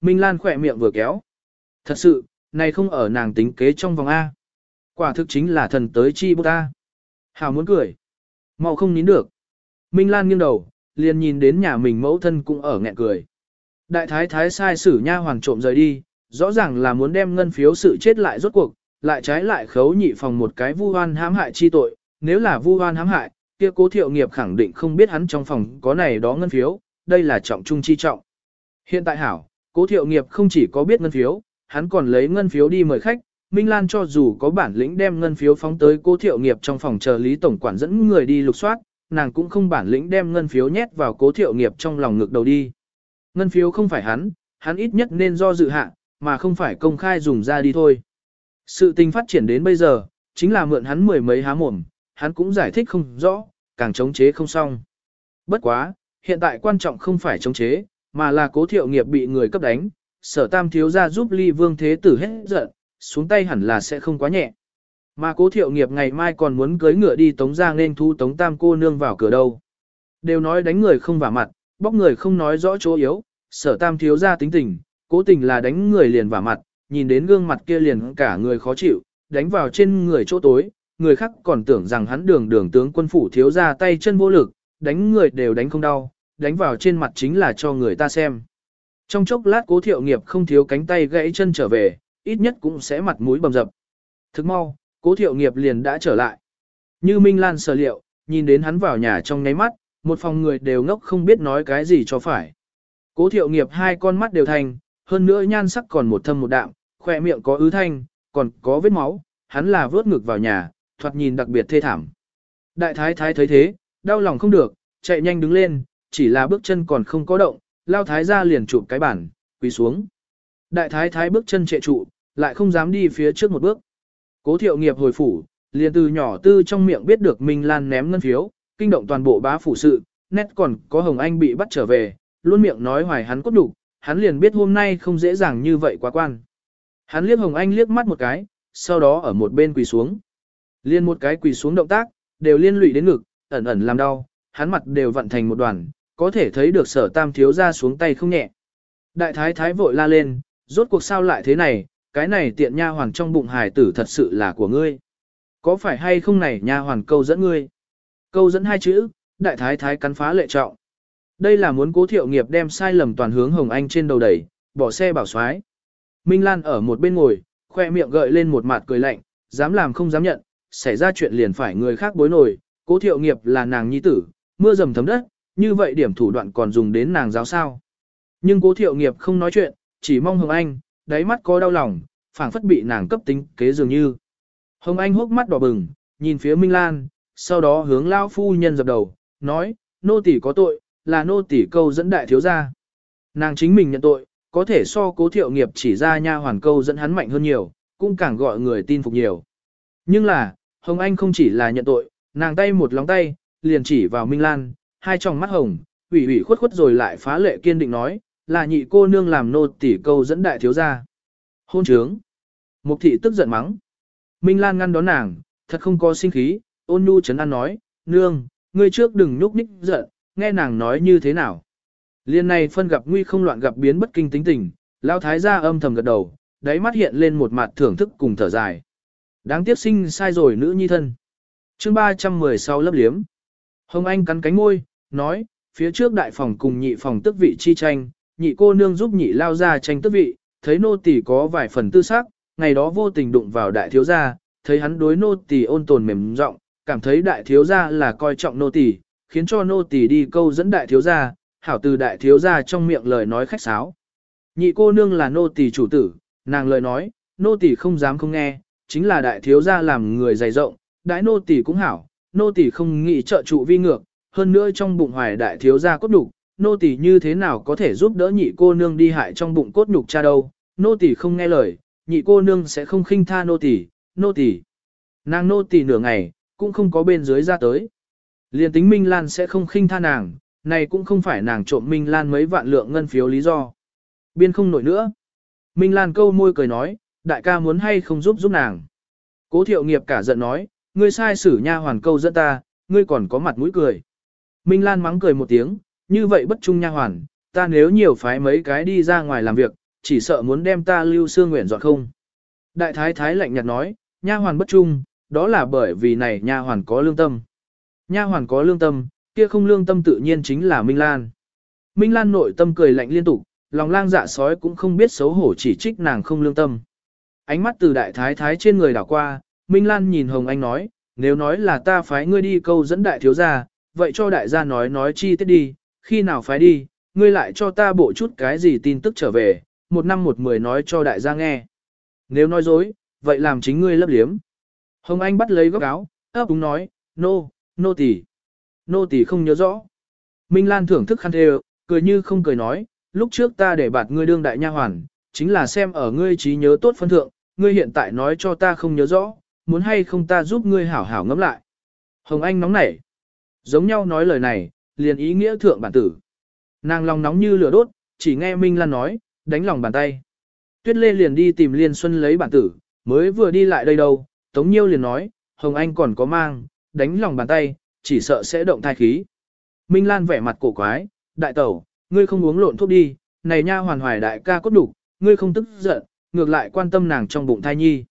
Minh Lan khỏe miệng vừa kéo. Thật sự, này không ở nàng tính kế trong vòng A. Quả thực chính là thần tới chi bút ta. Hào muốn cười. mau không nín được. Minh Lan nghiêng đầu, liền nhìn đến nhà mình mẫu thân cũng ở nghẹn cười. Đại thái thái sai sử nha hoàng trộm rời đi, rõ ràng là muốn đem ngân phiếu sự chết lại rốt cuộc, lại trái lại khấu nhị phòng một cái vu oan hãm hại chi tội, nếu là vu oan hãm hại, kia cố thiệu nghiệp khẳng định không biết hắn trong phòng có này đó ngân phiếu, đây là trọng trung chi trọng. Hiện tại hảo, cố thiệu nghiệp không chỉ có biết ngân phiếu, hắn còn lấy ngân phiếu đi mời khách, Minh Lan cho dù có bản lĩnh đem ngân phiếu phóng tới cố thiệu nghiệp trong phòng chờ lý tổng quản dẫn người đi lục soát, nàng cũng không bản lĩnh đem ngân phiếu nhét vào cố thiệu nghiệp trong lòng ngực đầu đi. Ngân phiếu không phải hắn, hắn ít nhất nên do dự hạ, mà không phải công khai dùng ra đi thôi. Sự tình phát triển đến bây giờ, chính là mượn hắn mười mấy há mồm, hắn cũng giải thích không rõ, càng chống chế không xong. Bất quá, hiện tại quan trọng không phải chống chế, mà là cố thiệu nghiệp bị người cấp đánh, sở tam thiếu ra giúp ly vương thế tử hết giận, xuống tay hẳn là sẽ không quá nhẹ. Mà cố thiệu nghiệp ngày mai còn muốn cưới ngựa đi tống ra nên thu tống tam cô nương vào cửa đâu. Đều nói đánh người không vả mặt, bóc người không nói rõ chỗ yếu, sở tam thiếu ra tính tình, cố tình là đánh người liền vả mặt, nhìn đến gương mặt kia liền cả người khó chịu, đánh vào trên người chỗ tối, người khác còn tưởng rằng hắn đường đường tướng quân phủ thiếu ra tay chân vô lực, đánh người đều đánh không đau, đánh vào trên mặt chính là cho người ta xem. Trong chốc lát cố thiệu nghiệp không thiếu cánh tay gãy chân trở về, ít nhất cũng sẽ mặt mũi bầm dập. Thức mau, cố thiệu nghiệp liền đã trở lại. Như Minh Lan sở liệu, nhìn đến hắn vào nhà trong nháy mắt, một phòng người đều ngốc không biết nói cái gì cho phải. Cố thiệu nghiệp hai con mắt đều thành, hơn nữa nhan sắc còn một thâm một đạm, khoe miệng có ứ thanh, còn có vết máu, hắn là vớt ngực vào nhà, thoạt nhìn đặc biệt thê thảm. Đại thái thái thấy thế, đau lòng không được, chạy nhanh đứng lên, chỉ là bước chân còn không có động, lao thái ra liền chụp cái bản, quỳ xuống. Đại thái thái bước chân trệ trụ, lại không dám đi phía trước một bước. Cố thiệu nghiệp hồi phủ, liền từ nhỏ tư trong miệng biết được Minh Lan ném ngân phiếu, kinh động toàn bộ bá phủ sự, nét còn có Hồng Anh bị bắt trở về, luôn miệng nói hoài hắn cốt đủ, hắn liền biết hôm nay không dễ dàng như vậy quá quan. Hắn liếc Hồng Anh liếc mắt một cái, sau đó ở một bên quỳ xuống. Liên một cái quỳ xuống động tác, đều liên lụy đến ngực, ẩn ẩn làm đau, hắn mặt đều vặn thành một đoàn, có thể thấy được sở tam thiếu ra xuống tay không nhẹ. Đại thái thái vội la lên, rốt cuộc sao lại thế này, cái này tiện nha hoàng trong bụng hài tử thật sự là của ngươi. Có phải hay không này nha hoàn câu dẫn ngươi? Câu dẫn hai chữ, đại thái thái cắn phá lệ trọng. Đây là muốn cố thiệu nghiệp đem sai lầm toàn hướng Hồng Anh trên đầu đẩy, bỏ xe bảo xoái. Minh Lan ở một bên ngồi, khoe miệng gợi lên một mặt cười lạnh, dám làm không dám nhận, xảy ra chuyện liền phải người khác bối nổi, cố thiệu nghiệp là nàng nhi tử, mưa dầm thấm đất, như vậy điểm thủ đoạn còn dùng đến nàng giáo sao. Nhưng cố thiệu nghiệp không nói chuyện, chỉ mong Hồng Anh, đáy mắt có đau lòng, phảng phất bị nàng cấp tính kế dường như. Hồng Anh hốc mắt đỏ bừng, nhìn phía Minh Lan, sau đó hướng lao phu nhân dập đầu, nói, nô tỷ có tội, là nô tỷ câu dẫn đại thiếu gia. Nàng chính mình nhận tội, có thể so cố thiệu nghiệp chỉ ra nha hoàn câu dẫn hắn mạnh hơn nhiều, cũng càng gọi người tin phục nhiều. Nhưng là, Hồng Anh không chỉ là nhận tội, nàng tay một lóng tay, liền chỉ vào Minh Lan, hai tròng mắt hồng, ủy ủy khuất khuất rồi lại phá lệ kiên định nói, là nhị cô nương làm nô tỷ câu dẫn đại thiếu gia. Hôn trướng. Mục thị tức giận mắng. Minh Lan ngăn đón nàng, thật không có sinh khí, ôn nhu chấn an nói, nương, ngươi trước đừng nhúc nhích giận, nghe nàng nói như thế nào. Liên này phân gặp nguy không loạn gặp biến bất kinh tính tình, lao thái gia âm thầm gật đầu, đáy mắt hiện lên một mặt thưởng thức cùng thở dài. Đáng tiếc sinh sai rồi nữ nhi thân. chương 316 lấp liếm. Hồng Anh cắn cánh môi, nói, phía trước đại phòng cùng nhị phòng tức vị chi tranh, nhị cô nương giúp nhị lao ra tranh tức vị, thấy nô tỳ có vài phần tư sắc, ngày đó vô tình đụng vào đại thiếu gia, thấy hắn đối nô tỳ ôn tồn mềm giọng, cảm thấy đại thiếu gia là coi trọng nô tỳ, khiến cho nô tỳ đi câu dẫn đại thiếu gia, hảo từ đại thiếu gia trong miệng lời nói khách sáo. Nhị cô nương là nô tỳ chủ tử, nàng lời nói, nô tỳ không dám không nghe, chính là đại thiếu gia làm người dày rộng, đại nô tỳ cũng hảo, nô tỳ không nghĩ trợ trụ vi ngược, hơn nữa trong bụng hoài đại thiếu gia cốt nhục, nô tỳ như thế nào có thể giúp đỡ nhị cô nương đi hại trong bụng cốt nhục cha đâu, nô tỳ không nghe lời, nhị cô nương sẽ không khinh tha nô tỳ, nô tỳ. Nàng nô tỳ nửa ngày, cũng không có bên dưới ra tới. Liên tính Minh Lan sẽ không khinh tha nàng, này cũng không phải nàng trộm Minh Lan mấy vạn lượng ngân phiếu lý do. Biên không nổi nữa. Minh Lan câu môi cười nói, đại ca muốn hay không giúp giúp nàng. Cố thiệu nghiệp cả giận nói, ngươi sai xử nha hoàn câu dẫn ta, ngươi còn có mặt mũi cười. Minh Lan mắng cười một tiếng, như vậy bất trung nha hoàn, ta nếu nhiều phái mấy cái đi ra ngoài làm việc, chỉ sợ muốn đem ta lưu xương nguyện dọn không. Đại thái thái lạnh nhạt nói, nha hoàn bất trung, đó là bởi vì này nha hoàn có lương tâm. Nha hoàn có lương tâm, kia không lương tâm tự nhiên chính là Minh Lan. Minh Lan nội tâm cười lạnh liên tục, lòng lang dạ sói cũng không biết xấu hổ chỉ trích nàng không lương tâm. Ánh mắt từ đại thái thái trên người đảo qua, Minh Lan nhìn Hồng Anh nói, nếu nói là ta phái ngươi đi câu dẫn đại thiếu gia, vậy cho đại gia nói nói chi tiết đi, khi nào phái đi, ngươi lại cho ta bộ chút cái gì tin tức trở về, một năm một mười nói cho đại gia nghe. Nếu nói dối, vậy làm chính ngươi lấp liếm. Hồng Anh bắt lấy góc áo, ấp úng nói, nô, no, nô no nô tỷ không nhớ rõ. Minh Lan thưởng thức khăn thề, cười như không cười nói, lúc trước ta để bạt ngươi đương đại nha hoàn, chính là xem ở ngươi trí nhớ tốt phân thượng, ngươi hiện tại nói cho ta không nhớ rõ, muốn hay không ta giúp ngươi hảo hảo ngẫm lại. Hồng Anh nóng nảy. Giống nhau nói lời này, liền ý nghĩa thượng bản tử. Nàng lòng nóng như lửa đốt, chỉ nghe Minh Lan nói, đánh lòng bàn tay. Tuyết Lê liền đi tìm Liên Xuân lấy bản tử, mới vừa đi lại đây đâu, Tống Nhiêu liền nói, Hồng Anh còn có mang, đánh lòng bàn tay, chỉ sợ sẽ động thai khí. Minh Lan vẻ mặt cổ quái, đại tẩu, ngươi không uống lộn thuốc đi, này nha hoàn hoài đại ca cốt đủ, ngươi không tức giận, ngược lại quan tâm nàng trong bụng thai nhi.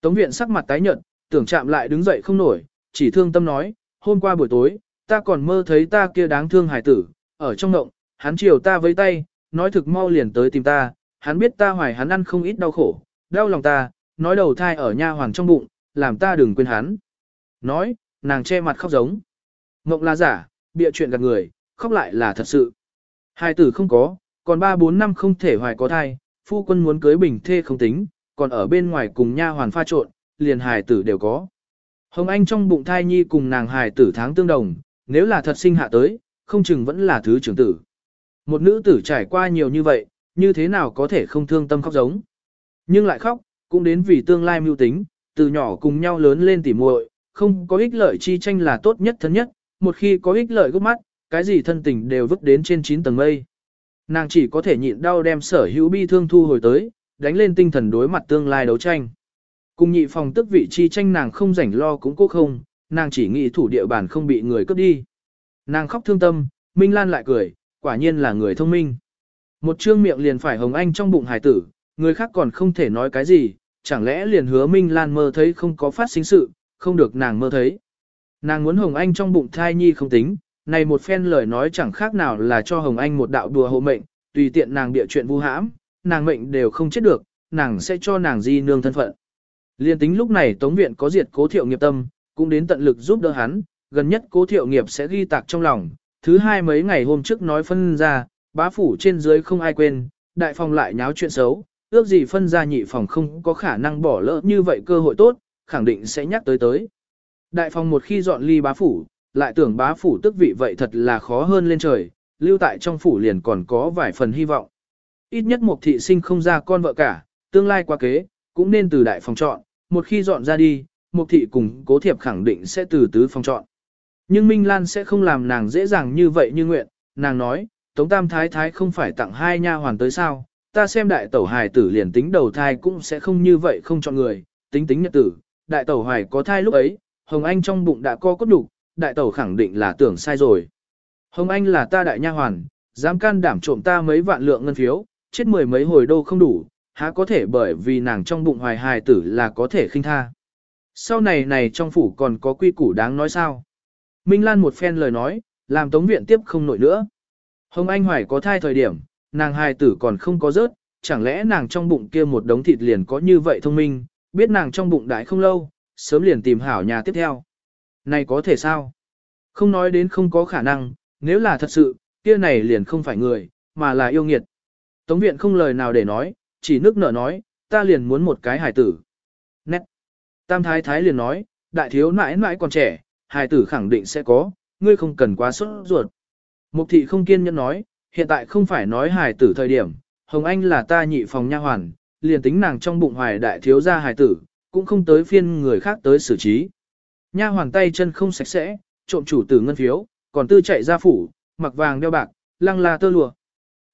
Tống viện sắc mặt tái nhợt, tưởng chạm lại đứng dậy không nổi, chỉ thương tâm nói, hôm qua buổi tối, ta còn mơ thấy ta kia đáng thương hải tử, ở trong ngộng, hắn chiều ta với tay, nói thực mau liền tới tìm ta, hắn biết ta hoài hắn ăn không ít đau khổ, đau lòng ta, nói đầu thai ở nha hoàng trong bụng, làm ta đừng quên hắn. Nói, nàng che mặt khóc giống. Ngộng là giả, bịa chuyện gạt người, khóc lại là thật sự. Hai tử không có, còn ba bốn năm không thể hoài có thai, phu quân muốn cưới bình thê không tính, còn ở bên ngoài cùng nha hoàn pha trộn, liền hài tử đều có. Hồng Anh trong bụng thai nhi cùng nàng hài tử tháng tương đồng, nếu là thật sinh hạ tới, không chừng vẫn là thứ trưởng tử. Một nữ tử trải qua nhiều như vậy, như thế nào có thể không thương tâm khóc giống. Nhưng lại khóc, cũng đến vì tương lai mưu tính, từ nhỏ cùng nhau lớn lên tỉ muội, không có ích lợi chi tranh là tốt nhất thân nhất, một khi có ích lợi gốc mắt, cái gì thân tình đều vứt đến trên 9 tầng mây. Nàng chỉ có thể nhịn đau đem sở hữu bi thương thu hồi tới, đánh lên tinh thần đối mặt tương lai đấu tranh. Cùng nhị phòng tức vị chi tranh nàng không rảnh lo cũng cố không, nàng chỉ nghĩ thủ địa bàn không bị người cướp đi. Nàng khóc thương tâm, Minh Lan lại cười, quả nhiên là người thông minh. Một trương miệng liền phải hồng anh trong bụng hải tử, người khác còn không thể nói cái gì, chẳng lẽ liền hứa Minh Lan mơ thấy không có phát sinh sự, không được nàng mơ thấy. Nàng muốn hồng anh trong bụng thai nhi không tính, này một phen lời nói chẳng khác nào là cho hồng anh một đạo đùa hộ mệnh, tùy tiện nàng địa chuyện vu hãm, nàng mệnh đều không chết được, nàng sẽ cho nàng di nương thân phận. Liên tính lúc này Tống Viện có diệt cố thiệu nghiệp tâm, cũng đến tận lực giúp đỡ hắn, gần nhất cố thiệu nghiệp sẽ ghi tạc trong lòng. Thứ hai mấy ngày hôm trước nói phân ra, bá phủ trên dưới không ai quên, đại phòng lại nháo chuyện xấu, ước gì phân ra nhị phòng không có khả năng bỏ lỡ như vậy cơ hội tốt, khẳng định sẽ nhắc tới tới. Đại phòng một khi dọn ly bá phủ, lại tưởng bá phủ tức vị vậy thật là khó hơn lên trời, lưu tại trong phủ liền còn có vài phần hy vọng. Ít nhất một thị sinh không ra con vợ cả, tương lai qua kế, cũng nên từ đại phòng chọn, một khi dọn ra đi, Mục thị cùng cố thiệp khẳng định sẽ từ tứ phong chọn. Nhưng Minh Lan sẽ không làm nàng dễ dàng như vậy như nguyện, nàng nói, Tống Tam Thái Thái không phải tặng hai nha hoàn tới sao, ta xem đại tẩu hài tử liền tính đầu thai cũng sẽ không như vậy không chọn người, tính tính nhật tử, đại tẩu hài có thai lúc ấy, Hồng Anh trong bụng đã co cốt đủ, đại tẩu khẳng định là tưởng sai rồi. Hồng Anh là ta đại nha hoàn, dám can đảm trộm ta mấy vạn lượng ngân phiếu, chết mười mấy hồi đô không đủ, há có thể bởi vì nàng trong bụng hoài hài tử là có thể khinh tha. Sau này này trong phủ còn có quy củ đáng nói sao. Minh Lan một phen lời nói, làm tống viện tiếp không nổi nữa. Hồng Anh hoài có thai thời điểm, nàng hài tử còn không có rớt, chẳng lẽ nàng trong bụng kia một đống thịt liền có như vậy thông minh, biết nàng trong bụng đãi không lâu, sớm liền tìm hảo nhà tiếp theo. Này có thể sao? Không nói đến không có khả năng, nếu là thật sự, kia này liền không phải người, mà là yêu nghiệt. Tống viện không lời nào để nói, chỉ nước nở nói, ta liền muốn một cái hài tử. Nét. Tam thái thái liền nói, đại thiếu nãi nãi còn trẻ, hài tử khẳng định sẽ có, ngươi không cần quá sốt ruột. Mục thị không kiên nhẫn nói, hiện tại không phải nói hài tử thời điểm, Hồng Anh là ta nhị phòng nha hoàn, liền tính nàng trong bụng hoài đại thiếu gia hài tử, cũng không tới phiên người khác tới xử trí. Nha hoàn tay chân không sạch sẽ, trộm chủ tử ngân phiếu, còn tư chạy ra phủ, mặc vàng đeo bạc, lăng la tơ lụa.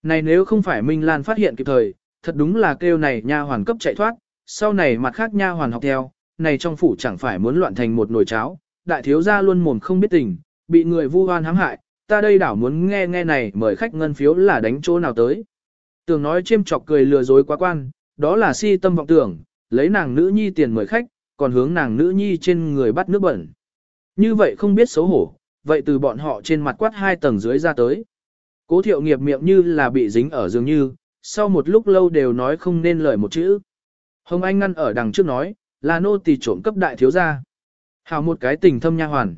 Này nếu không phải Minh Lan phát hiện kịp thời, thật đúng là kêu này nha hoàn cấp chạy thoát, sau này mặt khác nha hoàn học theo, này trong phủ chẳng phải muốn loạn thành một nồi cháo, đại thiếu gia luôn mồm không biết tình, bị người vu oan hãm hại, ta đây đảo muốn nghe nghe này mời khách ngân phiếu là đánh chỗ nào tới. Tưởng nói chêm chọc cười lừa dối quá quan, đó là si tâm vọng tưởng, lấy nàng nữ nhi tiền mời khách, còn hướng nàng nữ nhi trên người bắt nước bẩn. Như vậy không biết xấu hổ, vậy từ bọn họ trên mặt quát hai tầng dưới ra tới. Cố thiệu nghiệp miệng như là bị dính ở dường như, sau một lúc lâu đều nói không nên lời một chữ. Hồng Anh ngăn ở đằng trước nói, là nô tỳ trộm cấp đại thiếu gia. Hào một cái tình thâm nha hoàn.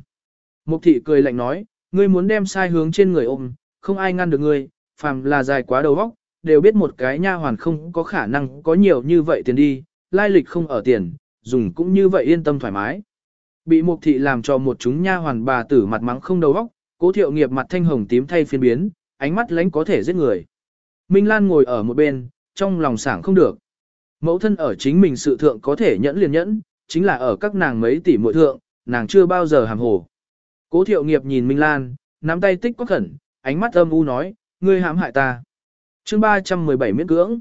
Mục thị cười lạnh nói, ngươi muốn đem sai hướng trên người ôm, không ai ngăn được ngươi, phàm là dài quá đầu óc, đều biết một cái nha hoàn không có khả năng có nhiều như vậy tiền đi, lai lịch không ở tiền, dùng cũng như vậy yên tâm thoải mái. Bị mục thị làm cho một chúng nha hoàn bà tử mặt mắng không đầu óc, cố thiệu nghiệp mặt thanh hồng tím thay phiên biến, ánh mắt lánh có thể giết người. Minh Lan ngồi ở một bên, trong lòng sảng không được. Mẫu thân ở chính mình sự thượng có thể nhẫn liền nhẫn, chính là ở các nàng mấy tỷ muội thượng, nàng chưa bao giờ hàm hồ. Cố thiệu nghiệp nhìn Minh Lan, nắm tay tích có khẩn, ánh mắt âm u nói, ngươi hãm hại ta. chương 317 miễn cưỡng.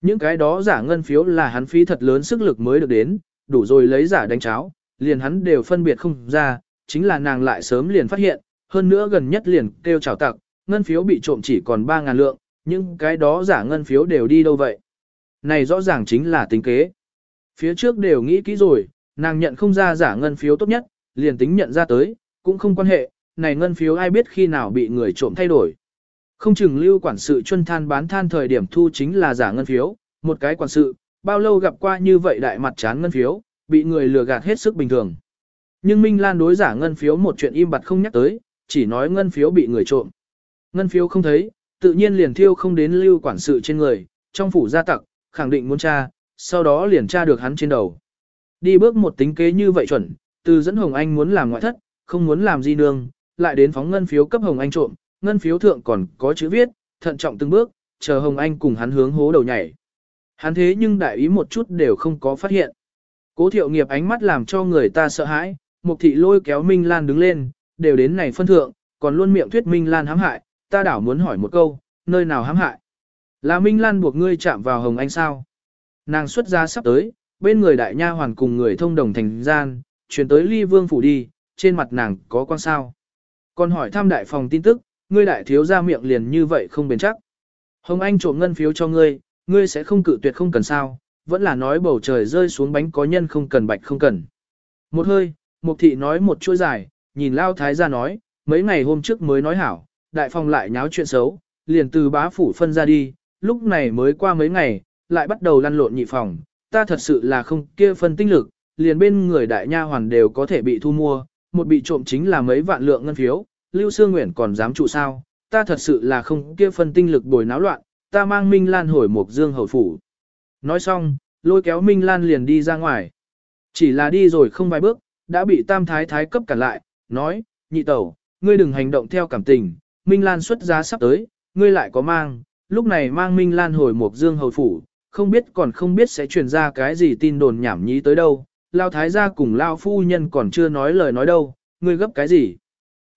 Những cái đó giả ngân phiếu là hắn phí thật lớn sức lực mới được đến, đủ rồi lấy giả đánh cháo, liền hắn đều phân biệt không ra, chính là nàng lại sớm liền phát hiện, hơn nữa gần nhất liền kêu chào tặc, ngân phiếu bị trộm chỉ còn 3.000 lượng, nhưng cái đó giả ngân phiếu đều đi đâu vậy? Này rõ ràng chính là tính kế. Phía trước đều nghĩ kỹ rồi, nàng nhận không ra giả ngân phiếu tốt nhất, liền tính nhận ra tới, cũng không quan hệ, này ngân phiếu ai biết khi nào bị người trộm thay đổi. Không chừng lưu quản sự chuân than bán than thời điểm thu chính là giả ngân phiếu, một cái quản sự, bao lâu gặp qua như vậy đại mặt chán ngân phiếu, bị người lừa gạt hết sức bình thường. Nhưng Minh Lan đối giả ngân phiếu một chuyện im bặt không nhắc tới, chỉ nói ngân phiếu bị người trộm. Ngân phiếu không thấy, tự nhiên liền thiêu không đến lưu quản sự trên người, trong phủ gia tặc, khẳng định muốn tra, sau đó liền tra được hắn trên đầu. Đi bước một tính kế như vậy chuẩn, từ dẫn Hồng Anh muốn làm ngoại thất, không muốn làm gì nương, lại đến phóng ngân phiếu cấp Hồng Anh trộm, ngân phiếu thượng còn có chữ viết, thận trọng từng bước, chờ Hồng Anh cùng hắn hướng hố đầu nhảy. Hắn thế nhưng đại ý một chút đều không có phát hiện. Cố thiệu nghiệp ánh mắt làm cho người ta sợ hãi, mục thị lôi kéo Minh Lan đứng lên, đều đến này phân thượng, còn luôn miệng thuyết Minh Lan hãm hại, ta đảo muốn hỏi một câu, nơi nào hãm hại? Là Minh Lan buộc ngươi chạm vào Hồng Anh sao? Nàng xuất ra sắp tới, bên người đại nha hoàn cùng người thông đồng thành gian, chuyển tới ly vương phủ đi, trên mặt nàng có quan sao. Còn hỏi thăm đại phòng tin tức, ngươi đại thiếu ra miệng liền như vậy không bền chắc. Hồng Anh trộm ngân phiếu cho ngươi, ngươi sẽ không cự tuyệt không cần sao, vẫn là nói bầu trời rơi xuống bánh có nhân không cần bạch không cần. Một hơi, Mục thị nói một chuỗi dài, nhìn Lao Thái ra nói, mấy ngày hôm trước mới nói hảo, đại phòng lại nháo chuyện xấu, liền từ bá phủ phân ra đi, lúc này mới qua mấy ngày, lại bắt đầu lăn lộn nhị phòng, ta thật sự là không kia phân tinh lực, liền bên người đại nha hoàn đều có thể bị thu mua, một bị trộm chính là mấy vạn lượng ngân phiếu, Lưu Sương Nguyễn còn dám trụ sao, ta thật sự là không kia phân tinh lực bồi náo loạn, ta mang Minh Lan hồi một dương hầu phủ. Nói xong, lôi kéo Minh Lan liền đi ra ngoài. Chỉ là đi rồi không vài bước, đã bị Tam Thái Thái cấp cản lại, nói, nhị tẩu, ngươi đừng hành động theo cảm tình, Minh Lan xuất giá sắp tới, ngươi lại có mang, lúc này mang Minh Lan hồi một dương hầu phủ, không biết còn không biết sẽ truyền ra cái gì tin đồn nhảm nhí tới đâu, Lao Thái gia cùng Lao Phu Nhân còn chưa nói lời nói đâu, ngươi gấp cái gì.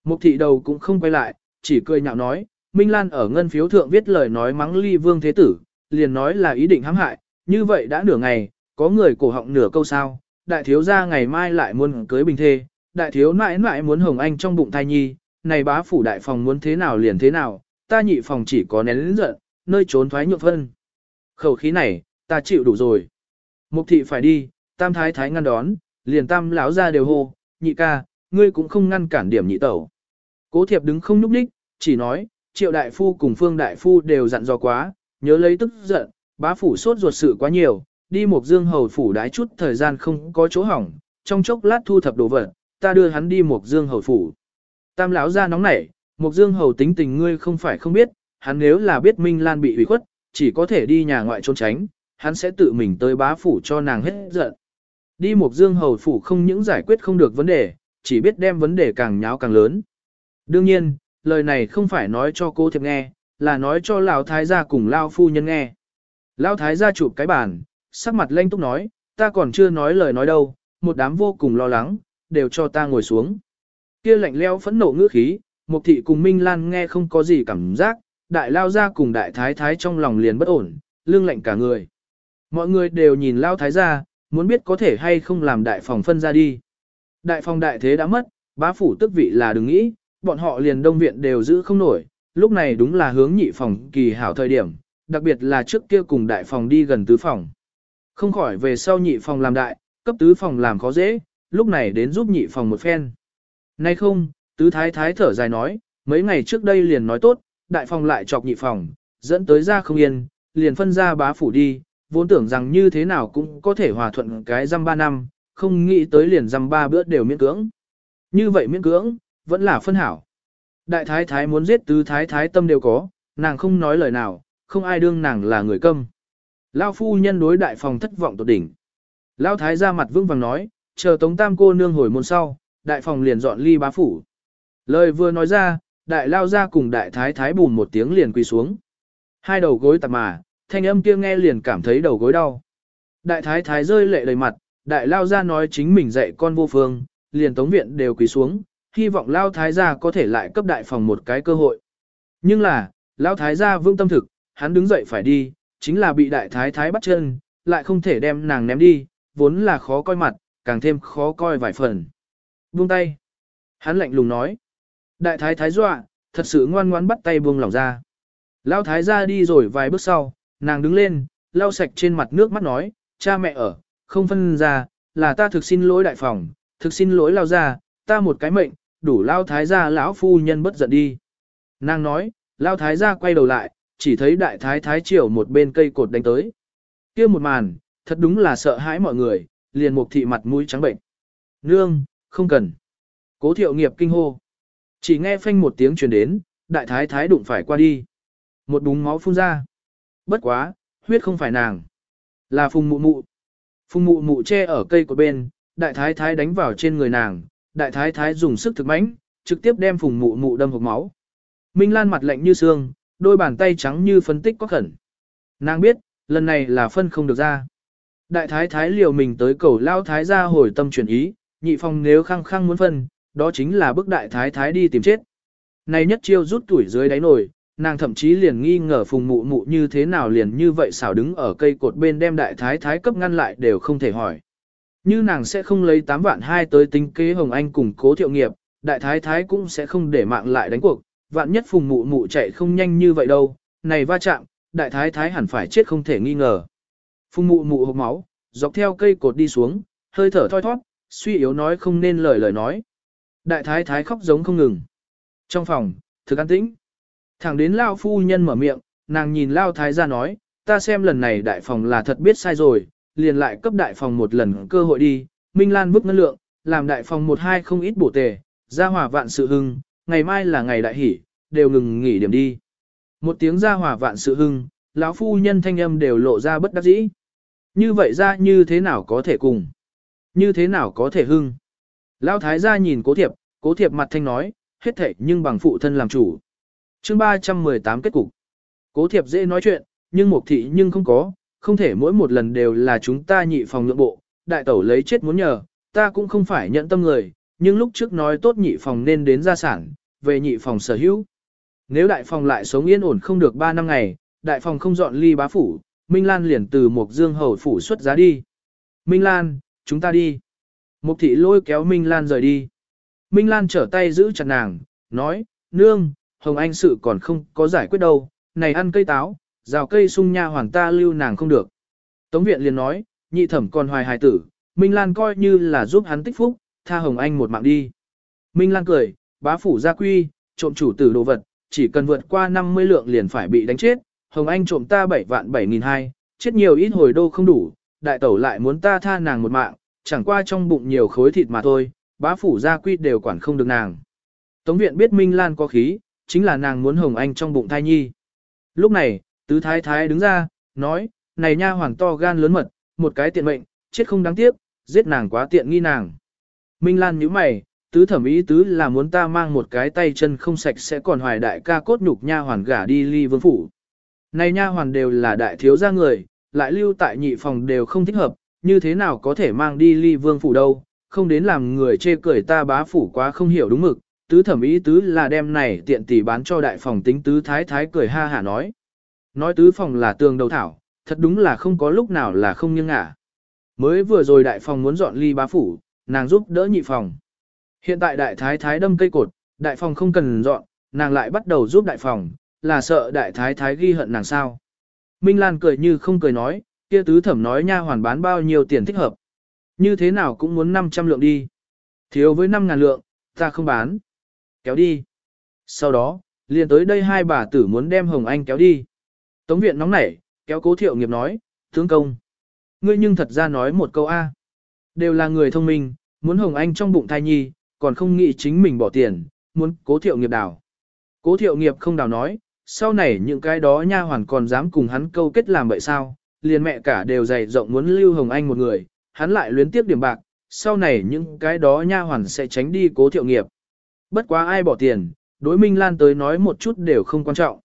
Mục thị đầu cũng không quay lại, chỉ cười nhạo nói, Minh Lan ở ngân phiếu thượng viết lời nói mắng ly vương thế tử, liền nói là ý định hãm hại, như vậy đã nửa ngày, có người cổ họng nửa câu sao, đại thiếu gia ngày mai lại muốn cưới bình thê, đại thiếu nãi nãi muốn hồng anh trong bụng thai nhi, này bá phủ đại phòng muốn thế nào liền thế nào, ta nhị phòng chỉ có nén lĩnh giận, nơi trốn thoái nhượng phân. Khẩu khí này, ta chịu đủ rồi. Mục thị phải đi, tam thái thái ngăn đón, liền tam lão ra đều hô, nhị ca, ngươi cũng không ngăn cản điểm nhị tẩu. Cố thiệp đứng không nhúc đích, chỉ nói, triệu đại phu cùng phương đại phu đều dặn dò quá, nhớ lấy tức giận, bá phủ sốt ruột sự quá nhiều, đi một dương hầu phủ đái chút thời gian không có chỗ hỏng, trong chốc lát thu thập đồ vật, ta đưa hắn đi một dương hầu phủ. Tam lão ra nóng nảy, Mục dương hầu tính tình ngươi không phải không biết, hắn nếu là biết Minh Lan bị ủy khuất, chỉ có thể đi nhà ngoại trốn tránh, hắn sẽ tự mình tới bá phủ cho nàng hết giận. Đi Mục dương hầu phủ không những giải quyết không được vấn đề, chỉ biết đem vấn đề càng nháo càng lớn. Đương nhiên, lời này không phải nói cho cô thiệp nghe, là nói cho lão thái gia cùng lão phu nhân nghe. Lão thái gia chụp cái bàn, sắc mặt lanh túc nói, ta còn chưa nói lời nói đâu, một đám vô cùng lo lắng, đều cho ta ngồi xuống. Kia lạnh leo phẫn nộ ngữ khí, Mục thị cùng Minh Lan nghe không có gì cảm giác, đại lao ra cùng đại thái thái trong lòng liền bất ổn, lương lạnh cả người. Mọi người đều nhìn lao thái ra, muốn biết có thể hay không làm đại phòng phân ra đi. Đại phòng đại thế đã mất, bá phủ tức vị là đừng nghĩ, bọn họ liền đông viện đều giữ không nổi, lúc này đúng là hướng nhị phòng kỳ hảo thời điểm, đặc biệt là trước kia cùng đại phòng đi gần tứ phòng. Không khỏi về sau nhị phòng làm đại, cấp tứ phòng làm khó dễ, lúc này đến giúp nhị phòng một phen. Nay không, tứ thái thái thở dài nói, mấy ngày trước đây liền nói tốt, đại phòng lại chọc nhị phòng, dẫn tới ra không yên, liền phân ra bá phủ đi, vốn tưởng rằng như thế nào cũng có thể hòa thuận cái răm ba năm, không nghĩ tới liền răm ba bữa đều miễn cưỡng. Như vậy miễn cưỡng, vẫn là phân hảo. Đại thái thái muốn giết tứ thái thái tâm đều có, nàng không nói lời nào, không ai đương nàng là người câm. Lao phu nhân đối đại phòng thất vọng tột đỉnh. Lao thái ra mặt vương vàng nói, chờ tống tam cô nương hồi môn sau, đại phòng liền dọn ly bá phủ. Lời vừa nói ra, đại lao ra cùng đại thái thái bùn một tiếng liền quỳ xuống. Hai đầu gối tạp mà, thanh âm kia nghe liền cảm thấy đầu gối đau. Đại thái thái rơi lệ đầy mặt, đại lao ra nói chính mình dạy con vô phương, liền tống viện đều quỳ xuống, hy vọng lao thái gia có thể lại cấp đại phòng một cái cơ hội. Nhưng là, lao thái gia vương tâm thực, hắn đứng dậy phải đi, chính là bị đại thái thái bắt chân, lại không thể đem nàng ném đi, vốn là khó coi mặt, càng thêm khó coi vài phần. Buông tay. Hắn lạnh lùng nói. Đại thái thái dọa, thật sự ngoan ngoãn bắt tay buông lỏng ra. Lao thái gia đi rồi vài bước sau, nàng đứng lên, lau sạch trên mặt nước mắt nói, cha mẹ ở, không phân ra, là ta thực xin lỗi đại phòng, thực xin lỗi lao ra, ta một cái mệnh, đủ lao thái gia lão phu nhân bất giận đi. Nàng nói, lao thái gia quay đầu lại, chỉ thấy đại thái thái triều một bên cây cột đánh tới. kia một màn, thật đúng là sợ hãi mọi người, liền một thị mặt mũi trắng bệnh. Nương, không cần. Cố thiệu nghiệp kinh hô. Chỉ nghe phanh một tiếng truyền đến, đại thái thái đụng phải qua đi. Một búng máu phun ra. Bất quá, huyết không phải nàng. Là phùng mụ mụ. Phùng mụ mụ che ở cây của bên, đại thái thái đánh vào trên người nàng, đại thái thái dùng sức thực mãnh, trực tiếp đem phùng mụ mụ đâm hộp máu. Minh Lan mặt lạnh như xương, đôi bàn tay trắng như phân tích có khẩn. Nàng biết, lần này là phân không được ra. Đại thái thái liều mình tới cầu lao thái ra hồi tâm chuyển ý, nhị phong nếu khăng khăng muốn phân, đó chính là bức đại thái thái đi tìm chết. Này nhất chiêu rút tuổi dưới đáy nồi, nàng thậm chí liền nghi ngờ phùng mụ mụ như thế nào liền như vậy xảo đứng ở cây cột bên đem đại thái thái cấp ngăn lại đều không thể hỏi. Như nàng sẽ không lấy 8 vạn hai tới tính kế Hồng Anh cùng cố thiệu nghiệp, đại thái thái cũng sẽ không để mạng lại đánh cuộc, vạn nhất phùng mụ mụ chạy không nhanh như vậy đâu, này va chạm, đại thái thái hẳn phải chết không thể nghi ngờ. Phùng mụ mụ hộc máu, dọc theo cây cột đi xuống, hơi thở thoi thoát, suy yếu nói không nên lời lời nói. Đại thái thái khóc giống không ngừng. Trong phòng, thực an tĩnh. Thẳng đến Lao phu nhân mở miệng, nàng nhìn Lao thái ra nói, ta xem lần này đại phòng là thật biết sai rồi, liền lại cấp đại phòng một lần cơ hội đi, Minh Lan bức ngân lượng, làm đại phòng một hai không ít bổ tề, Ra hỏa vạn sự hưng, ngày mai là ngày đại hỷ, đều ngừng nghỉ điểm đi. Một tiếng ra hỏa vạn sự hưng, lão phu nhân thanh âm đều lộ ra bất đắc dĩ. Như vậy ra như thế nào có thể cùng? Như thế nào có thể hưng? Lão thái gia nhìn cố thiệp, cố thiệp mặt thanh nói, hết thệ nhưng bằng phụ thân làm chủ. chương 318 kết cục. Cố thiệp dễ nói chuyện, nhưng mục thị nhưng không có, không thể mỗi một lần đều là chúng ta nhị phòng nhượng bộ, đại tẩu lấy chết muốn nhờ, ta cũng không phải nhận tâm người, nhưng lúc trước nói tốt nhị phòng nên đến gia sản, về nhị phòng sở hữu. Nếu đại phòng lại sống yên ổn không được 3 năm ngày, đại phòng không dọn ly bá phủ, Minh Lan liền từ một dương hầu phủ xuất giá đi. Minh Lan, chúng ta đi. Mục thị lôi kéo Minh Lan rời đi. Minh Lan trở tay giữ chặt nàng, nói, nương, Hồng Anh sự còn không có giải quyết đâu, này ăn cây táo, rào cây sung nha hoàng ta lưu nàng không được. Tống viện liền nói, nhị thẩm còn hoài hài tử, Minh Lan coi như là giúp hắn tích phúc, tha Hồng Anh một mạng đi. Minh Lan cười, bá phủ gia quy, trộm chủ tử đồ vật, chỉ cần vượt qua 50 lượng liền phải bị đánh chết, Hồng Anh trộm ta 7 vạn 7 nghìn hai, chết nhiều ít hồi đô không đủ, đại tẩu lại muốn ta tha nàng một mạng, chẳng qua trong bụng nhiều khối thịt mà thôi, bá phủ gia quy đều quản không được nàng. Tống viện biết Minh Lan có khí, chính là nàng muốn Hồng Anh trong bụng thai nhi. Lúc này, Tứ thái thái đứng ra, nói, này nha hoàng to gan lớn mật, một cái tiện mệnh, chết không đáng tiếc, giết nàng quá tiện nghi nàng. Minh Lan nhíu mày, tứ thẩm ý tứ là muốn ta mang một cái tay chân không sạch sẽ còn hoài đại ca cốt nhục nha hoàn gả đi ly vương phủ. Này nha hoàn đều là đại thiếu gia người, lại lưu tại nhị phòng đều không thích hợp, như thế nào có thể mang đi ly vương phủ đâu, không đến làm người chê cười ta bá phủ quá không hiểu đúng mực, tứ thẩm ý tứ là đem này tiện tỷ bán cho đại phòng tính tứ thái thái cười ha hả nói. Nói tứ phòng là tường đầu thảo, thật đúng là không có lúc nào là không nghiêng ngả. Mới vừa rồi đại phòng muốn dọn ly bá phủ, nàng giúp đỡ nhị phòng. Hiện tại đại thái thái đâm cây cột, đại phòng không cần dọn, nàng lại bắt đầu giúp đại phòng, là sợ đại thái thái ghi hận nàng sao. Minh Lan cười như không cười nói, kia tứ thẩm nói nha hoàn bán bao nhiêu tiền thích hợp. Như thế nào cũng muốn 500 lượng đi. Thiếu với 5 ngàn lượng, ta không bán. Kéo đi. Sau đó, liền tới đây hai bà tử muốn đem Hồng Anh kéo đi. Tống viện nóng nảy, kéo cố thiệu nghiệp nói, tướng công. Ngươi nhưng thật ra nói một câu A. Đều là người thông minh, muốn Hồng Anh trong bụng thai nhi, còn không nghĩ chính mình bỏ tiền, muốn cố thiệu nghiệp đảo. Cố thiệu nghiệp không đào nói, sau này những cái đó nha hoàn còn dám cùng hắn câu kết làm vậy sao, liền mẹ cả đều dày rộng muốn lưu Hồng Anh một người, hắn lại luyến tiếp điểm bạc, sau này những cái đó nha hoàn sẽ tránh đi cố thiệu nghiệp. Bất quá ai bỏ tiền, đối Minh Lan tới nói một chút đều không quan trọng.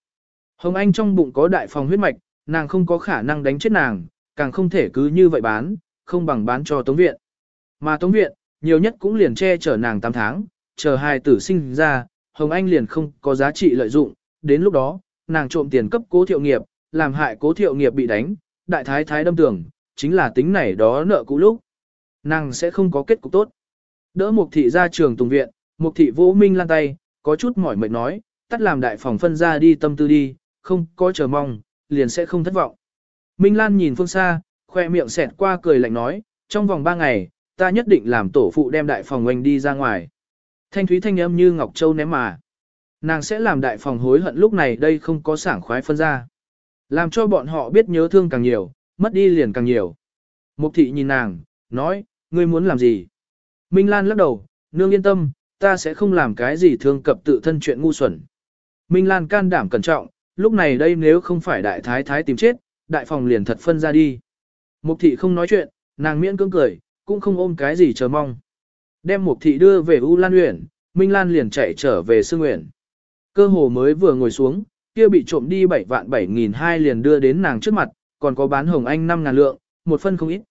Hồng Anh trong bụng có đại phòng huyết mạch, nàng không có khả năng đánh chết nàng, càng không thể cứ như vậy bán, không bằng bán cho Tống Viện. Mà Tống Viện, nhiều nhất cũng liền che chở nàng 8 tháng, chờ hai tử sinh ra, Hồng Anh liền không có giá trị lợi dụng, đến lúc đó, nàng trộm tiền cấp cố thiệu nghiệp, làm hại cố thiệu nghiệp bị đánh, đại thái thái đâm tưởng, chính là tính này đó nợ cũ lúc. Nàng sẽ không có kết cục tốt. Đỡ Mục thị ra trường tùng viện, Mục thị vỗ minh lan tay, có chút mỏi mệt nói, tắt làm đại phòng phân ra đi tâm tư đi, không có chờ mong, liền sẽ không thất vọng. Minh Lan nhìn phương xa, khoe miệng xẹt qua cười lạnh nói, trong vòng 3 ngày, ta nhất định làm tổ phụ đem đại phòng oanh đi ra ngoài. Thanh thúy thanh âm như Ngọc Châu ném mà. Nàng sẽ làm đại phòng hối hận lúc này đây không có sảng khoái phân ra. Làm cho bọn họ biết nhớ thương càng nhiều, mất đi liền càng nhiều. Mục thị nhìn nàng, nói, ngươi muốn làm gì? Minh Lan lắc đầu, nương yên tâm, ta sẽ không làm cái gì thương cập tự thân chuyện ngu xuẩn. Minh Lan can đảm cẩn trọng, lúc này đây nếu không phải đại thái thái tìm chết, đại phòng liền thật phân ra đi. Mục thị không nói chuyện, nàng miễn cưỡng cười, cũng không ôm cái gì chờ mong. Đem mục thị đưa về U Lan Uyển, Minh Lan liền chạy trở về Sương Uyển. Cơ hồ mới vừa ngồi xuống, kia bị trộm đi 7 vạn 7 nghìn hai liền đưa đến nàng trước mặt, còn có bán hồng anh 5 ngàn lượng, một phân không ít.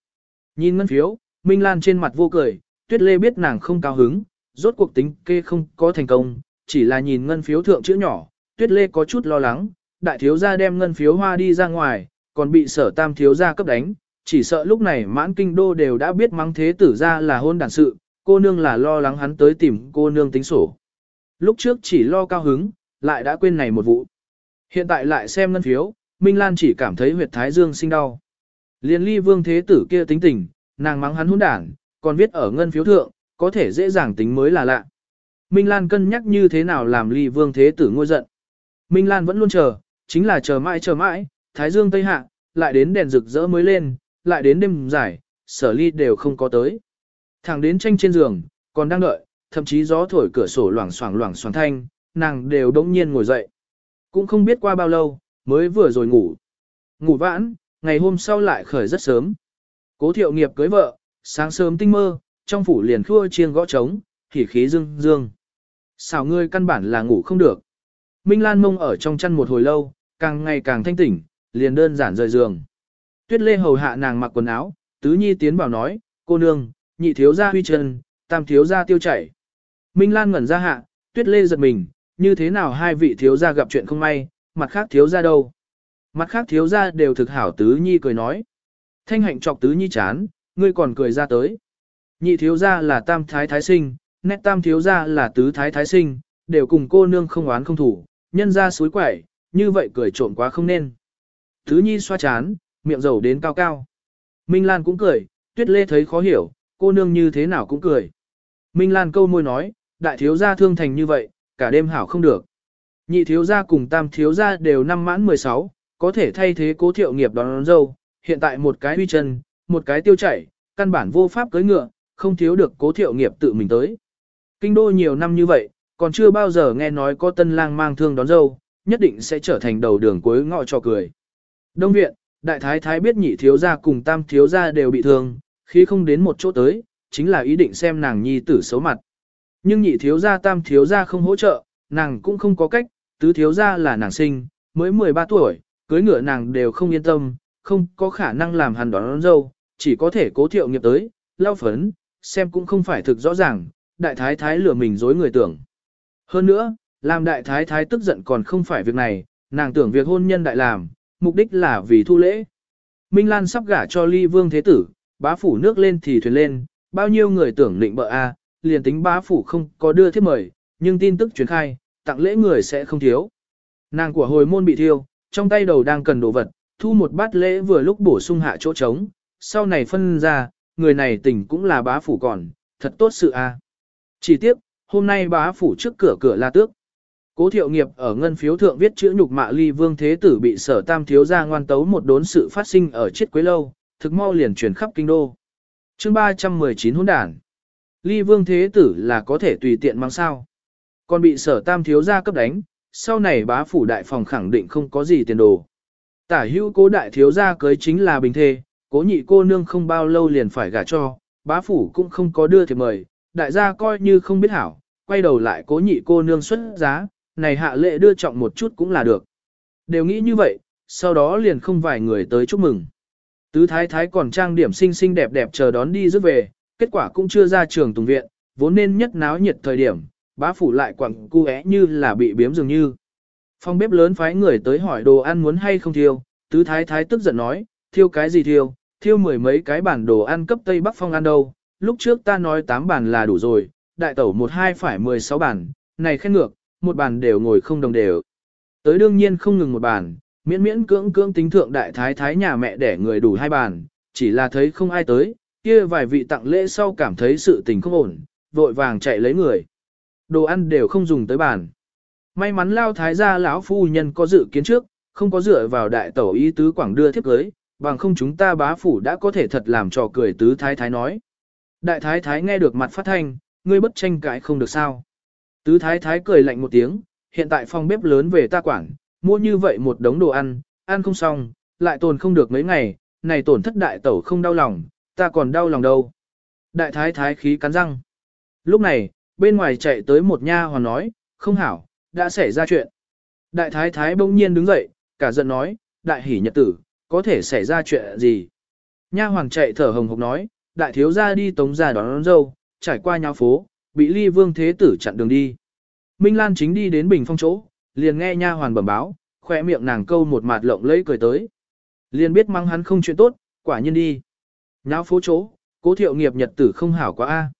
Nhìn ngân phiếu, Minh Lan trên mặt vô cười, Tuyết Lê biết nàng không cao hứng, rốt cuộc tính kê không có thành công, chỉ là nhìn ngân phiếu thượng chữ nhỏ, Tuyết Lê có chút lo lắng, đại thiếu gia đem ngân phiếu hoa đi ra ngoài, còn bị sở tam thiếu gia cấp đánh, chỉ sợ lúc này mãn kinh đô đều đã biết mắng thế tử ra là hôn đàn sự, cô nương là lo lắng hắn tới tìm cô nương tính sổ. Lúc trước chỉ lo cao hứng, lại đã quên này một vụ. Hiện tại lại xem ngân phiếu, Minh Lan chỉ cảm thấy huyệt thái dương sinh đau. Liên ly vương thế tử kia tính tình, nàng mắng hắn hôn đảng, còn viết ở ngân phiếu thượng, có thể dễ dàng tính mới là lạ. Minh Lan cân nhắc như thế nào làm ly vương thế tử ngôi giận. Minh Lan vẫn luôn chờ, chính là chờ mãi chờ mãi, thái dương tây hạ, lại đến đèn rực rỡ mới lên, lại đến đêm giải, sở ly đều không có tới. Thẳng đến tranh trên giường, còn đang đợi, thậm chí gió thổi cửa sổ loảng xoảng loảng xoảng thanh, nàng đều đống nhiên ngồi dậy. Cũng không biết qua bao lâu, mới vừa rồi ngủ. Ngủ vãn, ngày hôm sau lại khởi rất sớm. Cố thiệu nghiệp cưới vợ, sáng sớm tinh mơ, trong phủ liền khua chiêng gõ trống, khỉ khí dương dương. Xào ngươi căn bản là ngủ không được. Minh Lan mông ở trong chăn một hồi lâu, càng ngày càng thanh tỉnh, liền đơn giản rời giường. Tuyết Lê hầu hạ nàng mặc quần áo, tứ nhi tiến bảo nói, cô nương, nhị thiếu gia huy chân, tam thiếu gia tiêu chảy. Minh Lan ngẩn ra hạ, Tuyết Lê giật mình, như thế nào hai vị thiếu gia gặp chuyện không may, mặt khác thiếu gia đâu. Mặt khác thiếu gia đều thực hảo tứ nhi cười nói. Thanh hạnh chọc tứ nhi chán, ngươi còn cười ra tới. Nhị thiếu gia là tam thái thái sinh, nét tam thiếu gia là tứ thái thái sinh, đều cùng cô nương không oán không thủ, nhân ra suối quẩy, như vậy cười trộm quá không nên. Tứ nhi xoa chán, miệng dầu đến cao cao. Minh Lan cũng cười, tuyết lê thấy khó hiểu, cô nương như thế nào cũng cười. Minh Lan câu môi nói, đại thiếu gia thương thành như vậy, cả đêm hảo không được. Nhị thiếu gia cùng tam thiếu gia đều năm mãn 16, có thể thay thế cố thiệu nghiệp đón, đón dâu, hiện tại một cái huy chân, một cái tiêu chảy, căn bản vô pháp cưới ngựa, không thiếu được cố thiệu nghiệp tự mình tới. Kinh đô nhiều năm như vậy, còn chưa bao giờ nghe nói có tân lang mang thương đón dâu, nhất định sẽ trở thành đầu đường cuối ngọ cho cười. Đông viện, đại thái thái biết nhị thiếu gia cùng tam thiếu gia đều bị thương, khi không đến một chỗ tới, chính là ý định xem nàng nhi tử xấu mặt. Nhưng nhị thiếu gia tam thiếu gia không hỗ trợ, nàng cũng không có cách, tứ thiếu gia là nàng sinh, mới 13 tuổi, cưới ngựa nàng đều không yên tâm, không có khả năng làm hắn đón, đón dâu, chỉ có thể cố thiệu nghiệp tới, lao phấn, xem cũng không phải thực rõ ràng, đại thái thái lừa mình dối người tưởng. Hơn nữa, làm đại thái thái tức giận còn không phải việc này, nàng tưởng việc hôn nhân đại làm, mục đích là vì thu lễ. Minh Lan sắp gả cho ly vương thế tử, bá phủ nước lên thì thuyền lên, bao nhiêu người tưởng định bợ a, liền tính bá phủ không có đưa thiếp mời, nhưng tin tức truyền khai, tặng lễ người sẽ không thiếu. Nàng của hồi môn bị thiêu, trong tay đầu đang cần đồ vật, thu một bát lễ vừa lúc bổ sung hạ chỗ trống, sau này phân ra, người này tỉnh cũng là bá phủ còn, thật tốt sự a. Chỉ tiếp hôm nay bá phủ trước cửa cửa la tước. Cố thiệu nghiệp ở ngân phiếu thượng viết chữ nhục mạ ly vương thế tử bị sở tam thiếu gia ngoan tấu một đốn sự phát sinh ở chiết quế lâu, thực mau liền truyền khắp kinh đô. chương 319 hỗn đản. Ly vương thế tử là có thể tùy tiện mang sao. Còn bị sở tam thiếu gia cấp đánh, sau này bá phủ đại phòng khẳng định không có gì tiền đồ. Tả hữu cố đại thiếu gia cưới chính là bình thê, cố nhị cô nương không bao lâu liền phải gả cho, bá phủ cũng không có đưa thiệp mời, đại gia coi như không biết hảo, quay đầu lại cố nhị cô nương xuất giá, này hạ lệ đưa trọng một chút cũng là được. Đều nghĩ như vậy, sau đó liền không vài người tới chúc mừng. Tứ thái thái còn trang điểm xinh xinh đẹp đẹp chờ đón đi rước về, kết quả cũng chưa ra trường tùng viện, vốn nên nhất náo nhiệt thời điểm, bá phủ lại quặng cu é như là bị biếm dường như. Phong bếp lớn phái người tới hỏi đồ ăn muốn hay không thiêu, tứ thái thái tức giận nói, thiêu cái gì thiêu, thiêu mười mấy cái bản đồ ăn cấp Tây Bắc Phong ăn đâu, lúc trước ta nói 8 bản là đủ rồi, đại tẩu một hai phải 16 bản, này khen ngược, một bản đều ngồi không đồng đều. Tới đương nhiên không ngừng một bản, miễn miễn cưỡng cưỡng tính thượng đại thái thái nhà mẹ để người đủ hai bản, chỉ là thấy không ai tới, kia vài vị tặng lễ sau cảm thấy sự tình không ổn, vội vàng chạy lấy người. Đồ ăn đều không dùng tới bàn. May mắn lao thái gia lão phu nhân có dự kiến trước, không có dựa vào đại tẩu ý tứ quảng đưa thiếp cưới, bằng không chúng ta bá phủ đã có thể thật làm trò cười tứ thái thái nói. Đại thái thái nghe được mặt phát thanh, ngươi bất tranh cãi không được sao. Tứ thái thái cười lạnh một tiếng, hiện tại phòng bếp lớn về ta quản, mua như vậy một đống đồ ăn, ăn không xong, lại tồn không được mấy ngày, này tổn thất đại tẩu không đau lòng, ta còn đau lòng đâu. Đại thái thái khí cắn răng. Lúc này, bên ngoài chạy tới một nha hoàn nói, không hảo, đã xảy ra chuyện. Đại thái thái bỗng nhiên đứng dậy, cả giận nói, đại hỉ nhật tử, có thể xảy ra chuyện gì. Nha hoàng chạy thở hồng hộc nói, đại thiếu gia đi tống ra đón, đón dâu, trải qua nhau phố, bị ly vương thế tử chặn đường đi. Minh Lan chính đi đến bình phong chỗ, liền nghe nha hoàn bẩm báo, khỏe miệng nàng câu một mặt lộng lẫy cười tới. Liền biết mang hắn không chuyện tốt, quả nhiên đi náo phố chỗ, cố thiệu nghiệp nhật tử không hảo quá a.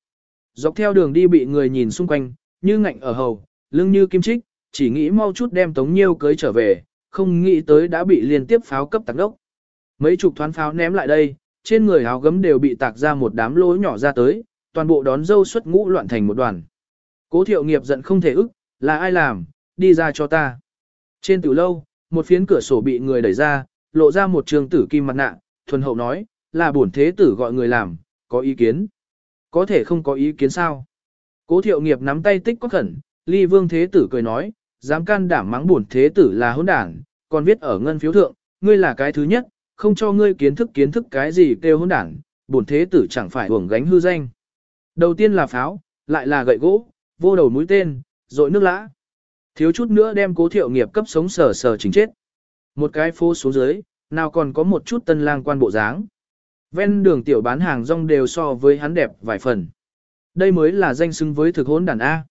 Dọc theo đường đi bị người nhìn xung quanh, như ngạnh ở hầu, lưng như kim trích, chỉ nghĩ mau chút đem tống nhiêu cưới trở về, không nghĩ tới đã bị liên tiếp pháo cấp tạc đốc. Mấy chục thoán pháo ném lại đây, trên người áo gấm đều bị tạc ra một đám lỗ nhỏ ra tới, toàn bộ đón dâu xuất ngũ loạn thành một đoàn. Cố thiệu nghiệp giận không thể ức, là ai làm, đi ra cho ta. Trên tử lâu, một phiến cửa sổ bị người đẩy ra, lộ ra một trường tử kim mặt nạ, thuần hậu nói, là bổn thế tử gọi người làm, có ý kiến. Có thể không có ý kiến sao. Cố thiệu nghiệp nắm tay tích có khẩn, ly vương thế tử cười nói, dám can đảm mắng bổn thế tử là hỗn đảng, còn viết ở ngân phiếu thượng, ngươi là cái thứ nhất, không cho ngươi kiến thức kiến thức cái gì kêu hỗn đảng, bổn thế tử chẳng phải hưởng gánh hư danh. Đầu tiên là pháo, lại là gậy gỗ, vô đầu mũi tên, rội nước lã. Thiếu chút nữa đem cố thiệu nghiệp cấp sống sờ sờ chính chết. Một cái phố xuống dưới, nào còn có một chút tân lang quan bộ dáng. Ven đường tiểu bán hàng rong đều so với hắn đẹp vài phần. Đây mới là danh xứng với thực hỗn đàn A.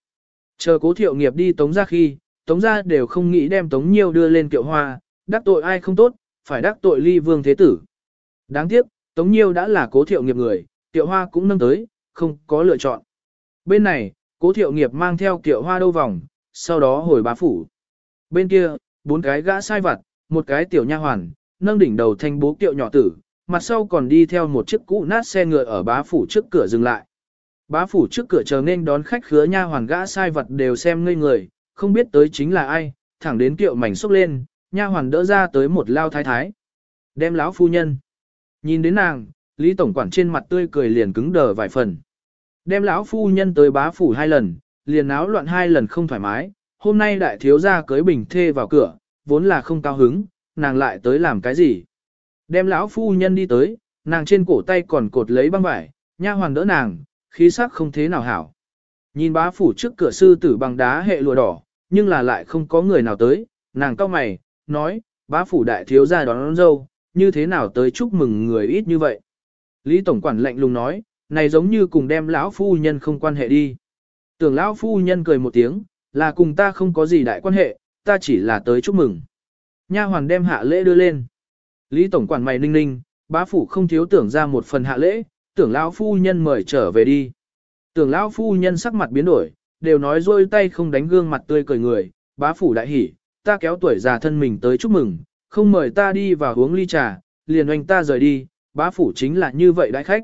Chờ cố thiệu nghiệp đi tống ra khi, tống ra đều không nghĩ đem tống nhiêu đưa lên kiệu hoa, đắc tội ai không tốt, phải đắc tội ly vương thế tử. Đáng tiếc, tống nhiêu đã là cố thiệu nghiệp người, kiệu hoa cũng nâng tới, không có lựa chọn. Bên này, cố thiệu nghiệp mang theo kiệu hoa đâu vòng, sau đó hồi bá phủ. Bên kia, bốn cái gã sai vặt, một cái tiểu nha hoàn, nâng đỉnh đầu thanh bố kiệu nhỏ tử, mặt sau còn đi theo một chiếc cũ nát xe ngựa ở bá phủ trước cửa dừng lại. Bá phủ trước cửa chờ nên đón khách khứa nha hoàn gã sai vật đều xem ngây người, không biết tới chính là ai, thẳng đến kiệu mảnh xúc lên, nha hoàn đỡ ra tới một lao thái thái. Đem lão phu nhân. Nhìn đến nàng, Lý Tổng quản trên mặt tươi cười liền cứng đờ vài phần. Đem lão phu nhân tới bá phủ hai lần, liền áo loạn hai lần không thoải mái, hôm nay đại thiếu gia cưới bình thê vào cửa, vốn là không cao hứng, nàng lại tới làm cái gì. Đem lão phu nhân đi tới, nàng trên cổ tay còn cột lấy băng vải, nha hoàn đỡ nàng, khí sắc không thế nào hảo. Nhìn bá phủ trước cửa sư tử bằng đá hệ lụa đỏ, nhưng là lại không có người nào tới, nàng cau mày, nói, bá phủ đại thiếu gia đón, đón dâu, như thế nào tới chúc mừng người ít như vậy. Lý Tổng Quản lạnh lùng nói, này giống như cùng đem lão phu nhân không quan hệ đi. Tưởng lão phu nhân cười một tiếng, là cùng ta không có gì đại quan hệ, ta chỉ là tới chúc mừng. Nha hoàn đem hạ lễ đưa lên. Lý Tổng Quản mày ninh ninh, bá phủ không thiếu tưởng ra một phần hạ lễ, tưởng lão phu nhân mời trở về đi. Tưởng lão phu nhân sắc mặt biến đổi, đều nói rôi tay không đánh gương mặt tươi cười người, bá phủ đại hỉ, ta kéo tuổi già thân mình tới chúc mừng, không mời ta đi vào uống ly trà, liền oanh ta rời đi, bá phủ chính là như vậy đại khách.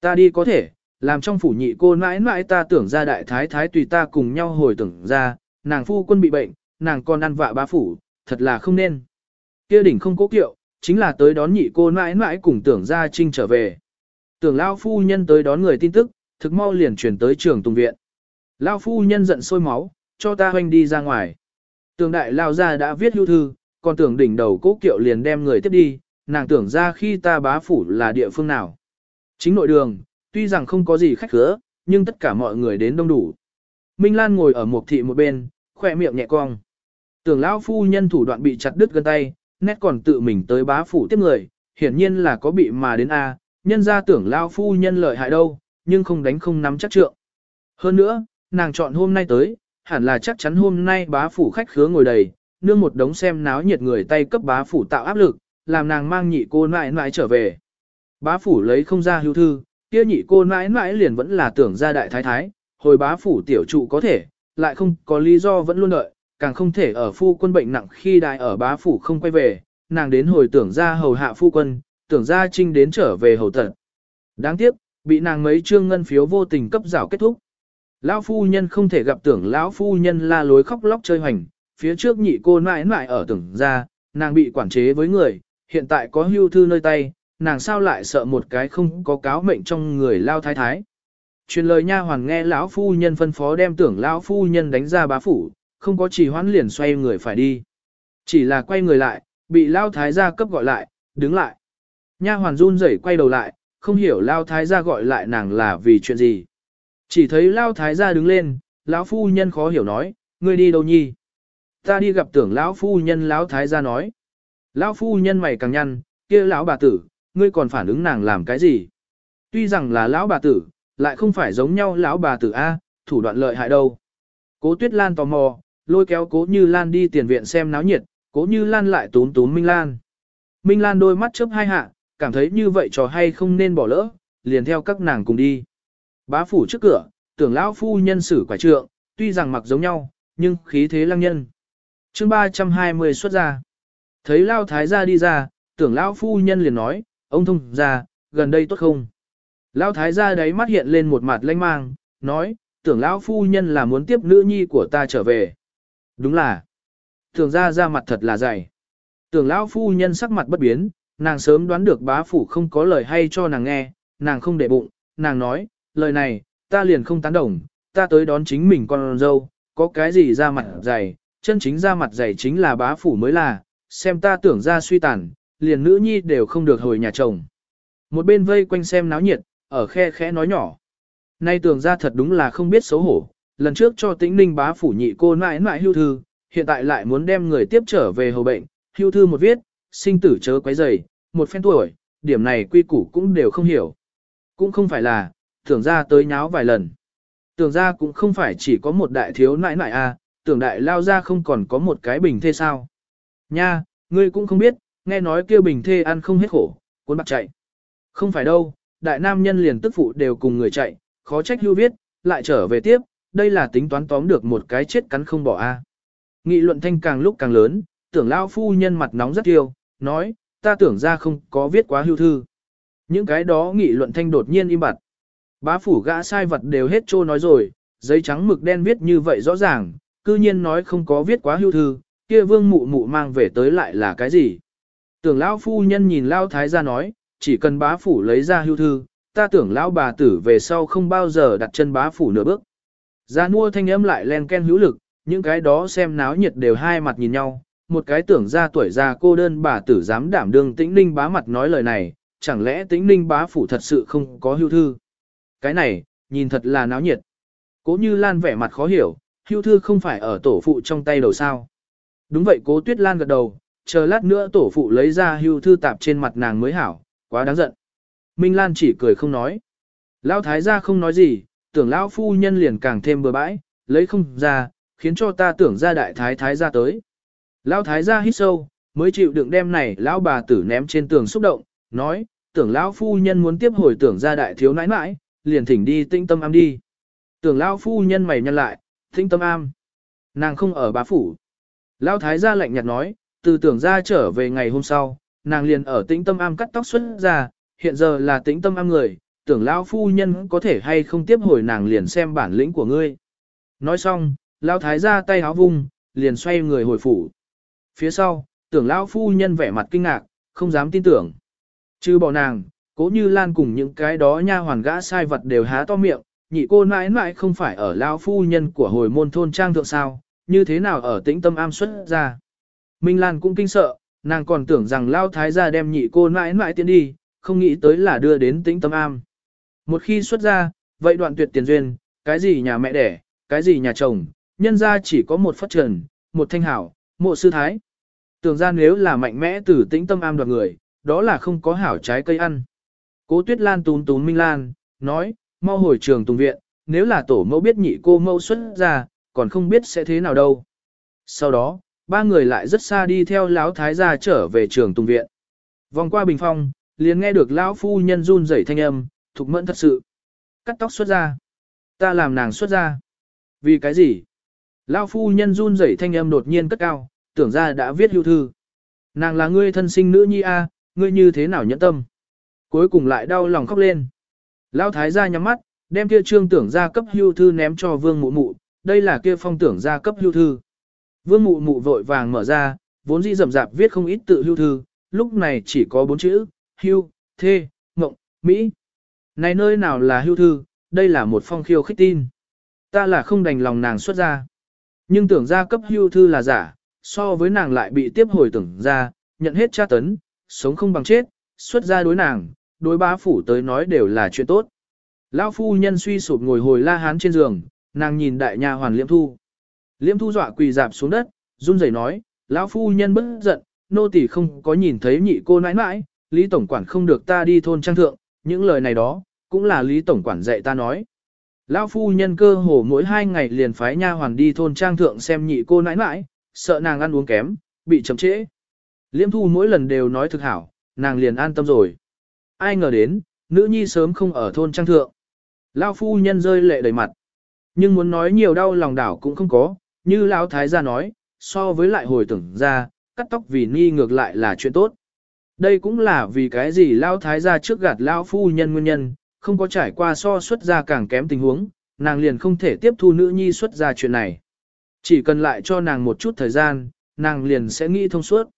Ta đi có thể, làm trong phủ nhị cô mãi mãi ta tưởng ra đại thái thái tùy ta cùng nhau hồi tưởng ra, nàng phu quân bị bệnh, nàng còn ăn vạ bá phủ, thật là không nên. Kia đỉnh không cố kiệu, chính là tới đón nhị cô mãi mãi cùng tưởng gia trinh trở về. Tưởng lao phu nhân tới đón người tin tức, thực mau liền chuyển tới trường tùng viện. Lao phu nhân giận sôi máu, cho ta hoanh đi ra ngoài. Tưởng đại lao ra đã viết hưu thư, còn tưởng đỉnh đầu cố kiệu liền đem người tiếp đi, nàng tưởng ra khi ta bá phủ là địa phương nào. Chính nội đường, tuy rằng không có gì khách khứa, nhưng tất cả mọi người đến đông đủ. Minh Lan ngồi ở một thị một bên, khỏe miệng nhẹ cong. Tưởng lão phu nhân thủ đoạn bị chặt đứt gân tay, nét còn tự mình tới bá phủ tiếp người, hiển nhiên là có bị mà đến A, nhân ra tưởng lão phu nhân lợi hại đâu, nhưng không đánh không nắm chắc trượng. Hơn nữa, nàng chọn hôm nay tới, hẳn là chắc chắn hôm nay bá phủ khách khứa ngồi đầy, nương một đống xem náo nhiệt người tay cấp bá phủ tạo áp lực, làm nàng mang nhị cô nãi nãi trở về. Bá phủ lấy không ra hưu thư, kia nhị cô nãi nãi liền vẫn là tưởng ra đại thái thái, hồi bá phủ tiểu trụ có thể, lại không có lý do vẫn luôn đợi, càng không thể ở phu quân bệnh nặng khi đại ở bá phủ không quay về, nàng đến hồi tưởng ra hầu hạ phu quân, tưởng ra trinh đến trở về hầu tận. Đáng tiếc, bị nàng mấy trương ngân phiếu vô tình cấp rào kết thúc. Lão phu nhân không thể gặp tưởng lão phu nhân la lối khóc lóc chơi hoành, phía trước nhị cô mãi mãi ở tưởng ra, nàng bị quản chế với người, hiện tại có hưu thư nơi tay, nàng sao lại sợ một cái không có cáo mệnh trong người lao thái thái. Truyền lời nha hoàn nghe lão phu nhân phân phó đem tưởng lão phu nhân đánh ra bá phủ, không có chỉ hoãn liền xoay người phải đi. Chỉ là quay người lại, bị lao thái gia cấp gọi lại, đứng lại. Nha hoàn run rẩy quay đầu lại, không hiểu lao thái gia gọi lại nàng là vì chuyện gì. Chỉ thấy lao thái gia đứng lên, lão phu nhân khó hiểu nói, ngươi đi đâu nhi? Ta đi gặp tưởng lão phu nhân lão thái gia nói. Lão phu nhân mày càng nhăn, kia lão bà tử, ngươi còn phản ứng nàng làm cái gì? Tuy rằng là lão bà tử, lại không phải giống nhau lão bà tử A, thủ đoạn lợi hại đâu. Cố tuyết lan tò mò, lôi kéo cố như lan đi tiền viện xem náo nhiệt, cố như lan lại tún tún Minh Lan. Minh Lan đôi mắt chớp hai hạ, cảm thấy như vậy trò hay không nên bỏ lỡ, liền theo các nàng cùng đi. Bá phủ trước cửa, tưởng lão phu nhân xử quả trượng, tuy rằng mặc giống nhau, nhưng khí thế lăng nhân. chương 320 xuất ra. Thấy Lao Thái gia đi ra, tưởng Lão phu nhân liền nói, ông thông ra, gần đây tốt không? Lão Thái gia đấy mắt hiện lên một mặt lanh mang, nói, tưởng Lão phu nhân là muốn tiếp nữ nhi của ta trở về. Đúng là, tưởng ra ra mặt thật là dày. Tưởng Lão phu nhân sắc mặt bất biến, nàng sớm đoán được bá phủ không có lời hay cho nàng nghe, nàng không để bụng, nàng nói, lời này, ta liền không tán đồng, ta tới đón chính mình con dâu, có cái gì ra mặt dày, chân chính ra mặt dày chính là bá phủ mới là, xem ta tưởng ra suy tàn, liền nữ nhi đều không được hồi nhà chồng. Một bên vây quanh xem náo nhiệt, ở khe khẽ nói nhỏ. Nay tưởng ra thật đúng là không biết xấu hổ, lần trước cho tĩnh ninh bá phủ nhị cô mãi mãi hưu thư, hiện tại lại muốn đem người tiếp trở về hầu bệnh, hưu thư một viết, sinh tử chớ quấy rầy, một phen tuổi, điểm này quy củ cũng đều không hiểu. Cũng không phải là, tưởng ra tới nháo vài lần. Tưởng ra cũng không phải chỉ có một đại thiếu nãi nãi a, à, tưởng đại lao ra không còn có một cái bình thê sao. Nha, ngươi cũng không biết, nghe nói kêu bình thê ăn không hết khổ, cuốn bạc chạy. Không phải đâu, đại nam nhân liền tức phụ đều cùng người chạy, khó trách hưu viết, lại trở về tiếp, đây là tính toán tóm được một cái chết cắn không bỏ a. Nghị luận thanh càng lúc càng lớn, tưởng lão phu nhân mặt nóng rất tiêu, nói, ta tưởng ra không có viết quá hưu thư. Những cái đó nghị luận thanh đột nhiên im bặt. Bá phủ gã sai vật đều hết trô nói rồi, giấy trắng mực đen viết như vậy rõ ràng, cư nhiên nói không có viết quá hưu thư, kia vương mụ mụ mang về tới lại là cái gì? Tưởng lão phu nhân nhìn lão thái gia nói, chỉ cần bá phủ lấy ra hưu thư, ta tưởng lão bà tử về sau không bao giờ đặt chân bá phủ nửa bước. Gia nua thanh âm lại len ken hữu lực, những cái đó xem náo nhiệt đều hai mặt nhìn nhau, một cái tưởng ra tuổi già cô đơn bà tử dám đảm đương tĩnh ninh bá mặt nói lời này, chẳng lẽ tĩnh ninh bá phủ thật sự không có hưu thư. Cái này, nhìn thật là náo nhiệt. Cố như lan vẻ mặt khó hiểu, hưu thư không phải ở tổ phụ trong tay đầu sao. Đúng vậy cố tuyết lan gật đầu, chờ lát nữa tổ phụ lấy ra hưu thư tạp trên mặt nàng mới hảo, quá đáng giận. Minh Lan chỉ cười không nói. Lão thái gia không nói gì, tưởng lão phu nhân liền càng thêm bừa bãi, lấy không ra, khiến cho ta tưởng ra đại thái thái gia tới. Lão thái gia hít sâu, mới chịu đựng đem này lão bà tử ném trên tường xúc động, nói, tưởng lão phu nhân muốn tiếp hồi tưởng ra đại thiếu nãi nãi, liền thỉnh đi tinh tâm am đi. Tưởng lão phu nhân mày nhăn lại, tinh tâm am. Nàng không ở bá phủ. Lão thái gia lạnh nhạt nói, từ tưởng ra trở về ngày hôm sau, nàng liền ở tĩnh tâm am cắt tóc xuất ra, hiện giờ là tĩnh tâm am người, tưởng lão phu nhân có thể hay không tiếp hồi nàng liền xem bản lĩnh của ngươi. Nói xong, lão thái ra tay háo vung, liền xoay người hồi phủ. Phía sau, tưởng lão phu nhân vẻ mặt kinh ngạc, không dám tin tưởng. Chứ bỏ nàng, cố như lan cùng những cái đó nha hoàn gã sai vật đều há to miệng, nhị cô mãi mãi không phải ở lão phu nhân của hồi môn thôn trang thượng sao, như thế nào ở tĩnh tâm am xuất ra. Minh Lan cũng kinh sợ, nàng còn tưởng rằng Lao Thái gia đem nhị cô mãi mãi tiến đi, không nghĩ tới là đưa đến tĩnh tâm am. Một khi xuất ra, vậy đoạn tuyệt tiền duyên, cái gì nhà mẹ đẻ, cái gì nhà chồng, nhân ra chỉ có một phát trần, một thanh hảo, mộ sư thái. Tưởng ra nếu là mạnh mẽ từ tĩnh tâm am đoạt người, đó là không có hảo trái cây ăn. Cố tuyết lan tún tún Minh Lan, nói, mau hồi trường tùng viện, nếu là tổ mẫu biết nhị cô mẫu xuất ra, còn không biết sẽ thế nào đâu. Sau đó, ba người lại rất xa đi theo lão thái gia trở về trường tùng viện. Vòng qua bình phong, liền nghe được lão phu nhân run rẩy thanh âm, thục mẫn thật sự. Cắt tóc xuất ra. Ta làm nàng xuất ra. Vì cái gì? Lão phu nhân run rẩy thanh âm đột nhiên cất cao, tưởng ra đã viết hưu thư. Nàng là ngươi thân sinh nữ nhi a, ngươi như thế nào nhẫn tâm? Cuối cùng lại đau lòng khóc lên. Lão thái gia nhắm mắt, đem kia trương tưởng ra cấp hưu thư ném cho vương mụ mụ, đây là kia phong tưởng ra cấp hưu thư. Vương mụ mụ vội vàng mở ra, vốn dĩ rậm rạp viết không ít tự hưu thư, lúc này chỉ có bốn chữ, hưu, thê, mộng, mỹ. Này nơi nào là hưu thư, đây là một phong khiêu khích tin. Ta là không đành lòng nàng xuất ra. Nhưng tưởng ra cấp hưu thư là giả, so với nàng lại bị tiếp hồi tưởng ra, nhận hết tra tấn, sống không bằng chết, xuất ra đối nàng, đối bá phủ tới nói đều là chuyện tốt. Lão phu nhân suy sụp ngồi hồi la hán trên giường, nàng nhìn đại nhà hoàn liễm thu. Liễm thu dọa quỳ dạp xuống đất, run rẩy nói, lão phu nhân bất giận, nô tỳ không có nhìn thấy nhị cô nãi nãi, Lý Tổng Quản không được ta đi thôn trang thượng, những lời này đó, cũng là Lý Tổng Quản dạy ta nói. Lão phu nhân cơ hồ mỗi hai ngày liền phái nha hoàn đi thôn trang thượng xem nhị cô nãi nãi, sợ nàng ăn uống kém, bị chậm trễ. Liễm thu mỗi lần đều nói thực hảo, nàng liền an tâm rồi. Ai ngờ đến, nữ nhi sớm không ở thôn trang thượng. Lão phu nhân rơi lệ đầy mặt. Nhưng muốn nói nhiều đau lòng đảo cũng không có, như lão thái gia nói, so với lại hồi tưởng ra, cắt tóc vì ni ngược lại là chuyện tốt. Đây cũng là vì cái gì lão thái gia trước gạt lão phu nhân nguyên nhân, không có trải qua so xuất ra càng kém tình huống, nàng liền không thể tiếp thu nữ nhi xuất ra chuyện này. Chỉ cần lại cho nàng một chút thời gian, nàng liền sẽ nghĩ thông suốt.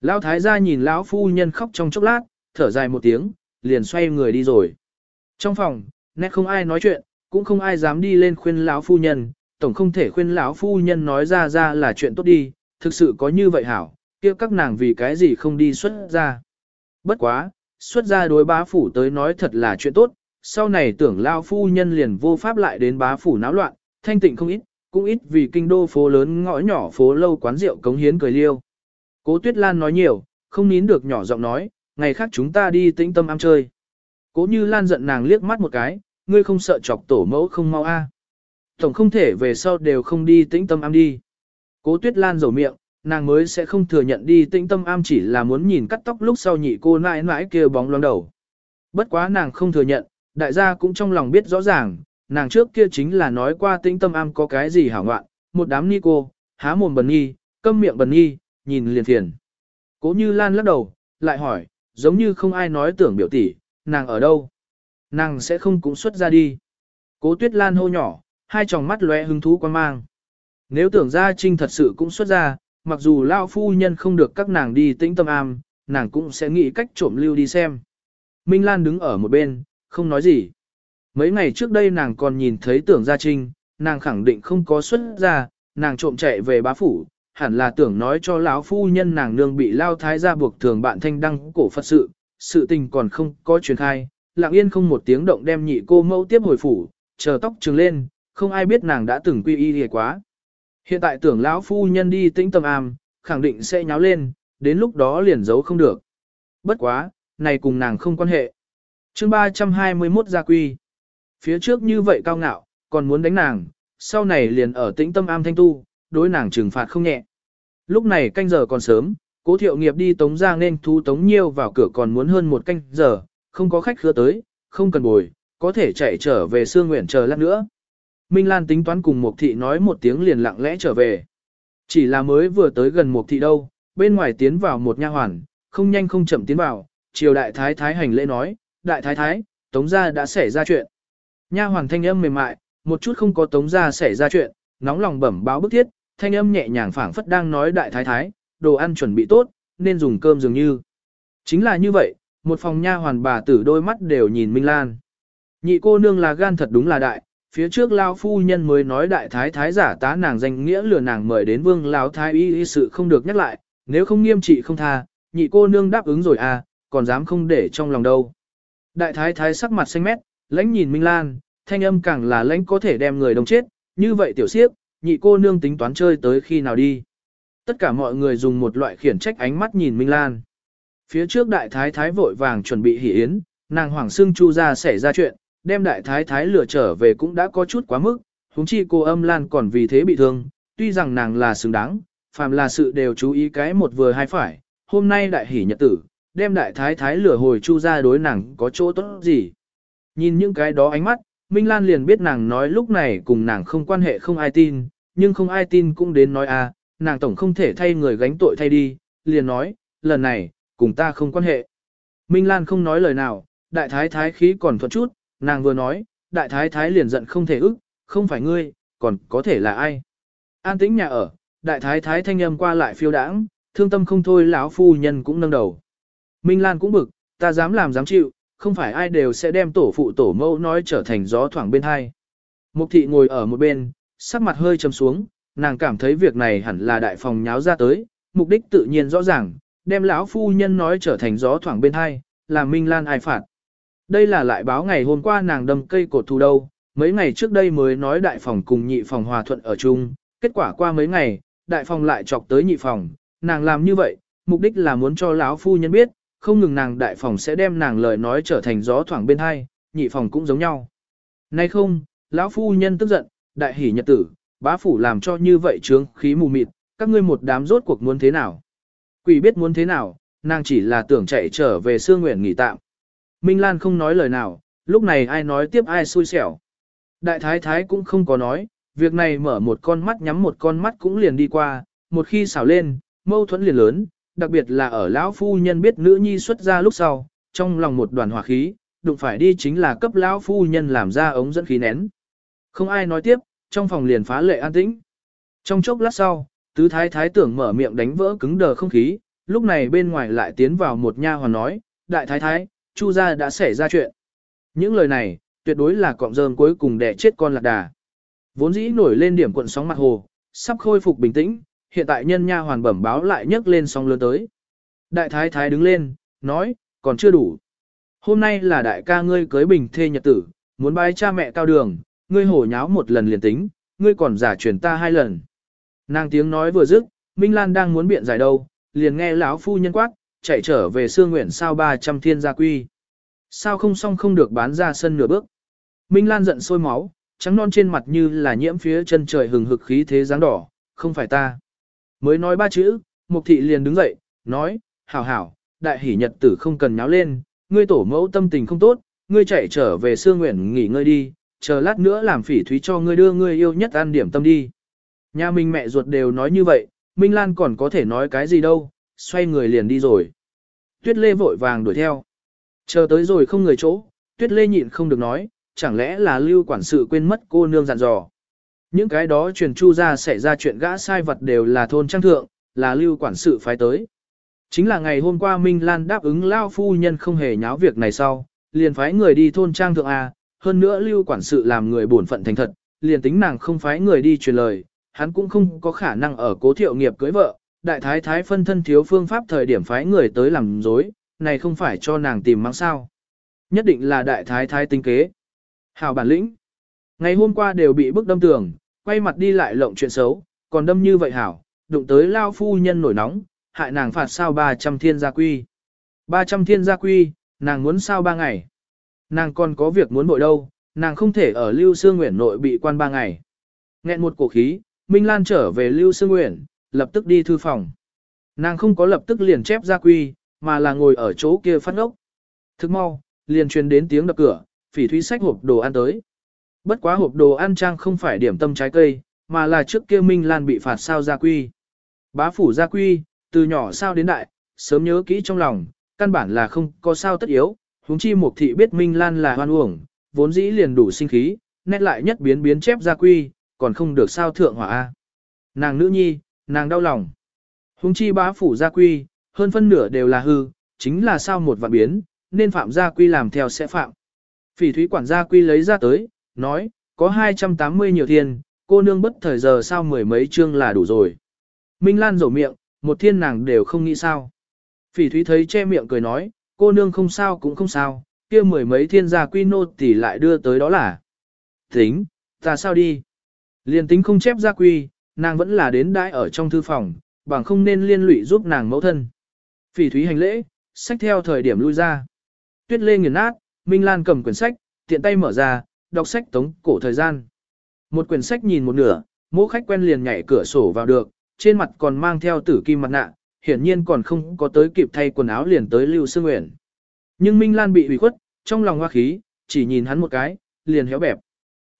Lão thái gia nhìn lão phu nhân khóc trong chốc lát, thở dài một tiếng, liền xoay người đi rồi. Trong phòng, nét không ai nói chuyện, cũng không ai dám đi lên khuyên lão phu nhân, tổng không thể khuyên lão phu nhân nói ra ra là chuyện tốt đi, thực sự có như vậy hảo, kia các nàng vì cái gì không đi xuất ra. Bất quá, xuất ra đối bá phủ tới nói thật là chuyện tốt, sau này tưởng lão phu nhân liền vô pháp lại đến bá phủ náo loạn, thanh tịnh không ít, cũng ít vì kinh đô phố lớn ngõ nhỏ phố lâu quán rượu cống hiến cười liêu. Cố Tuyết Lan nói nhiều, không nín được nhỏ giọng nói, ngày khác chúng ta đi tĩnh tâm ăn chơi. Cố Như Lan giận nàng liếc mắt một cái, ngươi không sợ chọc tổ mẫu không mau a? Tổng không thể về sau đều không đi tĩnh tâm am đi. Cố tuyết lan rầu miệng, nàng mới sẽ không thừa nhận đi tĩnh tâm am chỉ là muốn nhìn cắt tóc lúc sau nhị cô nãi nãi kia bóng loáng đầu. Bất quá nàng không thừa nhận, đại gia cũng trong lòng biết rõ ràng, nàng trước kia chính là nói qua tĩnh tâm am có cái gì hảo ngoạn, một đám ni cô, há mồm bần nhi, câm miệng bần nhi, nhìn liền phiền. Cố như lan lắc đầu, lại hỏi, giống như không ai nói tưởng biểu tỷ, nàng ở đâu? Nàng sẽ không cũng xuất ra đi. Cố tuyết lan hô nhỏ, hai tròng mắt lóe hứng thú quan mang. Nếu tưởng ra trinh thật sự cũng xuất ra, mặc dù lao phu nhân không được các nàng đi tĩnh tâm am, nàng cũng sẽ nghĩ cách trộm lưu đi xem. Minh Lan đứng ở một bên, không nói gì. Mấy ngày trước đây nàng còn nhìn thấy tưởng gia trinh, nàng khẳng định không có xuất ra, nàng trộm chạy về bá phủ, hẳn là tưởng nói cho lão phu nhân nàng nương bị lao thái gia buộc thường bạn thanh đăng cổ Phật sự, sự tình còn không có truyền khai, lặng yên không một tiếng động đem nhị cô mẫu tiếp hồi phủ, chờ tóc trừng lên, không ai biết nàng đã từng quy y hề quá. Hiện tại tưởng lão phu nhân đi tĩnh tâm am, khẳng định sẽ nháo lên, đến lúc đó liền giấu không được. Bất quá, này cùng nàng không quan hệ. chương 321 gia quy. Phía trước như vậy cao ngạo, còn muốn đánh nàng, sau này liền ở tĩnh tâm am thanh tu, đối nàng trừng phạt không nhẹ. Lúc này canh giờ còn sớm, cố thiệu nghiệp đi tống ra nên thu tống nhiêu vào cửa còn muốn hơn một canh giờ, không có khách khứa tới, không cần bồi, có thể chạy trở về Sương Nguyện chờ lát nữa. Minh Lan tính toán cùng Mục Thị nói một tiếng liền lặng lẽ trở về. Chỉ là mới vừa tới gần Mục Thị đâu, bên ngoài tiến vào một nha hoàn, không nhanh không chậm tiến vào, triều đại thái thái hành lễ nói, đại thái thái, tống gia đã xảy ra chuyện. Nha hoàn thanh âm mềm mại, một chút không có tống gia xảy ra chuyện, nóng lòng bẩm báo bức thiết, thanh âm nhẹ nhàng phảng phất đang nói đại thái thái, đồ ăn chuẩn bị tốt, nên dùng cơm dường như. Chính là như vậy, một phòng nha hoàn bà tử đôi mắt đều nhìn Minh Lan. Nhị cô nương là gan thật đúng là đại, phía trước lao phu nhân mới nói đại thái thái giả tá nàng danh nghĩa lừa nàng mời đến vương lão thái y y sự không được nhắc lại, nếu không nghiêm trị không tha, nhị cô nương đáp ứng rồi à, còn dám không để trong lòng đâu. Đại thái thái sắc mặt xanh mét, lãnh nhìn Minh Lan, thanh âm càng là lãnh có thể đem người đồng chết, như vậy tiểu siếp, nhị cô nương tính toán chơi tới khi nào đi. Tất cả mọi người dùng một loại khiển trách ánh mắt nhìn Minh Lan. Phía trước đại thái thái vội vàng chuẩn bị hỷ yến, nàng hoàng xưng chu ra xảy ra chuyện, đem đại thái thái lừa trở về cũng đã có chút quá mức, huống chi cô âm lan còn vì thế bị thương, tuy rằng nàng là xứng đáng, phàm là sự đều chú ý cái một vừa hai phải, hôm nay đại hỷ nhật tử, đem đại thái thái lửa hồi chu ra đối nàng có chỗ tốt gì. Nhìn những cái đó ánh mắt, Minh Lan liền biết nàng nói lúc này cùng nàng không quan hệ không ai tin, nhưng không ai tin cũng đến nói à, nàng tổng không thể thay người gánh tội thay đi, liền nói, lần này, cùng ta không quan hệ. Minh Lan không nói lời nào, đại thái thái khí còn thuận chút, nàng vừa nói, đại thái thái liền giận không thể ức, không phải ngươi, còn có thể là ai. An tĩnh nhà ở, đại thái thái thanh âm qua lại phiêu đãng, thương tâm không thôi lão phu nhân cũng nâng đầu. Minh Lan cũng bực, ta dám làm dám chịu, không phải ai đều sẽ đem tổ phụ tổ mẫu nói trở thành gió thoảng bên hai. Mục thị ngồi ở một bên, sắc mặt hơi trầm xuống, nàng cảm thấy việc này hẳn là đại phòng nháo ra tới, mục đích tự nhiên rõ ràng, đem lão phu nhân nói trở thành gió thoảng bên hai, là Minh Lan ai phạt. Đây là lại báo ngày hôm qua nàng đâm cây cột thù đâu, mấy ngày trước đây mới nói đại phòng cùng nhị phòng hòa thuận ở chung, kết quả qua mấy ngày, đại phòng lại chọc tới nhị phòng, nàng làm như vậy, mục đích là muốn cho lão phu nhân biết, không ngừng nàng đại phòng sẽ đem nàng lời nói trở thành gió thoảng bên hai, nhị phòng cũng giống nhau. Nay không, lão phu nhân tức giận, đại hỉ nhật tử, bá phủ làm cho như vậy trướng khí mù mịt, các ngươi một đám rốt cuộc muốn thế nào. Quỷ biết muốn thế nào, nàng chỉ là tưởng chạy trở về xương nguyện nghỉ tạm. Minh Lan không nói lời nào, lúc này ai nói tiếp ai xui xẻo. Đại thái thái cũng không có nói, việc này mở một con mắt nhắm một con mắt cũng liền đi qua, một khi xảo lên, mâu thuẫn liền lớn, đặc biệt là ở lão phu nhân biết nữ nhi xuất ra lúc sau, trong lòng một đoàn hỏa khí, đụng phải đi chính là cấp lão phu nhân làm ra ống dẫn khí nén. Không ai nói tiếp, trong phòng liền phá lệ an tĩnh. Trong chốc lát sau, tứ thái thái tưởng mở miệng đánh vỡ cứng đờ không khí, lúc này bên ngoài lại tiến vào một nha hoàn nói, đại thái thái, chu gia đã xảy ra chuyện. Những lời này, tuyệt đối là cọng rơm cuối cùng để chết con lạc đà. Vốn dĩ nổi lên điểm cuộn sóng mặt hồ, sắp khôi phục bình tĩnh, hiện tại nhân nha hoàn bẩm báo lại nhấc lên sóng lớn tới. Đại thái thái đứng lên, nói, còn chưa đủ. Hôm nay là đại ca ngươi cưới bình thê nhật tử, muốn bái cha mẹ cao đường, ngươi hổ nháo một lần liền tính, ngươi còn giả truyền ta hai lần. Nàng tiếng nói vừa dứt, Minh Lan đang muốn biện giải đâu, liền nghe lão phu nhân quát, chạy trở về xương nguyện sao 300 thiên gia quy. Sao không xong không được bán ra sân nửa bước. Minh Lan giận sôi máu, trắng non trên mặt như là nhiễm phía chân trời hừng hực khí thế dáng đỏ, không phải ta. Mới nói ba chữ, Mục thị liền đứng dậy, nói, hảo hảo, đại hỷ nhật tử không cần nháo lên, ngươi tổ mẫu tâm tình không tốt, ngươi chạy trở về xương nguyện nghỉ ngơi đi, chờ lát nữa làm phỉ thúy cho ngươi đưa ngươi yêu nhất ăn điểm tâm đi. Nhà mình mẹ ruột đều nói như vậy, Minh Lan còn có thể nói cái gì đâu, xoay người liền đi rồi. Tuyết Lê vội vàng đuổi theo. Chờ tới rồi không người chỗ, Tuyết Lê nhịn không được nói, chẳng lẽ là lưu quản sự quên mất cô nương dặn dò. Những cái đó truyền chu ra xảy ra chuyện gã sai vật đều là thôn trang thượng, là lưu quản sự phái tới. Chính là ngày hôm qua Minh Lan đáp ứng lao phu nhân không hề nháo việc này sau, liền phái người đi thôn trang thượng A, hơn nữa lưu quản sự làm người bổn phận thành thật, liền tính nàng không phái người đi truyền lời, hắn cũng không có khả năng ở cố thiệu nghiệp cưới vợ, đại thái thái phân thân thiếu phương pháp thời điểm phái người tới làm dối, này không phải cho nàng tìm mang sao. Nhất định là đại thái thái tinh kế. Hào bản lĩnh. Ngày hôm qua đều bị bức đâm tường, quay mặt đi lại lộng chuyện xấu, còn đâm như vậy hảo, đụng tới lao phu nhân nổi nóng, hại nàng phạt sao 300 thiên gia quy. 300 thiên gia quy, nàng muốn sao 3 ngày. Nàng còn có việc muốn bội đâu, nàng không thể ở Lưu Sương Nguyễn nội bị quan 3 ngày. Nghẹn một cổ khí, Minh Lan trở về Lưu Sương Nguyễn, lập tức đi thư phòng. Nàng không có lập tức liền chép gia quy, mà là ngồi ở chỗ kia phát ngốc. Thức mau, liền truyền đến tiếng đập cửa, phỉ thúy sách hộp đồ ăn tới. Bất quá hộp đồ ăn trang không phải điểm tâm trái cây, mà là trước kia Minh Lan bị phạt sao gia quy. Bá phủ gia quy, Từ nhỏ sao đến đại, sớm nhớ kỹ trong lòng, căn bản là không có sao tất yếu, huống chi Mục thị biết Minh Lan là hoan uổng, vốn dĩ liền đủ sinh khí, nét lại nhất biến biến chép ra quy, còn không được sao thượng hỏa a. Nàng nữ nhi, nàng đau lòng. Huống chi bá phủ gia quy, hơn phân nửa đều là hư, chính là sao một vạn biến, nên phạm gia quy làm theo sẽ phạm. Phỉ thúy quản gia quy lấy ra tới, nói, có 280 nhiều thiên, cô nương bất thời giờ sao mười mấy chương là đủ rồi. Minh Lan rổ miệng, một thiên nàng đều không nghĩ sao. Phỉ thúy thấy che miệng cười nói, cô nương không sao cũng không sao, kia mười mấy thiên gia quy nô tỷ lại đưa tới đó là. Tính, ta sao đi? liền tính không chép gia quy, nàng vẫn là đến đãi ở trong thư phòng, bằng không nên liên lụy giúp nàng mẫu thân. Phỉ thúy hành lễ, sách theo thời điểm lui ra. Tuyết lê nghiền nát, Minh Lan cầm quyển sách, tiện tay mở ra, đọc sách tống cổ thời gian. Một quyển sách nhìn một nửa, mỗi khách quen liền nhảy cửa sổ vào được, trên mặt còn mang theo tử kim mặt nạ, hiển nhiên còn không có tới kịp thay quần áo liền tới Lưu Sương Nguyện. Nhưng Minh Lan bị ủy khuất, trong lòng hoa khí, chỉ nhìn hắn một cái, liền héo bẹp.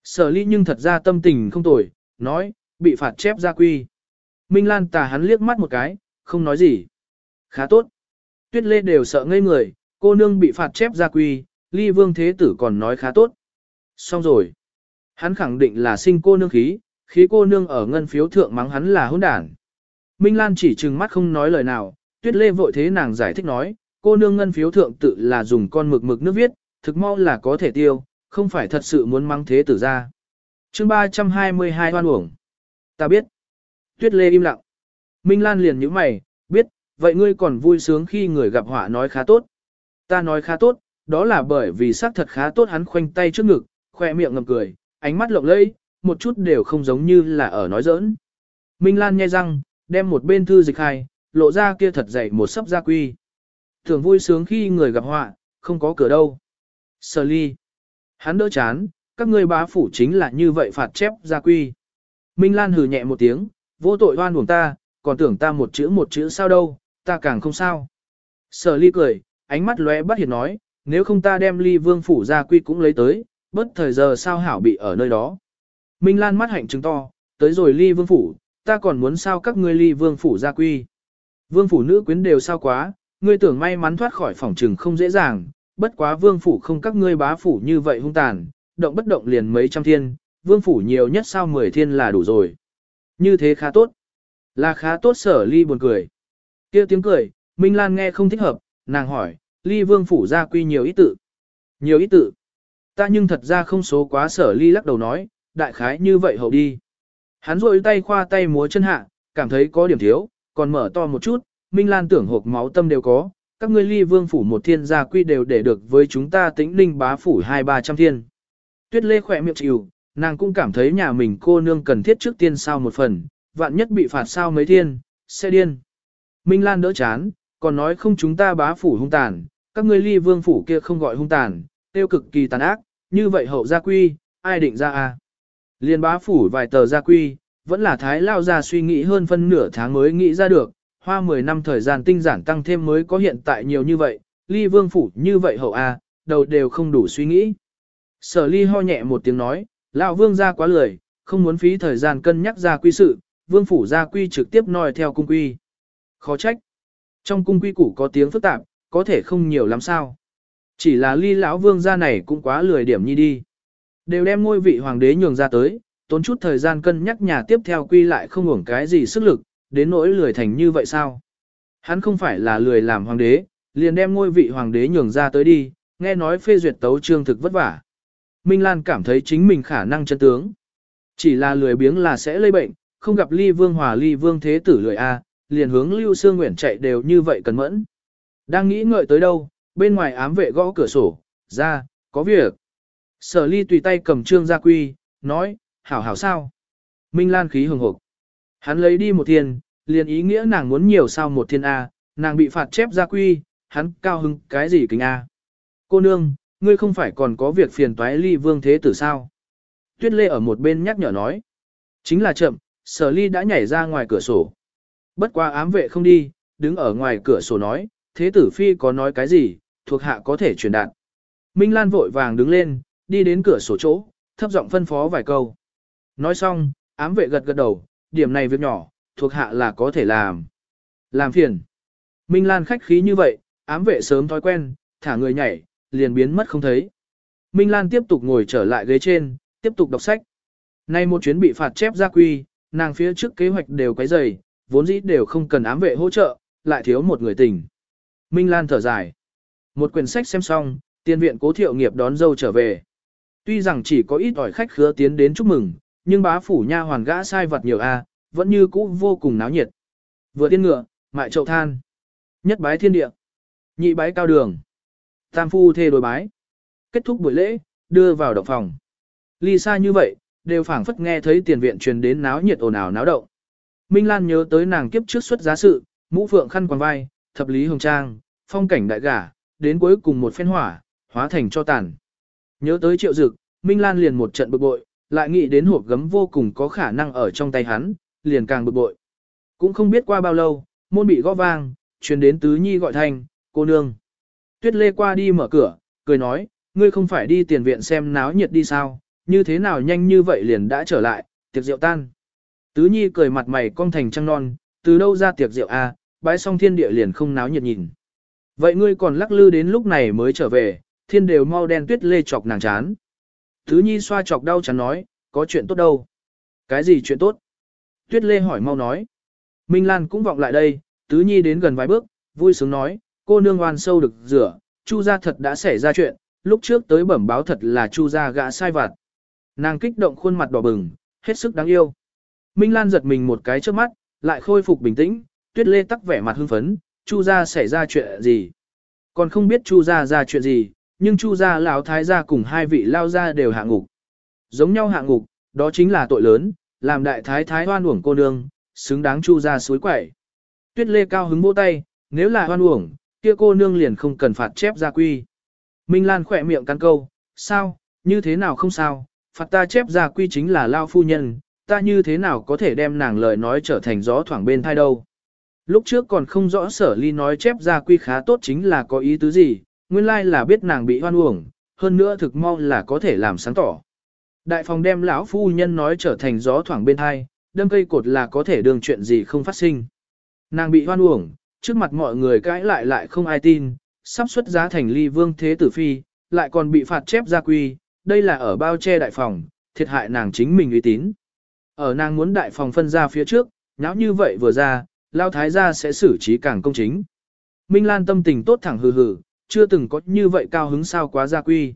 Sở ly nhưng thật ra tâm tình không tồi, nói, bị phạt chép ra quy. Minh Lan tà hắn liếc mắt một cái, không nói gì. Khá tốt. Tuyết lê đều sợ ngây người, cô nương bị phạt chép ra quy, ly vương thế tử còn nói khá tốt. Xong rồi. Hắn khẳng định là sinh cô nương khí, khí cô nương ở ngân phiếu thượng mắng hắn là hỗn đản. Minh Lan chỉ trừng mắt không nói lời nào, tuyết lê vội thế nàng giải thích nói, cô nương ngân phiếu thượng tự là dùng con mực mực nước viết, thực mau là có thể tiêu, không phải thật sự muốn mắng thế tử ra. chương 322 hoan uổng. Ta biết. Tuyết lê im lặng. Minh Lan liền nhíu mày, biết, vậy ngươi còn vui sướng khi người gặp họa nói khá tốt. Ta nói khá tốt, đó là bởi vì xác thật khá tốt hắn khoanh tay trước ngực, khoe miệng ngầm cười, ánh mắt lộng lẫy, một chút đều không giống như là ở nói giỡn. Minh Lan nhai răng, đem một bên thư dịch hai, lộ ra kia thật dày một sấp gia quy. Thường vui sướng khi người gặp họa, không có cửa đâu. Sở ly. Hắn đỡ chán, các ngươi bá phủ chính là như vậy phạt chép gia quy. Minh Lan hừ nhẹ một tiếng, vô tội oan uổng ta, còn tưởng ta một chữ một chữ sao đâu, ta càng không sao. Sở ly cười, ánh mắt lóe bắt hiệt nói, nếu không ta đem ly vương phủ gia quy cũng lấy tới, bất thời giờ sao hảo bị ở nơi đó. Minh Lan mắt hạnh chứng to, tới rồi ly vương phủ, ta còn muốn sao các ngươi ly vương phủ gia quy. Vương phủ nữ quyến đều sao quá, ngươi tưởng may mắn thoát khỏi phòng trừng không dễ dàng, bất quá vương phủ không các ngươi bá phủ như vậy hung tàn, động bất động liền mấy trăm thiên, vương phủ nhiều nhất sao mười thiên là đủ rồi. Như thế khá tốt. Là khá tốt sở ly buồn cười. kia tiếng cười, Minh Lan nghe không thích hợp, nàng hỏi, ly vương phủ gia quy nhiều ý tự. Nhiều ý tự. Ta nhưng thật ra không số quá sở ly lắc đầu nói, đại khái như vậy hậu đi. Hắn rội tay khoa tay múa chân hạ, cảm thấy có điểm thiếu, còn mở to một chút, Minh Lan tưởng hộp máu tâm đều có, các ngươi ly vương phủ một thiên gia quy đều để được với chúng ta tĩnh ninh bá phủ hai ba trăm thiên. Tuyết lê khỏe miệng chịu, nàng cũng cảm thấy nhà mình cô nương cần thiết trước tiên sao một phần, vạn nhất bị phạt sao mấy thiên, sẽ điên. Minh Lan đỡ chán, còn nói không chúng ta bá phủ hung tàn, các ngươi ly vương phủ kia không gọi hung tàn, tiêu cực kỳ tàn ác, như vậy hậu gia quy, ai định ra à? Liên bá phủ vài tờ gia quy, vẫn là thái lao ra suy nghĩ hơn phân nửa tháng mới nghĩ ra được, hoa 10 năm thời gian tinh giản tăng thêm mới có hiện tại nhiều như vậy, ly vương phủ như vậy hậu a, đầu đều không đủ suy nghĩ. Sở ly ho nhẹ một tiếng nói, lão vương ra quá lười, không muốn phí thời gian cân nhắc ra quy sự, vương phủ ra quy trực tiếp nói theo cung quy. Khó trách. Trong cung quy củ có tiếng phức tạp, có thể không nhiều lắm sao. Chỉ là ly lão vương gia này cũng quá lười điểm nhi đi. Đều đem ngôi vị hoàng đế nhường ra tới, tốn chút thời gian cân nhắc nhà tiếp theo quy lại không hưởng cái gì sức lực, đến nỗi lười thành như vậy sao? Hắn không phải là lười làm hoàng đế, liền đem ngôi vị hoàng đế nhường ra tới đi, nghe nói phê duyệt tấu trương thực vất vả. Minh Lan cảm thấy chính mình khả năng chân tướng. Chỉ là lười biếng là sẽ lây bệnh, không gặp ly vương hòa ly vương thế tử lười A, liền hướng lưu sương Nguyễn chạy đều như vậy cần mẫn. Đang nghĩ ngợi tới đâu, bên ngoài ám vệ gõ cửa sổ, ra, có việc. Sở ly tùy tay cầm trương gia quy, nói, hảo hảo sao. Minh Lan khí hừng hộp. Hắn lấy đi một thiên, liền ý nghĩa nàng muốn nhiều sao một thiên A, nàng bị phạt chép gia quy, hắn cao hứng cái gì kính A. Cô nương, ngươi không phải còn có việc phiền toái ly vương thế tử sao? Tuyết lê ở một bên nhắc nhở nói. Chính là chậm, sở ly đã nhảy ra ngoài cửa sổ. Bất qua ám vệ không đi, đứng ở ngoài cửa sổ nói, thế tử phi có nói cái gì, thuộc hạ có thể truyền đạt. Minh Lan vội vàng đứng lên, đi đến cửa sổ chỗ, thấp giọng phân phó vài câu. Nói xong, ám vệ gật gật đầu, điểm này việc nhỏ, thuộc hạ là có thể làm. Làm phiền. Minh Lan khách khí như vậy, ám vệ sớm thói quen, thả người nhảy, liền biến mất không thấy. Minh Lan tiếp tục ngồi trở lại ghế trên, tiếp tục đọc sách. Nay một chuyến bị phạt chép ra quy, nàng phía trước kế hoạch đều quấy dày, vốn dĩ đều không cần ám vệ hỗ trợ, lại thiếu một người tình. Minh Lan thở dài. Một quyển sách xem xong, tiên viện cố thiệu nghiệp đón dâu trở về. Tuy rằng chỉ có ít ỏi khách khứa tiến đến chúc mừng, nhưng bá phủ nha hoàn gã sai vật nhiều a, vẫn như cũ vô cùng náo nhiệt. Vừa tiên ngựa, mại chậu than. Nhất bái thiên địa. Nhị bái cao đường. Tam phu thê đối bái. Kết thúc buổi lễ, đưa vào động phòng. Ly xa như vậy, đều phảng phất nghe thấy tiền viện truyền đến náo nhiệt ồn ào náo động. Minh Lan nhớ tới nàng kiếp trước xuất giá sự, mũ phượng khăn quàng vai, thập lý hồng trang, phong cảnh đại gả, đến cuối cùng một phen hỏa, hóa thành cho tàn. Nhớ tới triệu dực, Minh Lan liền một trận bực bội, lại nghĩ đến hộp gấm vô cùng có khả năng ở trong tay hắn, liền càng bực bội. Cũng không biết qua bao lâu, môn bị gõ vang, truyền đến tứ nhi gọi thành cô nương. Tuyết lê qua đi mở cửa, cười nói, ngươi không phải đi tiền viện xem náo nhiệt đi sao, như thế nào nhanh như vậy liền đã trở lại, tiệc rượu tan. Tứ nhi cười mặt mày cong thành trăng non, từ đâu ra tiệc rượu a, à, bãi xong thiên địa liền không náo nhiệt nhìn. Vậy ngươi còn lắc lư đến lúc này mới trở về, thiên đều mau đen tuyết lê chọc nàng chán. Tứ nhi xoa chọc đau chán nói, có chuyện tốt đâu. Cái gì chuyện tốt? Tuyết lê hỏi mau nói. Minh Lan cũng vọng lại đây, tứ nhi đến gần vài bước, vui sướng nói, cô nương oan sâu được rửa, chu gia thật đã xảy ra chuyện, lúc trước tới bẩm báo thật là chu gia gã sai vặt. Nàng kích động khuôn mặt đỏ bừng, hết sức đáng yêu. Minh Lan giật mình một cái trước mắt, lại khôi phục bình tĩnh, tuyết lê tắc vẻ mặt hưng phấn, chu gia xảy ra chuyện gì. Còn không biết chu gia ra chuyện gì, nhưng chu gia lão thái gia cùng hai vị lao gia đều hạ ngục. Giống nhau hạ ngục, đó chính là tội lớn, làm đại thái thái hoan uổng cô nương, xứng đáng chu gia suối quẩy. Tuyết lê cao hứng vỗ tay, nếu là hoan uổng, kia cô nương liền không cần phạt chép gia quy. Minh Lan khỏe miệng căn câu, sao, như thế nào không sao, phạt ta chép gia quy chính là lao phu nhân, ta như thế nào có thể đem nàng lời nói trở thành gió thoảng bên thai đâu. Lúc trước còn không rõ sở ly nói chép gia quy khá tốt chính là có ý tứ gì, nguyên lai là biết nàng bị hoan uổng, hơn nữa thực mong là có thể làm sáng tỏ. Đại phòng đem lão phu nhân nói trở thành gió thoảng bên thai, đâm cây cột là có thể đường chuyện gì không phát sinh. Nàng bị hoan uổng, trước mặt mọi người cãi lại lại không ai tin, sắp xuất giá thành ly vương thế tử phi, lại còn bị phạt chép gia quy, đây là ở bao che đại phòng, thiệt hại nàng chính mình uy tín. Ở nàng muốn đại phòng phân ra phía trước, nháo như vậy vừa ra, lao thái gia sẽ xử trí càng công chính. Minh Lan tâm tình tốt thẳng hừ hừ, chưa từng có như vậy cao hứng sao quá gia quy.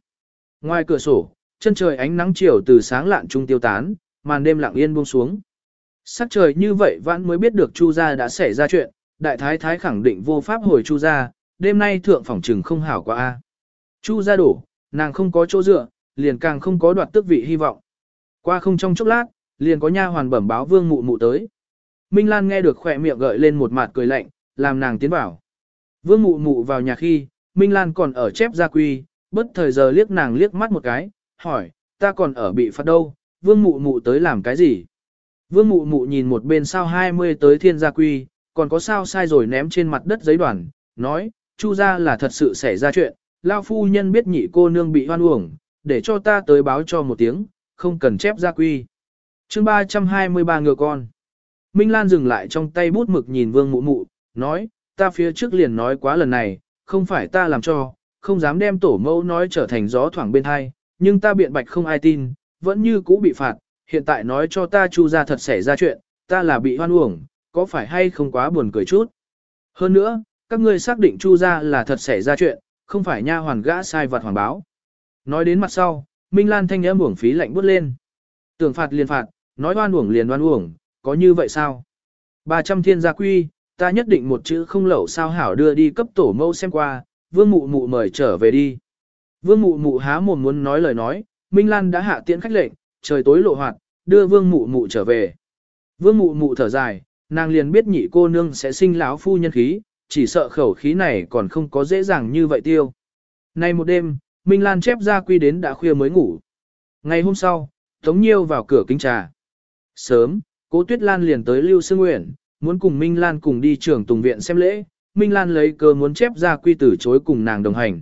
Ngoài cửa sổ, chân trời ánh nắng chiều từ sáng lạn trung tiêu tán, màn đêm lặng yên buông xuống. Sắc trời như vậy vãn mới biết được Chu gia đã xảy ra chuyện, đại thái thái khẳng định vô pháp hồi Chu gia, đêm nay thượng phòng trừng không hảo quá a. Chu gia đổ, nàng không có chỗ dựa, liền càng không có đoạt tước vị hy vọng. Qua không trong chốc lát, liền có nha hoàn bẩm báo Vương Mụ Mụ tới. Minh Lan nghe được khỏe miệng gợi lên một mặt cười lạnh, làm nàng tiến vào. Vương Mụ Mụ vào nhà khi, Minh Lan còn ở chép gia quy, bất thời giờ liếc nàng liếc mắt một cái, hỏi, ta còn ở bị phạt đâu, Vương Mụ Mụ tới làm cái gì? Vương Mụ Mụ nhìn một bên sao 20 tới thiên gia quy, còn có sao sai rồi ném trên mặt đất giấy đoàn, nói, chu ra là thật sự xảy ra chuyện, lao phu nhân biết nhị cô nương bị hoan uổng, để cho ta tới báo cho một tiếng, không cần chép gia quy. chương 323 ngựa con. Minh Lan dừng lại trong tay bút mực nhìn vương mụ mụ, nói, ta phía trước liền nói quá lần này, không phải ta làm cho, không dám đem tổ mẫu nói trở thành gió thoảng bên hai, nhưng ta biện bạch không ai tin, vẫn như cũ bị phạt, hiện tại nói cho ta chu ra thật xảy ra chuyện, ta là bị hoan uổng, có phải hay không quá buồn cười chút. Hơn nữa, các ngươi xác định chu ra là thật xảy ra chuyện, không phải nha hoàn gã sai vật hoàn báo. Nói đến mặt sau, Minh Lan thanh âm uổng phí lạnh bút lên. Tưởng phạt liền phạt, nói oan uổng liền oan uổng, có như vậy sao? 300 thiên gia quy, ta nhất định một chữ không lẩu sao hảo đưa đi cấp tổ mâu xem qua, vương mụ mụ mời trở về đi. Vương mụ mụ há mồm muốn nói lời nói, Minh Lan đã hạ tiễn khách lệnh, trời tối lộ hoạt, đưa vương mụ mụ trở về. Vương mụ mụ thở dài, nàng liền biết nhị cô nương sẽ sinh lão phu nhân khí, chỉ sợ khẩu khí này còn không có dễ dàng như vậy tiêu. Nay một đêm, Minh Lan chép ra quy đến đã khuya mới ngủ. Ngày hôm sau, Tống Nhiêu vào cửa kính trà. Sớm, cố Tuyết Lan liền tới Lưu Sương Nguyễn, muốn cùng Minh Lan cùng đi trường Tùng Viện xem lễ. Minh Lan lấy cơ muốn chép ra quy từ chối cùng nàng đồng hành.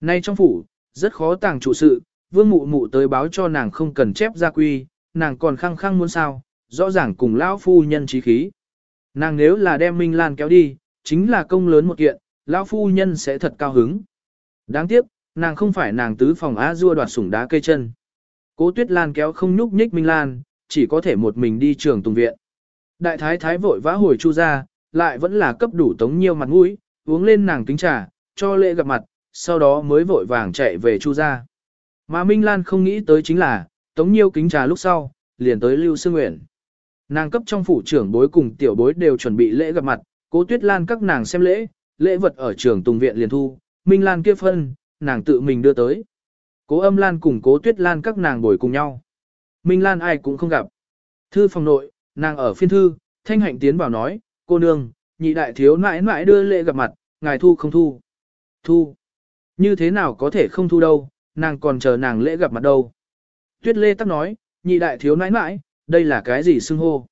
Nay trong phủ, rất khó tàng trụ sự, vương mụ mụ tới báo cho nàng không cần chép ra quy, nàng còn khăng khăng muốn sao, rõ ràng cùng lão phu nhân trí khí. Nàng nếu là đem Minh Lan kéo đi, chính là công lớn một kiện, lão phu nhân sẽ thật cao hứng. Đáng tiếc, nàng không phải nàng tứ phòng á dua đoạt sủng đá cây chân. Cố Tuyết Lan kéo không nhúc nhích Minh Lan, chỉ có thể một mình đi trường tùng viện. Đại thái thái vội vã hồi chu ra, lại vẫn là cấp đủ tống nhiêu mặt mũi, uống lên nàng kính trà, cho lễ gặp mặt, sau đó mới vội vàng chạy về chu ra. Mà Minh Lan không nghĩ tới chính là, tống nhiêu kính trà lúc sau, liền tới Lưu Sương Nguyện. Nàng cấp trong phủ trưởng bối cùng tiểu bối đều chuẩn bị lễ gặp mặt, cố tuyết lan các nàng xem lễ, lễ vật ở trường tùng viện liền thu, Minh Lan kia phân, nàng tự mình đưa tới. Cố âm Lan cùng cố tuyết lan các nàng bồi cùng nhau. Minh Lan ai cũng không gặp. Thư phòng nội, nàng ở phiên thư, thanh hạnh tiến vào nói, cô nương, nhị đại thiếu nãi nãi đưa lễ gặp mặt, ngài thu không thu. Thu. Như thế nào có thể không thu đâu, nàng còn chờ nàng lễ gặp mặt đâu. Tuyết lê tắc nói, nhị đại thiếu nãi nãi, đây là cái gì xưng hô?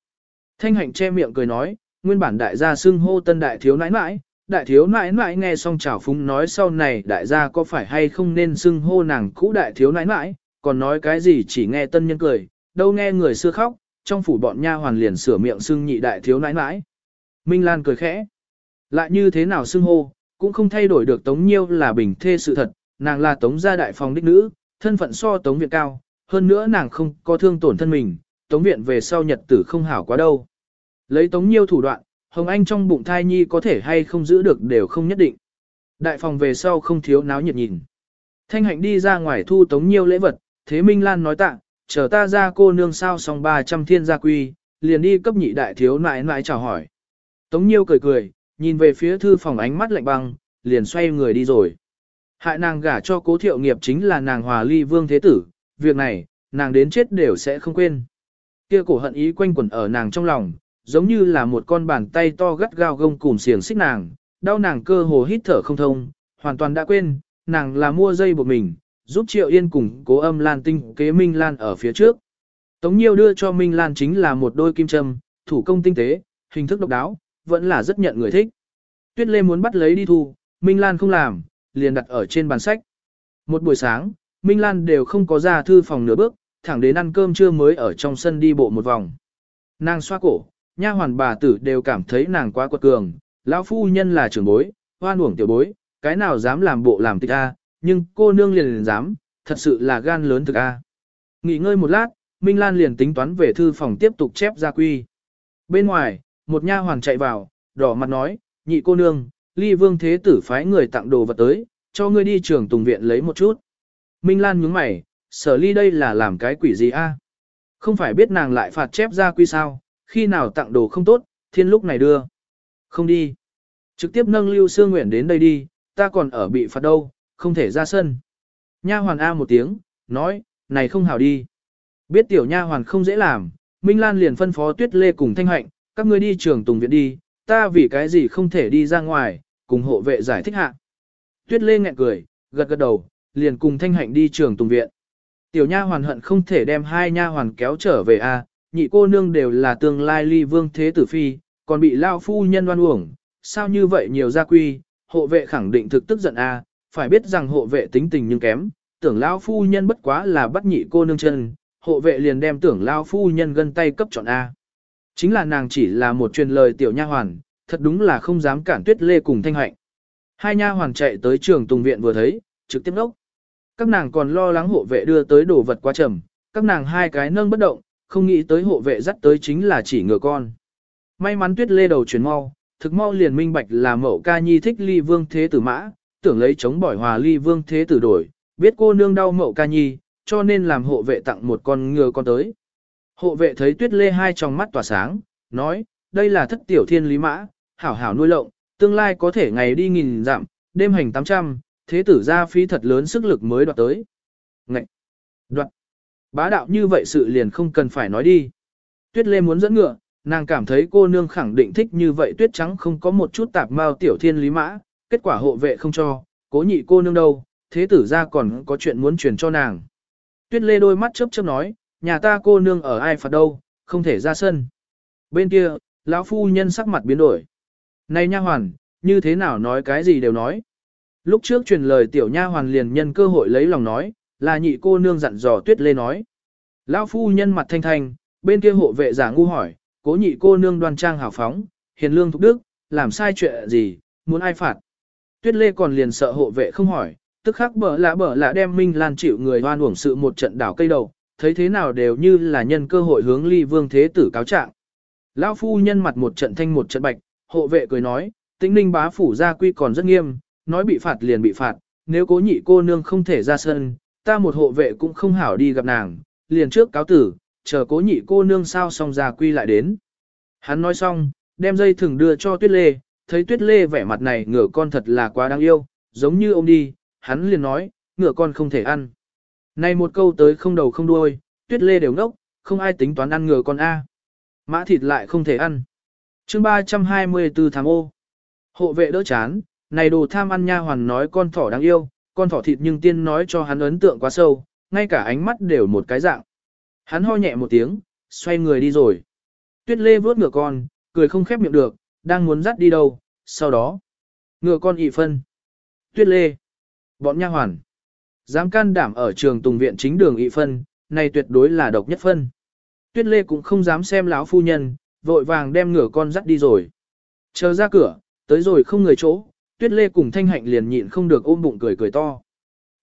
Thanh hạnh che miệng cười nói, nguyên bản đại gia xưng hô tân đại thiếu nãi nãi, đại thiếu nãi nãi nghe xong chảo phúng nói sau này đại gia có phải hay không nên xưng hô nàng cũ đại thiếu nãi nãi, còn nói cái gì chỉ nghe tân nhân cười, đâu nghe người xưa khóc, trong phủ bọn nha hoàn liền sửa miệng xưng nhị đại thiếu nãi nãi. Minh Lan cười khẽ. Lại như thế nào xưng hô, cũng không thay đổi được Tống Nhiêu là bình thê sự thật, nàng là Tống gia đại phòng đích nữ, thân phận so Tống Viện cao, hơn nữa nàng không có thương tổn thân mình, Tống Viện về sau nhật tử không hảo quá đâu. Lấy Tống Nhiêu thủ đoạn, Hồng Anh trong bụng thai nhi có thể hay không giữ được đều không nhất định. Đại phòng về sau không thiếu náo nhiệt nhìn. Thanh hạnh đi ra ngoài thu Tống Nhiêu lễ vật, Thế Minh Lan nói tạ, chờ ta ra cô nương sao xong 300 thiên gia quy, liền đi cấp nhị đại thiếu nãi nãi chào hỏi. Tống Nhiêu cười cười, nhìn về phía thư phòng ánh mắt lạnh băng, liền xoay người đi rồi. Hại nàng gả cho cố thiệu nghiệp chính là nàng hòa ly vương thế tử, việc này, nàng đến chết đều sẽ không quên. Kia cổ hận ý quanh quẩn ở nàng trong lòng, giống như là một con bàn tay to gắt gao gông cùm xiềng xích nàng, đau nàng cơ hồ hít thở không thông, hoàn toàn đã quên, nàng là mua dây buộc mình, giúp Triệu Yên cùng cố âm Lan tinh kế Minh Lan ở phía trước. Tống Nhiêu đưa cho Minh Lan chính là một đôi kim châm, thủ công tinh tế, hình thức độc đáo, vẫn là rất nhận người thích. Tuyết Lê muốn bắt lấy đi thu, Minh Lan không làm, liền đặt ở trên bàn sách. Một buổi sáng, Minh Lan đều không có ra thư phòng nửa bước, thẳng đến ăn cơm trưa mới ở trong sân đi bộ một vòng. Nàng xoa cổ, nha hoàn bà tử đều cảm thấy nàng quá quật cường, lão phu nhân là trưởng bối, hoan uổng tiểu bối, cái nào dám làm bộ làm tịch a, nhưng cô nương liền liền dám, thật sự là gan lớn thực a. Nghỉ ngơi một lát, Minh Lan liền tính toán về thư phòng tiếp tục chép gia quy. Bên ngoài, một nha hoàn chạy vào, đỏ mặt nói, nhị cô nương, ly vương thế tử phái người tặng đồ vật tới, cho ngươi đi trường tùng viện lấy một chút. Minh Lan nhướng mày, sở ly đây là làm cái quỷ gì a? Không phải biết nàng lại phạt chép gia quy sao, khi nào tặng đồ không tốt, thiên lúc này đưa. Không đi. Trực tiếp nâng lưu sương nguyện đến đây đi, ta còn ở bị phạt đâu, không thể ra sân. Nha hoàn A một tiếng, nói, này không hảo đi. Biết tiểu nha hoàn không dễ làm, Minh Lan liền phân phó Tuyết Lê cùng Thanh Hạnh, các ngươi đi trường Tùng Viện đi, ta vì cái gì không thể đi ra ngoài, cùng hộ vệ giải thích hạ. Tuyết Lê nghẹn cười, gật gật đầu, liền cùng Thanh Hạnh đi trường Tùng Viện. Tiểu nha hoàn hận không thể đem hai nha hoàn kéo trở về a, nhị cô nương đều là tương lai ly vương thế tử phi, còn bị lao phu nhân đoan uổng, sao như vậy nhiều gia quy, hộ vệ khẳng định thực tức giận a, phải biết rằng hộ vệ tính tình nhưng kém, tưởng lao phu nhân bất quá là bắt nhị cô nương chân, hộ vệ liền đem tưởng lao phu nhân gân tay cấp chọn A. Chính là nàng chỉ là một truyền lời tiểu nha hoàn, thật đúng là không dám cản tuyết lê cùng thanh hạnh. Hai nha hoàn chạy tới trường tùng viện vừa thấy, trực tiếp đốc. Các nàng còn lo lắng hộ vệ đưa tới đồ vật quá trầm, các nàng hai cái nâng bất động, không nghĩ tới hộ vệ dắt tới chính là chỉ ngựa con. May mắn tuyết lê đầu chuyển mau, thực mau liền minh bạch là mẫu ca nhi thích ly vương thế tử mã, tưởng lấy chống bỏi hòa ly vương thế tử đổi, biết cô nương đau mẫu ca nhi, cho nên làm hộ vệ tặng một con ngựa con tới. Hộ vệ thấy tuyết lê hai trong mắt tỏa sáng, nói, đây là thất tiểu thiên lý mã, hảo hảo nuôi lộng, tương lai có thể ngày đi nghìn giảm, đêm hành 800, thế tử ra phí thật lớn sức lực mới đoạt tới. Ngậy! Đoạt! Bá đạo như vậy sự liền không cần phải nói đi. Tuyết lê muốn dẫn ngựa, nàng cảm thấy cô nương khẳng định thích như vậy tuyết trắng không có một chút tạp mao tiểu thiên lý mã, kết quả hộ vệ không cho, cố nhị cô nương đâu, thế tử ra còn có chuyện muốn truyền cho nàng. Tuyết lê đôi mắt chớp chớp nói, nhà ta cô nương ở ai phạt đâu, không thể ra sân. Bên kia, lão phu nhân sắc mặt biến đổi. Này nha hoàn, như thế nào nói cái gì đều nói. Lúc trước truyền lời tiểu nha hoàn liền nhân cơ hội lấy lòng nói, là nhị cô nương dặn dò tuyết lê nói. Lão phu nhân mặt thanh thanh, bên kia hộ vệ giả ngu hỏi, cố nhị cô nương đoan trang hào phóng, hiền lương thục đức, làm sai chuyện gì, muốn ai phạt. Tuyết Lê còn liền sợ hộ vệ không hỏi, tức khắc bở lạ bở lạ đem Minh Lan chịu người hoan uổng sự một trận đảo cây đầu, thấy thế nào đều như là nhân cơ hội hướng ly vương thế tử cáo trạng. Lão phu nhân mặt một trận thanh một trận bạch, hộ vệ cười nói, tĩnh ninh bá phủ gia quy còn rất nghiêm, nói bị phạt liền bị phạt, nếu cố nhị cô nương không thể ra sân, ta một hộ vệ cũng không hảo đi gặp nàng, liền trước cáo tử, chờ cố nhị cô nương sao xong gia quy lại đến. Hắn nói xong, đem dây thừng đưa cho tuyết lê, thấy tuyết lê vẻ mặt này ngựa con thật là quá đáng yêu, giống như ông đi, hắn liền nói, ngựa con không thể ăn. Này một câu tới không đầu không đuôi, tuyết lê đều ngốc, không ai tính toán ăn ngựa con A. Mã thịt lại không thể ăn. chương 324 tháng ô. Hộ vệ đỡ chán, này đồ tham ăn nha hoàn nói con thỏ đáng yêu, con thỏ thịt nhưng tiên nói cho hắn ấn tượng quá sâu, ngay cả ánh mắt đều một cái dạng. Hắn ho nhẹ một tiếng, xoay người đi rồi. Tuyết lê vuốt ngựa con, cười không khép miệng được, đang muốn dắt đi đâu, sau đó. Ngựa con ị phân. Tuyết lê. Bọn nha hoàn. Dám can đảm ở trường tùng viện chính đường ị phân, này tuyệt đối là độc nhất phân. Tuyết lê cũng không dám xem lão phu nhân, vội vàng đem ngựa con dắt đi rồi. Chờ ra cửa, tới rồi không người chỗ, tuyết lê cùng thanh hạnh liền nhịn không được ôm bụng cười cười to.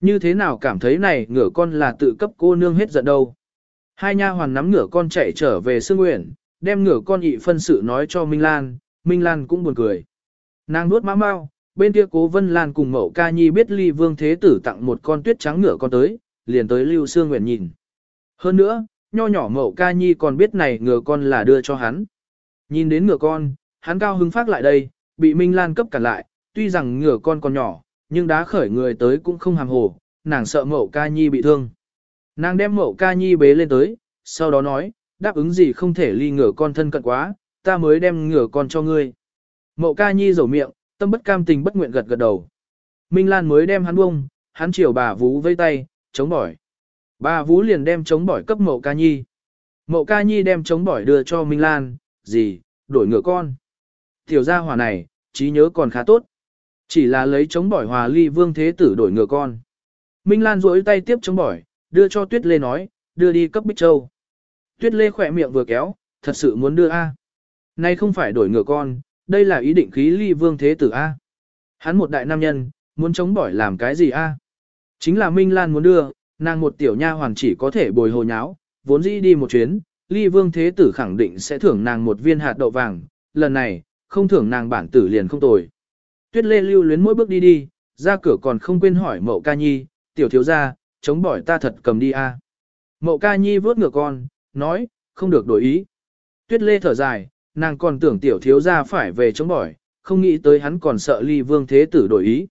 Như thế nào cảm thấy này ngựa con là tự cấp cô nương hết giận đâu. Hai nha hoàn nắm ngựa con chạy trở về Sương Nguyện, đem ngựa con ị phân sự nói cho Minh Lan, Minh Lan cũng buồn cười. Nàng nuốt má mau, bên kia cố Vân Lan cùng mẫu ca nhi biết ly vương thế tử tặng một con tuyết trắng ngựa con tới, liền tới Lưu Sương Nguyện nhìn. Hơn nữa, nho nhỏ mẫu ca nhi còn biết này ngựa con là đưa cho hắn. Nhìn đến ngựa con, hắn cao hứng phát lại đây, bị Minh Lan cấp cản lại, tuy rằng ngựa con còn nhỏ, nhưng đá khởi người tới cũng không hàm hồ, nàng sợ mẫu ca nhi bị thương. Nàng đem mẫu ca nhi bế lên tới, sau đó nói, đáp ứng gì không thể ly ngựa con thân cận quá, ta mới đem ngựa con cho ngươi. Mậu ca nhi rầu miệng, tâm bất cam tình bất nguyện gật gật đầu. Minh Lan mới đem hắn bông, hắn chiều bà Vú vây tay, chống bỏi. Bà Vú liền đem chống bỏi cấp mậu ca nhi. Mậu ca nhi đem chống bỏi đưa cho Minh Lan, gì, đổi ngựa con. Tiểu gia hỏa này, trí nhớ còn khá tốt. Chỉ là lấy chống bỏi hòa ly vương thế tử đổi ngựa con. Minh Lan duỗi tay tiếp chống bỏi, đưa cho Tuyết Lê nói, đưa đi cấp Bích Châu. Tuyết Lê khỏe miệng vừa kéo, thật sự muốn đưa A. Nay không phải đổi ngựa con, đây là ý định khí ly vương thế tử A. Hắn một đại nam nhân, muốn chống bỏi làm cái gì A. Chính là Minh Lan muốn đưa, nàng một tiểu nha hoàn chỉ có thể bồi hồ nháo, vốn dĩ đi một chuyến, ly vương thế tử khẳng định sẽ thưởng nàng một viên hạt đậu vàng, lần này, không thưởng nàng bản tử liền không tồi. Tuyết Lê lưu luyến mỗi bước đi đi, ra cửa còn không quên hỏi mậu ca nhi, tiểu thiếu gia, chống bỏi ta thật cầm đi a. Mậu ca nhi vớt ngựa con, nói, không được đổi ý. Tuyết lê thở dài, nàng còn tưởng tiểu thiếu gia phải về chống bỏi, không nghĩ tới hắn còn sợ ly vương thế tử đổi ý.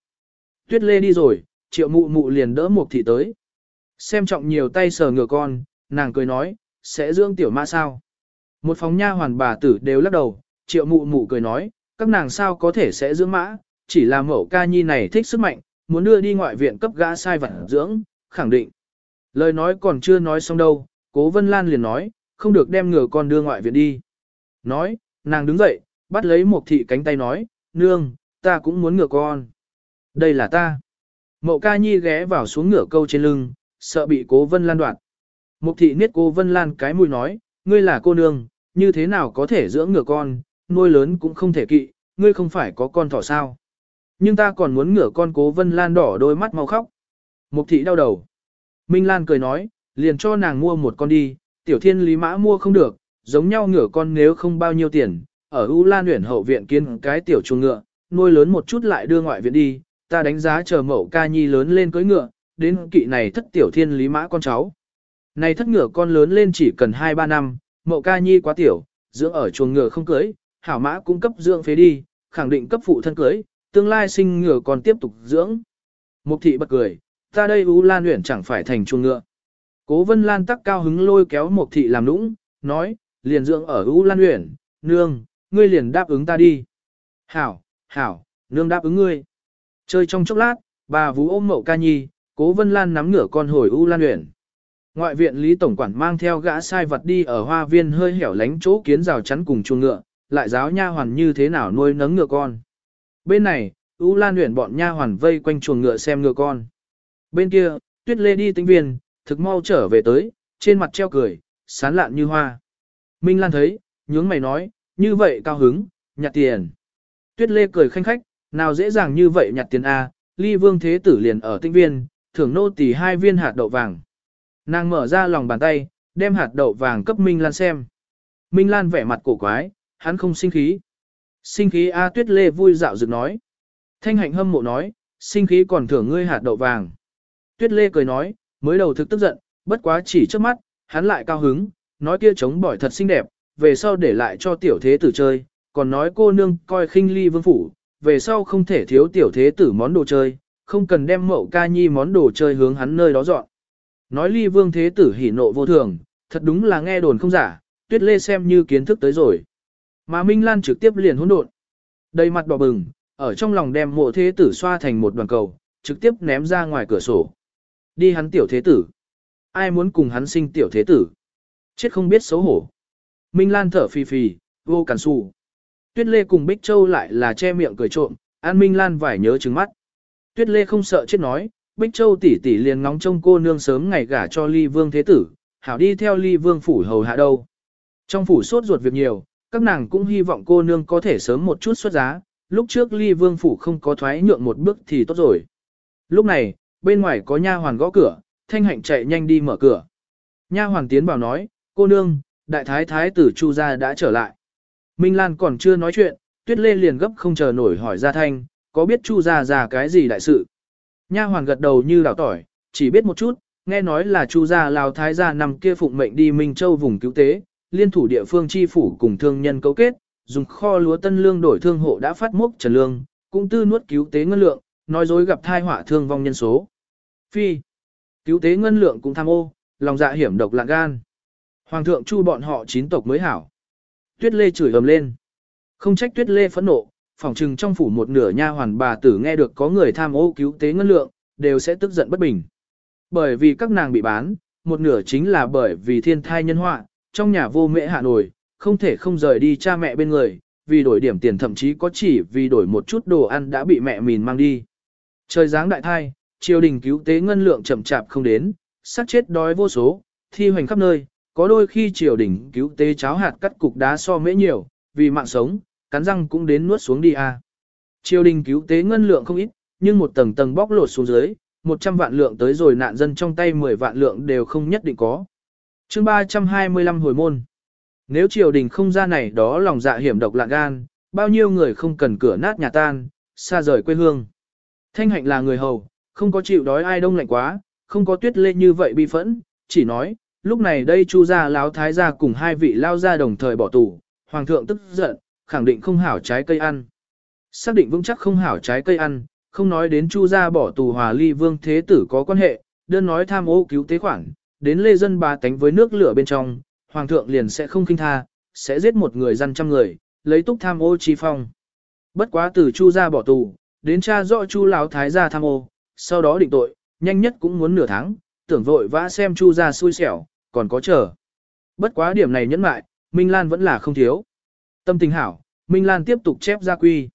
Tuyết lê đi rồi, triệu mụ mụ liền đỡ một thị tới. Xem trọng nhiều tay sờ ngựa con, nàng cười nói, sẽ dưỡng tiểu mã sao. Một phóng nha hoàn bà tử đều lắc đầu, triệu mụ mụ cười nói, các nàng sao có thể sẽ dưỡng mã, chỉ là mẫu ca nhi này thích sức mạnh, muốn đưa đi ngoại viện cấp gã sai vật dưỡng, khẳng định. Lời nói còn chưa nói xong đâu, cố Vân Lan liền nói, không được đem ngựa con đưa ngoại viện đi. Nói, nàng đứng dậy, bắt lấy một thị cánh tay nói, nương, ta cũng muốn ngựa con. Đây là ta. Mậu ca nhi ghé vào xuống ngựa câu trên lưng, sợ bị cố Vân Lan đoạt. Mục thị niết cố Vân Lan cái mùi nói, ngươi là cô nương, như thế nào có thể dưỡng ngựa con, nuôi lớn cũng không thể kỵ, ngươi không phải có con thỏ sao. Nhưng ta còn muốn ngựa con cố Vân Lan đỏ đôi mắt mau khóc. Mục thị đau đầu. Minh Lan cười nói, liền cho nàng mua một con đi, tiểu thiên lý mã mua không được, giống nhau ngựa con nếu không bao nhiêu tiền, ở U Lan huyện hậu viện kiến cái tiểu chuồng ngựa, nuôi lớn một chút lại đưa ngoại viện đi, ta đánh giá chờ mẫu ca nhi lớn lên cưới ngựa, đến kỵ này thất tiểu thiên lý mã con cháu. Này thất ngựa con lớn lên chỉ cần 2-3 năm, mẫu ca nhi quá tiểu, dưỡng ở chuồng ngựa không cưới, hảo mã cung cấp dưỡng phế đi, khẳng định cấp phụ thân cưới, tương lai sinh ngựa còn tiếp tục dưỡng. Mục thị bật cười, ta đây U Lan Uyển chẳng phải thành chuồng ngựa. Cố Vân Lan tắc cao hứng lôi kéo Mục thị làm nũng, nói, liền dưỡng ở U Lan Uyển, nương, ngươi liền đáp ứng ta đi. Hảo, hảo, nương đáp ứng ngươi. Chơi trong chốc lát, bà vú ôm mậu ca nhi, Cố Vân Lan nắm ngửa con hồi U Lan Uyển. Ngoại viện Lý Tổng Quản mang theo gã sai vật đi ở hoa viên hơi hẻo lánh chỗ kiến rào chắn cùng chuồng ngựa, lại giáo nha hoàn như thế nào nuôi nấng ngựa con. Bên này, U Lan Uyển bọn nha hoàn vây quanh chuồng ngựa xem ngựa con. Bên kia, Tuyết Lê đi tính viên, thực mau trở về tới, trên mặt treo cười, sán lạn như hoa. Minh Lan thấy, nhướng mày nói, như vậy cao hứng, nhặt tiền. Tuyết Lê cười khanh khách, nào dễ dàng như vậy nhặt tiền A, ly vương thế tử liền ở tinh viên, thưởng nô tỳ hai viên hạt đậu vàng. Nàng mở ra lòng bàn tay, đem hạt đậu vàng cấp Minh Lan xem. Minh Lan vẻ mặt cổ quái, hắn không sinh khí. Sinh khí A Tuyết Lê vui dạo dựng nói. Thanh hạnh hâm mộ nói, sinh khí còn thưởng ngươi hạt đậu vàng. Tuyết Lê cười nói, mới đầu thực tức giận, bất quá chỉ trước mắt, hắn lại cao hứng, nói kia chống bỏi thật xinh đẹp, về sau để lại cho tiểu thế tử chơi, còn nói cô nương coi khinh ly vương phủ, về sau không thể thiếu tiểu thế tử món đồ chơi, không cần đem mậu ca nhi món đồ chơi hướng hắn nơi đó dọn. Nói ly vương thế tử hỉ nộ vô thường, thật đúng là nghe đồn không giả, tuyết lê xem như kiến thức tới rồi. Mà Minh Lan trực tiếp liền hỗn độn. Đầy mặt đỏ bừng, ở trong lòng đem mộ thế tử xoa thành một đoàn cầu, trực tiếp ném ra ngoài cửa sổ. Đi hắn tiểu thế tử. Ai muốn cùng hắn sinh tiểu thế tử? Chết không biết xấu hổ. Minh Lan thở phì phì, vô cản xù. Tuyết Lê cùng Bích Châu lại là che miệng cười trộm, An Minh Lan vải nhớ trừng mắt. Tuyết Lê không sợ chết nói, Bích Châu tỷ tỷ liền ngóng trông cô nương sớm ngày gả cho Ly Vương Thế Tử, hảo đi theo Ly Vương phủ hầu hạ đâu. Trong phủ sốt ruột việc nhiều, các nàng cũng hy vọng cô nương có thể sớm một chút xuất giá, lúc trước Ly Vương phủ không có thoái nhượng một bước thì tốt rồi. Lúc này, bên ngoài có nha hoàn gõ cửa, Thanh Hạnh chạy nhanh đi mở cửa. Nha hoàn tiến vào nói, cô nương, đại thái thái tử Chu gia đã trở lại. Minh Lan còn chưa nói chuyện, Tuyết Lê liền gấp không chờ nổi hỏi ra thanh, có biết Chu gia già cái gì đại sự? Nha hoàn gật đầu như đào tỏi, chỉ biết một chút, nghe nói là Chu gia Lào Thái gia nằm kia phụng mệnh đi Minh Châu vùng cứu tế, liên thủ địa phương chi phủ cùng thương nhân cấu kết, dùng kho lúa tân lương đổi thương hộ đã phát mốc trần lương, cũng tư nuốt cứu tế ngân lượng, nói dối gặp thai họa thương vong nhân số. Phi, cứu tế ngân lượng cũng tham ô, lòng dạ hiểm độc lạng gan. Hoàng thượng chu bọn họ chín tộc mới hảo. Tuyết Lê chửi ầm lên. Không trách Tuyết Lê phẫn nộ, phỏng trừng trong phủ một nửa nha hoàn bà tử nghe được có người tham ô cứu tế ngân lượng, đều sẽ tức giận bất bình. Bởi vì các nàng bị bán, một nửa chính là bởi vì thiên thai nhân họa, trong nhà vô mẹ hạ nổi, không thể không rời đi cha mẹ bên người, vì đổi điểm tiền thậm chí có chỉ vì đổi một chút đồ ăn đã bị mẹ mìn mang đi. Trời giáng đại thai, triều đình cứu tế ngân lượng chậm chạp không đến, sát chết đói vô số, thi hoành khắp nơi, có đôi khi triều đình cứu tế cháo hạt cắt cục đá so mễ nhiều, vì mạng sống, cắn răng cũng đến nuốt xuống đi a. À. Triều đình cứu tế ngân lượng không ít, nhưng một tầng tầng bóc lột xuống dưới, 100 vạn lượng tới rồi nạn dân trong tay 10 vạn lượng đều không nhất định có chương 325 hồi môn. Nếu triều đình không ra này đó lòng dạ hiểm độc lạ gan, bao nhiêu người không cần cửa nát nhà tan, xa rời quê hương. Thanh hạnh là người hầu, không có chịu đói ai đông lạnh quá, không có tuyết lê như vậy bi phẫn, chỉ nói, lúc này đây chu gia láo thái gia cùng hai vị lao gia đồng thời bỏ tù, hoàng thượng tức giận, khẳng định không hảo trái cây ăn. Xác định vững chắc không hảo trái cây ăn, không nói đến chu gia bỏ tù hòa ly vương thế tử có quan hệ, đơn nói tham ô cứu tế khoản, đến lê dân bà tánh với nước lửa bên trong, hoàng thượng liền sẽ không kinh tha, sẽ giết một người dân trăm người, lấy túc tham ô chi phong. Bất quá từ chu gia bỏ tù, đến cha rõ chu lão thái gia tham ô, sau đó định tội, nhanh nhất cũng muốn nửa tháng, tưởng vội vã xem chu gia xui xẻo, còn có chờ. Bất quá điểm này nhẫn mại, Minh Lan vẫn là không thiếu. Tâm tình hảo, Minh Lan tiếp tục chép ra quy.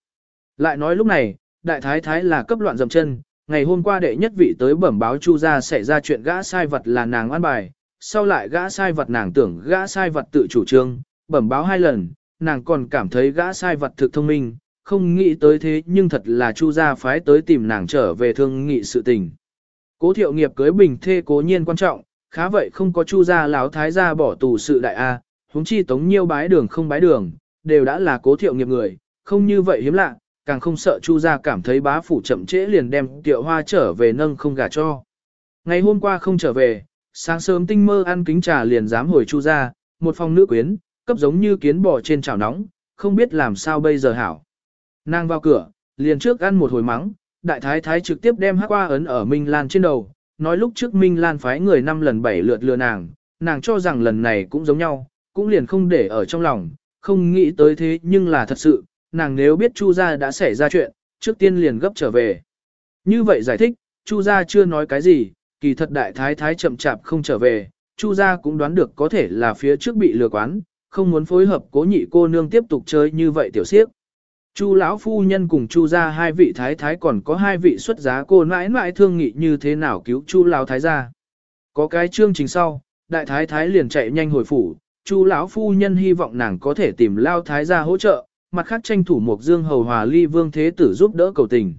Lại nói lúc này, đại thái thái là cấp loạn dầm chân, ngày hôm qua đệ nhất vị tới bẩm báo chu gia xảy ra chuyện gã sai vật là nàng an bài, sau lại gã sai vật nàng tưởng gã sai vật tự chủ trương, bẩm báo hai lần, nàng còn cảm thấy gã sai vật thực thông minh, không nghĩ tới thế nhưng thật là chu gia phái tới tìm nàng trở về thương nghị sự tình. Cố thiệu nghiệp cưới bình thê cố nhiên quan trọng, khá vậy không có chu gia lão thái gia bỏ tù sự đại A, huống chi tống nhiêu bái đường không bái đường, đều đã là cố thiệu nghiệp người, không như vậy hiếm lạ, càng không sợ chu gia cảm thấy bá phủ chậm trễ liền đem tiệu hoa trở về nâng không gả cho. Ngày hôm qua không trở về, sáng sớm tinh mơ ăn kính trà liền dám hồi chu gia, một phòng nữ quyến, cấp giống như kiến bò trên chảo nóng, không biết làm sao bây giờ hảo. Nàng vào cửa, liền trước ăn một hồi mắng, đại thái thái trực tiếp đem hắc qua ấn ở Minh Lan trên đầu, nói lúc trước Minh Lan phái người năm lần bảy lượt lừa nàng, nàng cho rằng lần này cũng giống nhau, cũng liền không để ở trong lòng, không nghĩ tới thế nhưng là thật sự, nàng nếu biết Chu gia đã xảy ra chuyện, trước tiên liền gấp trở về. Như vậy giải thích, Chu gia chưa nói cái gì, kỳ thật đại thái thái chậm chạp không trở về, Chu gia cũng đoán được có thể là phía trước bị lừa quán, không muốn phối hợp cố nhị cô nương tiếp tục chơi như vậy tiểu siếp. Chu lão phu nhân cùng Chu gia hai vị thái thái còn có hai vị xuất giá cô mãi mãi thương nghị như thế nào cứu Chu lão thái gia. Có cái chương trình sau, đại thái thái liền chạy nhanh hồi phủ, Chu lão phu nhân hy vọng nàng có thể tìm lao thái gia hỗ trợ, mặt khác tranh thủ một dương hầu hòa ly vương thế tử giúp đỡ cầu tình.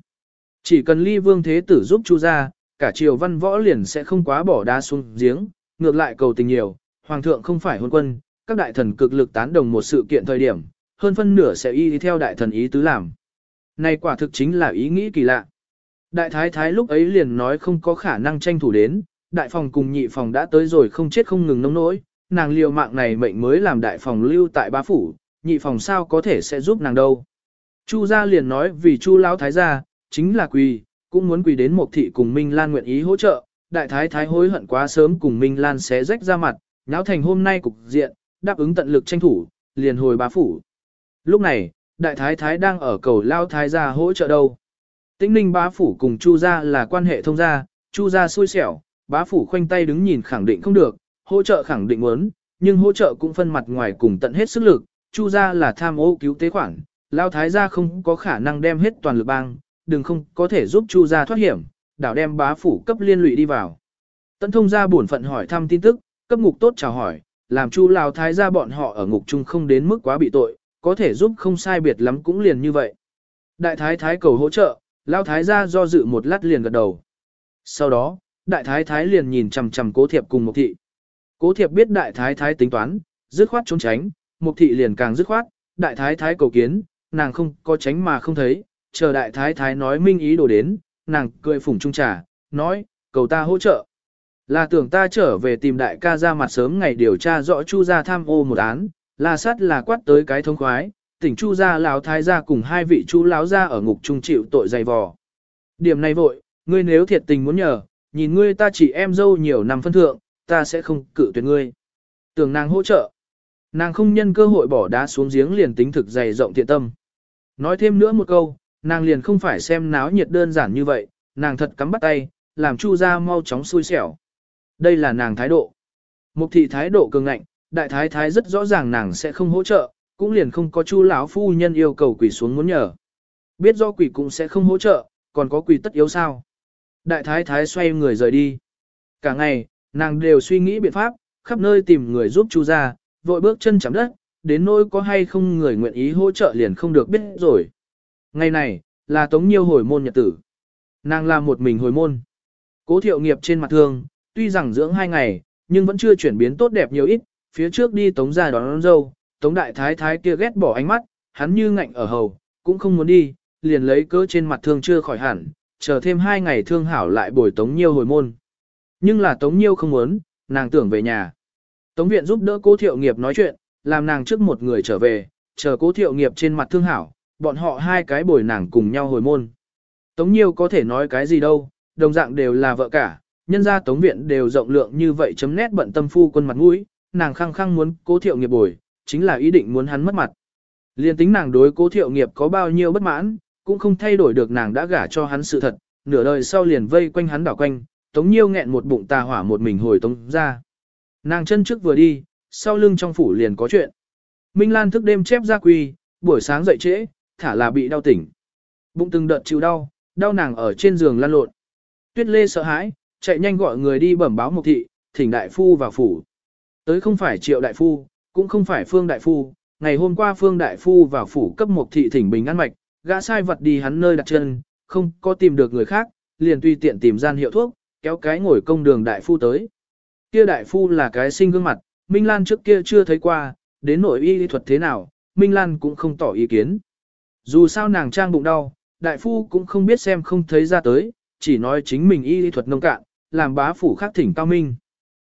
Chỉ cần ly vương thế tử giúp chu ra, cả triều văn võ liền sẽ không quá bỏ đá xuống giếng, ngược lại cầu tình nhiều, hoàng thượng không phải hôn quân, các đại thần cực lực tán đồng một sự kiện thời điểm, hơn phân nửa sẽ y theo đại thần ý tứ làm. Này quả thực chính là ý nghĩ kỳ lạ. Đại thái thái lúc ấy liền nói không có khả năng tranh thủ đến, đại phòng cùng nhị phòng đã tới rồi không chết không ngừng nông nỗi, nàng liều mạng này mệnh mới làm đại phòng lưu tại bá phủ, nhị phòng sao có thể sẽ giúp nàng đâu. Chu gia liền nói vì chu lão thái gia, chính là quỳ, cũng muốn quỳ đến một thị cùng Minh Lan nguyện ý hỗ trợ, đại thái thái hối hận quá sớm cùng Minh Lan xé rách ra mặt, nháo thành hôm nay cục diện, đáp ứng tận lực tranh thủ, liền hồi bá phủ. Lúc này, đại thái thái đang ở cầu lao thái gia hỗ trợ đâu. Tĩnh ninh bá phủ cùng chu gia là quan hệ thông gia, chu gia xui xẻo, bá phủ khoanh tay đứng nhìn khẳng định không được, hỗ trợ khẳng định muốn, nhưng hỗ trợ cũng phân mặt ngoài cùng tận hết sức lực, chu gia là tham ô cứu tế khoản, lao thái gia không có khả năng đem hết toàn lực bang, đừng không có thể giúp chu gia thoát hiểm, đảo đem bá phủ cấp liên lụy đi vào. Tấn thông gia buồn phận hỏi thăm tin tức, cấp ngục tốt chào hỏi, làm chu lao thái gia bọn họ ở ngục chung không đến mức quá bị tội, có thể giúp không sai biệt lắm cũng liền như vậy. Đại thái thái cầu hỗ trợ, lao thái gia do dự một lát liền gật đầu. Sau đó, đại thái thái liền nhìn chằm chằm cố thiệp cùng một thị. Cố thiệp biết đại thái thái tính toán, dứt khoát trốn tránh, một thị liền càng dứt khoát, đại thái thái cầu kiến, nàng không có tránh mà không thấy, chờ đại thái thái nói minh ý đồ đến, nàng cười phủng trung trà, nói, cầu ta hỗ trợ. Là tưởng ta trở về tìm đại ca ra mặt sớm ngày điều tra rõ chu gia tham ô một án, là sát là quát tới cái thông khoái, tỉnh chu gia lão thái gia cùng hai vị chu lão gia ở ngục trung chịu tội dày vò. Điểm này vội, ngươi nếu thiệt tình muốn nhờ, nhìn ngươi ta chỉ em dâu nhiều năm phân thượng, ta sẽ không cự tuyệt ngươi. Tưởng nàng hỗ trợ. Nàng không nhân cơ hội bỏ đá xuống giếng liền tính thực dày rộng thiện tâm. Nói thêm nữa một câu, nàng liền không phải xem náo nhiệt đơn giản như vậy, nàng thật cắm bắt tay, làm chu gia mau chóng xui xẻo. Đây là nàng thái độ. Mục thị thái độ cường ngạnh, đại thái thái rất rõ ràng nàng sẽ không hỗ trợ, cũng liền không có chu lão phu nhân yêu cầu quỷ xuống muốn nhờ. Biết do quỷ cũng sẽ không hỗ trợ, còn có quỷ tất yếu sao. Đại thái thái xoay người rời đi. Cả ngày, nàng đều suy nghĩ biện pháp, khắp nơi tìm người giúp chu ra, vội bước chân chạm đất, đến nỗi có hay không người nguyện ý hỗ trợ liền không được biết rồi. Ngày này, là tống nhiêu hồi môn nhật tử. Nàng là một mình hồi môn. Cố thiệu nghiệp trên mặt thương, tuy rằng dưỡng hai ngày, nhưng vẫn chưa chuyển biến tốt đẹp nhiều ít, phía trước đi tống ra đón, đón dâu, tống đại thái thái kia ghét bỏ ánh mắt, hắn như ngạnh ở hầu, cũng không muốn đi, liền lấy cớ trên mặt thương chưa khỏi hẳn, chờ thêm hai ngày thương hảo lại bồi tống nhiêu hồi môn. Nhưng là tống nhiêu không muốn, nàng tưởng về nhà. Tống viện giúp đỡ cố thiệu nghiệp nói chuyện, làm nàng trước một người trở về, chờ cố thiệu nghiệp trên mặt thương hảo, bọn họ hai cái bồi nàng cùng nhau hồi môn. Tống nhiêu có thể nói cái gì đâu, đồng dạng đều là vợ cả, nhân ra tống viện đều rộng lượng như vậy chấm nét bận tâm phu quân mặt mũi, nàng khăng khăng muốn cố thiệu nghiệp bồi, chính là ý định muốn hắn mất mặt. Liên tính nàng đối cố thiệu nghiệp có bao nhiêu bất mãn, cũng không thay đổi được nàng đã gả cho hắn sự thật, nửa đời sau liền vây quanh hắn đảo quanh, tống nhiêu nghẹn một bụng tà hỏa một mình hồi tống ra. Nàng chân trước vừa đi, sau lưng trong phủ liền có chuyện. Minh Lan thức đêm chép ra quy, buổi sáng dậy trễ, thả là bị đau tỉnh. Bụng từng đợt chịu đau, đau nàng ở trên giường lăn lộn. Tuyết Lê sợ hãi, chạy nhanh gọi người đi bẩm báo Mục thị, thỉnh đại phu vào phủ. Tới không phải Triệu đại phu, cũng không phải Phương đại phu, ngày hôm qua Phương đại phu vào phủ cấp Mục thị thỉnh bình an mạch, gã sai vật đi hắn nơi đặt chân, không có tìm được người khác, liền tùy tiện tìm gian hiệu thuốc, kéo cái ngồi công đường đại phu tới. Kia đại phu là cái sinh gương mặt, Minh Lan trước kia chưa thấy qua, đến nội y lý thuật thế nào, Minh Lan cũng không tỏ ý kiến. Dù sao nàng trang bụng đau, đại phu cũng không biết xem không thấy ra tới, chỉ nói chính mình y lý thuật nông cạn, làm bá phủ khác thỉnh cao minh.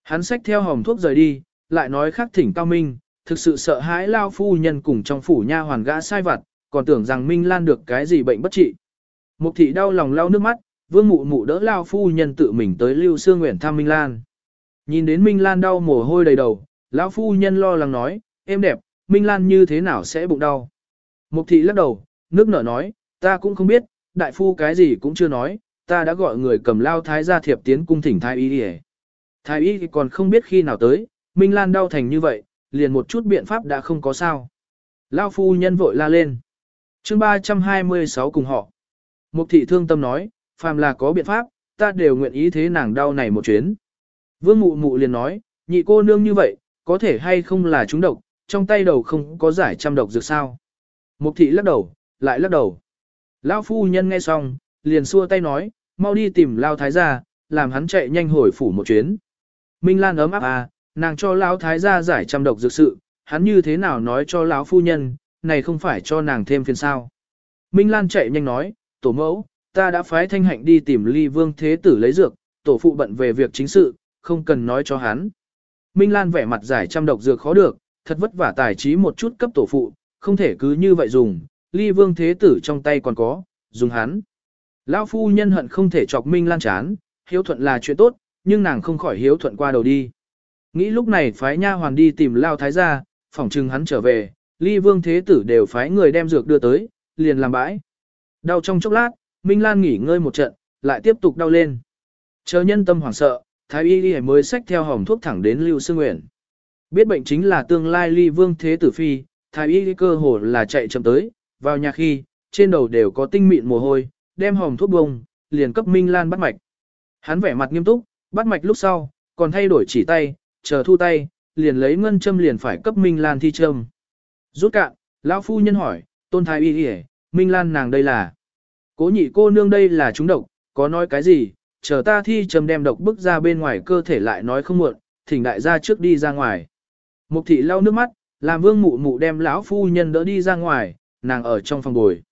Hắn xách theo hòm thuốc rời đi, lại nói khác thỉnh cao minh, thực sự sợ hãi lao phu nhân cùng trong phủ nha hoàn gã sai vặt, còn tưởng rằng Minh Lan được cái gì bệnh bất trị. Mục thị đau lòng lau nước mắt, vương mụ mụ đỡ lao phu nhân tự mình tới lưu xương nguyện thăm Minh Lan. Nhìn đến Minh Lan đau mồ hôi đầy đầu, lão phu nhân lo lắng nói, em đẹp, Minh Lan như thế nào sẽ bụng đau. Mục thị lắc đầu, nước nở nói, ta cũng không biết, đại phu cái gì cũng chưa nói, ta đã gọi người cầm lao thái gia thiệp tiến cung thỉnh thái y đi Thái y còn không biết khi nào tới, Minh Lan đau thành như vậy, liền một chút biện pháp đã không có sao. Lao phu nhân vội la lên. chương 326 cùng họ. Mục thị thương tâm nói, phàm là có biện pháp, ta đều nguyện ý thế nàng đau này một chuyến. Vương mụ mụ liền nói, nhị cô nương như vậy, có thể hay không là trúng độc, trong tay đầu không có giải trăm độc dược sao. Mục thị lắc đầu, lại lắc đầu. Lão phu nhân nghe xong, liền xua tay nói, mau đi tìm Lao Thái gia, làm hắn chạy nhanh hồi phủ một chuyến. Minh Lan ấm áp à, nàng cho Lão Thái gia giải trăm độc dược sự, hắn như thế nào nói cho lão phu nhân, này không phải cho nàng thêm phiền sao. Minh Lan chạy nhanh nói, tổ mẫu, ta đã phái thanh hạnh đi tìm ly vương thế tử lấy dược, tổ phụ bận về việc chính sự, không cần nói cho hắn. Minh Lan vẻ mặt giải trăm độc dược khó được, thật vất vả tài trí một chút cấp tổ phụ, không thể cứ như vậy dùng, ly vương thế tử trong tay còn có, dùng hắn. Lão phu nhân hận không thể chọc Minh Lan chán, hiếu thuận là chuyện tốt, nhưng nàng không khỏi hiếu thuận qua đầu đi. Nghĩ lúc này phái nha hoàn đi tìm Lao Thái gia, phỏng chừng hắn trở về, ly vương thế tử đều phái người đem dược đưa tới, liền làm bãi. Đau trong chốc lát, Minh Lan nghỉ ngơi một trận, lại tiếp tục đau lên. Chờ nhân tâm hoảng sợ, Thái y y mới xách theo hòm thuốc thẳng đến Lưu Sương Nguyện. Biết bệnh chính là tương lai ly vương thế tử phi, Thái y cơ hồ là chạy chậm tới, vào nhà khi, trên đầu đều có tinh mịn mồ hôi, đem hòm thuốc bông, liền cấp Minh Lan bắt mạch. Hắn vẻ mặt nghiêm túc, bắt mạch lúc sau, còn thay đổi chỉ tay, chờ thu tay, liền lấy ngân châm liền phải cấp Minh Lan thi châm. Rút cạn, lão phu nhân hỏi, tôn thái y y Minh Lan nàng đây là. Cố nhị cô nương đây là chúng độc, có nói cái gì, chờ ta thi châm đem độc bức ra bên ngoài cơ thể lại nói không muộn, thỉnh đại gia trước đi ra ngoài. Mục thị lau nước mắt, làm vương mụ mụ đem lão phu nhân đỡ đi ra ngoài, nàng ở trong phòng bồi.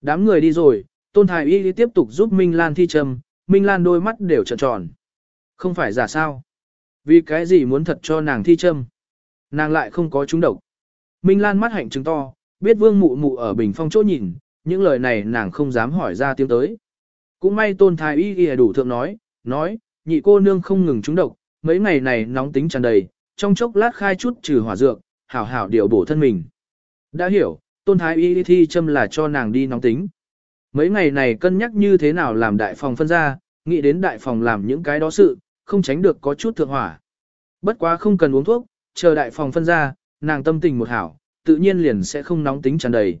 Đám người đi rồi, tôn thái y tiếp tục giúp Minh Lan thi châm, Minh Lan đôi mắt đều trợn tròn. Không phải giả sao. Vì cái gì muốn thật cho nàng thi châm? Nàng lại không có trúng độc. Minh Lan mắt hạnh trứng to, biết vương mụ mụ ở bình phong chỗ nhìn, những lời này nàng không dám hỏi ra tiếng tới. Cũng may tôn thái y ghi đủ thượng nói, nói, nhị cô nương không ngừng trúng độc, mấy ngày này nóng tính tràn đầy, trong chốc lát khai chút trừ hỏa dược, hảo hảo điều bổ thân mình. Đã hiểu, tôn thái y thi châm là cho nàng đi nóng tính. Mấy ngày này cân nhắc như thế nào làm đại phòng phân ra, nghĩ đến đại phòng làm những cái đó sự, không tránh được có chút thượng hỏa. Bất quá không cần uống thuốc, chờ đại phòng phân ra, nàng tâm tình một hảo, tự nhiên liền sẽ không nóng tính tràn đầy.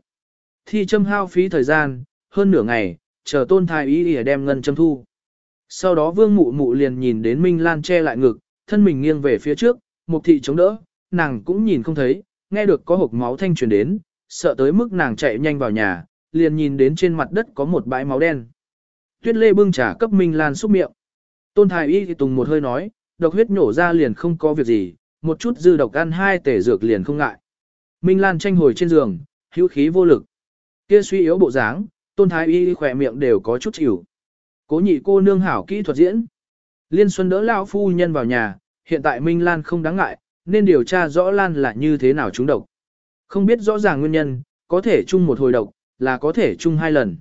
Thi châm hao phí thời gian, hơn nửa ngày, chờ tôn thái y để đem ngân châm thu. Sau đó vương mụ mụ liền nhìn đến Minh Lan che lại ngực, thân mình nghiêng về phía trước, mục thị chống đỡ, nàng cũng nhìn không thấy, nghe được có hộp máu thanh truyền đến, sợ tới mức nàng chạy nhanh vào nhà, liền nhìn đến trên mặt đất có một bãi máu đen. Tuyết lê bưng trà cấp Minh Lan xúc miệng. Tôn thái y thì tùng một hơi nói, độc huyết nhổ ra liền không có việc gì, một chút dư độc ăn hai tể dược liền không ngại. Minh Lan tranh hồi trên giường, hữu khí vô lực. Kia suy yếu bộ dáng, tôn thái y khỏe miệng đều có chút chịu. Cố nhị cô nương hảo kỹ thuật diễn. Liên Xuân đỡ lão phu nhân vào nhà, hiện tại Minh Lan không đáng ngại, nên điều tra rõ Lan là như thế nào trúng độc. Không biết rõ ràng nguyên nhân, có thể chung một hồi độc, là có thể chung hai lần.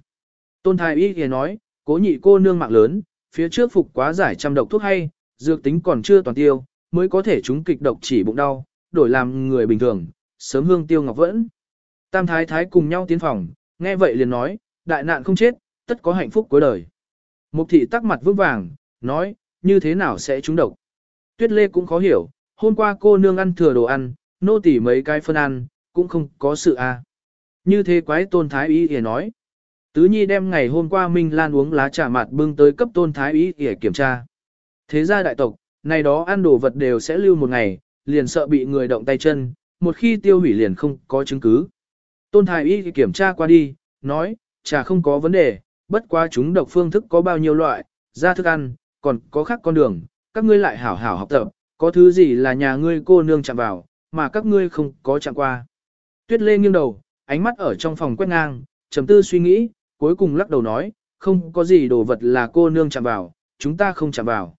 Tôn thái y thì nói, cố nhị cô nương mạng lớn, phía trước phục quá giải trăm độc thuốc hay, dược tính còn chưa toàn tiêu, mới có thể chúng kịch độc chỉ bụng đau, đổi làm người bình thường, sớm hương tiêu ngọc vẫn. Tam thái thái cùng nhau tiến phòng, nghe vậy liền nói, đại nạn không chết, tất có hạnh phúc cuối đời. Mục thị tắc mặt vững vàng, nói, như thế nào sẽ trúng độc. Tuyết lê cũng khó hiểu, hôm qua cô nương ăn thừa đồ ăn, nô tỉ mấy cái phân ăn, cũng không có sự a. À. Như thế quái tôn thái ý thì nói. Tứ Nhi đem ngày hôm qua Minh Lan uống lá trà mặt bưng tới cấp tôn thái ý để kiểm tra. Thế ra đại tộc, này đó ăn đồ vật đều sẽ lưu một ngày, liền sợ bị người động tay chân, một khi tiêu hủy liền không có chứng cứ. Tôn thái y kiểm tra qua đi, nói, trà không có vấn đề, bất quá chúng độc phương thức có bao nhiêu loại, ra thức ăn, còn có khác con đường, các ngươi lại hảo hảo học tập, có thứ gì là nhà ngươi cô nương chạm vào, mà các ngươi không có chạm qua. Tuyết Lê nghiêng đầu, ánh mắt ở trong phòng quét ngang, trầm tư suy nghĩ, cuối cùng lắc đầu nói, không có gì đồ vật là cô nương chạm vào, chúng ta không chạm vào.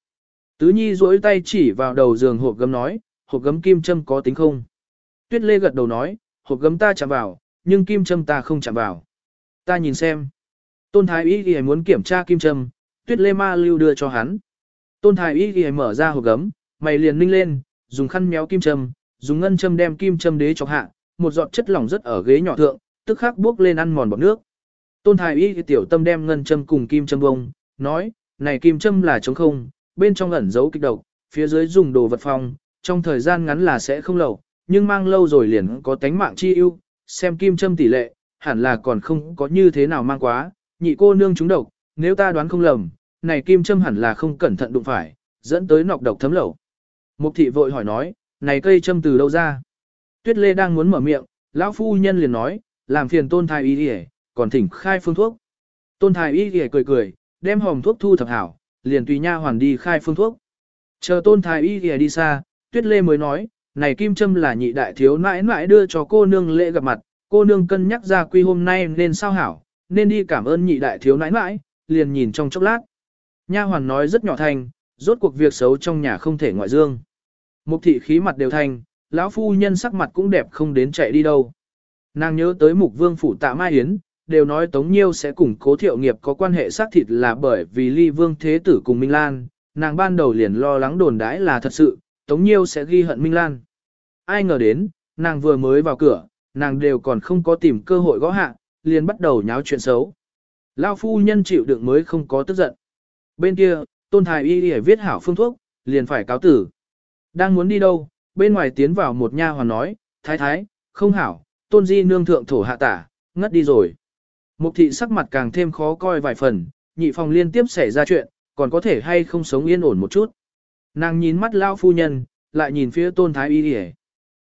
Tứ Nhi duỗi tay chỉ vào đầu giường hộp gấm nói, hộp gấm kim châm có tính không? Tuyết Lê gật đầu nói, hộp gấm ta chạm vào, nhưng kim châm ta không chạm vào. Ta nhìn xem. Tôn Thái Y thì muốn kiểm tra kim châm, Tuyết Lê ma lưu đưa cho hắn. Tôn Thái Y thì mở ra hộp gấm, mày liền ninh lên, dùng khăn méo kim châm, dùng ngân châm đem kim châm đế chọc hạ, một giọt chất lỏng rất ở ghế nhỏ thượng, tức khắc bước lên ăn mòn bọt nước. Tôn Thái Y thì tiểu tâm đem ngân châm cùng kim châm bông, nói, này kim châm là trống không, bên trong ẩn giấu kịch độc, phía dưới dùng đồ vật phong, trong thời gian ngắn là sẽ không lẩu, nhưng mang lâu rồi liền có tánh mạng chi ưu, xem kim châm tỷ lệ, hẳn là còn không có như thế nào mang quá, nhị cô nương trúng độc, nếu ta đoán không lầm, này kim châm hẳn là không cẩn thận đụng phải, dẫn tới nọc độc thấm lậu. Mục thị vội hỏi nói, này cây châm từ đâu ra? Tuyết Lê đang muốn mở miệng, lão phu nhân liền nói, làm phiền tôn thái y y còn thỉnh khai phương thuốc. Tôn thái y y cười cười, đem hòm thuốc thu thập hảo, liền tùy nha hoàn đi khai phương thuốc. Chờ tôn thái y y đi xa, tuyết lê mới nói, này kim châm là nhị đại thiếu nãi nãi đưa cho cô nương lễ gặp mặt, cô nương cân nhắc ra quy hôm nay nên sao hảo, nên đi cảm ơn nhị đại thiếu nãi nãi, liền nhìn trong chốc lát. Nha hoàn nói rất nhỏ thành, rốt cuộc việc xấu trong nhà không thể ngoại dương. Mục thị khí mặt đều thành, lão phu nhân sắc mặt cũng đẹp không đến chạy đi đâu. Nàng nhớ tới mục vương phủ tạ mai yến, đều nói Tống Nhiêu sẽ cùng cố thiệu nghiệp có quan hệ xác thịt là bởi vì ly vương thế tử cùng Minh Lan, nàng ban đầu liền lo lắng đồn đãi là thật sự, Tống Nhiêu sẽ ghi hận Minh Lan. Ai ngờ đến, nàng vừa mới vào cửa, nàng đều còn không có tìm cơ hội gõ hạ, liền bắt đầu nháo chuyện xấu. Lao phu nhân chịu đựng mới không có tức giận. Bên kia, tôn thái y y viết hảo phương thuốc, liền phải cáo tử. Đang muốn đi đâu, bên ngoài tiến vào một nha hoàn nói, thái thái, không hảo, tôn di nương thượng thổ hạ tả, ngất đi rồi. Mục thị sắc mặt càng thêm khó coi vài phần, nhị phòng liên tiếp xảy ra chuyện, còn có thể hay không sống yên ổn một chút. Nàng nhìn mắt lao phu nhân, lại nhìn phía tôn thái y y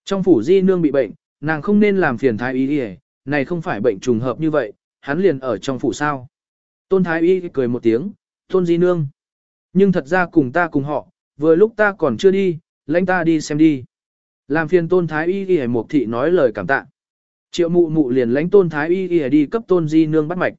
Trong phủ di nương bị bệnh, nàng không nên làm phiền thái y đi này không phải bệnh trùng hợp như vậy, hắn liền ở trong phủ sao. Tôn thái y cười một tiếng, tôn di nương. Nhưng thật ra cùng ta cùng họ, vừa lúc ta còn chưa đi, lãnh ta đi xem đi. Làm phiền tôn thái y đi một thị nói lời cảm tạ. Triệu mụ mụ liền lãnh tôn thái y y đi cấp tôn di nương bắt mạch.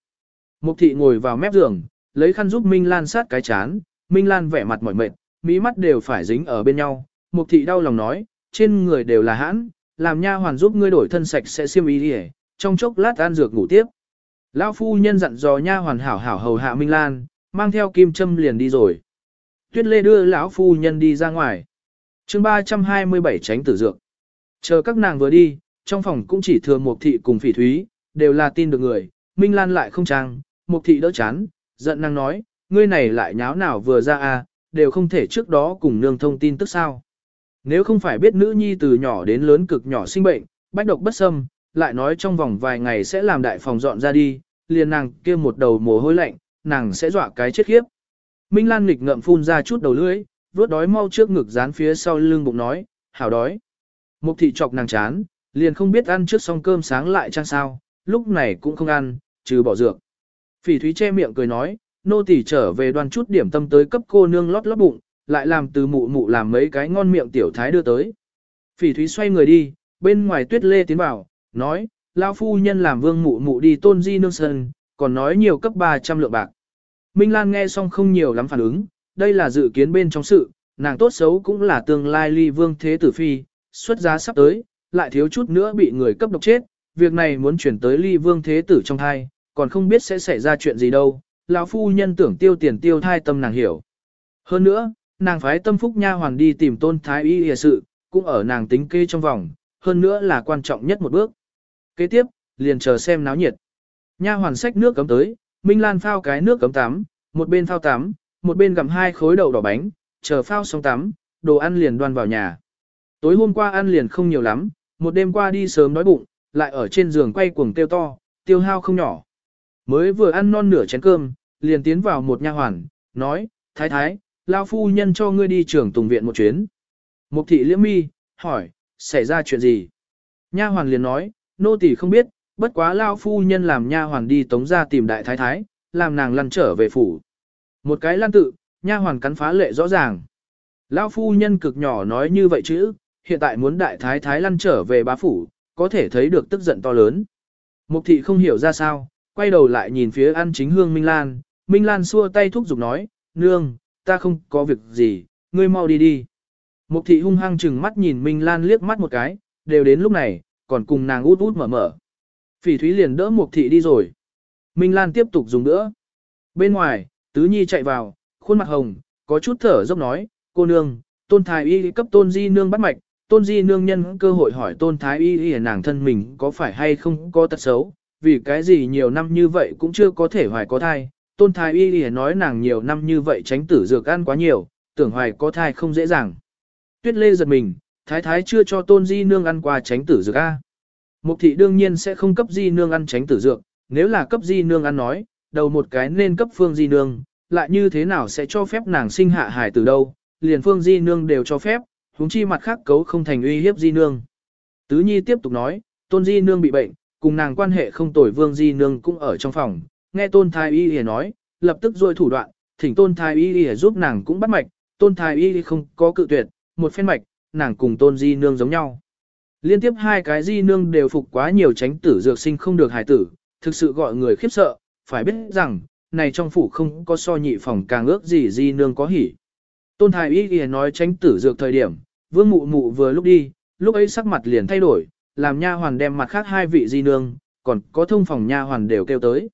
Mục thị ngồi vào mép giường, lấy khăn giúp Minh Lan sát cái chán, Minh Lan vẻ mặt mỏi mệt, mí mắt đều phải dính ở bên nhau. Mục thị đau lòng nói, trên người đều là hãn, làm nha hoàn giúp ngươi đổi thân sạch sẽ xiêm y đi trong chốc lát ăn dược ngủ tiếp. Lão phu nhân dặn dò nha hoàn hảo hảo hầu hạ Minh Lan, mang theo kim châm liền đi rồi. Tuyết Lê đưa lão phu nhân đi ra ngoài. Chương 327 tránh tử dược. Chờ các nàng vừa đi, trong phòng cũng chỉ thừa một thị cùng phỉ thúy, đều là tin được người, Minh Lan lại không trang, một thị đỡ chán, giận năng nói, ngươi này lại nháo nào vừa ra à, đều không thể trước đó cùng nương thông tin tức sao. Nếu không phải biết nữ nhi từ nhỏ đến lớn cực nhỏ sinh bệnh, bách độc bất xâm, lại nói trong vòng vài ngày sẽ làm đại phòng dọn ra đi, liền nàng kia một đầu mồ hôi lạnh, nàng sẽ dọa cái chết khiếp. Minh Lan nghịch ngậm phun ra chút đầu lưỡi, vuốt đói mau trước ngực dán phía sau lưng bụng nói, hảo đói. Mục thị chọc nàng chán, liền không biết ăn trước xong cơm sáng lại chăng sao, lúc này cũng không ăn, trừ bỏ dược. Phỉ thúy che miệng cười nói, nô tỳ trở về đoàn chút điểm tâm tới cấp cô nương lót lót bụng, lại làm từ mụ mụ làm mấy cái ngon miệng tiểu thái đưa tới. Phỉ thúy xoay người đi, bên ngoài tuyết lê tiến vào, nói, lao phu nhân làm vương mụ mụ đi tôn di nương sơn, còn nói nhiều cấp 300 lượng bạc. Minh Lan nghe xong không nhiều lắm phản ứng, đây là dự kiến bên trong sự, nàng tốt xấu cũng là tương lai ly vương thế tử phi, xuất giá sắp tới, lại thiếu chút nữa bị người cấp độc chết, việc này muốn chuyển tới ly vương thế tử trong thai, còn không biết sẽ xảy ra chuyện gì đâu, lão phu nhân tưởng tiêu tiền tiêu thai tâm nàng hiểu. Hơn nữa, nàng phái tâm phúc nha hoàn đi tìm tôn thái y hề sự, cũng ở nàng tính kê trong vòng, hơn nữa là quan trọng nhất một bước. Kế tiếp, liền chờ xem náo nhiệt. Nha hoàn xách nước cấm tới, Minh Lan phao cái nước cấm tắm, một bên phao tắm, một bên gặm hai khối đậu đỏ bánh, chờ phao xong tắm, đồ ăn liền đoan vào nhà. Tối hôm qua ăn liền không nhiều lắm, một đêm qua đi sớm đói bụng, lại ở trên giường quay cuồng tiêu to, tiêu hao không nhỏ. Mới vừa ăn non nửa chén cơm, liền tiến vào một nha hoàn, nói, thái thái, lao phu nhân cho ngươi đi trưởng tùng viện một chuyến. Mục thị liễm mi, hỏi, xảy ra chuyện gì? Nha hoàn liền nói, nô tỳ không biết, bất quá lao phu nhân làm nha hoàn đi tống ra tìm đại thái thái, làm nàng lăn trở về phủ. Một cái lan tự, nha hoàn cắn phá lệ rõ ràng. Lao phu nhân cực nhỏ nói như vậy chứ, hiện tại muốn đại thái thái lăn trở về bá phủ, có thể thấy được tức giận to lớn. Mục thị không hiểu ra sao, quay đầu lại nhìn phía ăn chính hương Minh Lan, Minh Lan xua tay thúc giục nói, nương, ta không có việc gì, ngươi mau đi đi. Mục thị hung hăng chừng mắt nhìn Minh Lan liếc mắt một cái, đều đến lúc này, còn cùng nàng út út mở mở. Phỉ thúy liền đỡ Mục thị đi rồi. Minh Lan tiếp tục dùng nữa. Bên ngoài, Tứ Nhi chạy vào, khuôn mặt hồng, có chút thở dốc nói, cô nương, tôn thái y cấp tôn di nương bắt mạch, tôn di nương nhân cơ hội hỏi tôn thái y y nàng thân mình có phải hay không có tật xấu, vì cái gì nhiều năm như vậy cũng chưa có thể hoài có thai, tôn thái y y nói nàng nhiều năm như vậy tránh tử dược ăn quá nhiều, tưởng hoài có thai không dễ dàng. Tuyết lê giật mình, thái thái chưa cho tôn di nương ăn qua tránh tử dược A. Mục thị đương nhiên sẽ không cấp di nương ăn tránh tử dược, nếu là cấp di nương ăn nói, đầu một cái nên cấp phương di nương, lại như thế nào sẽ cho phép nàng sinh hạ hài từ đâu, liền phương di nương đều cho phép, huống chi mặt khác cấu không thành uy hiếp di nương. Tứ nhi tiếp tục nói, tôn di nương bị bệnh, cùng nàng quan hệ không tồi Vương Di Nương cũng ở trong phòng, nghe Tôn Thái Y lìa nói, lập tức rôi thủ đoạn, thỉnh Tôn Thái Y lìa giúp nàng cũng bắt mạch, Tôn Thái Y không có cự tuyệt, một phen mạch, nàng cùng Tôn Di Nương giống nhau. Liên tiếp hai cái Di Nương đều phục quá nhiều tránh tử dược sinh không được hài tử, thực sự gọi người khiếp sợ, phải biết rằng, này trong phủ không có so nhị phòng càng ước gì Di Nương có hỉ. Tôn Thái Y lìa nói tránh tử dược thời điểm, Vương Mụ Mụ vừa lúc đi, lúc ấy sắc mặt liền thay đổi, làm nha hoàn đem mặt khác hai vị Di Nương, còn có thông phòng nha hoàn đều kêu tới.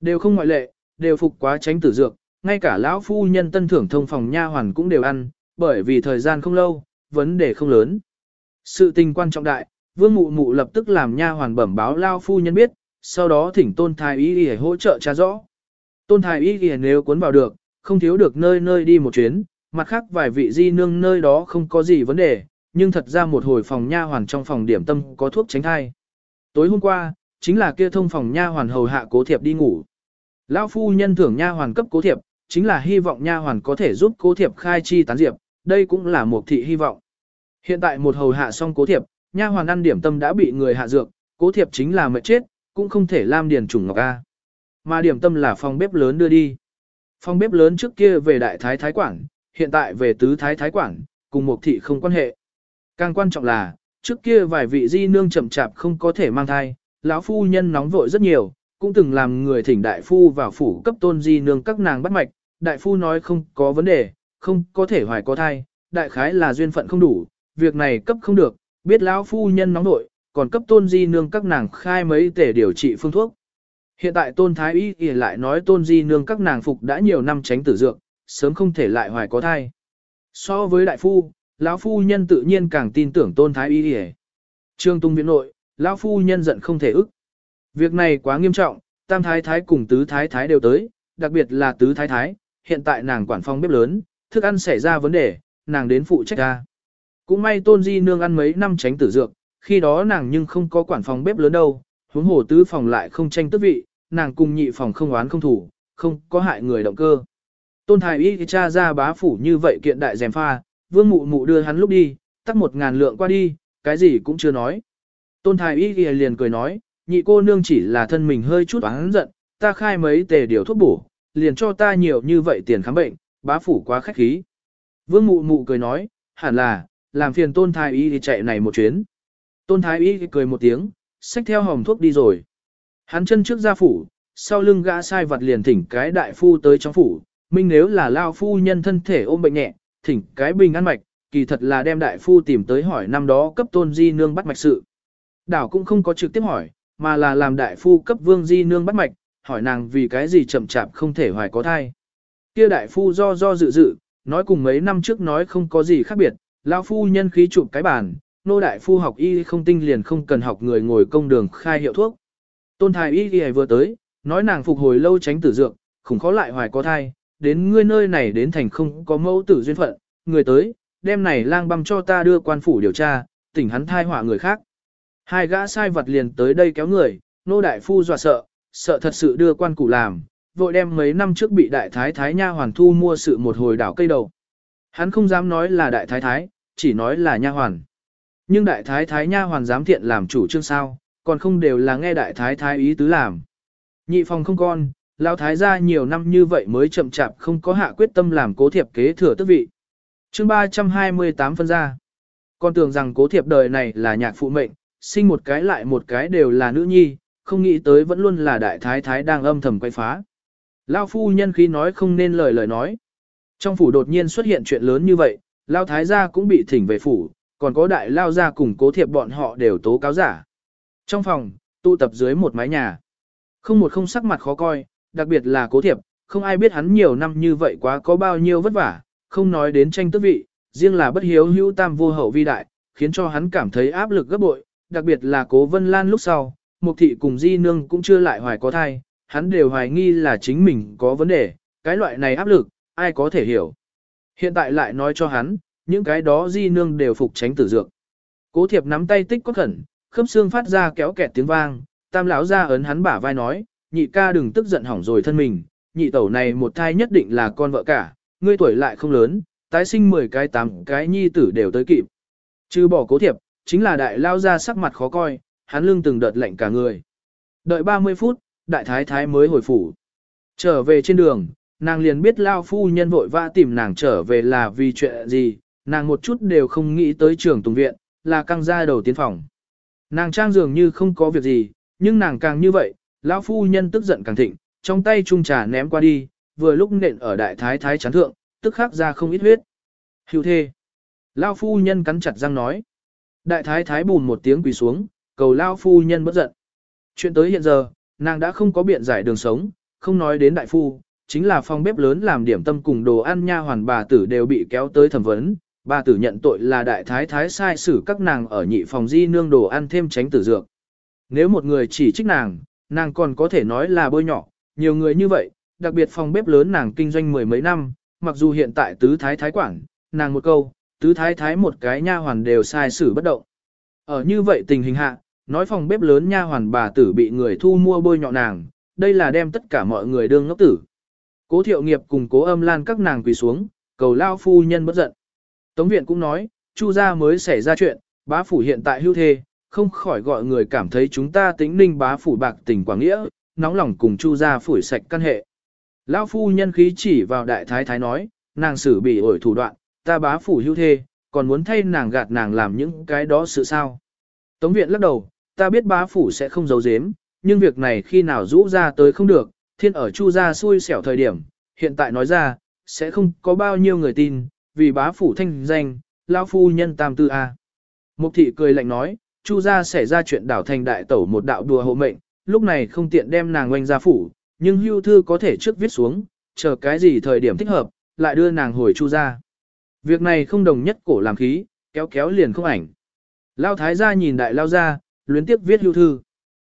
Đều không ngoại lệ, đều phục quá tránh tử dược, ngay cả lão phu nhân tân thưởng thông phòng nha hoàn cũng đều ăn, bởi vì thời gian không lâu, vấn đề không lớn. Sự tình quan trọng đại, vương mụ mụ lập tức làm nha hoàn bẩm báo lão phu nhân biết, sau đó thỉnh tôn thái y để hỗ trợ tra rõ. Tôn thái y để nếu cuốn vào được, không thiếu được nơi nơi đi một chuyến, mặt khác vài vị di nương nơi đó không có gì vấn đề, nhưng thật ra một hồi phòng nha hoàn trong phòng điểm tâm có thuốc tránh thai. Tối hôm qua, chính là kia thông phòng nha hoàn hầu hạ cố thiệp đi ngủ. Lão phu nhân thưởng nha hoàn cấp cố thiệp, chính là hy vọng nha hoàn có thể giúp cố thiệp khai chi tán diệp, đây cũng là một thị hy vọng. Hiện tại một hầu hạ xong cố thiệp, nha hoàn ăn điểm tâm đã bị người hạ dược, cố thiệp chính là mệt chết, cũng không thể lam điền trùng ngọc a. Mà điểm tâm là phòng bếp lớn đưa đi. Phòng bếp lớn trước kia về đại thái thái quản, hiện tại về tứ thái thái quản, cùng một thị không quan hệ. Càng quan trọng là, trước kia vài vị di nương chậm chạp không có thể mang thai, lão phu nhân nóng vội rất nhiều, cũng từng làm người thỉnh đại phu vào phủ cấp tôn di nương các nàng bắt mạch, đại phu nói không có vấn đề, không có thể hoài có thai, đại khái là duyên phận không đủ, việc này cấp không được, biết lão phu nhân nóng nội, còn cấp tôn di nương các nàng khai mấy tể điều trị phương thuốc. Hiện tại tôn thái y y lại nói tôn di nương các nàng phục đã nhiều năm tránh tử dược, sớm không thể lại hoài có thai. So với đại phu, lão phu nhân tự nhiên càng tin tưởng tôn thái y y. Trương Tung viện nội, lão phu nhân giận không thể ức. Việc này quá nghiêm trọng, tam thái thái cùng tứ thái thái đều tới, đặc biệt là tứ thái thái, hiện tại nàng quản phong bếp lớn, thức ăn xảy ra vấn đề, nàng đến phụ trách ra. Cũng may tôn di nương ăn mấy năm tránh tử dược, khi đó nàng nhưng không có quản phòng bếp lớn đâu, huống hồ tứ phòng lại không tranh tước vị, nàng cùng nhị phòng không oán không thủ, không có hại người động cơ. Tôn thái y cha ra bá phủ như vậy kiện đại dèm pha, vương mụ mụ đưa hắn lúc đi, tắt một ngàn lượng qua đi, cái gì cũng chưa nói. Tôn thái y liền cười nói, nhị cô nương chỉ là thân mình hơi chút oán giận, ta khai mấy tề điều thuốc bổ, liền cho ta nhiều như vậy tiền khám bệnh, bá phủ quá khách khí. Vương mụ mụ cười nói, hẳn là, làm phiền tôn thái y thì chạy này một chuyến. Tôn thái y cười một tiếng, xách theo hòm thuốc đi rồi. Hắn chân trước ra phủ, sau lưng gã sai vật liền thỉnh cái đại phu tới trong phủ, minh nếu là lao phu nhân thân thể ôm bệnh nhẹ, thỉnh cái bình ăn mạch, kỳ thật là đem đại phu tìm tới hỏi năm đó cấp tôn di nương bắt mạch sự. Đảo cũng không có trực tiếp hỏi, mà là làm đại phu cấp vương di nương bắt mạch, hỏi nàng vì cái gì chậm chạp không thể hoài có thai. Kia đại phu do do dự dự, nói cùng mấy năm trước nói không có gì khác biệt, lão phu nhân khí chụp cái bàn, nô đại phu học y không tinh liền không cần học người ngồi công đường khai hiệu thuốc. Tôn thái y y vừa tới, nói nàng phục hồi lâu tránh tử dược, khủng khó lại hoài có thai, đến ngươi nơi này đến thành không có mẫu tử duyên phận, người tới, đem này lang băm cho ta đưa quan phủ điều tra, tỉnh hắn thai họa người khác. Hai gã sai vật liền tới đây kéo người, nô đại phu dọa sợ, sợ thật sự đưa quan củ làm, vội đem mấy năm trước bị đại thái thái nha hoàn thu mua sự một hồi đảo cây đầu. Hắn không dám nói là đại thái thái, chỉ nói là nha hoàn. Nhưng đại thái thái nha hoàn dám thiện làm chủ trương sao, còn không đều là nghe đại thái thái ý tứ làm. Nhị phòng không con, lão thái gia nhiều năm như vậy mới chậm chạp không có hạ quyết tâm làm cố thiệp kế thừa tước vị. Chương 328 phân ra. Con tưởng rằng cố thiệp đời này là nhạc phụ mệnh, sinh một cái lại một cái đều là nữ nhi, không nghĩ tới vẫn luôn là đại thái thái đang âm thầm quay phá. Lao phu nhân khi nói không nên lời lời nói. Trong phủ đột nhiên xuất hiện chuyện lớn như vậy, Lao thái gia cũng bị thỉnh về phủ, còn có đại Lao gia cùng cố thiệp bọn họ đều tố cáo giả. Trong phòng, tụ tập dưới một mái nhà. Không một không sắc mặt khó coi, đặc biệt là cố thiệp, không ai biết hắn nhiều năm như vậy quá có bao nhiêu vất vả, không nói đến tranh tước vị, riêng là bất hiếu hữu tam vô hậu vi đại, khiến cho hắn cảm thấy áp lực gấp bội, đặc biệt là cố vân lan lúc sau, mục thị cùng di nương cũng chưa lại hoài có thai, hắn đều hoài nghi là chính mình có vấn đề, cái loại này áp lực, ai có thể hiểu. Hiện tại lại nói cho hắn, những cái đó di nương đều phục tránh tử dược. Cố thiệp nắm tay tích có khẩn, khớp xương phát ra kéo kẹt tiếng vang, tam lão ra ấn hắn bả vai nói, nhị ca đừng tức giận hỏng rồi thân mình, nhị tẩu này một thai nhất định là con vợ cả, ngươi tuổi lại không lớn, tái sinh 10 cái 8 cái nhi tử đều tới kịp. Chứ bỏ cố thiệp, chính là đại lao ra sắc mặt khó coi, hắn lưng từng đợt lạnh cả người. Đợi 30 phút, đại thái thái mới hồi phủ. Trở về trên đường, nàng liền biết lao phu nhân vội vã tìm nàng trở về là vì chuyện gì, nàng một chút đều không nghĩ tới trường tùng viện, là căng ra đầu tiến phòng. Nàng trang dường như không có việc gì, nhưng nàng càng như vậy, lão phu nhân tức giận càng thịnh, trong tay chung trà ném qua đi, vừa lúc nện ở đại thái thái chán thượng, tức khắc ra không ít huyết. Hữu thê. Lão phu nhân cắn chặt răng nói. Đại thái thái bùn một tiếng quỳ xuống, cầu lao phu nhân bất giận. Chuyện tới hiện giờ, nàng đã không có biện giải đường sống, không nói đến đại phu, chính là phòng bếp lớn làm điểm tâm cùng đồ ăn nha hoàn bà tử đều bị kéo tới thẩm vấn. Bà tử nhận tội là đại thái thái sai xử các nàng ở nhị phòng di nương đồ ăn thêm tránh tử dược. Nếu một người chỉ trích nàng, nàng còn có thể nói là bôi nhỏ, nhiều người như vậy, đặc biệt phòng bếp lớn nàng kinh doanh mười mấy năm, mặc dù hiện tại tứ thái thái quản, nàng một câu, tứ thái thái một cái nha hoàn đều sai xử bất động. Ở như vậy tình hình hạ, nói phòng bếp lớn nha hoàn bà tử bị người thu mua bôi nhọ nàng, đây là đem tất cả mọi người đương ngốc tử. Cố thiệu nghiệp cùng cố âm lan các nàng quỳ xuống, cầu lao phu nhân bất giận. Tống viện cũng nói, chu gia mới xảy ra chuyện, bá phủ hiện tại hưu thê, không khỏi gọi người cảm thấy chúng ta tính ninh bá phủ bạc tình quảng nghĩa, nóng lòng cùng chu gia phủi sạch căn hệ. Lão phu nhân khí chỉ vào đại thái thái nói, nàng xử bị ổi thủ đoạn, ta bá phủ hưu thê, còn muốn thay nàng gạt nàng làm những cái đó sự sao. Tống viện lắc đầu, ta biết bá phủ sẽ không giấu giếm, nhưng việc này khi nào rũ ra tới không được, thiên ở chu gia xui xẻo thời điểm, hiện tại nói ra, sẽ không có bao nhiêu người tin, vì bá phủ thanh danh, lão phu nhân tam tư A. Mục thị cười lạnh nói, chu gia xảy ra chuyện đảo thành đại tẩu một đạo đùa hộ mệnh, lúc này không tiện đem nàng oanh ra phủ, nhưng hưu thư có thể trước viết xuống, chờ cái gì thời điểm thích hợp, lại đưa nàng hồi chu gia. Việc này không đồng nhất cổ làm khí, kéo kéo liền không ảnh. Lao thái gia nhìn đại lao gia, luyến tiếp viết hưu thư.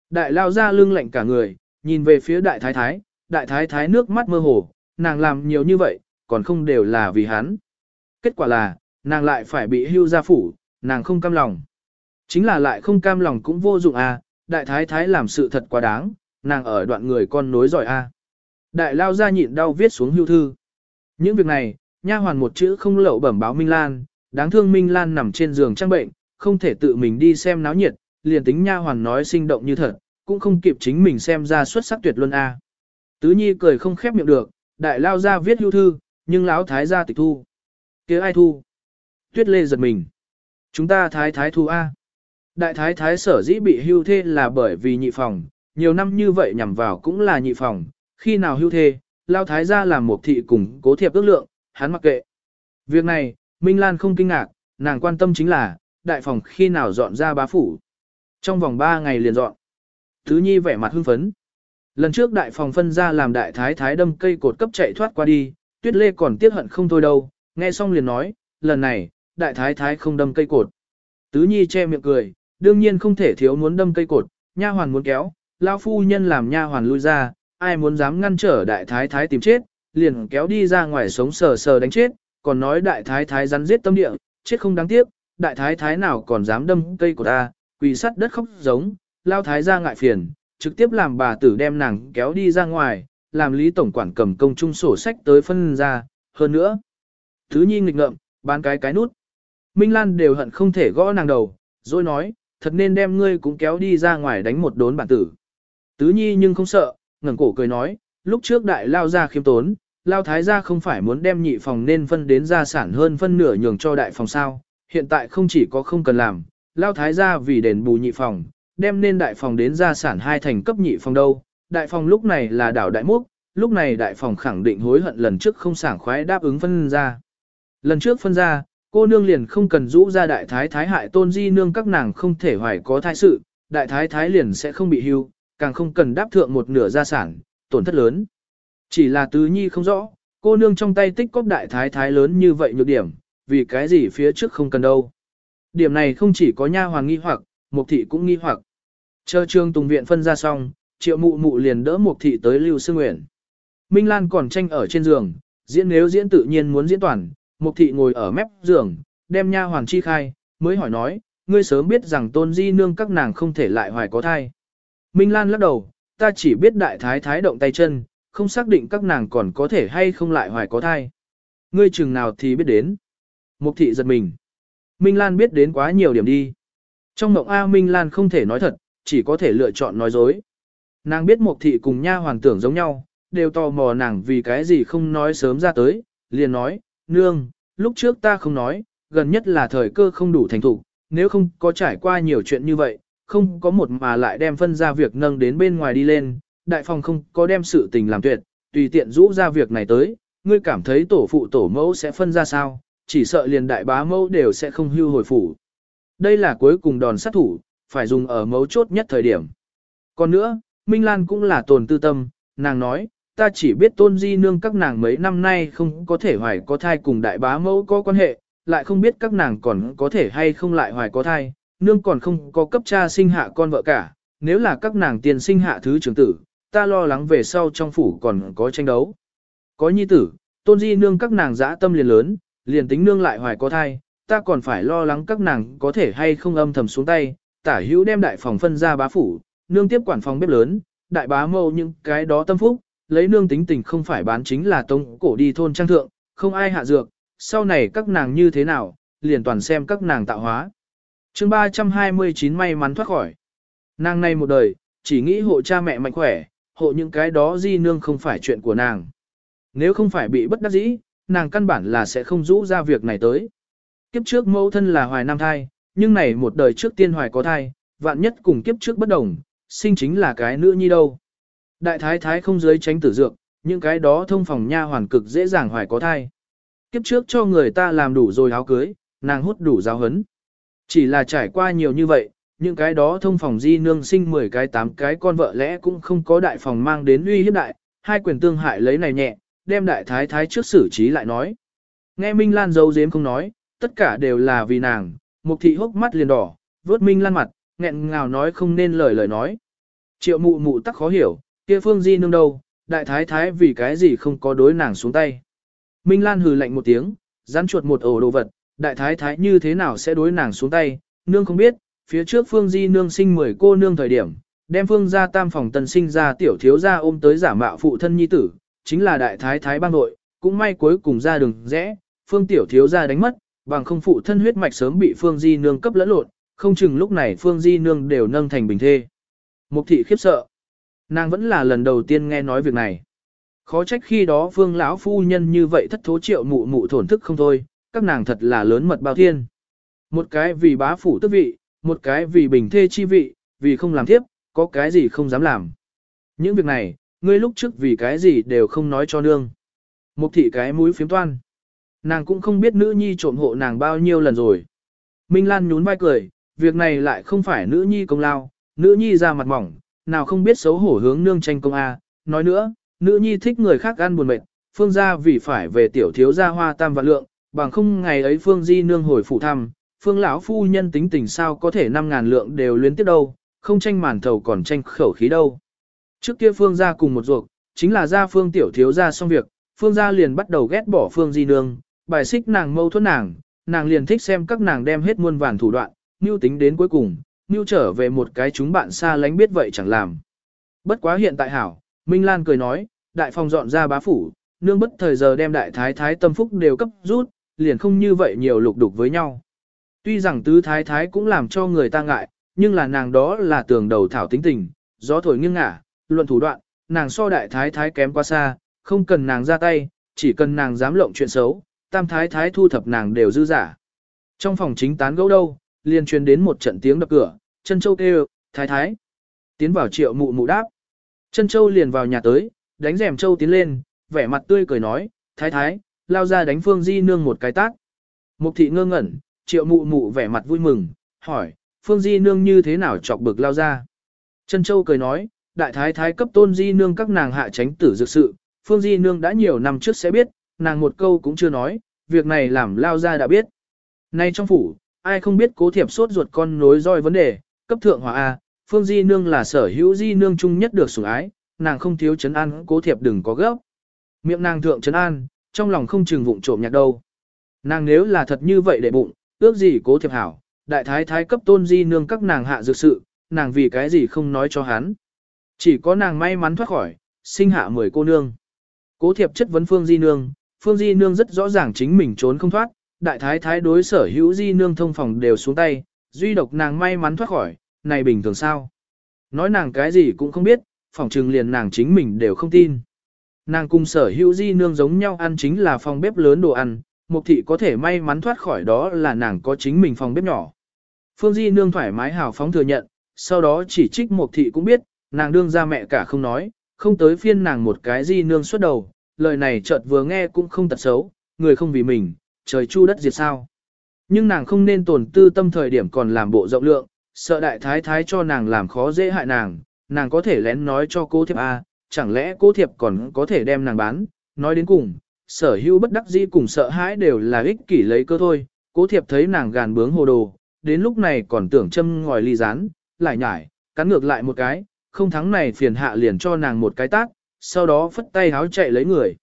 Đại lao gia lưng lạnh cả người, nhìn về phía đại thái thái, đại thái thái nước mắt mơ hồ, nàng làm nhiều như vậy, còn không đều là vì hắn. Kết quả là, nàng lại phải bị hưu gia phủ, nàng không cam lòng. Chính là lại không cam lòng cũng vô dụng à, đại thái thái làm sự thật quá đáng, nàng ở đoạn người con nối giỏi a. À. Đại lao ra nhịn đau viết xuống hưu thư. Những việc này, nha hoàn một chữ không lậu bẩm báo Minh Lan, đáng thương Minh Lan nằm trên giường trang bệnh, không thể tự mình đi xem náo nhiệt, liền tính nha hoàn nói sinh động như thật, cũng không kịp chính mình xem ra xuất sắc tuyệt luân a. Tứ Nhi cười không khép miệng được, đại lao ra viết hưu thư, nhưng lão thái gia tịch thu. kia ai thu? Tuyết lê giật mình. Chúng ta thái thái thu a. Đại thái thái sở dĩ bị hưu thê là bởi vì nhị phòng, nhiều năm như vậy nhằm vào cũng là nhị phòng, khi nào hưu thê, lao thái gia làm một thị cùng cố thiệp ước lượng, hắn mặc kệ. Việc này, Minh Lan không kinh ngạc, nàng quan tâm chính là, đại phòng khi nào dọn ra bá phủ. Trong vòng 3 ngày liền dọn. Thứ nhi vẻ mặt hưng phấn. Lần trước đại phòng phân ra làm đại thái thái đâm cây cột cấp chạy thoát qua đi, tuyết lê còn tiếc hận không thôi đâu, nghe xong liền nói, lần này, đại thái thái không đâm cây cột. Tứ nhi che miệng cười, đương nhiên không thể thiếu muốn đâm cây cột, nha hoàn muốn kéo, lao phu nhân làm nha hoàn lui ra, ai muốn dám ngăn trở đại thái thái tìm chết, liền kéo đi ra ngoài sống sờ sờ đánh chết, còn nói đại thái thái rắn giết tâm địa, chết không đáng tiếc, đại thái thái nào còn dám đâm cây của ta, quỳ sắt đất khóc giống, lao thái ra ngại phiền, trực tiếp làm bà tử đem nàng kéo đi ra ngoài, làm lý tổng quản cầm công trung sổ sách tới phân ra, hơn nữa. Thứ nhi nghịch ngợm, bán cái cái nút. Minh Lan đều hận không thể gõ nàng đầu, rồi nói, thật nên đem ngươi cũng kéo đi ra ngoài đánh một đốn bản tử. Tứ nhi nhưng không sợ, ngẩng cổ cười nói, lúc trước đại lao ra khiêm tốn, lao thái gia không phải muốn đem nhị phòng nên phân đến gia sản hơn phân nửa nhường cho đại phòng sao, hiện tại không chỉ có không cần làm, lao thái gia vì đền bù nhị phòng, đem nên đại phòng đến gia sản hai thành cấp nhị phòng đâu, đại phòng lúc này là đảo đại múc, lúc này đại phòng khẳng định hối hận lần trước không sảng khoái đáp ứng phân ra. Lần trước phân ra, cô nương liền không cần rũ ra đại thái thái hại tôn di nương các nàng không thể hoài có thai sự, đại thái thái liền sẽ không bị hưu, càng không cần đáp thượng một nửa gia sản, tổn thất lớn. Chỉ là tứ nhi không rõ, cô nương trong tay tích cóp đại thái thái lớn như vậy nhược điểm, vì cái gì phía trước không cần đâu. Điểm này không chỉ có nha hoàng nghi hoặc, mục thị cũng nghi hoặc. Chờ trương tùng viện phân ra xong, triệu mụ mụ liền đỡ mục thị tới lưu sư nguyện. Minh Lan còn tranh ở trên giường, diễn nếu diễn tự nhiên muốn diễn toàn, mục thị ngồi ở mép giường, đem nha hoàng chi khai, mới hỏi nói, ngươi sớm biết rằng tôn di nương các nàng không thể lại hoài có thai. Minh Lan lắc đầu, ta chỉ biết đại thái thái động tay chân, không xác định các nàng còn có thể hay không lại hoài có thai. Ngươi chừng nào thì biết đến. Mục thị giật mình. Minh Lan biết đến quá nhiều điểm đi. Trong mộng A Minh Lan không thể nói thật, chỉ có thể lựa chọn nói dối. Nàng biết Mộc thị cùng nha hoàng tưởng giống nhau, đều tò mò nàng vì cái gì không nói sớm ra tới, liền nói, nương, lúc trước ta không nói, gần nhất là thời cơ không đủ thành thục, nếu không có trải qua nhiều chuyện như vậy, không có một mà lại đem phân ra việc nâng đến bên ngoài đi lên, đại phòng không có đem sự tình làm tuyệt, tùy tiện rũ ra việc này tới, ngươi cảm thấy tổ phụ tổ mẫu sẽ phân ra sao, chỉ sợ liền đại bá mẫu đều sẽ không hưu hồi phủ. Đây là cuối cùng đòn sát thủ, phải dùng ở mấu chốt nhất thời điểm. Còn nữa, Minh Lan cũng là tồn tư tâm, nàng nói, ta chỉ biết tôn di nương các nàng mấy năm nay không có thể hoài có thai cùng đại bá mẫu có quan hệ, lại không biết các nàng còn có thể hay không lại hoài có thai, nương còn không có cấp cha sinh hạ con vợ cả, nếu là các nàng tiền sinh hạ thứ trưởng tử, ta lo lắng về sau trong phủ còn có tranh đấu. Có nhi tử, tôn di nương các nàng dã tâm liền lớn, liền tính nương lại hoài có thai, ta còn phải lo lắng các nàng có thể hay không âm thầm xuống tay, tả hữu đem đại phòng phân ra bá phủ, nương tiếp quản phòng bếp lớn, đại bá mâu những cái đó tâm phúc, lấy nương tính tình không phải bán chính là tông cổ đi thôn trang thượng, không ai hạ dược, sau này các nàng như thế nào, liền toàn xem các nàng tạo hóa. chương 329 may mắn thoát khỏi. Nàng này một đời, chỉ nghĩ hộ cha mẹ mạnh khỏe, hộ những cái đó di nương không phải chuyện của nàng. Nếu không phải bị bất đắc dĩ, nàng căn bản là sẽ không rũ ra việc này tới. Kiếp trước mẫu thân là hoài nam thai, nhưng này một đời trước tiên hoài có thai, vạn nhất cùng kiếp trước bất đồng, sinh chính là cái nữ nhi đâu. Đại thái thái không giới tránh tử dược, những cái đó thông phòng nha hoàn cực dễ dàng hoài có thai. Kiếp trước cho người ta làm đủ rồi áo cưới, nàng hút đủ giáo hấn. Chỉ là trải qua nhiều như vậy, những cái đó thông phòng di nương sinh 10 cái 8 cái con vợ lẽ cũng không có đại phòng mang đến uy hiếp đại, hai quyền tương hại lấy này nhẹ, đem đại thái thái trước xử trí lại nói. Nghe Minh Lan dấu dếm không nói, tất cả đều là vì nàng, mục thị hốc mắt liền đỏ, vớt Minh Lan mặt, nghẹn ngào nói không nên lời lời nói. Triệu mụ mụ tắc khó hiểu, kia phương di nương đâu, đại thái thái vì cái gì không có đối nàng xuống tay. Minh Lan hừ lạnh một tiếng, rắn chuột một ổ đồ vật, đại thái thái như thế nào sẽ đối nàng xuống tay, nương không biết, phía trước phương di nương sinh mười cô nương thời điểm, đem phương gia tam phòng tần sinh ra tiểu thiếu gia ôm tới giả mạo phụ thân nhi tử, chính là đại thái thái bang nội, cũng may cuối cùng ra đường rẽ, phương tiểu thiếu gia đánh mất, bằng không phụ thân huyết mạch sớm bị phương di nương cấp lẫn lộn, không chừng lúc này phương di nương đều nâng thành bình thê. Mục thị khiếp sợ. Nàng vẫn là lần đầu tiên nghe nói việc này. Khó trách khi đó phương lão phu nhân như vậy thất thố triệu mụ mụ thổn thức không thôi, các nàng thật là lớn mật bao thiên. Một cái vì bá phủ tước vị, một cái vì bình thê chi vị, vì không làm tiếp, có cái gì không dám làm. Những việc này, ngươi lúc trước vì cái gì đều không nói cho nương. Mục thị cái mũi phiếm toan. Nàng cũng không biết nữ nhi trộm hộ nàng bao nhiêu lần rồi. Minh Lan nhún vai cười, việc này lại không phải nữ nhi công lao, nữ nhi ra mặt mỏng, nào không biết xấu hổ hướng nương tranh công A. Nói nữa, nữ nhi thích người khác ăn buồn mệt, phương gia vì phải về tiểu thiếu gia hoa tam vạn lượng, bằng không ngày ấy phương di nương hồi phủ thăm, phương lão phu nhân tính tình sao có thể năm ngàn lượng đều luyến tiếp đâu, không tranh màn thầu còn tranh khẩu khí đâu. Trước kia phương gia cùng một ruột, chính là gia phương tiểu thiếu gia xong việc, phương gia liền bắt đầu ghét bỏ phương di nương, bài xích nàng mâu thuẫn nàng, nàng liền thích xem các nàng đem hết muôn vàn thủ đoạn, mưu tính đến cuối cùng, mưu trở về một cái chúng bạn xa lánh biết vậy chẳng làm. Bất quá hiện tại hảo, Minh Lan cười nói, đại phòng dọn ra bá phủ, nương bất thời giờ đem đại thái thái tâm phúc đều cấp rút, liền không như vậy nhiều lục đục với nhau. Tuy rằng tứ thái thái cũng làm cho người ta ngại, nhưng là nàng đó là tường đầu thảo tính tình, gió thổi nghiêng ngả, luận thủ đoạn, nàng so đại thái thái kém quá xa, không cần nàng ra tay, chỉ cần nàng dám lộng chuyện xấu, tam thái thái thu thập nàng đều dư giả. Trong phòng chính tán gẫu đâu, liền truyền đến một trận tiếng đập cửa, chân châu kêu, thái thái. Tiến vào triệu mụ mụ đáp. Chân châu liền vào nhà tới, đánh rèm châu tiến lên, vẻ mặt tươi cười nói, thái thái, lao ra đánh phương di nương một cái tác. Mục thị ngơ ngẩn, triệu mụ mụ vẻ mặt vui mừng, hỏi, phương di nương như thế nào chọc bực lao ra. Trân châu cười nói, đại thái thái cấp tôn di nương các nàng hạ tránh tử dược sự, phương di nương đã nhiều năm trước sẽ biết, nàng một câu cũng chưa nói, việc này làm lao ra đã biết. Nay trong phủ, ai không biết cố thiệp sốt ruột con nối roi vấn đề, cấp thượng hòa A, phương di nương là sở hữu di nương chung nhất được sủng ái, nàng không thiếu chấn an cố thiệp đừng có gấp. Miệng nàng thượng chấn an, trong lòng không chừng vụng trộm nhạc đâu. Nàng nếu là thật như vậy để bụng, ước gì cố thiệp hảo, đại thái thái cấp tôn di nương các nàng hạ dược sự, nàng vì cái gì không nói cho hắn. Chỉ có nàng may mắn thoát khỏi, sinh hạ mười cô nương. Cố thiệp chất vấn phương di nương, phương di nương rất rõ ràng chính mình trốn không thoát, đại thái thái đối sở hữu di nương thông phòng đều xuống tay, duy độc nàng may mắn thoát khỏi, này bình thường sao. Nói nàng cái gì cũng không biết, phòng trừng liền nàng chính mình đều không tin. Nàng cùng sở hữu di nương giống nhau ăn chính là phòng bếp lớn đồ ăn, mục thị có thể may mắn thoát khỏi đó là nàng có chính mình phòng bếp nhỏ. Phương di nương thoải mái hào phóng thừa nhận, sau đó chỉ trích mục thị cũng biết, nàng đương ra mẹ cả không nói, không tới phiên nàng một cái di nương xuất đầu, lời này chợt vừa nghe cũng không tật xấu, người không vì mình, trời chu đất diệt sao. Nhưng nàng không nên tổn tư tâm thời điểm còn làm bộ rộng lượng, sợ đại thái thái cho nàng làm khó dễ hại nàng, nàng có thể lén nói cho cô thiệp A, chẳng lẽ cô thiệp còn có thể đem nàng bán, nói đến cùng, sở hữu bất đắc dĩ cùng sợ hãi đều là ích kỷ lấy cơ thôi, cố thiệp thấy nàng gàn bướng hồ đồ, đến lúc này còn tưởng châm ngòi ly rán, lại nhải, cắn ngược lại một cái, không thắng này phiền hạ liền cho nàng một cái tác, sau đó phất tay háo chạy lấy người.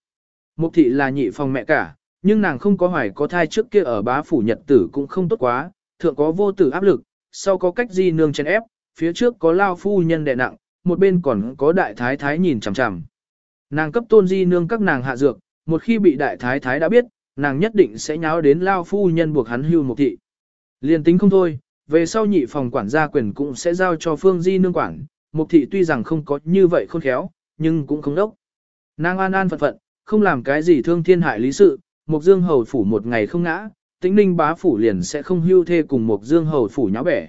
Mục thị là nhị phòng mẹ cả, nhưng nàng không có hoài có thai trước kia ở bá phủ nhật tử cũng không tốt quá, thượng có vô tử áp lực, sau có cách di nương chen ép, phía trước có lao phu nhân đè nặng, một bên còn có đại thái thái nhìn chằm chằm. Nàng cấp tôn di nương các nàng hạ dược, một khi bị đại thái thái đã biết, nàng nhất định sẽ nháo đến lao phu nhân buộc hắn hưu một thị. Liên tính không thôi, về sau nhị phòng quản gia quyền cũng sẽ giao cho phương di nương quản, mục thị tuy rằng không có như vậy khôn khéo, nhưng cũng không đốc. Nàng an an phận phận, không làm cái gì thương thiên hại lý sự, mục dương hầu phủ một ngày không ngã, tĩnh ninh bá phủ liền sẽ không hưu thê cùng mục dương hầu phủ nháo bẻ.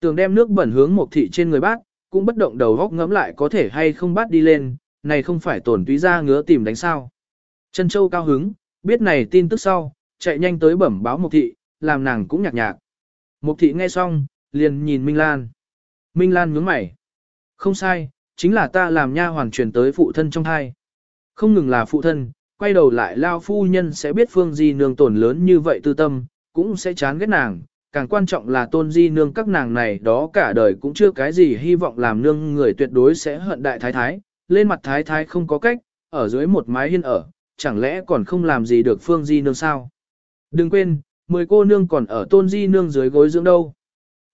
Tường đem nước bẩn hướng mục thị trên người bác, cũng bất động đầu góc ngẫm lại có thể hay không bắt đi lên, này không phải tổn túy ra ngứa tìm đánh sao. Trân Châu cao hứng, biết này tin tức sau, chạy nhanh tới bẩm báo Mục Thị, làm nàng cũng nhạc nhạc. Mục Thị nghe xong, liền nhìn Minh Lan. Minh Lan nhướng mày. Không sai, chính là ta làm nha hoàn truyền tới phụ thân trong thai. Không ngừng là phụ thân, quay đầu lại lao phu nhân sẽ biết phương di nương tổn lớn như vậy tư tâm, cũng sẽ chán ghét nàng. Càng quan trọng là tôn di nương các nàng này đó cả đời cũng chưa cái gì hy vọng làm nương người tuyệt đối sẽ hận đại thái thái, lên mặt thái thái không có cách, ở dưới một mái hiên ở, chẳng lẽ còn không làm gì được phương di nương sao? Đừng quên, mười cô nương còn ở tôn di nương dưới gối dưỡng đâu.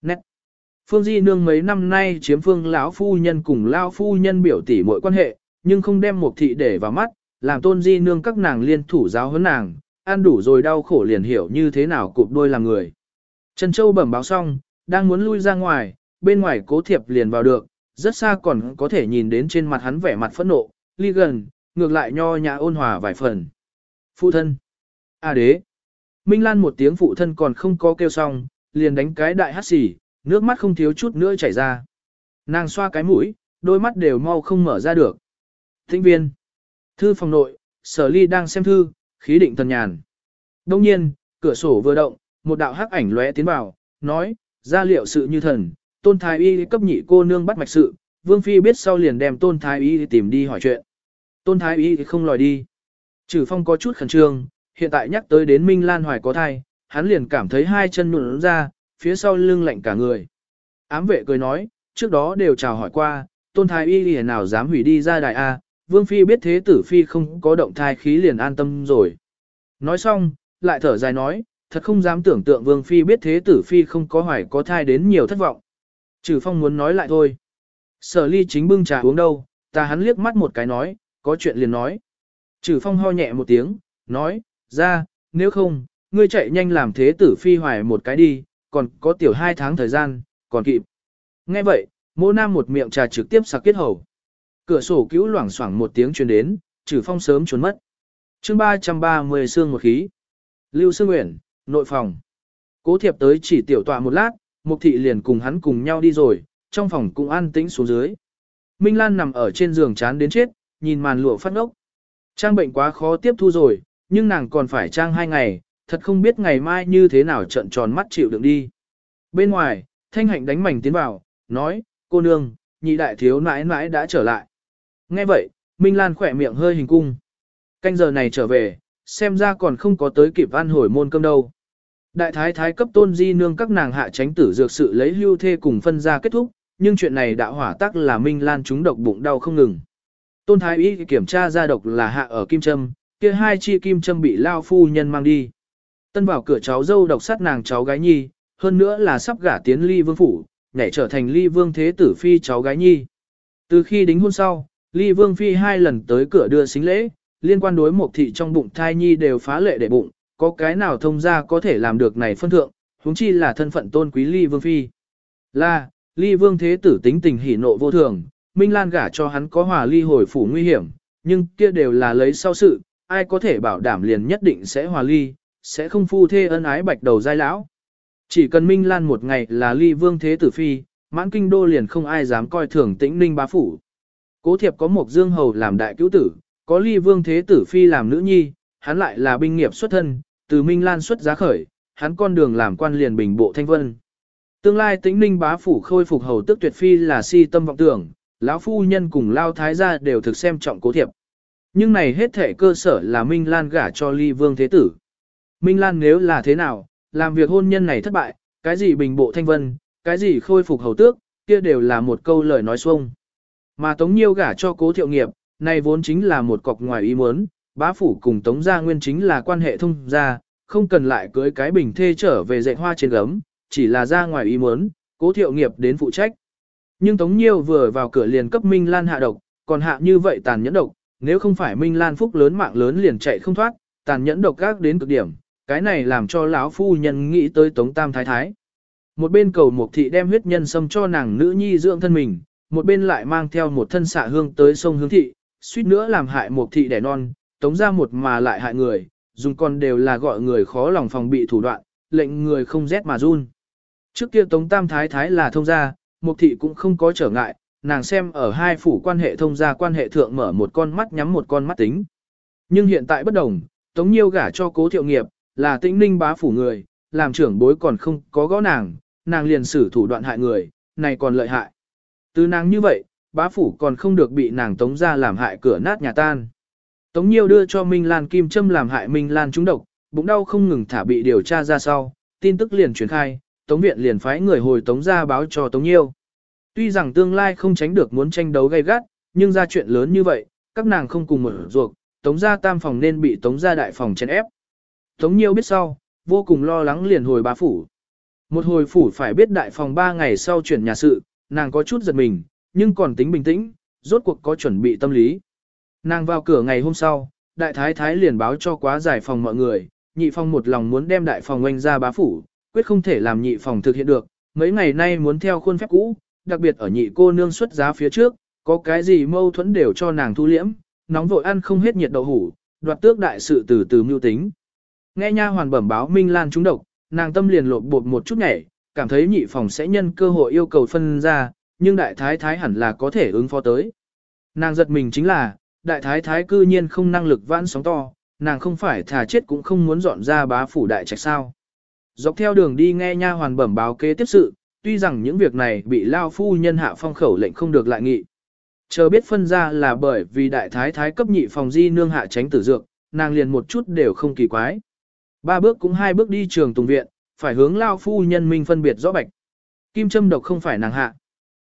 Nét. Phương di nương mấy năm nay chiếm phương lão phu nhân cùng lão phu nhân biểu tỷ mọi quan hệ, nhưng không đem một thị để vào mắt, làm tôn di nương các nàng liên thủ giáo huấn nàng, ăn đủ rồi đau khổ liền hiểu như thế nào cụp đôi làm người. Trần Châu bẩm báo xong, đang muốn lui ra ngoài, bên ngoài cố thiệp liền vào được, rất xa còn có thể nhìn đến trên mặt hắn vẻ mặt phẫn nộ, ly gần, ngược lại nho nhã ôn hòa vài phần. Phụ thân. A đế. Minh Lan một tiếng phụ thân còn không có kêu xong, liền đánh cái đại hát xì, nước mắt không thiếu chút nữa chảy ra. Nàng xoa cái mũi, đôi mắt đều mau không mở ra được. Thính viên. Thư phòng nội, sở ly đang xem thư, khí định thần nhàn. Đông nhiên, cửa sổ vừa động, một đạo hắc ảnh lóe tiến vào, nói, ra liệu sự như thần, tôn thái y cấp nhị cô nương bắt mạch sự, vương phi biết sau liền đem tôn thái y tìm đi hỏi chuyện. Tôn thái y không lòi đi. Trừ phong có chút khẩn trương, hiện tại nhắc tới đến Minh Lan Hoài có thai, hắn liền cảm thấy hai chân nụn ra, phía sau lưng lạnh cả người. Ám vệ cười nói, trước đó đều chào hỏi qua, tôn thái y thì nào dám hủy đi ra đại A, vương phi biết thế tử phi không có động thai khí liền an tâm rồi. Nói xong, lại thở dài nói, thật không dám tưởng tượng vương phi biết thế tử phi không có hoài có thai đến nhiều thất vọng. Trừ phong muốn nói lại thôi. Sở ly chính bưng trà uống đâu, ta hắn liếc mắt một cái nói, có chuyện liền nói. Trừ phong ho nhẹ một tiếng, nói, ra, nếu không, ngươi chạy nhanh làm thế tử phi hoài một cái đi, còn có tiểu hai tháng thời gian, còn kịp. Nghe vậy, mô nam một miệng trà trực tiếp sặc kết hầu. Cửa sổ cứu loảng xoảng một tiếng truyền đến, trừ phong sớm trốn mất. chương 330 xương một khí. Lưu Sương Nguyễn, nội phòng. Cố thiệp tới chỉ tiểu tọa một lát, mục thị liền cùng hắn cùng nhau đi rồi, trong phòng cũng an tĩnh xuống dưới. Minh Lan nằm ở trên giường chán đến chết, nhìn màn lụa phát ngốc. Trang bệnh quá khó tiếp thu rồi, nhưng nàng còn phải trang hai ngày, thật không biết ngày mai như thế nào trận tròn mắt chịu đựng đi. Bên ngoài, thanh hạnh đánh mảnh tiến vào, nói, cô nương, nhị đại thiếu nãi nãi đã trở lại. Nghe vậy, Minh Lan khỏe miệng hơi hình cung. Canh giờ này trở về, xem ra còn không có tới kịp ăn hồi môn cơm đâu. Đại thái thái cấp tôn di nương các nàng hạ tránh tử dược sự lấy hưu thê cùng phân ra kết thúc, nhưng chuyện này đạo hỏa tắc là Minh Lan chúng độc bụng đau không ngừng. Tôn thái y kiểm tra ra độc là hạ ở kim châm, kia hai chi kim châm bị lao phu nhân mang đi. Tân vào cửa cháu dâu độc sát nàng cháu gái nhi, hơn nữa là sắp gả tiến ly vương phủ, nhảy trở thành ly vương thế tử phi cháu gái nhi. Từ khi đính hôn sau, ly vương phi hai lần tới cửa đưa xính lễ, liên quan đối một thị trong bụng thai nhi đều phá lệ để bụng, có cái nào thông ra có thể làm được này phân thượng, huống chi là thân phận tôn quý ly vương phi. Là, ly vương thế tử tính tình hỉ nộ vô thường, Minh Lan gả cho hắn có hòa ly hồi phủ nguy hiểm, nhưng kia đều là lấy sau sự, ai có thể bảo đảm liền nhất định sẽ hòa ly, sẽ không phu thê ân ái bạch đầu giai lão. Chỉ cần Minh Lan một ngày là ly vương thế tử phi, mãn kinh đô liền không ai dám coi thường tĩnh ninh bá phủ. Cố thiệp có một dương hầu làm đại cứu tử, có ly vương thế tử phi làm nữ nhi, hắn lại là binh nghiệp xuất thân, từ Minh Lan xuất giá khởi, hắn con đường làm quan liền bình bộ thanh vân. Tương lai tĩnh ninh bá phủ khôi phục hầu tức tuyệt phi là si tâm vọng tưởng, lão phu nhân cùng lao thái gia đều thực xem trọng cố thiệp. Nhưng này hết thể cơ sở là Minh Lan gả cho ly vương thế tử. Minh Lan nếu là thế nào, làm việc hôn nhân này thất bại, cái gì bình bộ thanh vân, cái gì khôi phục hầu tước, kia đều là một câu lời nói xuông. Mà Tống Nhiêu gả cho cố thiệu nghiệp, này vốn chính là một cọc ngoài ý muốn, bá phủ cùng Tống gia nguyên chính là quan hệ thông gia, không cần lại cưới cái bình thê trở về dạy hoa trên gấm, chỉ là ra ngoài ý muốn, cố thiệu nghiệp đến phụ trách. Nhưng Tống Nhiêu vừa vào cửa liền cấp Minh Lan hạ độc, còn hạ như vậy tàn nhẫn độc, nếu không phải Minh Lan phúc lớn mạng lớn liền chạy không thoát, tàn nhẫn độc gác đến cực điểm, cái này làm cho lão phu nhân nghĩ tới Tống Tam Thái Thái. Một bên cầu Mục thị đem huyết nhân xâm cho nàng nữ nhi dưỡng thân mình, một bên lại mang theo một thân xạ hương tới sông Hương thị, suýt nữa làm hại Mục thị đẻ non, Tống ra một mà lại hại người, dùng con đều là gọi người khó lòng phòng bị thủ đoạn, lệnh người không rét mà run. Trước kia Tống Tam Thái Thái là thông gia, Mục thị cũng không có trở ngại, nàng xem ở hai phủ quan hệ thông gia quan hệ thượng mở một con mắt nhắm một con mắt tính. Nhưng hiện tại bất đồng, Tống Nhiêu gả cho cố thiệu nghiệp, là tĩnh ninh bá phủ người, làm trưởng bối còn không có gõ nàng, nàng liền xử thủ đoạn hại người, này còn lợi hại. Từ nàng như vậy, bá phủ còn không được bị nàng tống ra làm hại cửa nát nhà tan. Tống Nhiêu đưa cho Minh Lan kim Trâm làm hại Minh Lan trúng độc, bụng đau không ngừng thả bị điều tra ra sau, tin tức liền truyền khai, Tống viện liền phái người hồi Tống ra báo cho Tống Nhiêu. Tuy rằng tương lai không tránh được muốn tranh đấu gay gắt, nhưng ra chuyện lớn như vậy, các nàng không cùng một ruột, Tống gia tam phòng nên bị Tống gia đại phòng chèn ép. Tống Nhiêu biết sau, vô cùng lo lắng liền hồi bá phủ. Một hồi phủ phải biết đại phòng ba ngày sau chuyển nhà sự, nàng có chút giật mình, nhưng còn tính bình tĩnh, rốt cuộc có chuẩn bị tâm lý. Nàng vào cửa ngày hôm sau, đại thái thái liền báo cho quá giải phòng mọi người, nhị phòng một lòng muốn đem đại phòng oanh ra bá phủ, quyết không thể làm nhị phòng thực hiện được, mấy ngày nay muốn theo khuôn phép cũ, đặc biệt ở nhị cô nương xuất giá phía trước, có cái gì mâu thuẫn đều cho nàng thu liễm, nóng vội ăn không hết nhiệt đậu hủ, đoạt tước đại sự từ từ mưu tính. Nghe nha hoàn bẩm báo Minh Lan trúng độc, nàng tâm liền lột bột một chút nhảy, cảm thấy nhị phòng sẽ nhân cơ hội yêu cầu phân ra, nhưng đại thái thái hẳn là có thể ứng phó tới. Nàng giật mình chính là, đại thái thái cư nhiên không năng lực vãn sóng to, nàng không phải thà chết cũng không muốn dọn ra bá phủ đại trạch sao. Dọc theo đường đi nghe nha hoàn bẩm báo kế tiếp sự, tuy rằng những việc này bị lao phu nhân hạ phong khẩu lệnh không được lại nghị. Chờ biết phân ra là bởi vì đại thái thái cấp nhị phòng di nương hạ tránh tử dược, nàng liền một chút đều không kỳ quái. Ba bước cũng hai bước đi trường tùng viện, phải hướng lao phu nhân minh phân biệt rõ bạch. Kim châm độc không phải nàng hạ.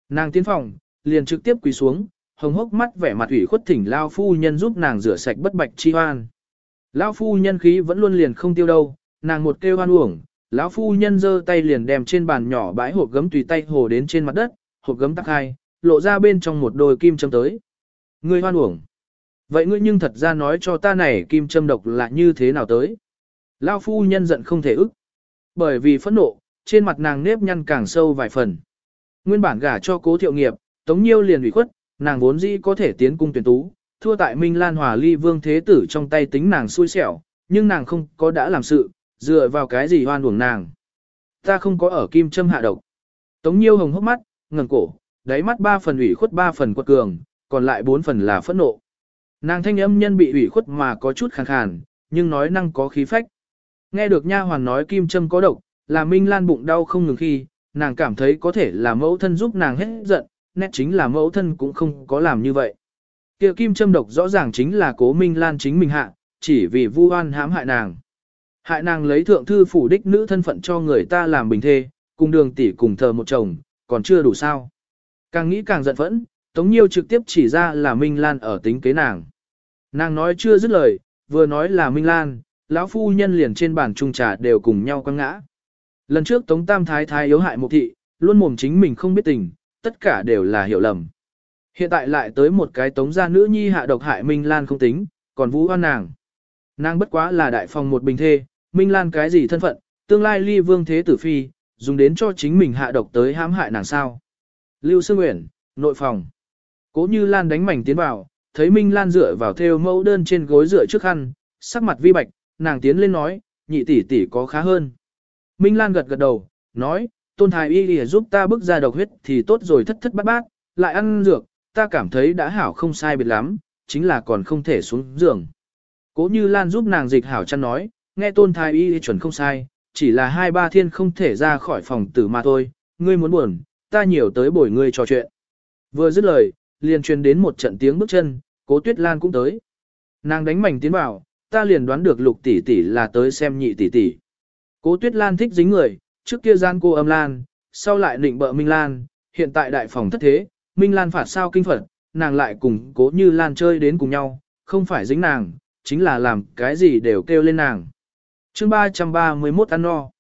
Nàng tiến phòng, liền trực tiếp quỳ xuống, hồng hốc mắt vẻ mặt ủy khuất thỉnh lao phu nhân giúp nàng rửa sạch bất bạch chi hoan. Lao phu nhân khí vẫn luôn liền không tiêu đâu, nàng một kêu hoan uổng, lão phu nhân giơ tay liền đem trên bàn nhỏ bãi hộp gấm tùy tay hồ đến trên mặt đất, hộp gấm tắc hai, lộ ra bên trong một đôi kim châm tới. Ngươi hoan uổng. Vậy ngươi nhưng thật ra nói cho ta này kim châm độc là như thế nào tới? Lão phu nhân giận không thể ức. Bởi vì phẫn nộ, trên mặt nàng nếp nhăn càng sâu vài phần. Nguyên bản gả cho cố thiệu nghiệp, tống nhiêu liền ủy khuất, nàng vốn dĩ có thể tiến cung tuyển tú, thua tại Minh Lan Hòa Ly Vương Thế Tử trong tay tính nàng xui xẻo, nhưng nàng không có đã làm sự, dựa vào cái gì hoan uổng nàng. Ta không có ở kim châm hạ độc. Tống nhiêu hồng hốc mắt, ngẩng cổ, đáy mắt ba phần ủy khuất ba phần quật cường, còn lại bốn phần là phẫn nộ. Nàng thanh âm nhân bị ủy khuất mà có chút khàn khàn, nhưng nói năng có khí phách. Nghe được nha hoàn nói kim châm có độc, là Minh Lan bụng đau không ngừng khi, nàng cảm thấy có thể là mẫu thân giúp nàng hết giận, nét chính là mẫu thân cũng không có làm như vậy. Kia kim châm độc rõ ràng chính là cố Minh Lan chính mình hạ, chỉ vì vu oan hãm hại nàng. Hại nàng lấy thượng thư phủ đích nữ thân phận cho người ta làm bình thê, cùng đường tỷ cùng thờ một chồng, còn chưa đủ sao. Càng nghĩ càng giận phẫn, Tống Nhiêu trực tiếp chỉ ra là Minh Lan ở tính kế nàng. Nàng nói chưa dứt lời, vừa nói là Minh Lan, lão phu nhân liền trên bàn trung trà đều cùng nhau quăng ngã. Lần trước Tống Tam Thái Thái yếu hại một thị, luôn mồm chính mình không biết tình, tất cả đều là hiểu lầm. Hiện tại lại tới một cái Tống gia nữ nhi hạ độc hại Minh Lan không tính, còn vũ hoan nàng. Nàng bất quá là đại phòng một bình thê, Minh Lan cái gì thân phận, tương lai ly vương thế tử phi, dùng đến cho chính mình hạ độc tới hãm hại nàng sao. Lưu Sương Nguyễn, nội phòng. Cố Như Lan đánh mảnh tiến vào, thấy Minh Lan dựa vào theo mẫu đơn trên gối dựa trước khăn, sắc mặt vi bạch, nàng tiến lên nói, nhị tỷ tỷ có khá hơn. Minh Lan gật gật đầu, nói, tôn thái y lìa giúp ta bước ra độc huyết thì tốt rồi thất thất bát bát, lại ăn dược, ta cảm thấy đã hảo không sai biệt lắm, chính là còn không thể xuống giường. Cố như Lan giúp nàng dịch hảo chăn nói, nghe tôn thái y chuẩn không sai, chỉ là hai ba thiên không thể ra khỏi phòng tử mà thôi, ngươi muốn buồn, ta nhiều tới bồi ngươi trò chuyện. Vừa dứt lời, liền truyền đến một trận tiếng bước chân, cố tuyết lan cũng tới. Nàng đánh mảnh tiến vào, ta liền đoán được lục tỷ tỷ là tới xem nhị tỷ tỷ. Cố tuyết lan thích dính người, trước kia gian cô âm lan, sau lại định bợ Minh Lan, hiện tại đại phòng thất thế, Minh Lan phạt sao kinh phật, nàng lại cùng cố như Lan chơi đến cùng nhau, không phải dính nàng, chính là làm cái gì đều kêu lên nàng chương 331 ăn no.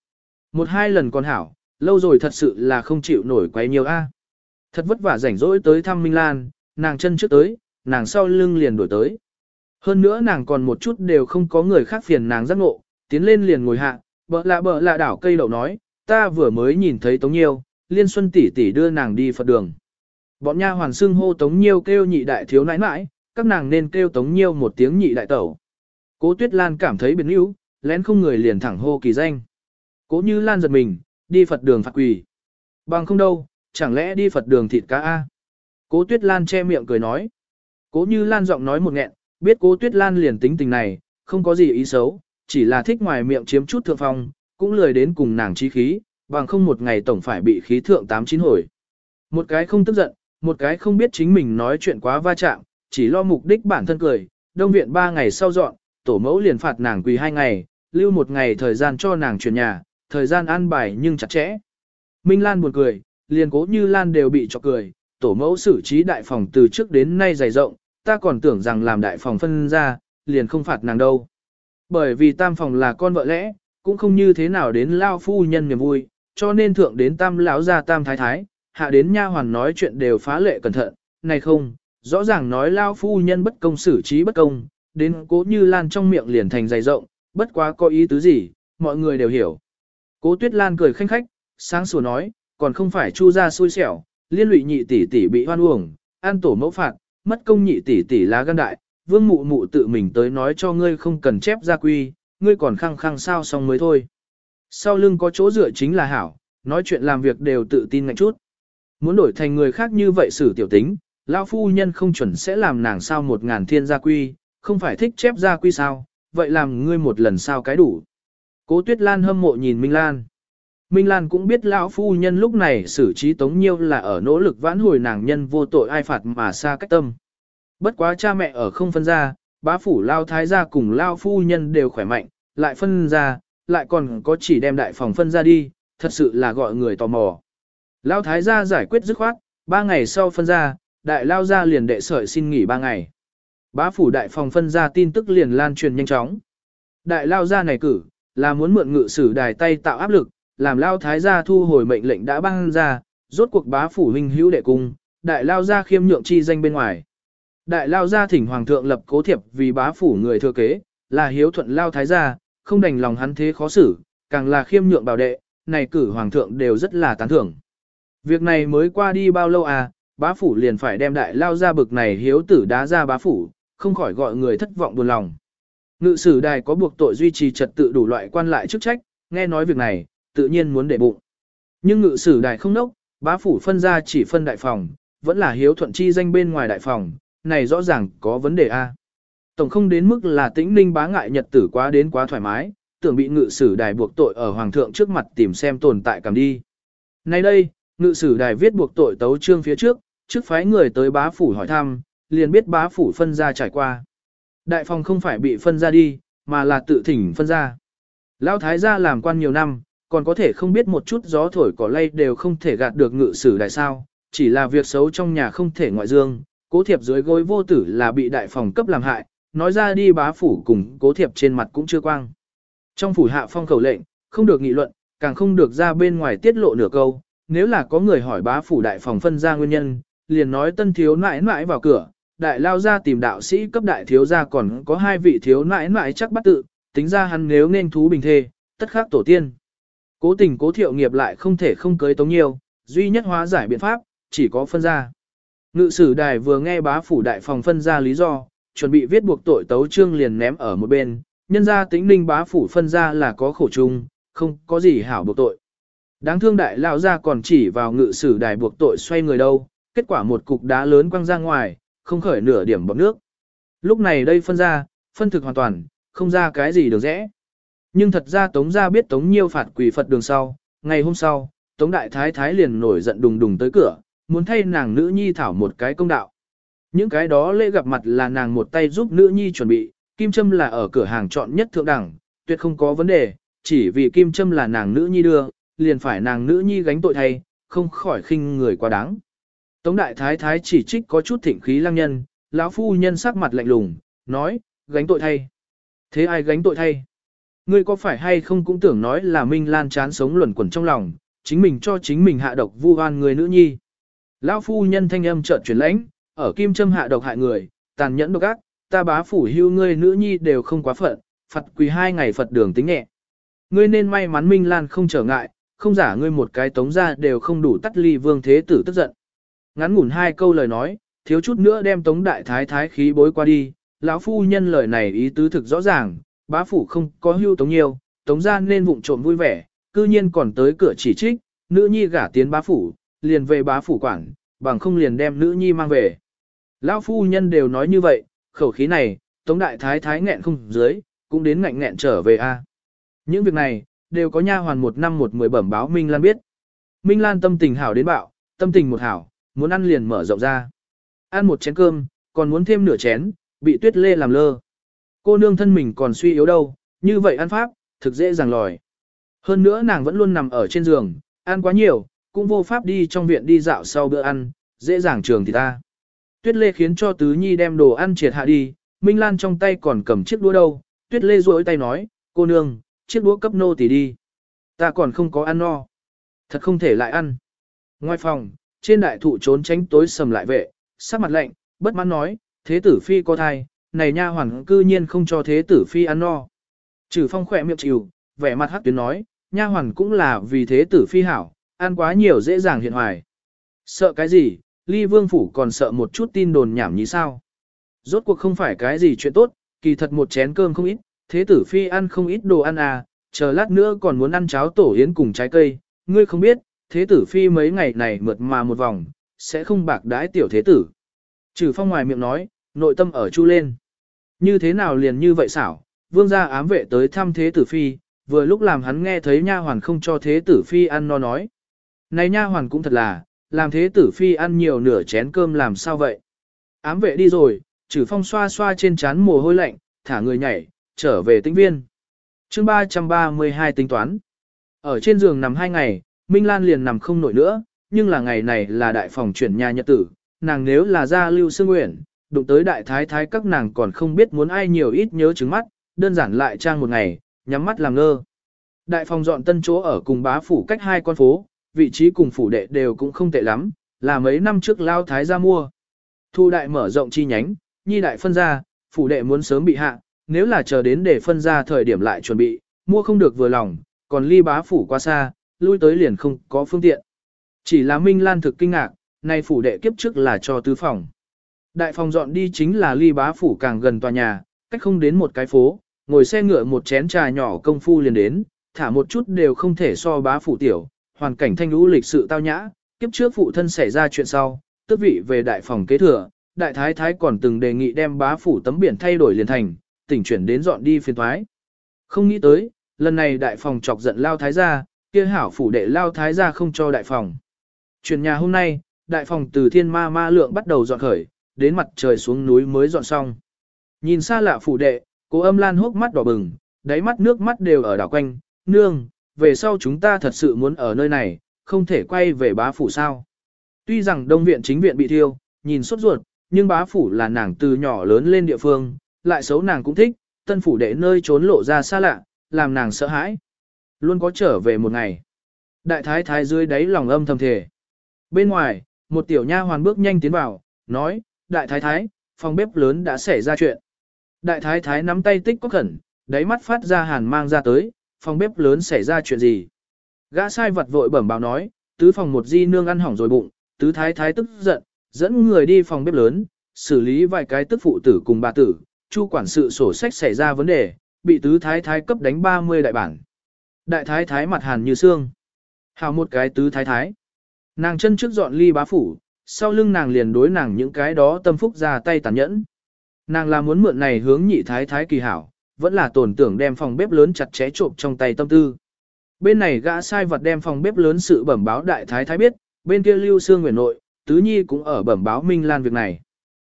Một hai lần còn hảo, lâu rồi thật sự là không chịu nổi quấy nhiều a. Thật vất vả rảnh rỗi tới thăm Minh Lan, nàng chân trước tới, nàng sau lưng liền đổi tới. Hơn nữa nàng còn một chút đều không có người khác phiền nàng giác ngộ, tiến lên liền ngồi hạ, bợ lạ bợ lạ đảo cây đậu nói, ta vừa mới nhìn thấy Tống Nhiêu, Liên Xuân tỷ tỷ đưa nàng đi Phật đường. Bọn nha hoàn xưng hô Tống Nhiêu kêu nhị đại thiếu nãi nãi, các nàng nên kêu Tống Nhiêu một tiếng nhị đại tẩu. Cố Tuyết Lan cảm thấy biến yếu, lén không người liền thẳng hô kỳ danh. Cố Như Lan giật mình, đi Phật đường phạt quỳ. Bằng không đâu, chẳng lẽ đi Phật đường thịt cá A. Cố Tuyết Lan che miệng cười nói. Cố Như Lan giọng nói một nghẹn, biết Cố Tuyết Lan liền tính tình này, không có gì ý xấu, chỉ là thích ngoài miệng chiếm chút thượng phong, cũng lười đến cùng nàng chi khí, bằng không một ngày tổng phải bị khí thượng tám chín hồi. Một cái không tức giận, một cái không biết chính mình nói chuyện quá va chạm, chỉ lo mục đích bản thân cười, đông viện ba ngày sau dọn, tổ mẫu liền phạt nàng quỳ hai ngày, lưu một ngày thời gian cho nàng chuyển nhà, thời gian an bài nhưng chặt chẽ. Minh Lan buồn cười, liền cố như Lan đều bị cho cười, tổ mẫu xử trí đại phòng từ trước đến nay dày rộng, ta còn tưởng rằng làm đại phòng phân ra, liền không phạt nàng đâu. Bởi vì tam phòng là con vợ lẽ, cũng không như thế nào đến lao phu nhân niềm vui, cho nên thượng đến tam lão gia tam thái thái, hạ đến nha hoàn nói chuyện đều phá lệ cẩn thận, này không, rõ ràng nói lao phu nhân bất công xử trí bất công, đến cố như lan trong miệng liền thành dày rộng, bất quá có ý tứ gì, mọi người đều hiểu. Cố tuyết lan cười khanh khách, sáng sủa nói, còn không phải chu ra xui xẻo, liên lụy nhị tỷ tỷ bị hoan uổng, an tổ mẫu phạt, mất công nhị tỷ tỷ lá gan đại, vương mụ mụ tự mình tới nói cho ngươi không cần chép gia quy, ngươi còn khăng khăng sao xong mới thôi. Sau lưng có chỗ dựa chính là hảo, nói chuyện làm việc đều tự tin ngạch chút. Muốn đổi thành người khác như vậy xử tiểu tính, lão phu nhân không chuẩn sẽ làm nàng sao một ngàn thiên gia quy, không phải thích chép gia quy sao, vậy làm ngươi một lần sao cái đủ. Cố Tuyết Lan hâm mộ nhìn Minh Lan. Minh Lan cũng biết lão phu nhân lúc này xử trí Tống Nhiêu là ở nỗ lực vãn hồi nàng nhân vô tội ai phạt mà xa cách tâm. Bất quá cha mẹ ở không phân ra, bá phủ lao thái gia cùng lao phu nhân đều khỏe mạnh, lại phân ra, lại còn có chỉ đem đại phòng phân ra đi, thật sự là gọi người tò mò. Lao thái gia giải quyết dứt khoát, ba ngày sau phân ra, đại lao gia liền đệ sợi xin nghỉ ba ngày. Bá phủ đại phòng phân ra tin tức liền lan truyền nhanh chóng. Đại lao gia này cử, là muốn mượn ngự sử đài tay tạo áp lực, làm lao thái gia thu hồi mệnh lệnh đã ban ra, rốt cuộc bá phủ huynh hữu đệ cung, đại lao gia khiêm nhượng chi danh bên ngoài. Đại lao gia thỉnh hoàng thượng lập cố thiệp vì bá phủ người thừa kế, là hiếu thuận lao thái gia, không đành lòng hắn thế khó xử, càng là khiêm nhượng bảo đệ, này cử hoàng thượng đều rất là tán thưởng. Việc này mới qua đi bao lâu à, bá phủ liền phải đem đại lao ra bực này hiếu tử đá ra bá phủ, không khỏi gọi người thất vọng buồn lòng. Ngự sử đài có buộc tội duy trì trật tự đủ loại quan lại chức trách, nghe nói việc này, tự nhiên muốn để bụng. Nhưng ngự sử đài không nốc, bá phủ phân ra chỉ phân đại phòng, vẫn là hiếu thuận chi danh bên ngoài đại phòng, này rõ ràng có vấn đề a. Tổng không đến mức là tĩnh ninh bá ngại nhật tử quá đến quá thoải mái, tưởng bị ngự sử đài buộc tội ở hoàng thượng trước mặt tìm xem tồn tại cảm đi. Nay đây, ngự sử đài viết buộc tội tấu trương phía trước, trước phái người tới bá phủ hỏi thăm, liền biết bá phủ phân ra trải qua. Đại phòng không phải bị phân ra đi, mà là tự thỉnh phân ra. Lão thái gia làm quan nhiều năm, còn có thể không biết một chút gió thổi cỏ lay đều không thể gạt được ngự sử đại sao, chỉ là việc xấu trong nhà không thể ngoại dương, cố thiệp dưới gối vô tử là bị đại phòng cấp làm hại, nói ra đi bá phủ cùng cố thiệp trên mặt cũng chưa quang. Trong phủ hạ phong khẩu lệnh, không được nghị luận, càng không được ra bên ngoài tiết lộ nửa câu, nếu là có người hỏi bá phủ đại phòng phân ra nguyên nhân, liền nói tân thiếu nãi nãi vào cửa, đại lao ra tìm đạo sĩ cấp đại thiếu gia còn có hai vị thiếu nãi nãi chắc bắt tự, tính ra hắn nếu nên thú bình thê, tất khác tổ tiên. Cố tình cố thiệu nghiệp lại không thể không cưới tống nhiều, duy nhất hóa giải biện pháp, chỉ có phân ra. Ngự sử đài vừa nghe bá phủ đại phòng phân ra lý do, chuẩn bị viết buộc tội tấu trương liền ném ở một bên, nhân ra tính ninh bá phủ phân ra là có khổ chung, không có gì hảo buộc tội. Đáng thương đại lão ra còn chỉ vào ngự sử đài buộc tội xoay người đâu, kết quả một cục đá lớn quăng ra ngoài, không khởi nửa điểm bọt nước. Lúc này đây phân ra, phân thực hoàn toàn, không ra cái gì được rẽ. Nhưng thật ra Tống gia biết Tống Nhiêu phạt quỷ Phật đường sau, ngày hôm sau, Tống Đại Thái Thái liền nổi giận đùng đùng tới cửa, muốn thay nàng nữ nhi thảo một cái công đạo. Những cái đó lễ gặp mặt là nàng một tay giúp nữ nhi chuẩn bị, Kim Trâm là ở cửa hàng chọn nhất thượng đẳng, tuyệt không có vấn đề, chỉ vì Kim Trâm là nàng nữ nhi đưa, liền phải nàng nữ nhi gánh tội thay, không khỏi khinh người quá đáng. Tống đại thái thái chỉ trích có chút thịnh khí lăng nhân, lão phu nhân sắc mặt lạnh lùng, nói, gánh tội thay. Thế ai gánh tội thay? Ngươi có phải hay không cũng tưởng nói là Minh Lan chán sống luẩn quẩn trong lòng, chính mình cho chính mình hạ độc vu oan người nữ nhi. Lão phu nhân thanh âm chợt chuyển lãnh, ở kim châm hạ độc hại người, tàn nhẫn độc ác, ta bá phủ hưu ngươi nữ nhi đều không quá phận, phạt quỳ hai ngày Phật đường tính nhẹ. Ngươi nên may mắn Minh Lan không trở ngại, không giả ngươi một cái tống ra đều không đủ tắt ly vương thế tử tức giận. Ngắn ngủn hai câu lời nói, thiếu chút nữa đem tống đại thái thái khí bối qua đi, lão phu nhân lời này ý tứ thực rõ ràng, bá phủ không có hưu tống nhiều, tống ra nên vụng trộm vui vẻ, cư nhiên còn tới cửa chỉ trích, nữ nhi gả tiến bá phủ, liền về bá phủ quản, bằng không liền đem nữ nhi mang về. Lão phu nhân đều nói như vậy, khẩu khí này, tống đại thái thái nghẹn không dưới, cũng đến ngạnh nghẹn trở về a. Những việc này, đều có nha hoàn một năm một mười bẩm báo Minh Lan biết. Minh Lan tâm tình hảo đến bạo, tâm tình một hảo, muốn ăn liền mở rộng ra. Ăn một chén cơm, còn muốn thêm nửa chén, bị tuyết lê làm lơ. Cô nương thân mình còn suy yếu đâu, như vậy ăn pháp, thực dễ dàng lòi. Hơn nữa nàng vẫn luôn nằm ở trên giường, ăn quá nhiều, cũng vô pháp đi trong viện đi dạo sau bữa ăn, dễ dàng trường thì ta. Tuyết lê khiến cho tứ nhi đem đồ ăn triệt hạ đi, Minh Lan trong tay còn cầm chiếc đũa đâu, tuyết lê rối tay nói, cô nương, chiếc đũa cấp nô tỉ đi. Ta còn không có ăn no. Thật không thể lại ăn. Ngoài phòng, trên đại thụ trốn tránh tối sầm lại vệ, sắc mặt lạnh, bất mãn nói, thế tử phi có thai, này nha hoàn cư nhiên không cho thế tử phi ăn no. Trừ phong khỏe miệng chịu, vẻ mặt hắc tuyến nói, nha hoàn cũng là vì thế tử phi hảo, ăn quá nhiều dễ dàng hiện hoài. Sợ cái gì, ly vương phủ còn sợ một chút tin đồn nhảm nhí sao. Rốt cuộc không phải cái gì chuyện tốt, kỳ thật một chén cơm không ít, thế tử phi ăn không ít đồ ăn à, chờ lát nữa còn muốn ăn cháo tổ yến cùng trái cây, ngươi không biết, thế tử phi mấy ngày này mượt mà một vòng, sẽ không bạc đãi tiểu thế tử. Trừ phong ngoài miệng nói, nội tâm ở chu lên. Như thế nào liền như vậy xảo, vương gia ám vệ tới thăm thế tử phi, vừa lúc làm hắn nghe thấy nha hoàn không cho thế tử phi ăn no nói. Này nha hoàn cũng thật là, làm thế tử phi ăn nhiều nửa chén cơm làm sao vậy? Ám vệ đi rồi, trừ phong xoa xoa trên chán mồ hôi lạnh, thả người nhảy, trở về tĩnh viên. chương 332 tính toán. Ở trên giường nằm hai ngày, Minh Lan liền nằm không nổi nữa, nhưng là ngày này là đại phòng chuyển nhà nhật tử, nàng nếu là gia lưu sương nguyện, đụng tới đại thái thái các nàng còn không biết muốn ai nhiều ít nhớ trứng mắt, đơn giản lại trang một ngày, nhắm mắt làm ngơ. Đại phòng dọn tân chỗ ở cùng bá phủ cách hai con phố, vị trí cùng phủ đệ đều cũng không tệ lắm, là mấy năm trước lao thái ra mua. Thu đại mở rộng chi nhánh, nhi đại phân ra, phủ đệ muốn sớm bị hạ, nếu là chờ đến để phân ra thời điểm lại chuẩn bị, mua không được vừa lòng, còn ly bá phủ quá xa, lui tới liền không có phương tiện. Chỉ là Minh Lan thực kinh ngạc, nay phủ đệ kiếp trước là cho tứ phòng. Đại phòng dọn đi chính là ly bá phủ càng gần tòa nhà, cách không đến một cái phố, ngồi xe ngựa một chén trà nhỏ công phu liền đến, thả một chút đều không thể so bá phủ tiểu, hoàn cảnh thanh lũ lịch sự tao nhã, kiếp trước phụ thân xảy ra chuyện sau, tức vị về đại phòng kế thừa, đại thái thái còn từng đề nghị đem bá phủ tấm biển thay đổi liền thành, tỉnh chuyển đến dọn đi phiên thoái. Không nghĩ tới, lần này đại phòng chọc giận lao thái gia, kia hảo phủ đệ lao thái gia không cho đại phòng. Chuyển nhà hôm nay, đại phòng từ thiên ma ma lượng bắt đầu dọn khởi, đến mặt trời xuống núi mới dọn xong. Nhìn xa lạ phủ đệ, cô âm lan hốc mắt đỏ bừng, đáy mắt nước mắt đều ở đảo quanh, nương, về sau chúng ta thật sự muốn ở nơi này, không thể quay về bá phủ sao. Tuy rằng đông viện chính viện bị thiêu, nhìn sốt ruột, nhưng bá phủ là nàng từ nhỏ lớn lên địa phương, lại xấu nàng cũng thích, tân phủ đệ nơi trốn lộ ra xa lạ, làm nàng sợ hãi. Luôn có trở về một ngày. Đại thái thái dưới đáy lòng âm thầm thề. Bên ngoài, một tiểu nha hoàn bước nhanh tiến vào, nói, đại thái thái, phòng bếp lớn đã xảy ra chuyện. Đại thái thái nắm tay tích có khẩn, đáy mắt phát ra hàn mang ra tới, phòng bếp lớn xảy ra chuyện gì. Gã sai vật vội bẩm báo nói, tứ phòng một di nương ăn hỏng rồi bụng, tứ thái thái tức giận, dẫn người đi phòng bếp lớn, xử lý vài cái tức phụ tử cùng bà tử, chu quản sự sổ sách xảy ra vấn đề, bị tứ thái thái cấp đánh 30 đại bản. Đại thái thái mặt hàn như xương. Hào một cái tứ thái thái. Nàng chân trước dọn ly bá phủ, sau lưng nàng liền đối nàng những cái đó tâm phúc ra tay tàn nhẫn. Nàng là muốn mượn này hướng nhị thái thái kỳ hảo, vẫn là tổn tưởng đem phòng bếp lớn chặt chẽ trộm trong tay tâm tư. Bên này gã sai vật đem phòng bếp lớn sự bẩm báo đại thái thái biết, bên kia lưu xương nguyện nội, tứ nhi cũng ở bẩm báo Minh Lan việc này.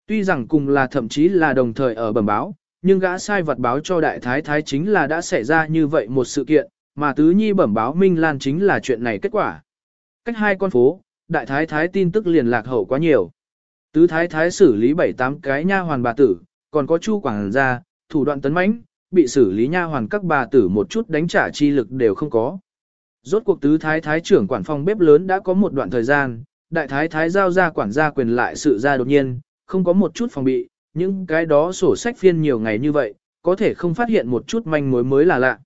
Tuy rằng cùng là thậm chí là đồng thời ở bẩm báo, nhưng gã sai vật báo cho đại thái thái chính là đã xảy ra như vậy một sự kiện, mà tứ nhi bẩm báo Minh Lan chính là chuyện này kết quả. Cách hai con phố, đại thái thái tin tức liền lạc hậu quá nhiều. Tứ thái thái xử lý bảy tám cái nha hoàn bà tử, còn có chu quảng gia, thủ đoạn tấn mãnh, bị xử lý nha hoàn các bà tử một chút đánh trả chi lực đều không có. Rốt cuộc tứ thái thái trưởng quản phòng bếp lớn đã có một đoạn thời gian, đại thái thái giao ra quản gia quyền lại sự ra đột nhiên, không có một chút phòng bị, những cái đó sổ sách phiên nhiều ngày như vậy, có thể không phát hiện một chút manh mối mới là lạ.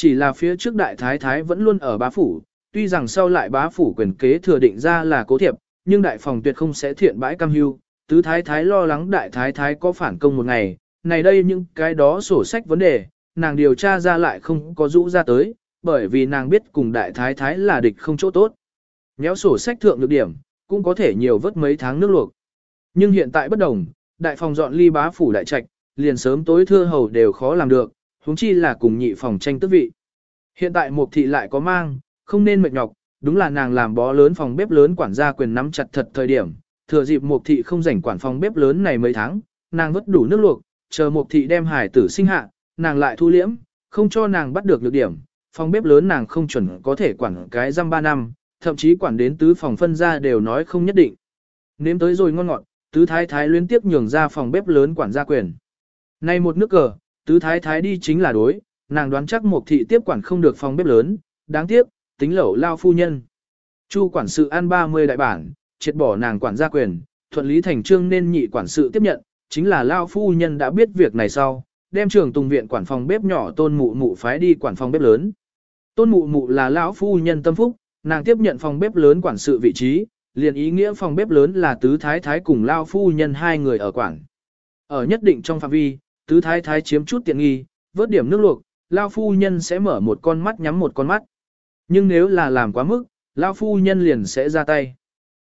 Chỉ là phía trước đại thái thái vẫn luôn ở bá phủ, tuy rằng sau lại bá phủ quyền kế thừa định ra là cố thiệp, nhưng đại phòng tuyệt không sẽ thiện bãi cam hưu, tứ thái thái lo lắng đại thái thái có phản công một ngày, này đây những cái đó sổ sách vấn đề, nàng điều tra ra lại không có rũ ra tới, bởi vì nàng biết cùng đại thái thái là địch không chỗ tốt. Nhéo sổ sách thượng được điểm, cũng có thể nhiều vớt mấy tháng nước luộc. Nhưng hiện tại bất đồng, đại phòng dọn ly bá phủ đại trạch, liền sớm tối thưa hầu đều khó làm được, huống chi là cùng nhị phòng tranh tước vị. Hiện tại mục thị lại có mang, không nên mệt nhọc, đúng là nàng làm bó lớn phòng bếp lớn quản gia quyền nắm chặt thật thời điểm, thừa dịp mục thị không rảnh quản phòng bếp lớn này mấy tháng, nàng vất đủ nước luộc, chờ mục thị đem hải tử sinh hạ, nàng lại thu liễm, không cho nàng bắt được lược điểm, phòng bếp lớn nàng không chuẩn có thể quản cái răm ba năm, thậm chí quản đến tứ phòng phân ra đều nói không nhất định. Nếm tới rồi ngon ngọt, tứ thái thái liên tiếp nhường ra phòng bếp lớn quản gia quyền. Nay một nước cờ, tứ thái thái đi chính là đối, nàng đoán chắc một thị tiếp quản không được phòng bếp lớn, đáng tiếc, tính lẩu lao phu nhân. Chu quản sự ăn 30 đại bản, triệt bỏ nàng quản gia quyền, thuận lý thành trương nên nhị quản sự tiếp nhận, chính là lao phu nhân đã biết việc này sau, đem trường tùng viện quản phòng bếp nhỏ tôn mụ mụ phái đi quản phòng bếp lớn. Tôn mụ mụ là lão phu nhân tâm phúc, nàng tiếp nhận phòng bếp lớn quản sự vị trí, liền ý nghĩa phòng bếp lớn là tứ thái thái cùng lao phu nhân hai người ở quản. Ở nhất định trong phạm vi, tứ thái thái chiếm chút tiện nghi, vớt điểm nước luộc, lao phu nhân sẽ mở một con mắt nhắm một con mắt. Nhưng nếu là làm quá mức, lao phu nhân liền sẽ ra tay.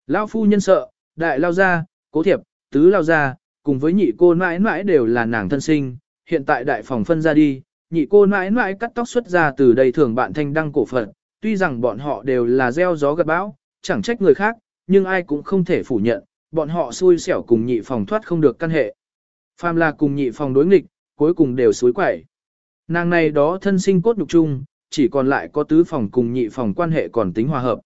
Lao phu nhân sợ, đại lao ra, cố thiệp, tứ lao ra, cùng với nhị cô mãi mãi đều là nàng thân sinh, hiện tại đại phòng phân ra đi, nhị cô mãi mãi cắt tóc xuất ra từ đây thường bạn thanh đăng cổ phận, tuy rằng bọn họ đều là gieo gió gặt bão, chẳng trách người khác, nhưng ai cũng không thể phủ nhận, bọn họ xui xẻo cùng nhị phòng thoát không được căn hệ. Phàm là cùng nhị phòng đối nghịch, cuối cùng đều suối quẩy. Nàng này đó thân sinh cốt nhục chung, chỉ còn lại có tứ phòng cùng nhị phòng quan hệ còn tính hòa hợp.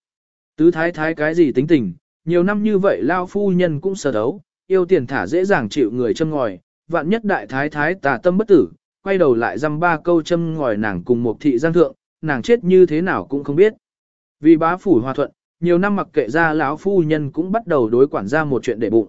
Tứ thái thái cái gì tính tình, nhiều năm như vậy lao phu nhân cũng sở đấu, yêu tiền thả dễ dàng chịu người châm ngòi, vạn nhất đại thái thái tà tâm bất tử, quay đầu lại dăm ba câu châm ngòi nàng cùng một thị giang thượng, nàng chết như thế nào cũng không biết. Vì bá phủ hòa thuận, nhiều năm mặc kệ ra lão phu nhân cũng bắt đầu đối quản ra một chuyện để bụng.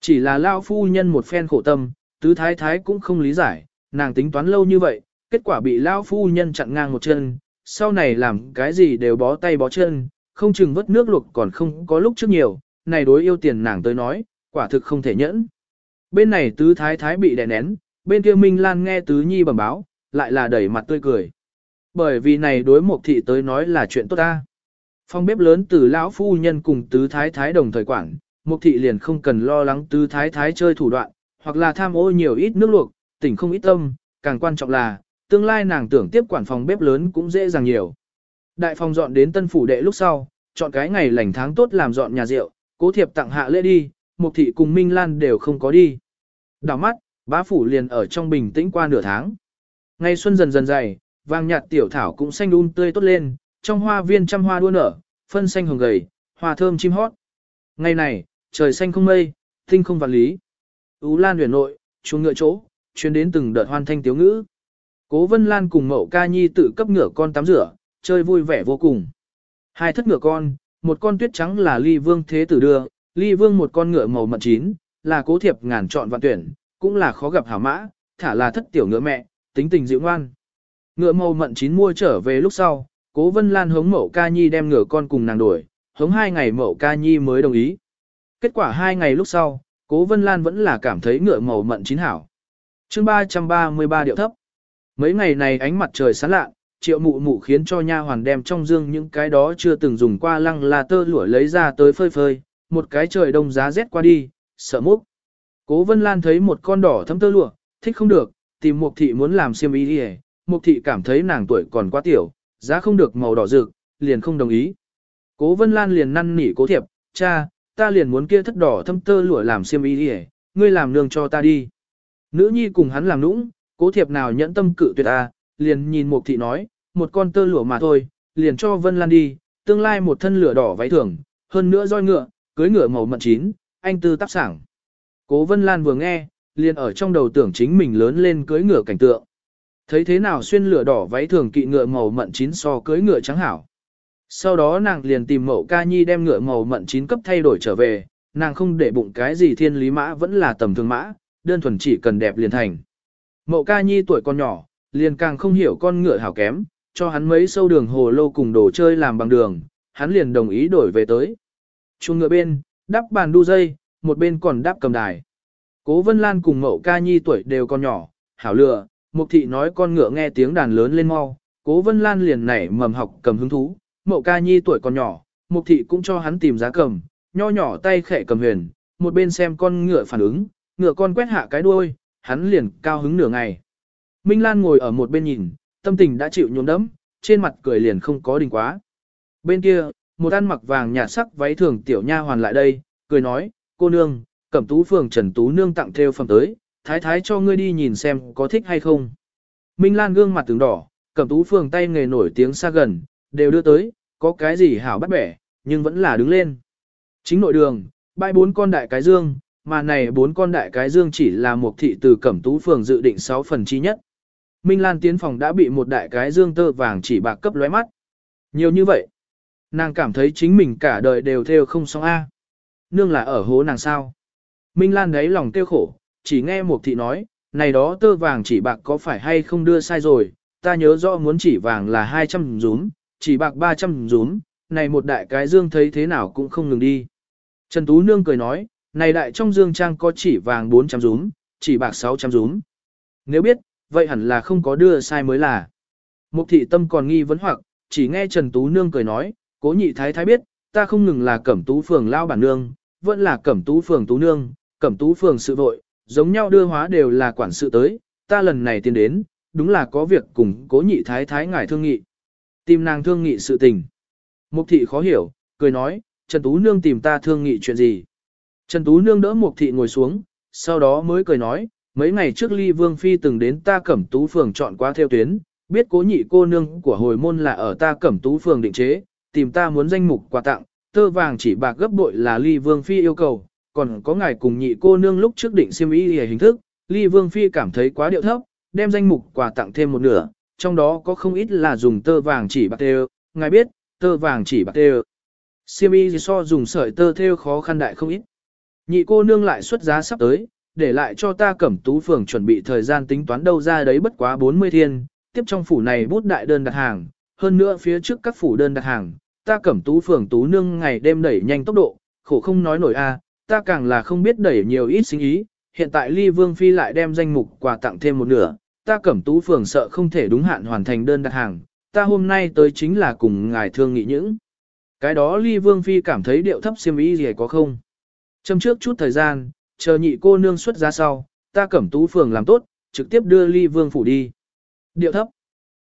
Chỉ là lão phu nhân một phen khổ tâm, tứ thái thái cũng không lý giải, nàng tính toán lâu như vậy, kết quả bị lão phu nhân chặn ngang một chân, sau này làm cái gì đều bó tay bó chân, không chừng vớt nước luộc còn không có lúc trước nhiều, này đối yêu tiền nàng tới nói, quả thực không thể nhẫn. Bên này tứ thái thái bị đè nén, bên kia Minh Lan nghe tứ nhi bẩm báo, lại là đẩy mặt tươi cười. Bởi vì này đối một thị tới nói là chuyện tốt ta. phong bếp lớn từ lão phu nhân cùng tứ thái thái đồng thời quản, mục thị liền không cần lo lắng tứ thái thái chơi thủ đoạn, hoặc là tham ô nhiều ít nước luộc, tỉnh không ít tâm, càng quan trọng là, tương lai nàng tưởng tiếp quản phòng bếp lớn cũng dễ dàng nhiều. Đại phòng dọn đến tân phủ đệ lúc sau, chọn cái ngày lành tháng tốt làm dọn nhà rượu, cố thiệp tặng hạ lễ đi, mục thị cùng Minh Lan đều không có đi. Đảo mắt, bá phủ liền ở trong bình tĩnh qua nửa tháng. Ngày xuân dần dần dày, vàng nhạt tiểu thảo cũng xanh un um tươi tốt lên, trong hoa viên trăm hoa đua nở, phân xanh hồng gầy, hoa thơm chim hót. Ngày này, trời xanh không mây, tinh không vạn lý. Ú Lan huyền nội, chuông ngựa chỗ, chuyến đến từng đợt hoan thanh tiếu ngữ. Cố Vân Lan cùng Mậu Ca Nhi tự cấp ngựa con tắm rửa, chơi vui vẻ vô cùng. Hai thất ngựa con, một con tuyết trắng là Ly Vương Thế Tử đưa, Ly Vương một con ngựa màu mận chín, là cố thiệp ngàn chọn vạn tuyển, cũng là khó gặp hảo mã, thả là thất tiểu ngựa mẹ, tính tình dịu ngoan. Ngựa màu mận chín mua trở về lúc sau, cố Vân Lan hống Mậu Ca Nhi đem ngựa con cùng nàng đuổi, hống hai ngày mậu ca nhi mới đồng ý. Kết quả hai ngày lúc sau, cố Vân Lan vẫn là cảm thấy ngựa màu mận chín hảo. chương 333 điệu thấp. Mấy ngày này ánh mặt trời sáng lạ, triệu mụ mụ khiến cho nha hoàn đem trong dương những cái đó chưa từng dùng qua lăng là tơ lụa lấy ra tới phơi phơi, một cái trời đông giá rét qua đi, sợ múc. Cố Vân Lan thấy một con đỏ thấm tơ lụa, thích không được, tìm Mục thị muốn làm xiêm y đi Mục thị cảm thấy nàng tuổi còn quá tiểu, giá không được màu đỏ rực, liền không đồng ý. Cố Vân Lan liền năn nỉ cố thiệp, cha, ta liền muốn kia thất đỏ thâm tơ lụa làm xiêm y đi ngươi làm nương cho ta đi. Nữ nhi cùng hắn làm nũng, cố thiệp nào nhẫn tâm cự tuyệt a, liền nhìn Mục thị nói, một con tơ lụa mà thôi, liền cho Vân Lan đi, tương lai một thân lửa đỏ váy thường, hơn nữa roi ngựa, cưới ngựa màu mận chín, anh tư tác sảng. Cố Vân Lan vừa nghe, liền ở trong đầu tưởng chính mình lớn lên cưới ngựa cảnh tượng. Thấy thế nào xuyên lửa đỏ váy thường kỵ ngựa màu mận chín so cưới ngựa trắng hảo. Sau đó nàng liền tìm mẫu ca nhi đem ngựa màu mận chín cấp thay đổi trở về, nàng không để bụng cái gì thiên lý mã vẫn là tầm thường mã, đơn thuần chỉ cần đẹp liền thành. Mậu ca nhi tuổi còn nhỏ, liền càng không hiểu con ngựa hảo kém, cho hắn mấy sâu đường hồ lô cùng đồ chơi làm bằng đường, hắn liền đồng ý đổi về tới. Chuông ngựa bên, đắp bàn đu dây, một bên còn đắp cầm đài. Cố Vân Lan cùng Mậu Ca Nhi tuổi đều còn nhỏ, hảo lựa, Mục thị nói con ngựa nghe tiếng đàn lớn lên mau, Cố Vân Lan liền nảy mầm học cầm hứng thú, Mậu Ca Nhi tuổi còn nhỏ, Mục thị cũng cho hắn tìm giá cầm, nho nhỏ tay khẽ cầm huyền, một bên xem con ngựa phản ứng, ngựa con quét hạ cái đuôi, hắn liền cao hứng nửa ngày. Minh Lan ngồi ở một bên nhìn, tâm tình đã chịu nhuốm đẫm, trên mặt cười liền không có đình quá. Bên kia, một ăn mặc vàng nhạt sắc váy thường tiểu nha hoàn lại đây, cười nói, cô nương, cẩm tú phường Trần Tú Nương tặng theo phẩm tới, thái thái cho ngươi đi nhìn xem có thích hay không. Minh Lan gương mặt tướng đỏ, cẩm tú phường tay nghề nổi tiếng xa gần, đều đưa tới, có cái gì hảo bắt bẻ, nhưng vẫn là đứng lên. Chính nội đường, bãi bốn con đại cái dương, mà này bốn con đại cái dương chỉ là một thị từ cẩm tú phường dự định 6 phần chi nhất. Minh Lan tiến phòng đã bị một đại cái dương tơ vàng chỉ bạc cấp lóe mắt. Nhiều như vậy. Nàng cảm thấy chính mình cả đời đều theo không xong A. Nương là ở hố nàng sao. Minh Lan đấy lòng tiêu khổ, chỉ nghe một thị nói, này đó tơ vàng chỉ bạc có phải hay không đưa sai rồi, ta nhớ rõ muốn chỉ vàng là 200 rúm, chỉ bạc 300 rúm, này một đại cái dương thấy thế nào cũng không ngừng đi. Trần Tú Nương cười nói, này đại trong dương trang có chỉ vàng 400 rúm, chỉ bạc 600 rúm. Nếu biết, vậy hẳn là không có đưa sai mới là. Mục thị tâm còn nghi vấn hoặc, chỉ nghe Trần Tú Nương cười nói, cố nhị thái thái biết, ta không ngừng là cẩm tú phường lao bản nương, vẫn là cẩm tú phường tú nương, cẩm tú phường sự vội, giống nhau đưa hóa đều là quản sự tới, ta lần này tiến đến, đúng là có việc cùng cố nhị thái thái ngài thương nghị. Tìm nàng thương nghị sự tình. Mục thị khó hiểu, cười nói, Trần Tú Nương tìm ta thương nghị chuyện gì. Trần Tú Nương đỡ Mục thị ngồi xuống, sau đó mới cười nói, mấy ngày trước Ly Vương Phi từng đến ta cẩm tú phường chọn qua theo tuyến, biết cố nhị cô nương của hồi môn là ở ta cẩm tú phường định chế, tìm ta muốn danh mục quà tặng, tơ vàng chỉ bạc gấp bội là Ly Vương Phi yêu cầu, còn có ngài cùng nhị cô nương lúc trước định siêm ý hình thức, Ly Vương Phi cảm thấy quá điệu thấp, đem danh mục quà tặng thêm một nửa, trong đó có không ít là dùng tơ vàng chỉ bạc tê ngài biết, tơ vàng chỉ bạc tê Siêm y so dùng sợi tơ theo khó khăn đại không ít. Nhị cô nương lại xuất giá sắp tới, để lại cho ta cẩm tú phường chuẩn bị thời gian tính toán đâu ra đấy bất quá 40 thiên, tiếp trong phủ này bút đại đơn đặt hàng, hơn nữa phía trước các phủ đơn đặt hàng, ta cẩm tú phường tú nương ngày đêm đẩy nhanh tốc độ, khổ không nói nổi a, ta càng là không biết đẩy nhiều ít sinh ý, hiện tại ly vương phi lại đem danh mục quà tặng thêm một nửa, ta cẩm tú phường sợ không thể đúng hạn hoàn thành đơn đặt hàng, ta hôm nay tới chính là cùng ngài thương nghị những. Cái đó ly vương phi cảm thấy điệu thấp xiêm ý gì có không? Trong trước chút thời gian, chờ nhị cô nương xuất ra sau, ta cẩm tú phường làm tốt, trực tiếp đưa ly vương phủ đi. Điệu thấp.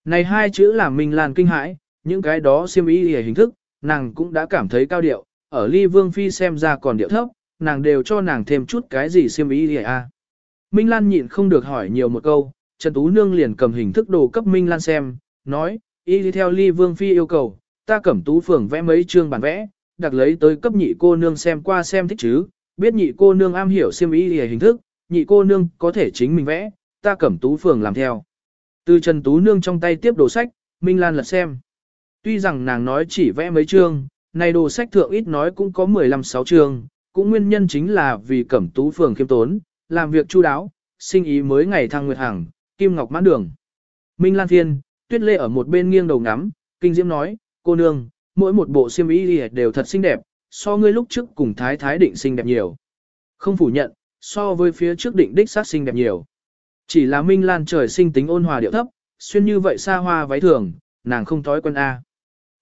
Này hai chữ làm mình làn kinh hãi, những cái đó xiêm ý gì hình thức, nàng cũng đã cảm thấy cao điệu, ở ly vương phi xem ra còn điệu thấp, nàng đều cho nàng thêm chút cái gì xiêm ý gì à? Minh Lan nhịn không được hỏi nhiều một câu, Trần Tú Nương liền cầm hình thức đồ cấp Minh Lan xem, nói, y đi theo ly vương phi yêu cầu, ta cẩm tú phường vẽ mấy chương bản vẽ, đặc lấy tới cấp nhị cô nương xem qua xem thích chứ, biết nhị cô nương am hiểu xem y hề hình thức, nhị cô nương có thể chính mình vẽ, ta cẩm tú phường làm theo. Từ Trần Tú Nương trong tay tiếp đồ sách, Minh Lan lật xem. Tuy rằng nàng nói chỉ vẽ mấy chương, này đồ sách thượng ít nói cũng có 15-6 chương, cũng nguyên nhân chính là vì cẩm tú phường khiêm tốn, làm việc chu đáo, sinh ý mới ngày thăng nguyệt hàng, kim ngọc mãn đường. Minh Lan Thiên, Tuyết Lê ở một bên nghiêng đầu ngắm, kinh diễm nói, cô nương, mỗi một bộ xiêm y đều thật xinh đẹp, so ngươi lúc trước cùng thái thái định xinh đẹp nhiều. Không phủ nhận, so với phía trước định đích sát xinh đẹp nhiều. Chỉ là Minh Lan trời sinh tính ôn hòa điệu thấp, xuyên như vậy xa hoa váy thường, nàng không thói quen A.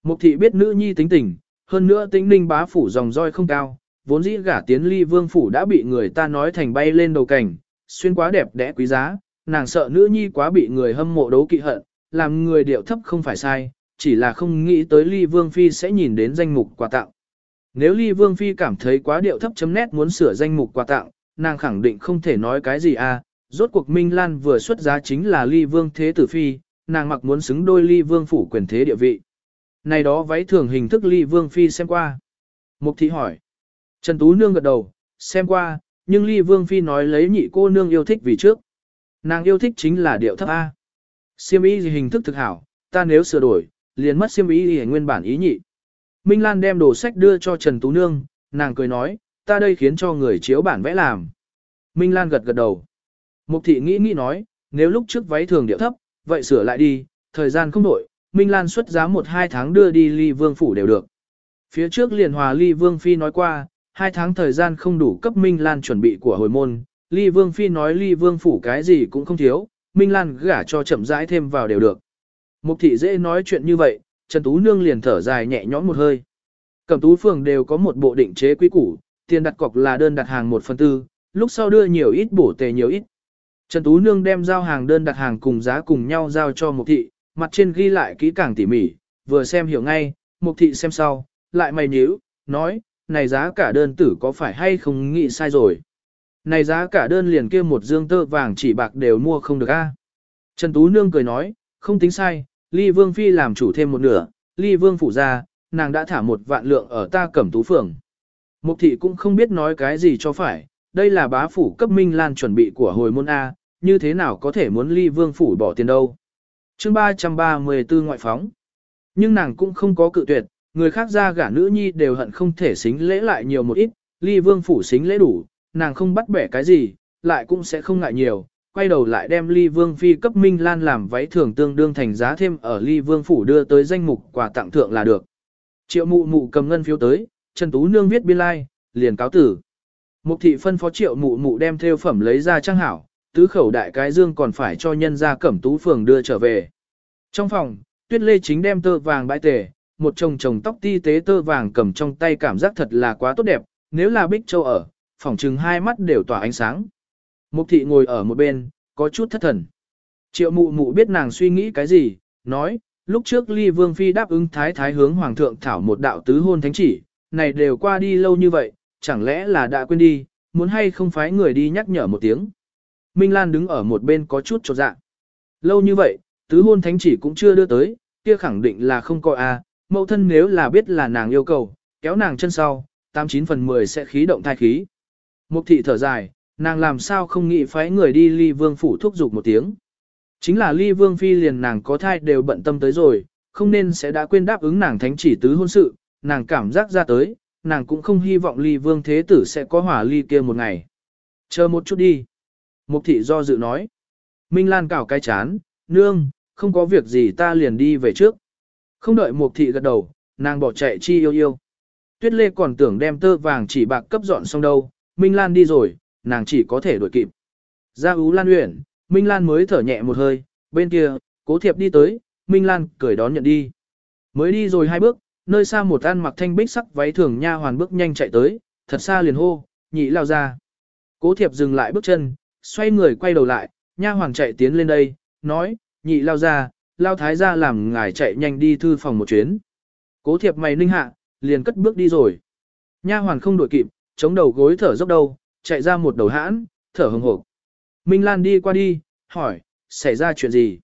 Mục thị biết nữ nhi tính tình, hơn nữa tính ninh bá phủ dòng roi không cao, vốn dĩ gả tiến ly vương phủ đã bị người ta nói thành bay lên đầu cảnh, xuyên quá đẹp đẽ quý giá, nàng sợ nữ nhi quá bị người hâm mộ đấu kỵ hận, làm người điệu thấp không phải sai, chỉ là không nghĩ tới ly vương phi sẽ nhìn đến danh mục quà tặng. Nếu ly vương phi cảm thấy quá điệu thấp chấm nét muốn sửa danh mục quà tặng, nàng khẳng định không thể nói cái gì à, rốt cuộc Minh Lan vừa xuất giá chính là ly vương thế tử phi, nàng mặc muốn xứng đôi ly vương phủ quyền thế địa vị. Này đó váy thường hình thức ly vương phi xem qua. Mục thị hỏi. Trần Tú Nương gật đầu, xem qua, nhưng ly vương phi nói lấy nhị cô nương yêu thích vì trước. Nàng yêu thích chính là điệu thấp A. Siêm ý gì hình thức thực hảo, ta nếu sửa đổi, liền mất siêm ý gì nguyên bản ý nhị. Minh Lan đem đồ sách đưa cho Trần Tú Nương, nàng cười nói, ta đây khiến cho người chiếu bản vẽ làm. Minh Lan gật gật đầu. Mục thị nghĩ nghĩ nói, nếu lúc trước váy thường điệu thấp, vậy sửa lại đi, thời gian không đổi, Minh Lan xuất giá một hai tháng đưa đi ly vương phủ đều được. Phía trước liền hòa ly vương phi nói qua, hai tháng thời gian không đủ cấp Minh Lan chuẩn bị của hồi môn, ly vương phi nói ly vương phủ cái gì cũng không thiếu, Minh Lan gả cho chậm rãi thêm vào đều được. Mục thị dễ nói chuyện như vậy, Trần Tú Nương liền thở dài nhẹ nhõm một hơi. Cẩm tú phường đều có một bộ định chế quý củ, tiền đặt cọc là đơn đặt hàng một phần tư, lúc sau đưa nhiều ít bổ tề nhiều ít. Trần Tú Nương đem giao hàng đơn đặt hàng cùng giá cùng nhau giao cho Mục thị, mặt trên ghi lại kỹ càng tỉ mỉ, vừa xem hiểu ngay, Mục thị xem sau, lại mày nhíu, nói, này giá cả đơn tử có phải hay không nghĩ sai rồi. Này giá cả đơn liền kia một dương tơ vàng chỉ bạc đều mua không được a. Trần Tú Nương cười nói, không tính sai, Ly Vương Phi làm chủ thêm một nửa, Ly Vương phủ ra, nàng đã thả một vạn lượng ở ta cẩm tú phường. Mục thị cũng không biết nói cái gì cho phải, đây là bá phủ cấp Minh Lan chuẩn bị của hồi môn A, như thế nào có thể muốn Ly Vương phủ bỏ tiền đâu. chương 334 ngoại phóng. Nhưng nàng cũng không có cự tuyệt, người khác ra gả nữ nhi đều hận không thể xính lễ lại nhiều một ít, Ly Vương phủ xính lễ đủ, nàng không bắt bẻ cái gì, lại cũng sẽ không ngại nhiều, quay đầu lại đem ly vương phi cấp Minh Lan làm váy thường tương đương thành giá thêm ở ly vương phủ đưa tới danh mục quà tặng thượng là được. Triệu mụ mụ cầm ngân phiếu tới, Trần Tú Nương viết biên lai, like, liền cáo tử. Mục thị phân phó triệu mụ mụ đem theo phẩm lấy ra trang hảo, tứ khẩu đại cái dương còn phải cho nhân ra cẩm tú phường đưa trở về. Trong phòng, tuyết lê chính đem tơ vàng bãi tề, một chồng chồng tóc ti tế tơ vàng cầm trong tay cảm giác thật là quá tốt đẹp, nếu là Bích Châu ở, Phỏng chừng hai mắt đều tỏa ánh sáng. Mục thị ngồi ở một bên, có chút thất thần. Triệu mụ mụ biết nàng suy nghĩ cái gì, nói, lúc trước ly vương phi đáp ứng thái thái hướng hoàng thượng thảo một đạo tứ hôn thánh chỉ, này đều qua đi lâu như vậy, chẳng lẽ là đã quên đi, muốn hay không phái người đi nhắc nhở một tiếng. Minh Lan đứng ở một bên có chút trột dạ. Lâu như vậy, tứ hôn thánh chỉ cũng chưa đưa tới, kia khẳng định là không coi a. mẫu thân nếu là biết là nàng yêu cầu, kéo nàng chân sau, 89 phần 10 sẽ khí động thai khí. Mục thị thở dài, nàng làm sao không nghĩ phái người đi ly vương phủ thúc giục một tiếng. Chính là ly vương phi liền nàng có thai đều bận tâm tới rồi, không nên sẽ đã quên đáp ứng nàng thánh chỉ tứ hôn sự, nàng cảm giác ra tới, nàng cũng không hy vọng ly vương thế tử sẽ có hỏa ly kia một ngày. Chờ một chút đi. Mục thị do dự nói. Minh Lan cào cái chán, nương, không có việc gì ta liền đi về trước. Không đợi mục thị gật đầu, nàng bỏ chạy chi yêu yêu. Tuyết Lê còn tưởng đem tơ vàng chỉ bạc cấp dọn xong đâu, Minh Lan đi rồi, nàng chỉ có thể đuổi kịp. Ra Ú Lan Uyển, Minh Lan mới thở nhẹ một hơi, bên kia, cố thiệp đi tới, Minh Lan cười đón nhận đi. Mới đi rồi hai bước, nơi xa một ăn mặc thanh bích sắc váy thường nha hoàn bước nhanh chạy tới, thật xa liền hô, nhị lao ra. Cố thiệp dừng lại bước chân, xoay người quay đầu lại, nha hoàn chạy tiến lên đây, nói, nhị lao ra, lao thái ra làm ngài chạy nhanh đi thư phòng một chuyến. Cố thiệp mày ninh hạ, liền cất bước đi rồi. Nha hoàn không đuổi kịp, chống đầu gối thở dốc đầu, chạy ra một đầu hãn, thở hừng hộp. Minh Lan đi qua đi, hỏi, xảy ra chuyện gì?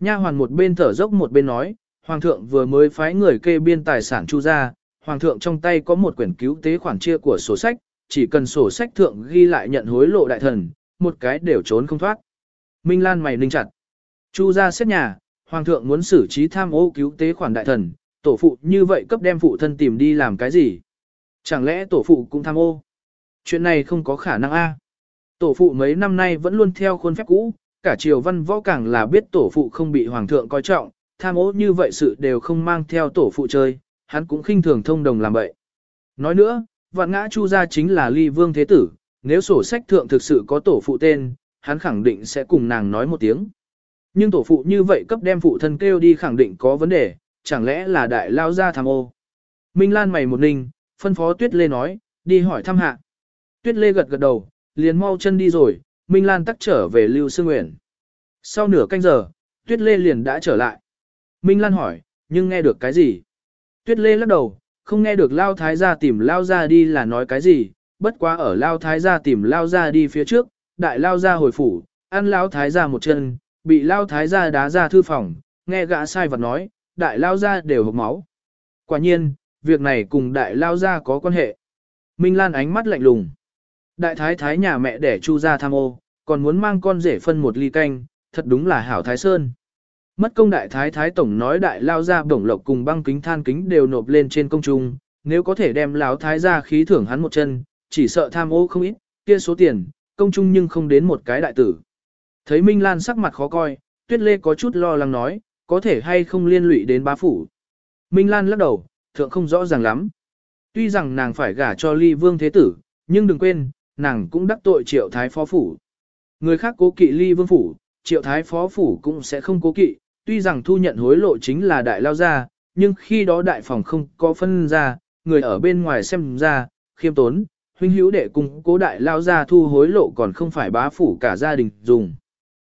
Nha hoàn một bên thở dốc một bên nói, Hoàng thượng vừa mới phái người kê biên tài sản chu ra, Hoàng thượng trong tay có một quyển cứu tế khoản chia của sổ sách, chỉ cần sổ sách thượng ghi lại nhận hối lộ đại thần, một cái đều trốn không thoát. Minh Lan mày ninh chặt. Chu ra xét nhà, Hoàng thượng muốn xử trí tham ô cứu tế khoản đại thần, tổ phụ như vậy cấp đem phụ thân tìm đi làm cái gì? Chẳng lẽ tổ phụ cũng tham ô? Chuyện này không có khả năng a. Tổ phụ mấy năm nay vẫn luôn theo khuôn phép cũ, cả triều văn võ càng là biết tổ phụ không bị hoàng thượng coi trọng, tham ô như vậy sự đều không mang theo tổ phụ chơi, hắn cũng khinh thường thông đồng làm vậy. Nói nữa, vạn ngã chu gia chính là ly vương thế tử, nếu sổ sách thượng thực sự có tổ phụ tên, hắn khẳng định sẽ cùng nàng nói một tiếng. Nhưng tổ phụ như vậy cấp đem phụ thân kêu đi khẳng định có vấn đề, chẳng lẽ là đại lao gia tham ô. Minh Lan mày một ninh, phân phó Tuyết Lê nói, đi hỏi thăm hạ. Tuyết Lê gật gật đầu, liền mau chân đi rồi, Minh Lan tắc trở về Lưu Sương Nguyễn. Sau nửa canh giờ, Tuyết Lê liền đã trở lại. Minh Lan hỏi, nhưng nghe được cái gì? Tuyết Lê lắc đầu, không nghe được Lao Thái gia tìm Lao ra đi là nói cái gì, bất quá ở Lao Thái gia tìm Lao ra đi phía trước, đại Lao ra hồi phủ, ăn Lao Thái gia một chân, bị Lao Thái gia đá ra thư phòng, nghe gã sai vật nói, đại Lao ra đều hộc máu. Quả nhiên, việc này cùng đại Lao gia có quan hệ. Minh Lan ánh mắt lạnh lùng. Đại thái thái nhà mẹ đẻ chu ra tham ô, còn muốn mang con rể phân một ly canh, thật đúng là hảo thái sơn. Mất công đại thái thái tổng nói đại lao gia bổng lộc cùng băng kính than kính đều nộp lên trên công trung, nếu có thể đem lão thái gia khí thưởng hắn một chân, chỉ sợ tham ô không ít, kia số tiền, công trung nhưng không đến một cái đại tử. Thấy Minh Lan sắc mặt khó coi, Tuyết Lê có chút lo lắng nói, có thể hay không liên lụy đến bá phủ. Minh Lan lắc đầu, thượng không rõ ràng lắm. Tuy rằng nàng phải gả cho ly vương thế tử, nhưng đừng quên, nàng cũng đắc tội triệu thái phó phủ. Người khác cố kỵ ly vương phủ, triệu thái phó phủ cũng sẽ không cố kỵ, tuy rằng thu nhận hối lộ chính là đại lao gia, nhưng khi đó đại phòng không có phân ra, người ở bên ngoài xem ra, khiêm tốn, huynh hữu để cùng cố đại lao gia thu hối lộ còn không phải bá phủ cả gia đình dùng.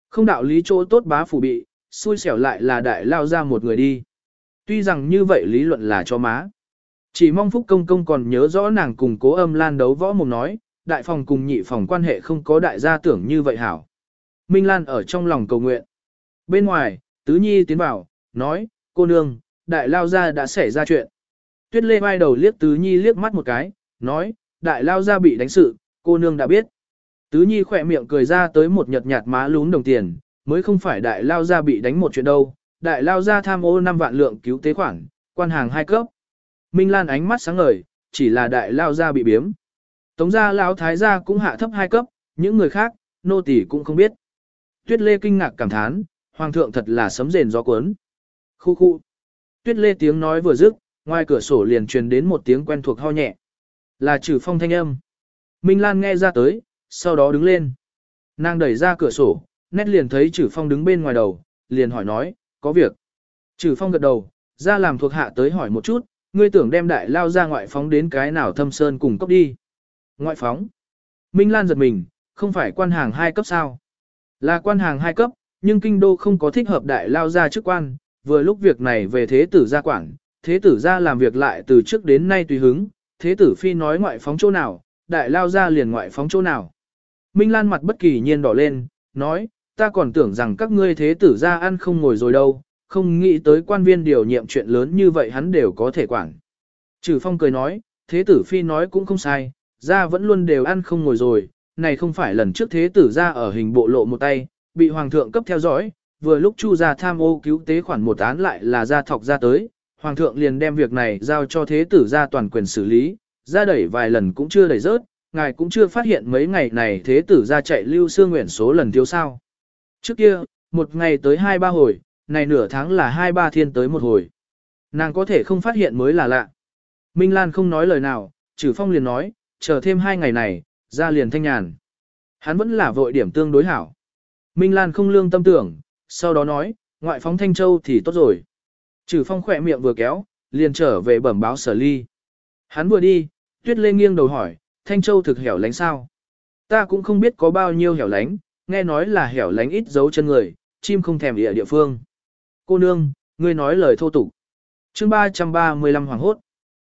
Không đạo lý chỗ tốt bá phủ bị, xui xẻo lại là đại lao gia một người đi. Tuy rằng như vậy lý luận là cho má. Chỉ mong Phúc Công Công còn nhớ rõ nàng cùng cố âm lan đấu võ mồm nói, đại phòng cùng nhị phòng quan hệ không có đại gia tưởng như vậy hảo. Minh Lan ở trong lòng cầu nguyện. Bên ngoài, Tứ Nhi tiến vào, nói, cô nương, đại lao gia đã xảy ra chuyện. Tuyết Lê vai đầu liếc Tứ Nhi liếc mắt một cái, nói, đại lao gia bị đánh sự, cô nương đã biết. Tứ Nhi khỏe miệng cười ra tới một nhật nhạt má lún đồng tiền, mới không phải đại lao gia bị đánh một chuyện đâu, đại lao gia tham ô 5 vạn lượng cứu tế khoản, quan hàng hai cấp. Minh Lan ánh mắt sáng ngời, chỉ là đại lao gia bị biếm. Tống gia lão thái gia cũng hạ thấp hai cấp, những người khác, nô tỳ cũng không biết. Tuyết Lê kinh ngạc cảm thán, hoàng thượng thật là sấm rền gió cuốn. Khu khu. Tuyết Lê tiếng nói vừa dứt, ngoài cửa sổ liền truyền đến một tiếng quen thuộc ho nhẹ. Là trừ phong thanh âm. Minh Lan nghe ra tới, sau đó đứng lên. Nàng đẩy ra cửa sổ, nét liền thấy trừ phong đứng bên ngoài đầu, liền hỏi nói, có việc. Trừ phong gật đầu, ra làm thuộc hạ tới hỏi một chút, ngươi tưởng đem đại lao ra ngoại phóng đến cái nào thâm sơn cùng cốc đi. Ngoại phóng. Minh Lan giật mình, không phải quan hàng hai cấp sao. Là quan hàng hai cấp, nhưng kinh đô không có thích hợp đại lao ra chức quan, vừa lúc việc này về thế tử gia quản, thế tử gia làm việc lại từ trước đến nay tùy hứng, thế tử phi nói ngoại phóng chỗ nào, đại lao ra liền ngoại phóng chỗ nào. Minh Lan mặt bất kỳ nhiên đỏ lên, nói, ta còn tưởng rằng các ngươi thế tử gia ăn không ngồi rồi đâu, không nghĩ tới quan viên điều nhiệm chuyện lớn như vậy hắn đều có thể quản. Trừ phong cười nói, thế tử phi nói cũng không sai, ra vẫn luôn đều ăn không ngồi rồi, này không phải lần trước thế tử ra ở hình bộ lộ một tay, bị hoàng thượng cấp theo dõi, vừa lúc chu ra tham ô cứu tế khoản một án lại là ra thọc ra tới, hoàng thượng liền đem việc này giao cho thế tử ra toàn quyền xử lý, ra đẩy vài lần cũng chưa đẩy rớt, ngài cũng chưa phát hiện mấy ngày này thế tử ra chạy lưu xương nguyện số lần thiếu sao. Trước kia, một ngày tới hai ba hồi, này nửa tháng là hai ba thiên tới một hồi. Nàng có thể không phát hiện mới là lạ. Minh Lan không nói lời nào, trừ phong liền nói, chờ thêm hai ngày này, ra liền thanh nhàn. Hắn vẫn là vội điểm tương đối hảo. Minh Lan không lương tâm tưởng, sau đó nói, ngoại phóng Thanh Châu thì tốt rồi. Trừ phong khỏe miệng vừa kéo, liền trở về bẩm báo sở ly. Hắn vừa đi, tuyết lê nghiêng đầu hỏi, Thanh Châu thực hẻo lánh sao? Ta cũng không biết có bao nhiêu hẻo lánh, nghe nói là hẻo lánh ít dấu chân người, chim không thèm địa địa phương. Cô nương, ngươi nói lời thô tục. chương 335 hoàng hốt.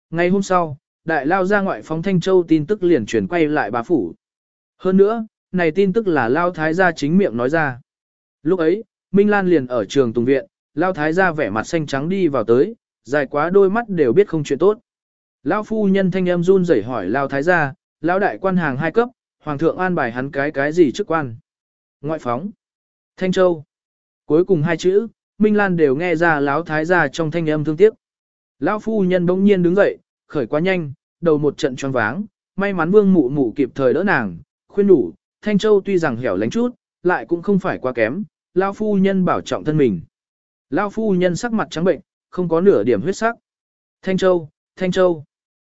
Ngày hôm sau, đại lao ra ngoại phóng Thanh Châu tin tức liền chuyển quay lại bà phủ. Hơn nữa, này tin tức là Lao Thái gia chính miệng nói ra. Lúc ấy, Minh Lan liền ở trường Tùng Viện, Lao Thái gia vẻ mặt xanh trắng đi vào tới, dài quá đôi mắt đều biết không chuyện tốt. Lao phu nhân thanh em run rẩy hỏi Lao Thái gia, Lao đại quan hàng hai cấp, Hoàng thượng an bài hắn cái cái gì chức quan. Ngoại phóng. Thanh Châu. Cuối cùng hai chữ, Minh Lan đều nghe ra Lão Thái gia trong thanh âm thương tiếc. Lão phu nhân bỗng nhiên đứng dậy, khởi quá nhanh, đầu một trận choáng váng, may mắn vương mụ mụ kịp thời đỡ nàng, khuyên đủ, Thanh Châu tuy rằng hẻo lánh chút, lại cũng không phải quá kém, lão phu nhân bảo trọng thân mình. lão phu nhân sắc mặt trắng bệnh, không có nửa điểm huyết sắc. Thanh Châu, Thanh Châu.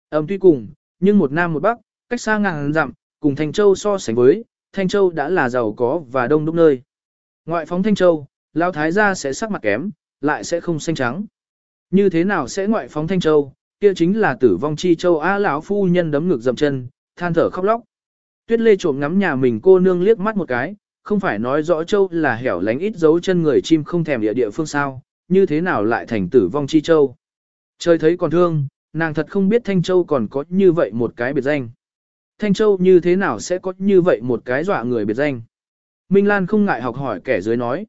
Ẩm tuy cùng, nhưng một nam một bắc, cách xa ngàn dặm, cùng Thanh Châu so sánh với, Thanh Châu đã là giàu có và đông đúc nơi. Ngoại phóng Thanh Châu, Lão Thái gia sẽ sắc mặt kém, lại sẽ không xanh trắng. Như thế nào sẽ ngoại phóng Thanh Châu, kia chính là tử vong chi châu A lão phu nhân đấm ngực dậm chân, than thở khóc lóc. Tuyết Lê trộm ngắm nhà mình cô nương liếc mắt một cái, không phải nói rõ châu là hẻo lánh ít dấu chân người chim không thèm địa địa phương sao, như thế nào lại thành tử vong chi châu. Trời thấy còn thương, nàng thật không biết Thanh Châu còn có như vậy một cái biệt danh. Thanh Châu như thế nào sẽ có như vậy một cái dọa người biệt danh. Minh Lan không ngại học hỏi kẻ dưới nói.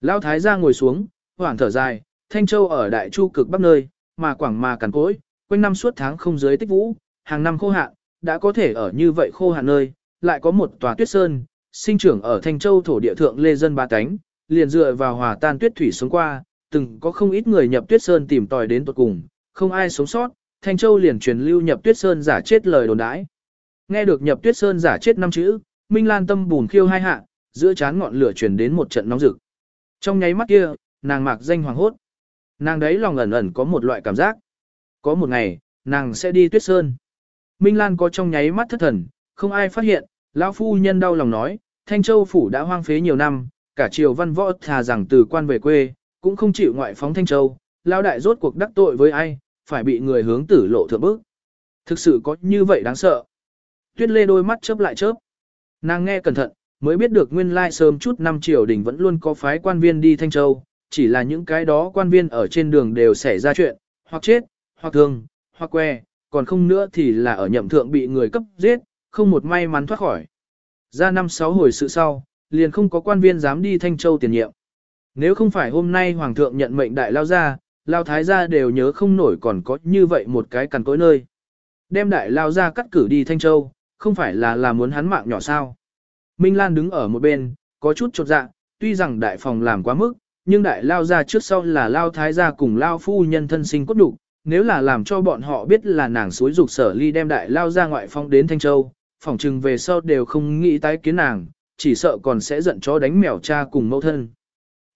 Lão Thái gia ngồi xuống, hoảng thở dài, Thanh Châu ở Đại Chu cực bắc nơi, mà quảng mà cằn cối, quanh năm suốt tháng không dưới tích vũ, hàng năm khô hạn, đã có thể ở như vậy khô hạn nơi, lại có một tòa tuyết sơn, sinh trưởng ở Thanh Châu thổ địa thượng lê dân ba cánh, liền dựa vào hòa tan tuyết thủy xuống qua, từng có không ít người nhập tuyết sơn tìm tòi đến tận cùng, không ai sống sót, Thanh Châu liền truyền lưu nhập tuyết sơn giả chết lời đồn đãi. Nghe được nhập tuyết sơn giả chết năm chữ, Minh Lan tâm bùn khiêu hai hạ, giữa chán ngọn lửa truyền đến một trận nóng rực. Trong nháy mắt kia, nàng mạc danh hoàng hốt. Nàng đấy lòng ẩn ẩn có một loại cảm giác. Có một ngày, nàng sẽ đi tuyết sơn. Minh Lan có trong nháy mắt thất thần, không ai phát hiện, lão phu nhân đau lòng nói, Thanh Châu phủ đã hoang phế nhiều năm, cả triều văn võ thà rằng từ quan về quê, cũng không chịu ngoại phóng Thanh Châu, lão đại rốt cuộc đắc tội với ai, phải bị người hướng tử lộ thượng bức. Thực sự có như vậy đáng sợ. Tuyết lê đôi mắt chớp lại chớp. Nàng nghe cẩn thận, mới biết được nguyên lai sớm chút năm triều đình vẫn luôn có phái quan viên đi Thanh Châu, chỉ là những cái đó quan viên ở trên đường đều xảy ra chuyện, hoặc chết, hoặc thương, hoặc que, còn không nữa thì là ở nhậm thượng bị người cấp giết, không một may mắn thoát khỏi. Ra năm sáu hồi sự sau, liền không có quan viên dám đi Thanh Châu tiền nhiệm. Nếu không phải hôm nay Hoàng thượng nhận mệnh đại lao ra, lao thái gia đều nhớ không nổi còn có như vậy một cái cằn cối nơi. Đem đại lao ra cắt cử đi Thanh Châu, không phải là là muốn hắn mạng nhỏ sao. Minh Lan đứng ở một bên, có chút chột dạ, tuy rằng đại phòng làm quá mức, nhưng đại lao ra trước sau là lao thái gia cùng lao phu nhân thân sinh cốt đủ, nếu là làm cho bọn họ biết là nàng suối dục sở ly đem đại lao ra ngoại phong đến Thanh Châu, phỏng chừng về sau đều không nghĩ tái kiến nàng, chỉ sợ còn sẽ giận chó đánh mèo cha cùng mẫu thân.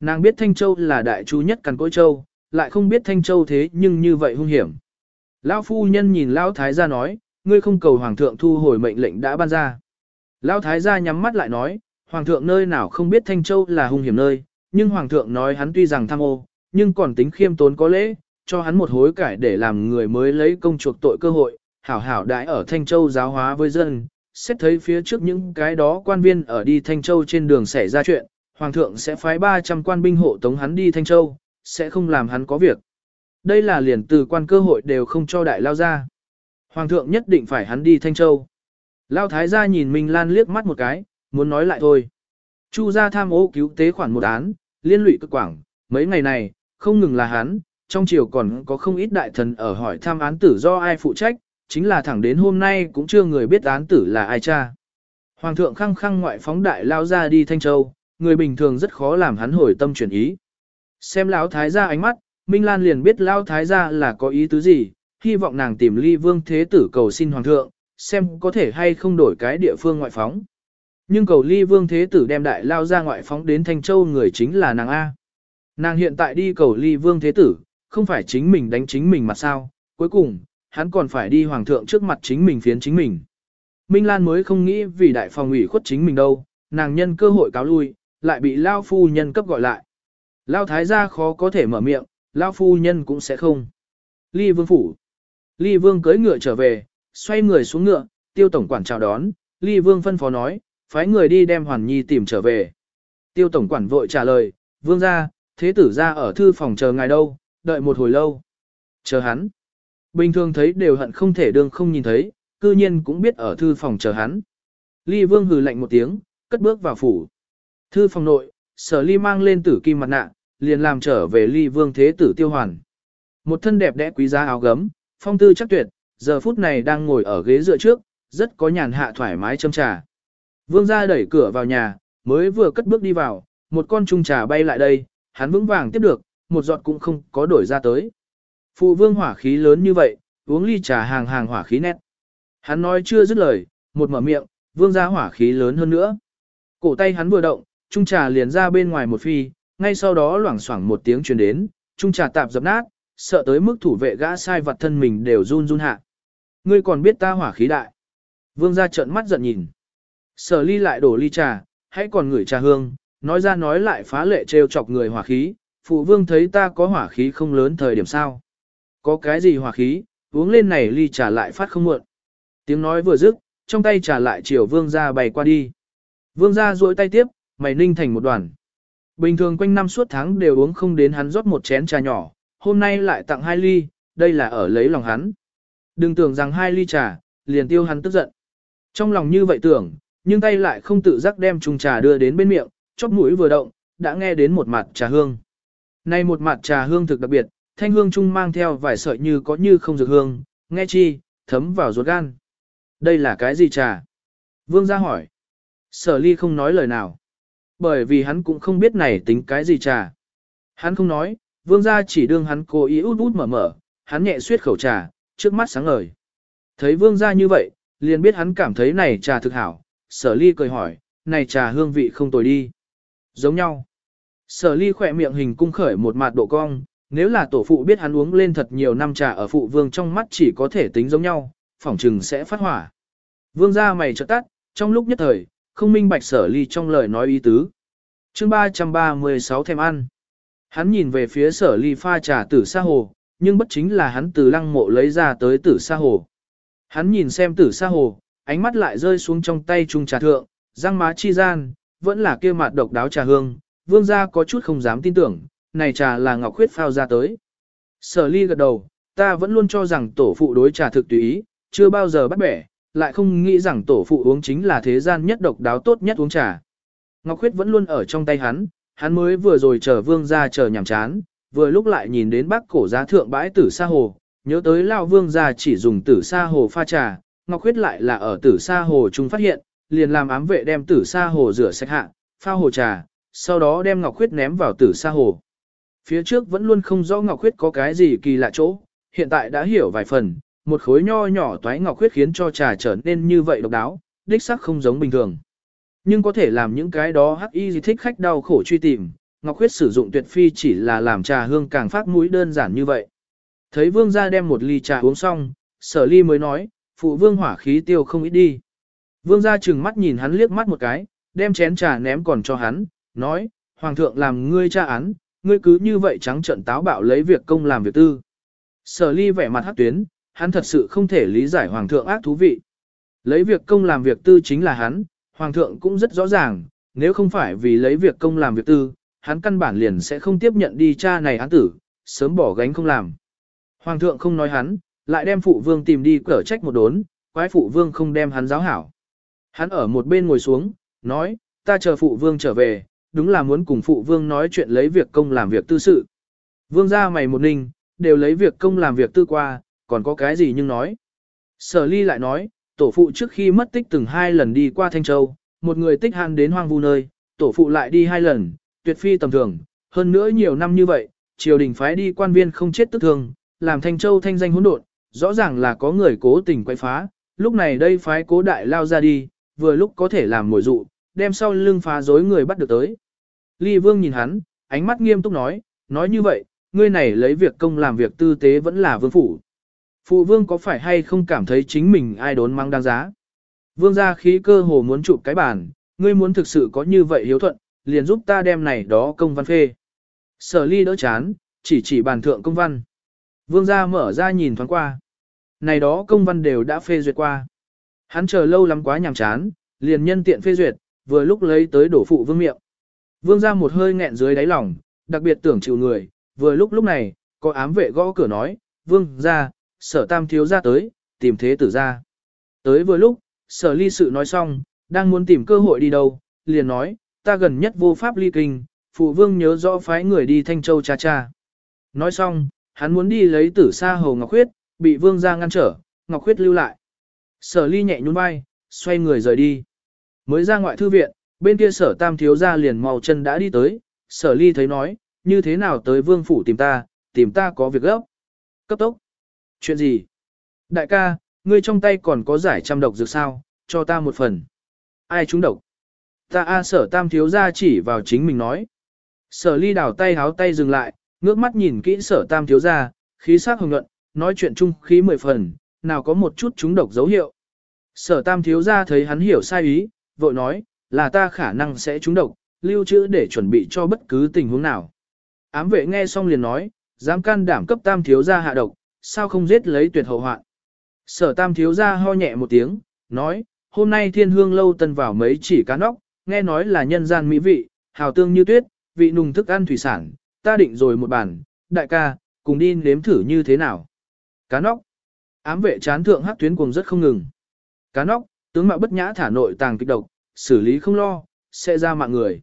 Nàng biết Thanh Châu là đại chú nhất cằn cỗi châu, lại không biết Thanh Châu thế nhưng như vậy hung hiểm. Lão phu nhân nhìn Lão Thái gia nói, ngươi không cầu Hoàng thượng thu hồi mệnh lệnh đã ban ra. Lão Thái gia nhắm mắt lại nói, Hoàng thượng nơi nào không biết Thanh Châu là hung hiểm nơi, nhưng Hoàng thượng nói hắn tuy rằng tham ô, nhưng còn tính khiêm tốn có lễ, cho hắn một hối cải để làm người mới lấy công chuộc tội cơ hội, hảo hảo đãi ở Thanh Châu giáo hóa với dân, xét thấy phía trước những cái đó quan viên ở đi Thanh Châu trên đường xảy ra chuyện, Hoàng thượng sẽ phái 300 quan binh hộ tống hắn đi Thanh Châu, sẽ không làm hắn có việc. Đây là liền từ quan cơ hội đều không cho đại lao ra. Hoàng thượng nhất định phải hắn đi Thanh Châu. Lao thái gia nhìn Minh Lan liếc mắt một cái, muốn nói lại thôi. Chu gia tham ô cứu tế khoản một án, liên lụy cực quảng, mấy ngày này, không ngừng là hắn, trong triều còn có không ít đại thần ở hỏi tham án tử do ai phụ trách, chính là thẳng đến hôm nay cũng chưa người biết án tử là ai cha. Hoàng thượng khăng khăng ngoại phóng đại lao ra đi Thanh Châu, người bình thường rất khó làm hắn hồi tâm chuyển ý. Xem lão thái gia ánh mắt, Minh Lan liền biết lão thái gia là có ý tứ gì, hy vọng nàng tìm ly vương thế tử cầu xin hoàng thượng, xem có thể hay không đổi cái địa phương ngoại phóng. Nhưng cầu ly vương thế tử đem đại lao ra ngoại phóng đến Thanh Châu người chính là nàng A. Nàng hiện tại đi cầu ly vương thế tử, không phải chính mình đánh chính mình mà sao, cuối cùng, hắn còn phải đi hoàng thượng trước mặt chính mình phiến chính mình. Minh Lan mới không nghĩ vì đại phòng ủy khuất chính mình đâu, nàng nhân cơ hội cáo lui, lại bị Lao phu nhân cấp gọi lại. Lao thái gia khó có thể mở miệng, Lao phu nhân cũng sẽ không. Ly vương phủ. Ly vương cưỡi ngựa trở về, xoay người xuống ngựa, tiêu tổng quản chào đón, Ly vương phân phó nói, phái người đi đem Hoàn Nhi tìm trở về. Tiêu tổng quản vội trả lời, vương gia, thế tử gia ở thư phòng chờ ngài đâu, đợi một hồi lâu. Chờ hắn. Bình thường thấy đều hận không thể đương không nhìn thấy, cư nhiên cũng biết ở thư phòng chờ hắn. Ly vương hừ lạnh một tiếng, cất bước vào phủ. Thư phòng nội, sở ly mang lên tử kim mặt nạ, liền làm trở về ly vương thế tử tiêu hoàn. Một thân đẹp đẽ quý giá áo gấm, phong tư chắc tuyệt, giờ phút này đang ngồi ở ghế dựa trước, rất có nhàn hạ thoải mái châm trà. Vương gia đẩy cửa vào nhà, mới vừa cất bước đi vào, một con trung trà bay lại đây, hắn vững vàng tiếp được, một giọt cũng không có đổi ra tới. Phụ vương hỏa khí lớn như vậy, uống ly trà hàng hàng hỏa khí nét. Hắn nói chưa dứt lời, một mở miệng, vương gia hỏa khí lớn hơn nữa. Cổ tay hắn vừa động, trung trà liền ra bên ngoài một phi, ngay sau đó loảng xoảng một tiếng truyền đến, trung trà tạp dập nát, sợ tới mức thủ vệ gã sai vật thân mình đều run run hạ. Ngươi còn biết ta hỏa khí đại. Vương gia trợn mắt giận nhìn. Sở ly lại đổ ly trà, hãy còn ngửi trà hương, nói ra nói lại phá lệ trêu chọc người hỏa khí, phụ vương thấy ta có hỏa khí không lớn thời điểm sao. Có cái gì hỏa khí, uống lên này ly trà lại phát không muộn. Tiếng nói vừa dứt, trong tay trà lại chiều vương gia bày qua đi. Vương gia duỗi tay tiếp, mày ninh thành một đoàn. Bình thường quanh năm suốt tháng đều uống không đến hắn rót một chén trà nhỏ, hôm nay lại tặng hai ly, đây là ở lấy lòng hắn. Đừng tưởng rằng hai ly trà, liền tiêu hắn tức giận. Trong lòng như vậy tưởng, nhưng tay lại không tự giác đem chung trà đưa đến bên miệng, chóp mũi vừa động, đã nghe đến một mặt trà hương. Này một mặt trà hương thực đặc biệt, thanh hương chung mang theo vài sợi như có như không dược hương, nghe chi, thấm vào ruột gan. Đây là cái gì trà? Vương gia hỏi. Sở ly không nói lời nào. Bởi vì hắn cũng không biết này tính cái gì trà. Hắn không nói, vương gia chỉ đương hắn cố ý út út mở mở, hắn nhẹ suyết khẩu trà, trước mắt sáng ngời. Thấy vương gia như vậy, liền biết hắn cảm thấy này trà thực hảo, sở ly cười hỏi, này trà hương vị không tồi đi. Giống nhau. Sở ly khỏe miệng hình cung khởi một mặt độ cong, nếu là tổ phụ biết hắn uống lên thật nhiều năm trà ở phụ vương trong mắt chỉ có thể tính giống nhau, phỏng trừng sẽ phát hỏa. Vương gia mày chợt tắt, trong lúc nhất thời, không minh bạch sở ly trong lời nói ý tứ. chương 336 thèm ăn. Hắn nhìn về phía sở ly pha trà tử sa hồ, nhưng bất chính là hắn từ lăng mộ lấy ra tới tử sa hồ. Hắn nhìn xem tử sa hồ, ánh mắt lại rơi xuống trong tay trung trà thượng, răng má chi gian, vẫn là kia mặt độc đáo trà hương, vương gia có chút không dám tin tưởng, này trà là ngọc khuyết phao ra tới. Sở ly gật đầu, ta vẫn luôn cho rằng tổ phụ đối trà thực tùy ý, chưa bao giờ bắt bẻ, lại không nghĩ rằng tổ phụ uống chính là thế gian nhất độc đáo tốt nhất uống trà. Ngọc khuyết vẫn luôn ở trong tay hắn, hắn mới vừa rồi chờ vương gia chờ nhảm chán, vừa lúc lại nhìn đến bác cổ giá thượng bãi tử sa hồ, nhớ tới lao vương gia chỉ dùng tử sa hồ pha trà, Ngọc Khuyết lại là ở tử sa hồ chúng phát hiện, liền làm ám vệ đem tử sa hồ rửa sạch hạ, pha hồ trà, sau đó đem Ngọc Khuyết ném vào tử sa hồ. Phía trước vẫn luôn không rõ Ngọc Khuyết có cái gì kỳ lạ chỗ, hiện tại đã hiểu vài phần, một khối nho nhỏ toái Ngọc Khuyết khiến cho trà trở nên như vậy độc đáo, đích sắc không giống bình thường. Nhưng có thể làm những cái đó hắc y gì thích khách đau khổ truy tìm, Ngọc Khuyết sử dụng tuyệt phi chỉ là làm trà hương càng phát mũi đơn giản như vậy. Thấy vương gia đem một ly trà uống xong, sở ly mới nói, phụ vương hỏa khí tiêu không ít đi. Vương gia chừng mắt nhìn hắn liếc mắt một cái, đem chén trà ném còn cho hắn, nói, hoàng thượng làm ngươi tra án, ngươi cứ như vậy trắng trận táo bạo lấy việc công làm việc tư. Sở ly vẻ mặt hắc tuyến, hắn thật sự không thể lý giải hoàng thượng ác thú vị. Lấy việc công làm việc tư chính là hắn, hoàng thượng cũng rất rõ ràng, nếu không phải vì lấy việc công làm việc tư, hắn căn bản liền sẽ không tiếp nhận đi cha này án tử, sớm bỏ gánh không làm. Hoàng thượng không nói hắn, lại đem phụ vương tìm đi cở trách một đốn, quái phụ vương không đem hắn giáo hảo. Hắn ở một bên ngồi xuống, nói, ta chờ phụ vương trở về, đúng là muốn cùng phụ vương nói chuyện lấy việc công làm việc tư sự. Vương ra mày một ninh, đều lấy việc công làm việc tư qua, còn có cái gì nhưng nói. Sở ly lại nói, tổ phụ trước khi mất tích từng hai lần đi qua Thanh Châu, một người tích hàn đến hoang vu nơi, tổ phụ lại đi hai lần, tuyệt phi tầm thường, hơn nữa nhiều năm như vậy, triều đình phái đi quan viên không chết tức thương, làm Thanh Châu thanh danh hỗn độn, rõ ràng là có người cố tình quay phá, lúc này đây phái cố đại lao ra đi, vừa lúc có thể làm mồi dụ, đem sau lưng phá dối người bắt được tới. Ly Vương nhìn hắn, ánh mắt nghiêm túc nói, nói như vậy, ngươi này lấy việc công làm việc tư tế vẫn là vương phủ. Phụ vương có phải hay không cảm thấy chính mình ai đốn mang đáng giá? Vương gia khí cơ hồ muốn chụp cái bàn, ngươi muốn thực sự có như vậy hiếu thuận, liền giúp ta đem này đó công văn phê. Sở ly đỡ chán, chỉ chỉ bàn thượng công văn. Vương gia mở ra nhìn thoáng qua. Này đó công văn đều đã phê duyệt qua. Hắn chờ lâu lắm quá nhàm chán, liền nhân tiện phê duyệt, vừa lúc lấy tới đổ phụ vương miệng. Vương gia một hơi nghẹn dưới đáy lòng, đặc biệt tưởng chịu người, vừa lúc lúc này, có ám vệ gõ cửa nói, vương gia, sở tam thiếu ra tới, tìm thế tử ra. Tới vừa lúc, sở ly sự nói xong, đang muốn tìm cơ hội đi đâu, liền nói, ta gần nhất vô pháp ly kinh, phụ vương nhớ rõ phái người đi Thanh Châu cha cha. Nói xong, hắn muốn đi lấy tử sa hầu Ngọc Khuyết, bị vương ra ngăn trở, Ngọc Khuyết lưu lại. Sở ly nhẹ nhún vai, xoay người rời đi. Mới ra ngoại thư viện, bên kia sở tam thiếu ra liền màu chân đã đi tới, sở ly thấy nói, như thế nào tới vương phủ tìm ta, tìm ta có việc gấp. Cấp tốc. Chuyện gì? Đại ca, ngươi trong tay còn có giải trăm độc dược sao, cho ta một phần. Ai trúng độc? Ta A sở tam thiếu ra chỉ vào chính mình nói. Sở ly đảo tay háo tay dừng lại, ngước mắt nhìn kỹ sở tam thiếu ra, khí sắc hồng nhuận, nói chuyện chung khí mười phần, nào có một chút trúng độc dấu hiệu. Sở tam thiếu ra thấy hắn hiểu sai ý, vội nói, là ta khả năng sẽ trúng độc, lưu trữ để chuẩn bị cho bất cứ tình huống nào. Ám vệ nghe xong liền nói, dám can đảm cấp tam thiếu ra hạ độc, sao không giết lấy tuyệt hậu hoạn. Sở tam thiếu ra ho nhẹ một tiếng, nói, hôm nay thiên hương lâu tân vào mấy chỉ cá nóc, nghe nói là nhân gian mỹ vị, hào tương như tuyết, vị nùng thức ăn thủy sản, ta định rồi một bản, đại ca, cùng đi nếm thử như thế nào. Cá nóc. Ám vệ chán thượng hắc tuyến cùng rất không ngừng. Cá nóc, tướng mạo bất nhã thả nội tàng kịch độc, xử lý không lo, sẽ ra mạng người.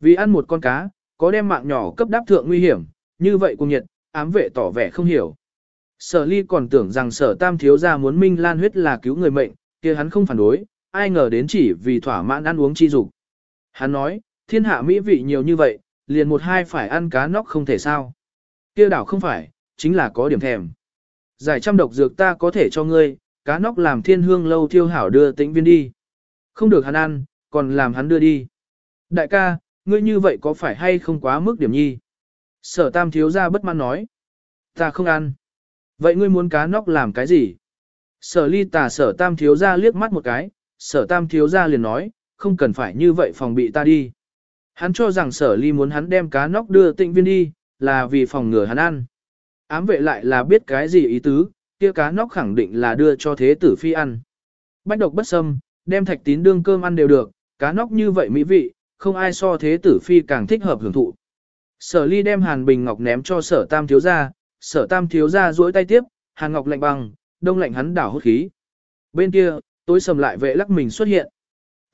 Vì ăn một con cá, có đem mạng nhỏ cấp đáp thượng nguy hiểm, như vậy cùng nhiệt, ám vệ tỏ vẻ không hiểu. Sở ly còn tưởng rằng sở tam thiếu gia muốn minh lan huyết là cứu người mệnh, kia hắn không phản đối, ai ngờ đến chỉ vì thỏa mãn ăn uống chi dục. Hắn nói, thiên hạ mỹ vị nhiều như vậy, liền một hai phải ăn cá nóc không thể sao. Kia đảo không phải, chính là có điểm thèm. Giải trăm độc dược ta có thể cho ngươi, cá nóc làm thiên hương lâu thiêu hảo đưa tĩnh viên đi. Không được hắn ăn, còn làm hắn đưa đi. Đại ca, ngươi như vậy có phải hay không quá mức điểm nhi? Sở tam thiếu gia bất mãn nói. Ta không ăn. Vậy ngươi muốn cá nóc làm cái gì? Sở ly tà sở tam thiếu ra liếc mắt một cái, sở tam thiếu ra liền nói, không cần phải như vậy phòng bị ta đi. Hắn cho rằng sở ly muốn hắn đem cá nóc đưa tịnh viên đi, là vì phòng ngừa hắn ăn. Ám vệ lại là biết cái gì ý tứ, kia cá nóc khẳng định là đưa cho thế tử phi ăn. Bách độc bất xâm, đem thạch tín đương cơm ăn đều được, cá nóc như vậy mỹ vị, không ai so thế tử phi càng thích hợp hưởng thụ. Sở ly đem hàn bình ngọc ném cho sở tam thiếu gia, sở tam thiếu gia duỗi tay tiếp, hàn ngọc lạnh băng, đông lạnh hắn đảo hốt khí. Bên kia, tối sầm lại vệ lắc mình xuất hiện.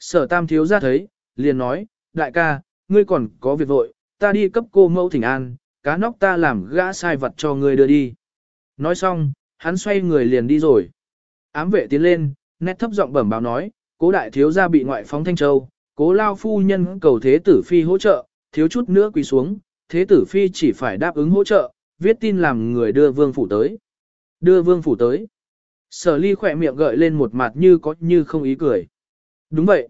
Sở tam thiếu gia thấy, liền nói, đại ca, ngươi còn có việc vội, ta đi cấp cô mẫu thỉnh an, cá nóc ta làm gã sai vật cho ngươi đưa đi. Nói xong, hắn xoay người liền đi rồi. Ám vệ tiến lên, nét thấp giọng bẩm báo nói, cố đại thiếu gia bị ngoại phóng thanh châu, cố lao phu nhân cầu thế tử phi hỗ trợ, thiếu chút nữa quỳ xuống, thế tử phi chỉ phải đáp ứng hỗ trợ, viết tin làm người đưa vương phủ tới. Đưa vương phủ tới. Sở ly khỏe miệng gợi lên một mặt như có như không ý cười. Đúng vậy.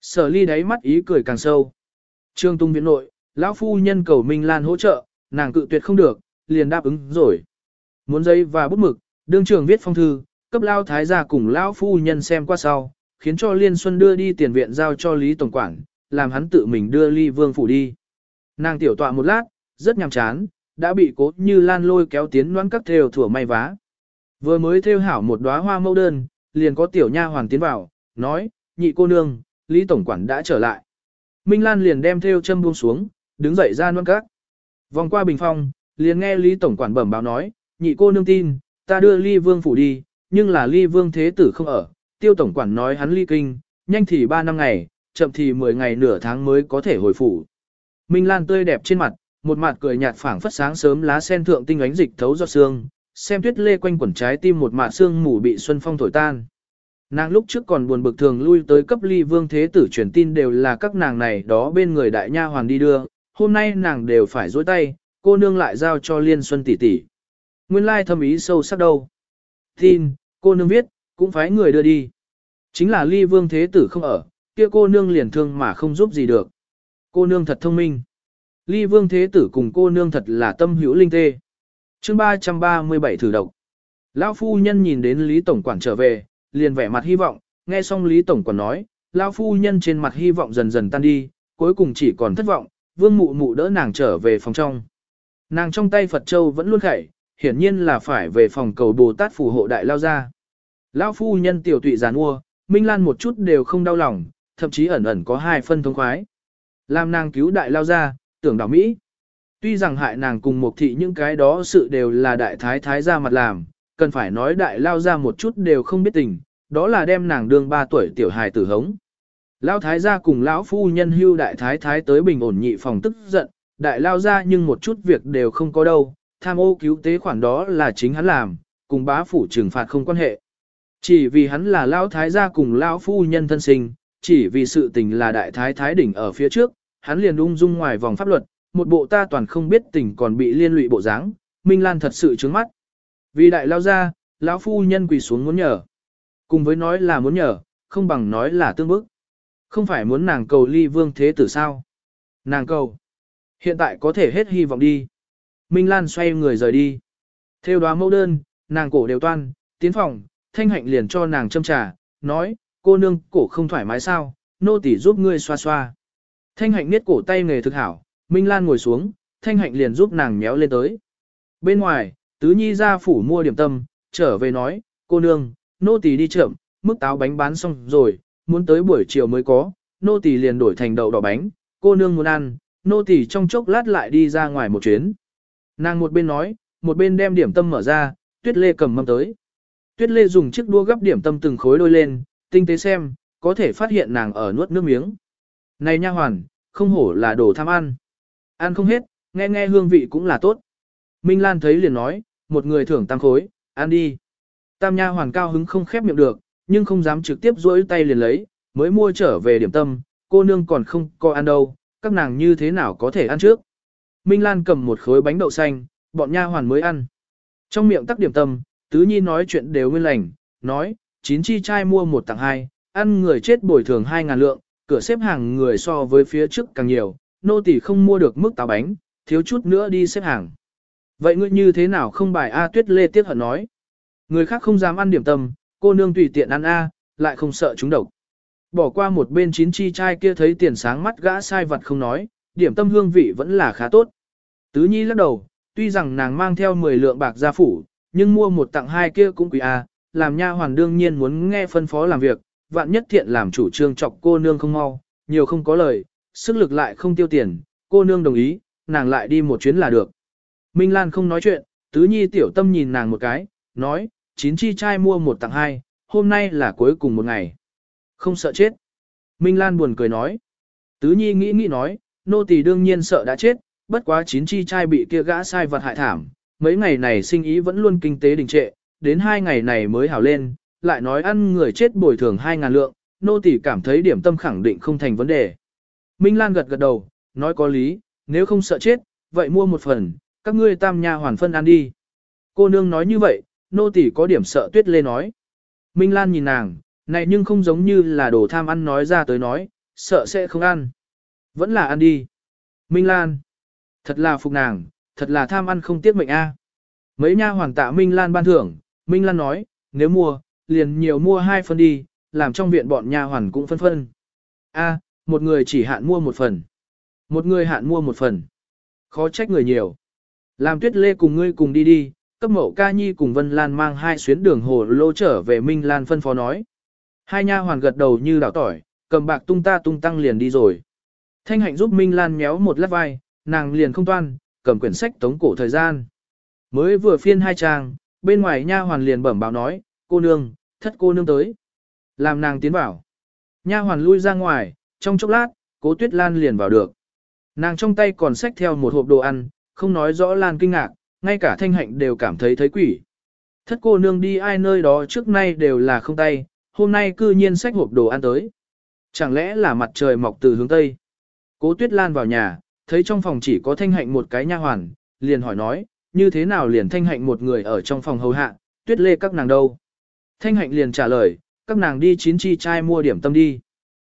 Sở ly đáy mắt ý cười càng sâu. Trương Tung viện nội, lão phu nhân cầu Minh Lan hỗ trợ, nàng cự tuyệt không được, liền đáp ứng rồi. Muốn giấy và bút mực, đương trường viết phong thư, cấp lao thái gia cùng lão phu nhân xem qua sau, khiến cho Liên Xuân đưa đi tiền viện giao cho Lý Tổng Quản, làm hắn tự mình đưa ly vương phủ đi. Nàng tiểu tọa một lát, rất nhàm chán, đã bị cố như lan lôi kéo tiến noan các thêu thủa may vá. Vừa mới theo hảo một đóa hoa mẫu đơn, liền có tiểu nha hoàng tiến vào, nói, nhị cô nương, Lý Tổng Quản đã trở lại. Minh Lan liền đem theo châm buông xuống, đứng dậy ra noan các. Vòng qua bình phong, liền nghe Lý Tổng Quản bẩm báo nói, nhị cô nương tin, ta đưa ly vương phủ đi, nhưng là ly vương thế tử không ở, tiêu tổng quản nói hắn ly kinh, nhanh thì 3 năm ngày, chậm thì 10 ngày nửa tháng mới có thể hồi phủ. Minh Lan tươi đẹp trên mặt, một mặt cười nhạt phảng phất sáng sớm lá sen thượng tinh ánh dịch thấu giọt sương, xem tuyết lê quanh quẩn trái tim một mạt xương mù bị xuân phong thổi tan. Nàng lúc trước còn buồn bực thường lui tới cấp ly vương thế tử truyền tin đều là các nàng này đó bên người đại nha hoàng đi đưa, hôm nay nàng đều phải dối tay, cô nương lại giao cho liên xuân tỷ tỷ. Nguyên lai thâm ý sâu sắc đâu. Tin, cô nương viết, cũng phải người đưa đi. Chính là ly vương thế tử không ở, kia cô nương liền thương mà không giúp gì được. Cô nương thật thông minh. Ly vương thế tử cùng cô nương thật là tâm hữu linh tê. chương 337 thử độc. Lão phu nhân nhìn đến Lý Tổng Quản trở về, liền vẻ mặt hy vọng, nghe xong Lý Tổng Quản nói, Lão phu nhân trên mặt hy vọng dần dần tan đi, cuối cùng chỉ còn thất vọng, vương mụ mụ đỡ nàng trở về phòng trong. Nàng trong tay Phật Châu vẫn luôn khẩy, hiển nhiên là phải về phòng cầu Bồ Tát phù hộ đại lao ra. Lão phu nhân tiểu tụy giàn mua, Minh Lan một chút đều không đau lòng, thậm chí ẩn ẩn có hai phân thống khoái. Làm nàng cứu đại lao ra, tưởng đảo Mỹ. Tuy rằng hại nàng cùng một thị những cái đó sự đều là đại thái thái ra mặt làm, cần phải nói đại lao ra một chút đều không biết tình, đó là đem nàng đương ba tuổi tiểu hài tử hống. lao thái gia cùng lão phu nhân hưu đại thái thái tới bình ổn nhị phòng tức giận, đại lao ra nhưng một chút việc đều không có đâu, tham ô cứu tế khoản đó là chính hắn làm, cùng bá phủ trừng phạt không quan hệ. Chỉ vì hắn là lao thái gia cùng lão phu nhân thân sinh, chỉ vì sự tình là đại thái thái đỉnh ở phía trước, hắn liền ung dung ngoài vòng pháp luật, một bộ ta toàn không biết tình còn bị liên lụy bộ dáng, Minh Lan thật sự trướng mắt. Vì đại lao ra, lão phu nhân quỳ xuống muốn nhờ. Cùng với nói là muốn nhờ, không bằng nói là tương bức. Không phải muốn nàng cầu ly vương thế tử sao? Nàng cầu. Hiện tại có thể hết hy vọng đi. Minh Lan xoay người rời đi. Theo đoá mẫu đơn, nàng cổ đều toan, tiến phòng, thanh hạnh liền cho nàng châm trà, nói, cô nương, cổ không thoải mái sao, nô tỳ giúp ngươi xoa xoa. Thanh hạnh niết cổ tay nghề thực hảo, Minh Lan ngồi xuống, thanh hạnh liền giúp nàng méo lên tới. Bên ngoài, tứ nhi ra phủ mua điểm tâm, trở về nói, cô nương, nô tỳ đi chậm, mức táo bánh bán xong rồi, muốn tới buổi chiều mới có, nô tỳ liền đổi thành đậu đỏ bánh, cô nương muốn ăn, nô tỳ trong chốc lát lại đi ra ngoài một chuyến. Nàng một bên nói, một bên đem điểm tâm mở ra, tuyết lê cầm mâm tới. Tuyết lê dùng chiếc đua gấp điểm tâm từng khối đôi lên, tinh tế xem, có thể phát hiện nàng ở nuốt nước miếng. Này nha hoàn, không hổ là đồ tham ăn. Ăn không hết, nghe nghe hương vị cũng là tốt. Minh Lan thấy liền nói, một người thưởng tam khối, ăn đi. Tam nha hoàn cao hứng không khép miệng được, nhưng không dám trực tiếp rỗi tay liền lấy, mới mua trở về điểm tâm, cô nương còn không có ăn đâu, các nàng như thế nào có thể ăn trước. Minh Lan cầm một khối bánh đậu xanh, bọn nha hoàn mới ăn. Trong miệng tắc điểm tâm, tứ nhi nói chuyện đều nguyên lành, nói, chín chi trai mua một tặng hai, ăn người chết bồi thường hai ngàn lượng, cửa xếp hàng người so với phía trước càng nhiều, nô tỳ không mua được mức táo bánh, thiếu chút nữa đi xếp hàng. Vậy ngươi như thế nào không bài A tuyết lê tiếc hận nói. Người khác không dám ăn điểm tâm, cô nương tùy tiện ăn A, lại không sợ chúng độc. Bỏ qua một bên chín chi trai kia thấy tiền sáng mắt gã sai vật không nói, điểm tâm hương vị vẫn là khá tốt. Tứ nhi lắc đầu, tuy rằng nàng mang theo 10 lượng bạc gia phủ, nhưng mua một tặng hai kia cũng quý A, làm nha hoàn đương nhiên muốn nghe phân phó làm việc, vạn nhất thiện làm chủ trương chọc cô nương không mau, nhiều không có lời, sức lực lại không tiêu tiền, cô nương đồng ý, nàng lại đi một chuyến là được. Minh Lan không nói chuyện, tứ nhi tiểu tâm nhìn nàng một cái, nói, chín chi trai mua một tặng hai, hôm nay là cuối cùng một ngày. Không sợ chết. Minh Lan buồn cười nói. Tứ nhi nghĩ nghĩ nói, nô tỳ đương nhiên sợ đã chết, bất quá chín chi trai bị kia gã sai vật hại thảm, mấy ngày này sinh ý vẫn luôn kinh tế đình trệ, đến hai ngày này mới hảo lên, lại nói ăn người chết bồi thường hai ngàn lượng, nô tỳ cảm thấy điểm tâm khẳng định không thành vấn đề. Minh Lan gật gật đầu, nói có lý, nếu không sợ chết, vậy mua một phần, các ngươi tam nha hoàn phân ăn đi. Cô nương nói như vậy, nô tỳ có điểm sợ tuyết lê nói. Minh Lan nhìn nàng, này nhưng không giống như là đồ tham ăn nói ra tới nói, sợ sẽ không ăn. Vẫn là ăn đi. Minh Lan. Thật là phục nàng, thật là tham ăn không tiếc mệnh a. Mấy nha hoàng tạ Minh Lan ban thưởng, Minh Lan nói, nếu mua, liền nhiều mua hai phần đi, làm trong viện bọn nha hoàn cũng phân phân. A, một người chỉ hạn mua một phần. Một người hạn mua một phần. Khó trách người nhiều. Làm tuyết lê cùng ngươi cùng đi đi, cấp mẫu ca nhi cùng Vân Lan mang hai xuyến đường hồ lô trở về Minh Lan phân phó nói. Hai nha hoàn gật đầu như đảo tỏi, cầm bạc tung ta tung tăng liền đi rồi. Thanh hạnh giúp Minh Lan méo một lát vai, nàng liền không toan, cầm quyển sách tống cổ thời gian. Mới vừa phiên hai trang, bên ngoài nha hoàn liền bẩm báo nói, cô nương, thất cô nương tới. Làm nàng tiến vào. Nha hoàn lui ra ngoài, trong chốc lát, cố tuyết lan liền vào được. Nàng trong tay còn xách theo một hộp đồ ăn, không nói rõ lan kinh ngạc, ngay cả thanh hạnh đều cảm thấy thấy quỷ. Thất cô nương đi ai nơi đó trước nay đều là không tay, hôm nay cư nhiên xách hộp đồ ăn tới. Chẳng lẽ là mặt trời mọc từ hướng Tây? Cố tuyết lan vào nhà, thấy trong phòng chỉ có thanh hạnh một cái nha hoàn, liền hỏi nói, như thế nào liền thanh hạnh một người ở trong phòng hầu hạ, tuyết lê các nàng đâu? Thanh hạnh liền trả lời, các nàng đi chín chi trai mua điểm tâm đi.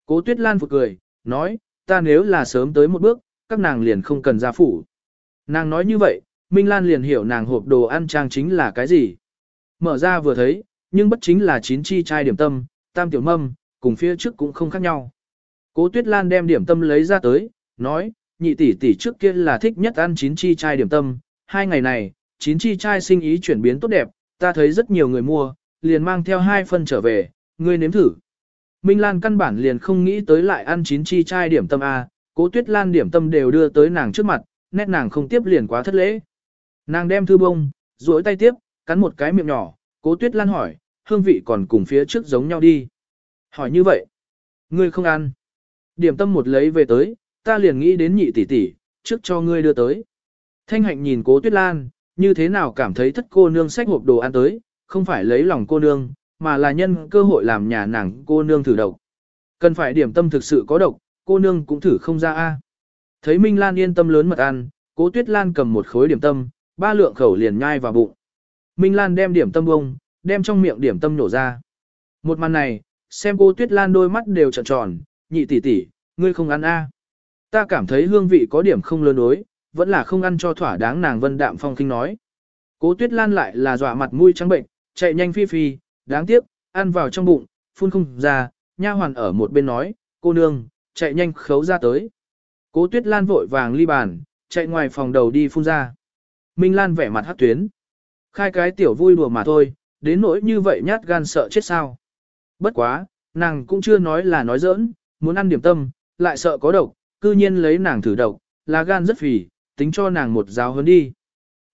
Cố tuyết lan phục cười, nói, ta nếu là sớm tới một bước, các nàng liền không cần ra phủ. Nàng nói như vậy, Minh Lan liền hiểu nàng hộp đồ ăn trang chính là cái gì. Mở ra vừa thấy, nhưng bất chính là chín chi trai điểm tâm, tam tiểu mâm, cùng phía trước cũng không khác nhau. Cố Tuyết Lan đem điểm tâm lấy ra tới, nói, nhị tỷ tỷ trước kia là thích nhất ăn chín chi chai điểm tâm, hai ngày này, chín chi chai sinh ý chuyển biến tốt đẹp, ta thấy rất nhiều người mua, liền mang theo hai phân trở về, ngươi nếm thử. Minh Lan căn bản liền không nghĩ tới lại ăn chín chi chai điểm tâm A, cố Tuyết Lan điểm tâm đều đưa tới nàng trước mặt, nét nàng không tiếp liền quá thất lễ. Nàng đem thư bông, duỗi tay tiếp, cắn một cái miệng nhỏ, cố tuyết lan hỏi, hương vị còn cùng phía trước giống nhau đi. Hỏi như vậy, ngươi không ăn. Điểm tâm một lấy về tới, ta liền nghĩ đến nhị tỷ tỷ, trước cho ngươi đưa tới. Thanh hạnh nhìn cố tuyết lan, như thế nào cảm thấy thất cô nương sách hộp đồ ăn tới, không phải lấy lòng cô nương, mà là nhân cơ hội làm nhà nàng cô nương thử độc. Cần phải điểm tâm thực sự có độc, cô nương cũng thử không ra a. Thấy Minh Lan yên tâm lớn mật ăn, cố tuyết lan cầm một khối điểm tâm, ba lượng khẩu liền nhai vào bụng. Minh Lan đem điểm tâm bông, đem trong miệng điểm tâm nổ ra. Một màn này, xem cô tuyết lan đôi mắt đều trợn tròn, nhị tỷ tỷ, ngươi không ăn a? Ta cảm thấy hương vị có điểm không lớn đối, vẫn là không ăn cho thỏa đáng nàng vân đạm phong kinh nói. Cố Tuyết Lan lại là dọa mặt mũi trắng bệnh, chạy nhanh phi phi, đáng tiếc, ăn vào trong bụng, phun không ra, nha hoàn ở một bên nói, cô nương, chạy nhanh khấu ra tới. Cố Tuyết Lan vội vàng ly bàn, chạy ngoài phòng đầu đi phun ra. Minh Lan vẻ mặt hát tuyến. Khai cái tiểu vui đùa mà thôi, đến nỗi như vậy nhát gan sợ chết sao. Bất quá, nàng cũng chưa nói là nói giỡn, muốn ăn điểm tâm, lại sợ có độc, cư nhiên lấy nàng thử độc, là gan rất phì, tính cho nàng một giáo hơn đi.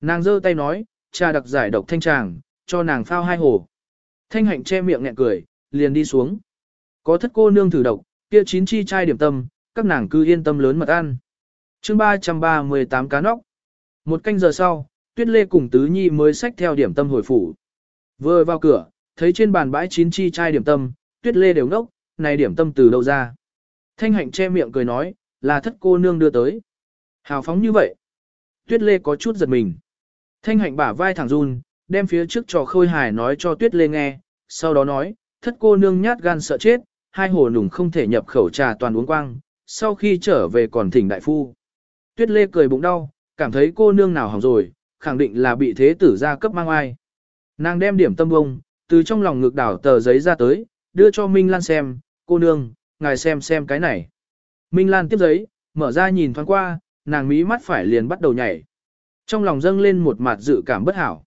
Nàng giơ tay nói, trà đặc giải độc thanh tràng, cho nàng phao hai hồ. Thanh hạnh che miệng nghẹn cười, liền đi xuống. Có thất cô nương thử độc, kia chín chi chai điểm tâm, các nàng cứ yên tâm lớn mật ăn. chương 338 cá nóc. Một canh giờ sau, Tuyết Lê cùng Tứ Nhi mới xách theo điểm tâm hồi phủ. Vừa vào cửa, thấy trên bàn bãi chín chi chai điểm tâm, Tuyết Lê đều ngốc, này điểm tâm từ đâu ra. Thanh hạnh che miệng cười nói, là thất cô nương đưa tới. Hào phóng như vậy. Tuyết Lê có chút giật mình. Thanh hạnh bả vai thẳng run, đem phía trước trò khôi hài nói cho Tuyết Lê nghe, sau đó nói, thất cô nương nhát gan sợ chết, hai hồ nùng không thể nhập khẩu trà toàn uống quang, sau khi trở về còn thỉnh đại phu. Tuyết Lê cười bụng đau, cảm thấy cô nương nào hỏng rồi, khẳng định là bị thế tử gia cấp mang ai. Nàng đem điểm tâm bông, từ trong lòng ngực đảo tờ giấy ra tới, đưa cho Minh Lan xem, cô nương, ngài xem xem cái này. Minh Lan tiếp giấy, mở ra nhìn thoáng qua, nàng mí mắt phải liền bắt đầu nhảy. Trong lòng dâng lên một mặt dự cảm bất hảo.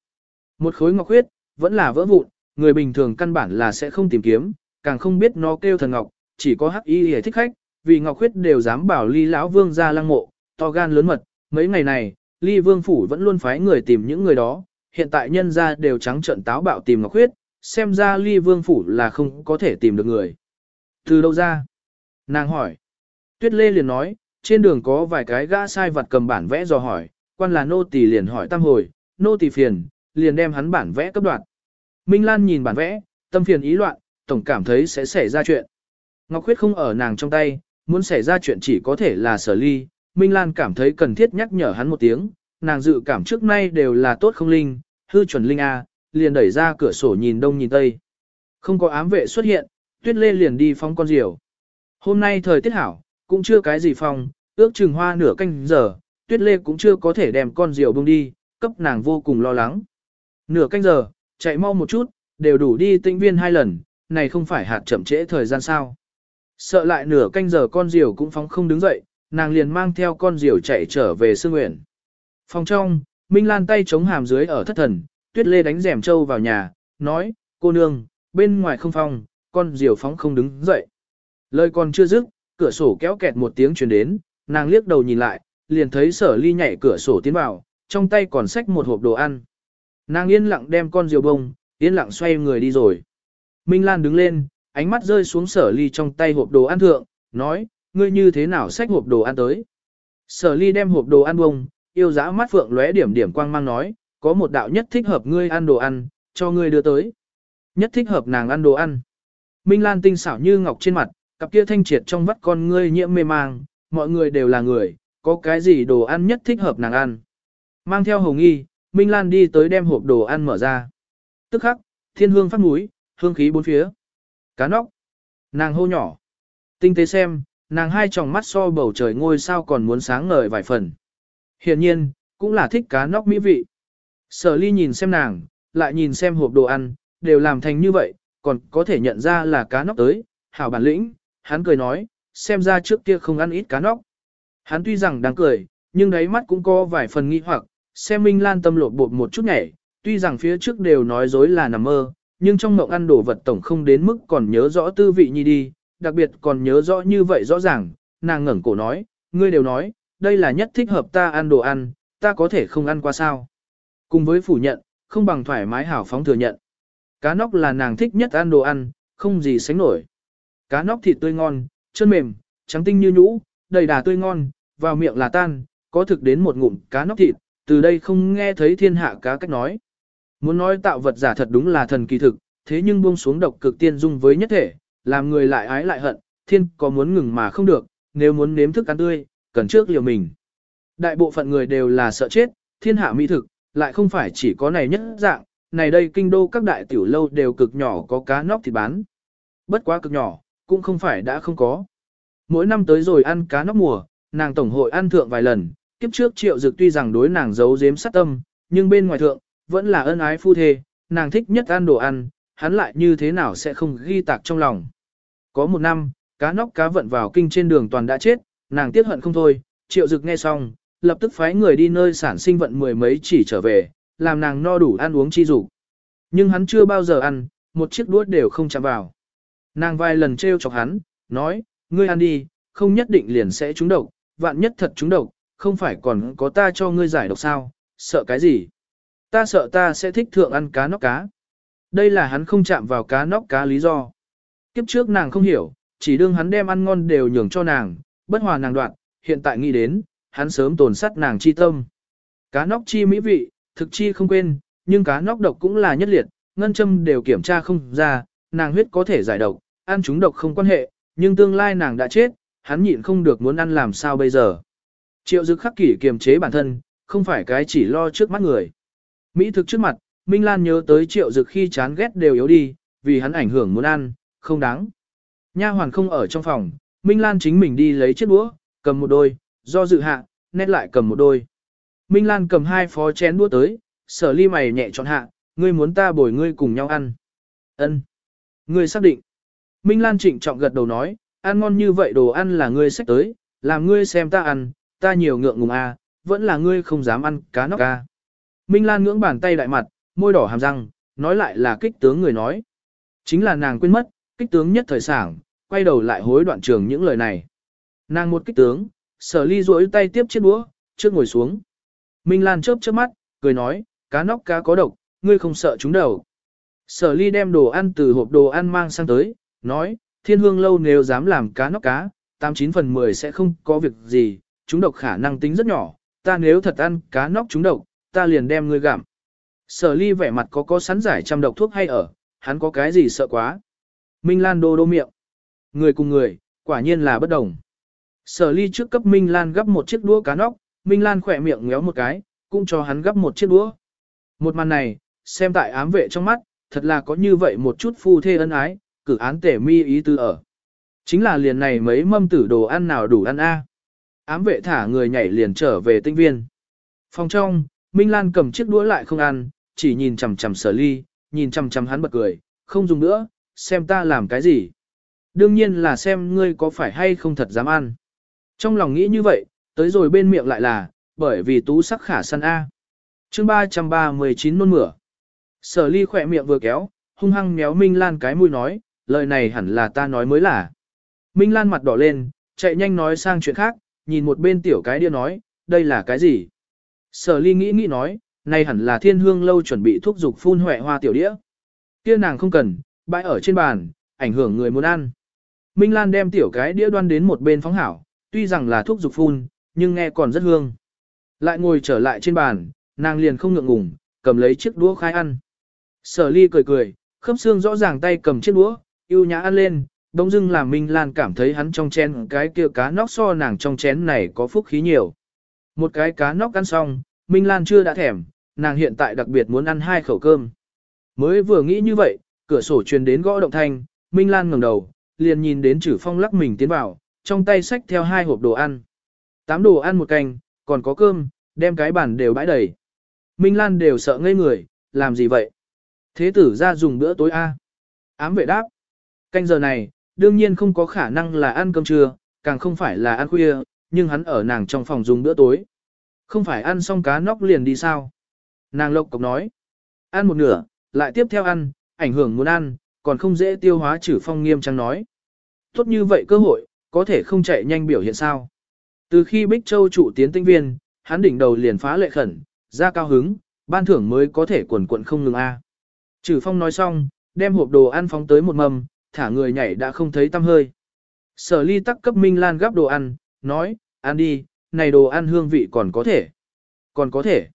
Một khối ngọc huyết, vẫn là vỡ vụn, người bình thường căn bản là sẽ không tìm kiếm, càng không biết nó kêu thần ngọc, chỉ có hắc y hề thích khách, vì ngọc huyết đều dám bảo ly lão vương ra lăng mộ, to gan lớn mật, mấy ngày này, ly vương phủ vẫn luôn phái người tìm những người đó, hiện tại nhân ra đều trắng trận táo bạo tìm ngọc huyết, xem ra ly vương phủ là không có thể tìm được người. Từ đâu ra? Nàng hỏi. Tuyết Lê liền nói, trên đường có vài cái gã sai vật cầm bản vẽ dò hỏi, quan là nô tỳ liền hỏi tam hồi, nô tỳ phiền, liền đem hắn bản vẽ cấp đoạn. Minh Lan nhìn bản vẽ, tâm phiền ý loạn, tổng cảm thấy sẽ xảy ra chuyện. Ngọc Khuyết không ở nàng trong tay, muốn xảy ra chuyện chỉ có thể là sở ly. Minh Lan cảm thấy cần thiết nhắc nhở hắn một tiếng, nàng dự cảm trước nay đều là tốt không linh, hư chuẩn linh A, liền đẩy ra cửa sổ nhìn đông nhìn tây. Không có ám vệ xuất hiện, tuyết lê liền đi phong con diều. Hôm nay thời tiết hảo, cũng chưa cái gì phong, ước chừng hoa nửa canh giờ, tuyết lê cũng chưa có thể đem con diều bông đi, cấp nàng vô cùng lo lắng. Nửa canh giờ, chạy mau một chút, đều đủ đi tinh viên hai lần, này không phải hạt chậm trễ thời gian sao. Sợ lại nửa canh giờ con diều cũng phóng không đứng dậy, nàng liền mang theo con diều chạy trở về sư Nguyện. Phòng trong, Minh Lan tay chống hàm dưới ở thất thần, tuyết lê đánh rèm trâu vào nhà, nói, cô nương, bên ngoài không phong, con diều phóng không đứng dậy. Lời còn chưa dứt, cửa sổ kéo kẹt một tiếng truyền đến, nàng liếc đầu nhìn lại, liền thấy sở ly nhảy cửa sổ tiến vào, trong tay còn xách một hộp đồ ăn. Nàng yên lặng đem con diều bông, yên lặng xoay người đi rồi. Minh Lan đứng lên, ánh mắt rơi xuống sở ly trong tay hộp đồ ăn thượng, nói, ngươi như thế nào xách hộp đồ ăn tới. Sở ly đem hộp đồ ăn bông, yêu dã mắt phượng lóe điểm điểm quang mang nói, có một đạo nhất thích hợp ngươi ăn đồ ăn, cho ngươi đưa tới. Nhất thích hợp nàng ăn đồ ăn. Minh Lan tinh xảo như ngọc trên mặt, cặp kia thanh triệt trong vắt con ngươi nhiễm mê mang, mọi người đều là người, có cái gì đồ ăn nhất thích hợp nàng ăn. Mang theo hồng nghi, Minh Lan đi tới đem hộp đồ ăn mở ra. Tức khắc, thiên hương phát mũi, hương khí bốn phía. Cá nóc. Nàng hô nhỏ. Tinh tế xem, nàng hai tròng mắt so bầu trời ngôi sao còn muốn sáng ngời vài phần. Hiển nhiên, cũng là thích cá nóc mỹ vị. Sở ly nhìn xem nàng, lại nhìn xem hộp đồ ăn, đều làm thành như vậy, còn có thể nhận ra là cá nóc tới, hảo bản lĩnh, hắn cười nói, xem ra trước kia không ăn ít cá nóc. Hắn tuy rằng đáng cười, nhưng đáy mắt cũng có vài phần nghi hoặc, xem Minh Lan tâm lột bột một chút nhảy, tuy rằng phía trước đều nói dối là nằm mơ, nhưng trong mộng ăn đồ vật tổng không đến mức còn nhớ rõ tư vị nhi đi, đặc biệt còn nhớ rõ như vậy rõ ràng, nàng ngẩng cổ nói, ngươi đều nói, đây là nhất thích hợp ta ăn đồ ăn, ta có thể không ăn qua sao. Cùng với phủ nhận, không bằng thoải mái hảo phóng thừa nhận. Cá nóc là nàng thích nhất ăn đồ ăn, không gì sánh nổi. Cá nóc thịt tươi ngon, chân mềm, trắng tinh như nhũ, đầy đà tươi ngon, vào miệng là tan, có thực đến một ngụm cá nóc thịt, từ đây không nghe thấy thiên hạ cá cách nói. Muốn nói tạo vật giả thật đúng là thần kỳ thực, thế nhưng buông xuống độc cực tiên dung với nhất thể, làm người lại ái lại hận, thiên có muốn ngừng mà không được, nếu muốn nếm thức ăn tươi, cần trước liều mình. Đại bộ phận người đều là sợ chết, thiên hạ mỹ thực, lại không phải chỉ có này nhất dạng, này đây kinh đô các đại tiểu lâu đều cực nhỏ có cá nóc thịt bán. Bất quá cực nhỏ, cũng không phải đã không có. Mỗi năm tới rồi ăn cá nóc mùa, nàng tổng hội ăn thượng vài lần, kiếp trước triệu dực tuy rằng đối nàng giấu giếm sát tâm, nhưng bên ngoài thượng, vẫn là ân ái phu thê, nàng thích nhất ăn đồ ăn, hắn lại như thế nào sẽ không ghi tạc trong lòng. Có một năm, cá nóc cá vận vào kinh trên đường toàn đã chết, nàng tiếc hận không thôi, triệu dực nghe xong, lập tức phái người đi nơi sản sinh vận mười mấy chỉ trở về, làm nàng no đủ ăn uống chi dục Nhưng hắn chưa bao giờ ăn, một chiếc đuốt đều không chạm vào. Nàng vài lần trêu chọc hắn, nói, ngươi ăn đi, không nhất định liền sẽ trúng độc, vạn nhất thật trúng độc, không phải còn có ta cho ngươi giải độc sao, sợ cái gì? Ta sợ ta sẽ thích thượng ăn cá nóc cá. Đây là hắn không chạm vào cá nóc cá lý do. Kiếp trước nàng không hiểu, chỉ đương hắn đem ăn ngon đều nhường cho nàng, bất hòa nàng đoạn, hiện tại nghĩ đến, hắn sớm tồn sắt nàng chi tâm. Cá nóc chi mỹ vị, thực chi không quên, nhưng cá nóc độc cũng là nhất liệt, ngân châm đều kiểm tra không ra, nàng huyết có thể giải độc, ăn chúng độc không quan hệ, nhưng tương lai nàng đã chết, hắn nhịn không được muốn ăn làm sao bây giờ. Triệu dực khắc kỷ kiềm chế bản thân, không phải cái chỉ lo trước mắt người. Mỹ thực trước mặt, Minh Lan nhớ tới triệu dực khi chán ghét đều yếu đi, vì hắn ảnh hưởng muốn ăn, không đáng. Nha hoàn không ở trong phòng, Minh Lan chính mình đi lấy chiếc đũa, cầm một đôi, do dự hạ, nét lại cầm một đôi. Minh Lan cầm hai phó chén đũa tới, sở ly mày nhẹ chọn hạ, ngươi muốn ta bồi ngươi cùng nhau ăn. ân Ngươi xác định. Minh Lan trịnh trọng gật đầu nói, ăn ngon như vậy đồ ăn là ngươi xách tới, làm ngươi xem ta ăn, ta nhiều ngượng ngùng à, vẫn là ngươi không dám ăn cá nóc ca. Minh Lan ngưỡng bàn tay đại mặt, môi đỏ hàm răng, nói lại là kích tướng người nói. Chính là nàng quên mất, kích tướng nhất thời sảng, quay đầu lại hối đoạn trường những lời này. Nàng một kích tướng, sở ly duỗi tay tiếp chiếc đũa, trước ngồi xuống. Minh Lan chớp chớp mắt, cười nói, cá nóc cá có độc, ngươi không sợ chúng đầu. Sở ly đem đồ ăn từ hộp đồ ăn mang sang tới, nói, thiên hương lâu nếu dám làm cá nóc cá, 89 phần 10 sẽ không có việc gì, chúng độc khả năng tính rất nhỏ, ta nếu thật ăn cá nóc chúng độc, ta liền đem ngươi gặm. Sở ly vẻ mặt có có sắn giải trăm độc thuốc hay ở, hắn có cái gì sợ quá. Minh Lan đô đô miệng. Người cùng người, quả nhiên là bất đồng. Sở ly trước cấp Minh Lan gấp một chiếc đũa cá nóc, Minh Lan khỏe miệng ngéo một cái, cũng cho hắn gấp một chiếc đũa. Một màn này, xem tại ám vệ trong mắt, thật là có như vậy một chút phu thê ân ái, cử án tể mi ý tư ở. Chính là liền này mấy mâm tử đồ ăn nào đủ ăn a. Ám vệ thả người nhảy liền trở về tinh viên. Phòng trong, Minh Lan cầm chiếc đũa lại không ăn, chỉ nhìn chằm chằm sở ly, nhìn chằm chằm hắn bật cười, không dùng nữa, xem ta làm cái gì. Đương nhiên là xem ngươi có phải hay không thật dám ăn. Trong lòng nghĩ như vậy, tới rồi bên miệng lại là, bởi vì tú sắc khả săn A. chương 339 nôn mửa. Sở ly khỏe miệng vừa kéo, hung hăng méo Minh Lan cái mũi nói, lời này hẳn là ta nói mới là. Minh Lan mặt đỏ lên, chạy nhanh nói sang chuyện khác, nhìn một bên tiểu cái đĩa nói, đây là cái gì? Sở ly nghĩ nghĩ nói, này hẳn là thiên hương lâu chuẩn bị thuốc dục phun huệ hoa tiểu đĩa. Kia nàng không cần, bãi ở trên bàn, ảnh hưởng người muốn ăn. Minh Lan đem tiểu cái đĩa đoan đến một bên phóng hảo, tuy rằng là thuốc dục phun, nhưng nghe còn rất hương. Lại ngồi trở lại trên bàn, nàng liền không ngượng ngùng, cầm lấy chiếc đũa khai ăn. Sở ly cười cười, khớp xương rõ ràng tay cầm chiếc đũa, yêu nhã ăn lên, đông dưng làm Minh Lan cảm thấy hắn trong chén cái kia cá nóc so nàng trong chén này có phúc khí nhiều. Một cái cá nóc ăn xong, Minh Lan chưa đã thèm, nàng hiện tại đặc biệt muốn ăn hai khẩu cơm. Mới vừa nghĩ như vậy, cửa sổ truyền đến gõ động thanh, Minh Lan ngẩng đầu, liền nhìn đến Chử Phong lắc mình tiến vào, trong tay xách theo hai hộp đồ ăn. Tám đồ ăn một canh, còn có cơm, đem cái bàn đều bãi đầy. Minh Lan đều sợ ngây người, làm gì vậy? Thế tử ra dùng bữa tối A. Ám vệ đáp. Canh giờ này, đương nhiên không có khả năng là ăn cơm trưa, càng không phải là ăn khuya, nhưng hắn ở nàng trong phòng dùng bữa tối. Không phải ăn xong cá nóc liền đi sao? Nàng lộc cộc nói. Ăn một nửa, lại tiếp theo ăn, ảnh hưởng muốn ăn, còn không dễ tiêu hóa chử phong nghiêm trang nói. Tốt như vậy cơ hội, có thể không chạy nhanh biểu hiện sao. Từ khi Bích Châu trụ tiến tinh viên, hắn đỉnh đầu liền phá lệ khẩn, ra cao hứng, ban thưởng mới có thể quần quận không ngừng a. Chử phong nói xong, đem hộp đồ ăn phóng tới một mầm, thả người nhảy đã không thấy tâm hơi. Sở ly tắc cấp Minh Lan gắp đồ ăn, nói, ăn đi, này đồ ăn hương vị còn có thể. Còn có thể.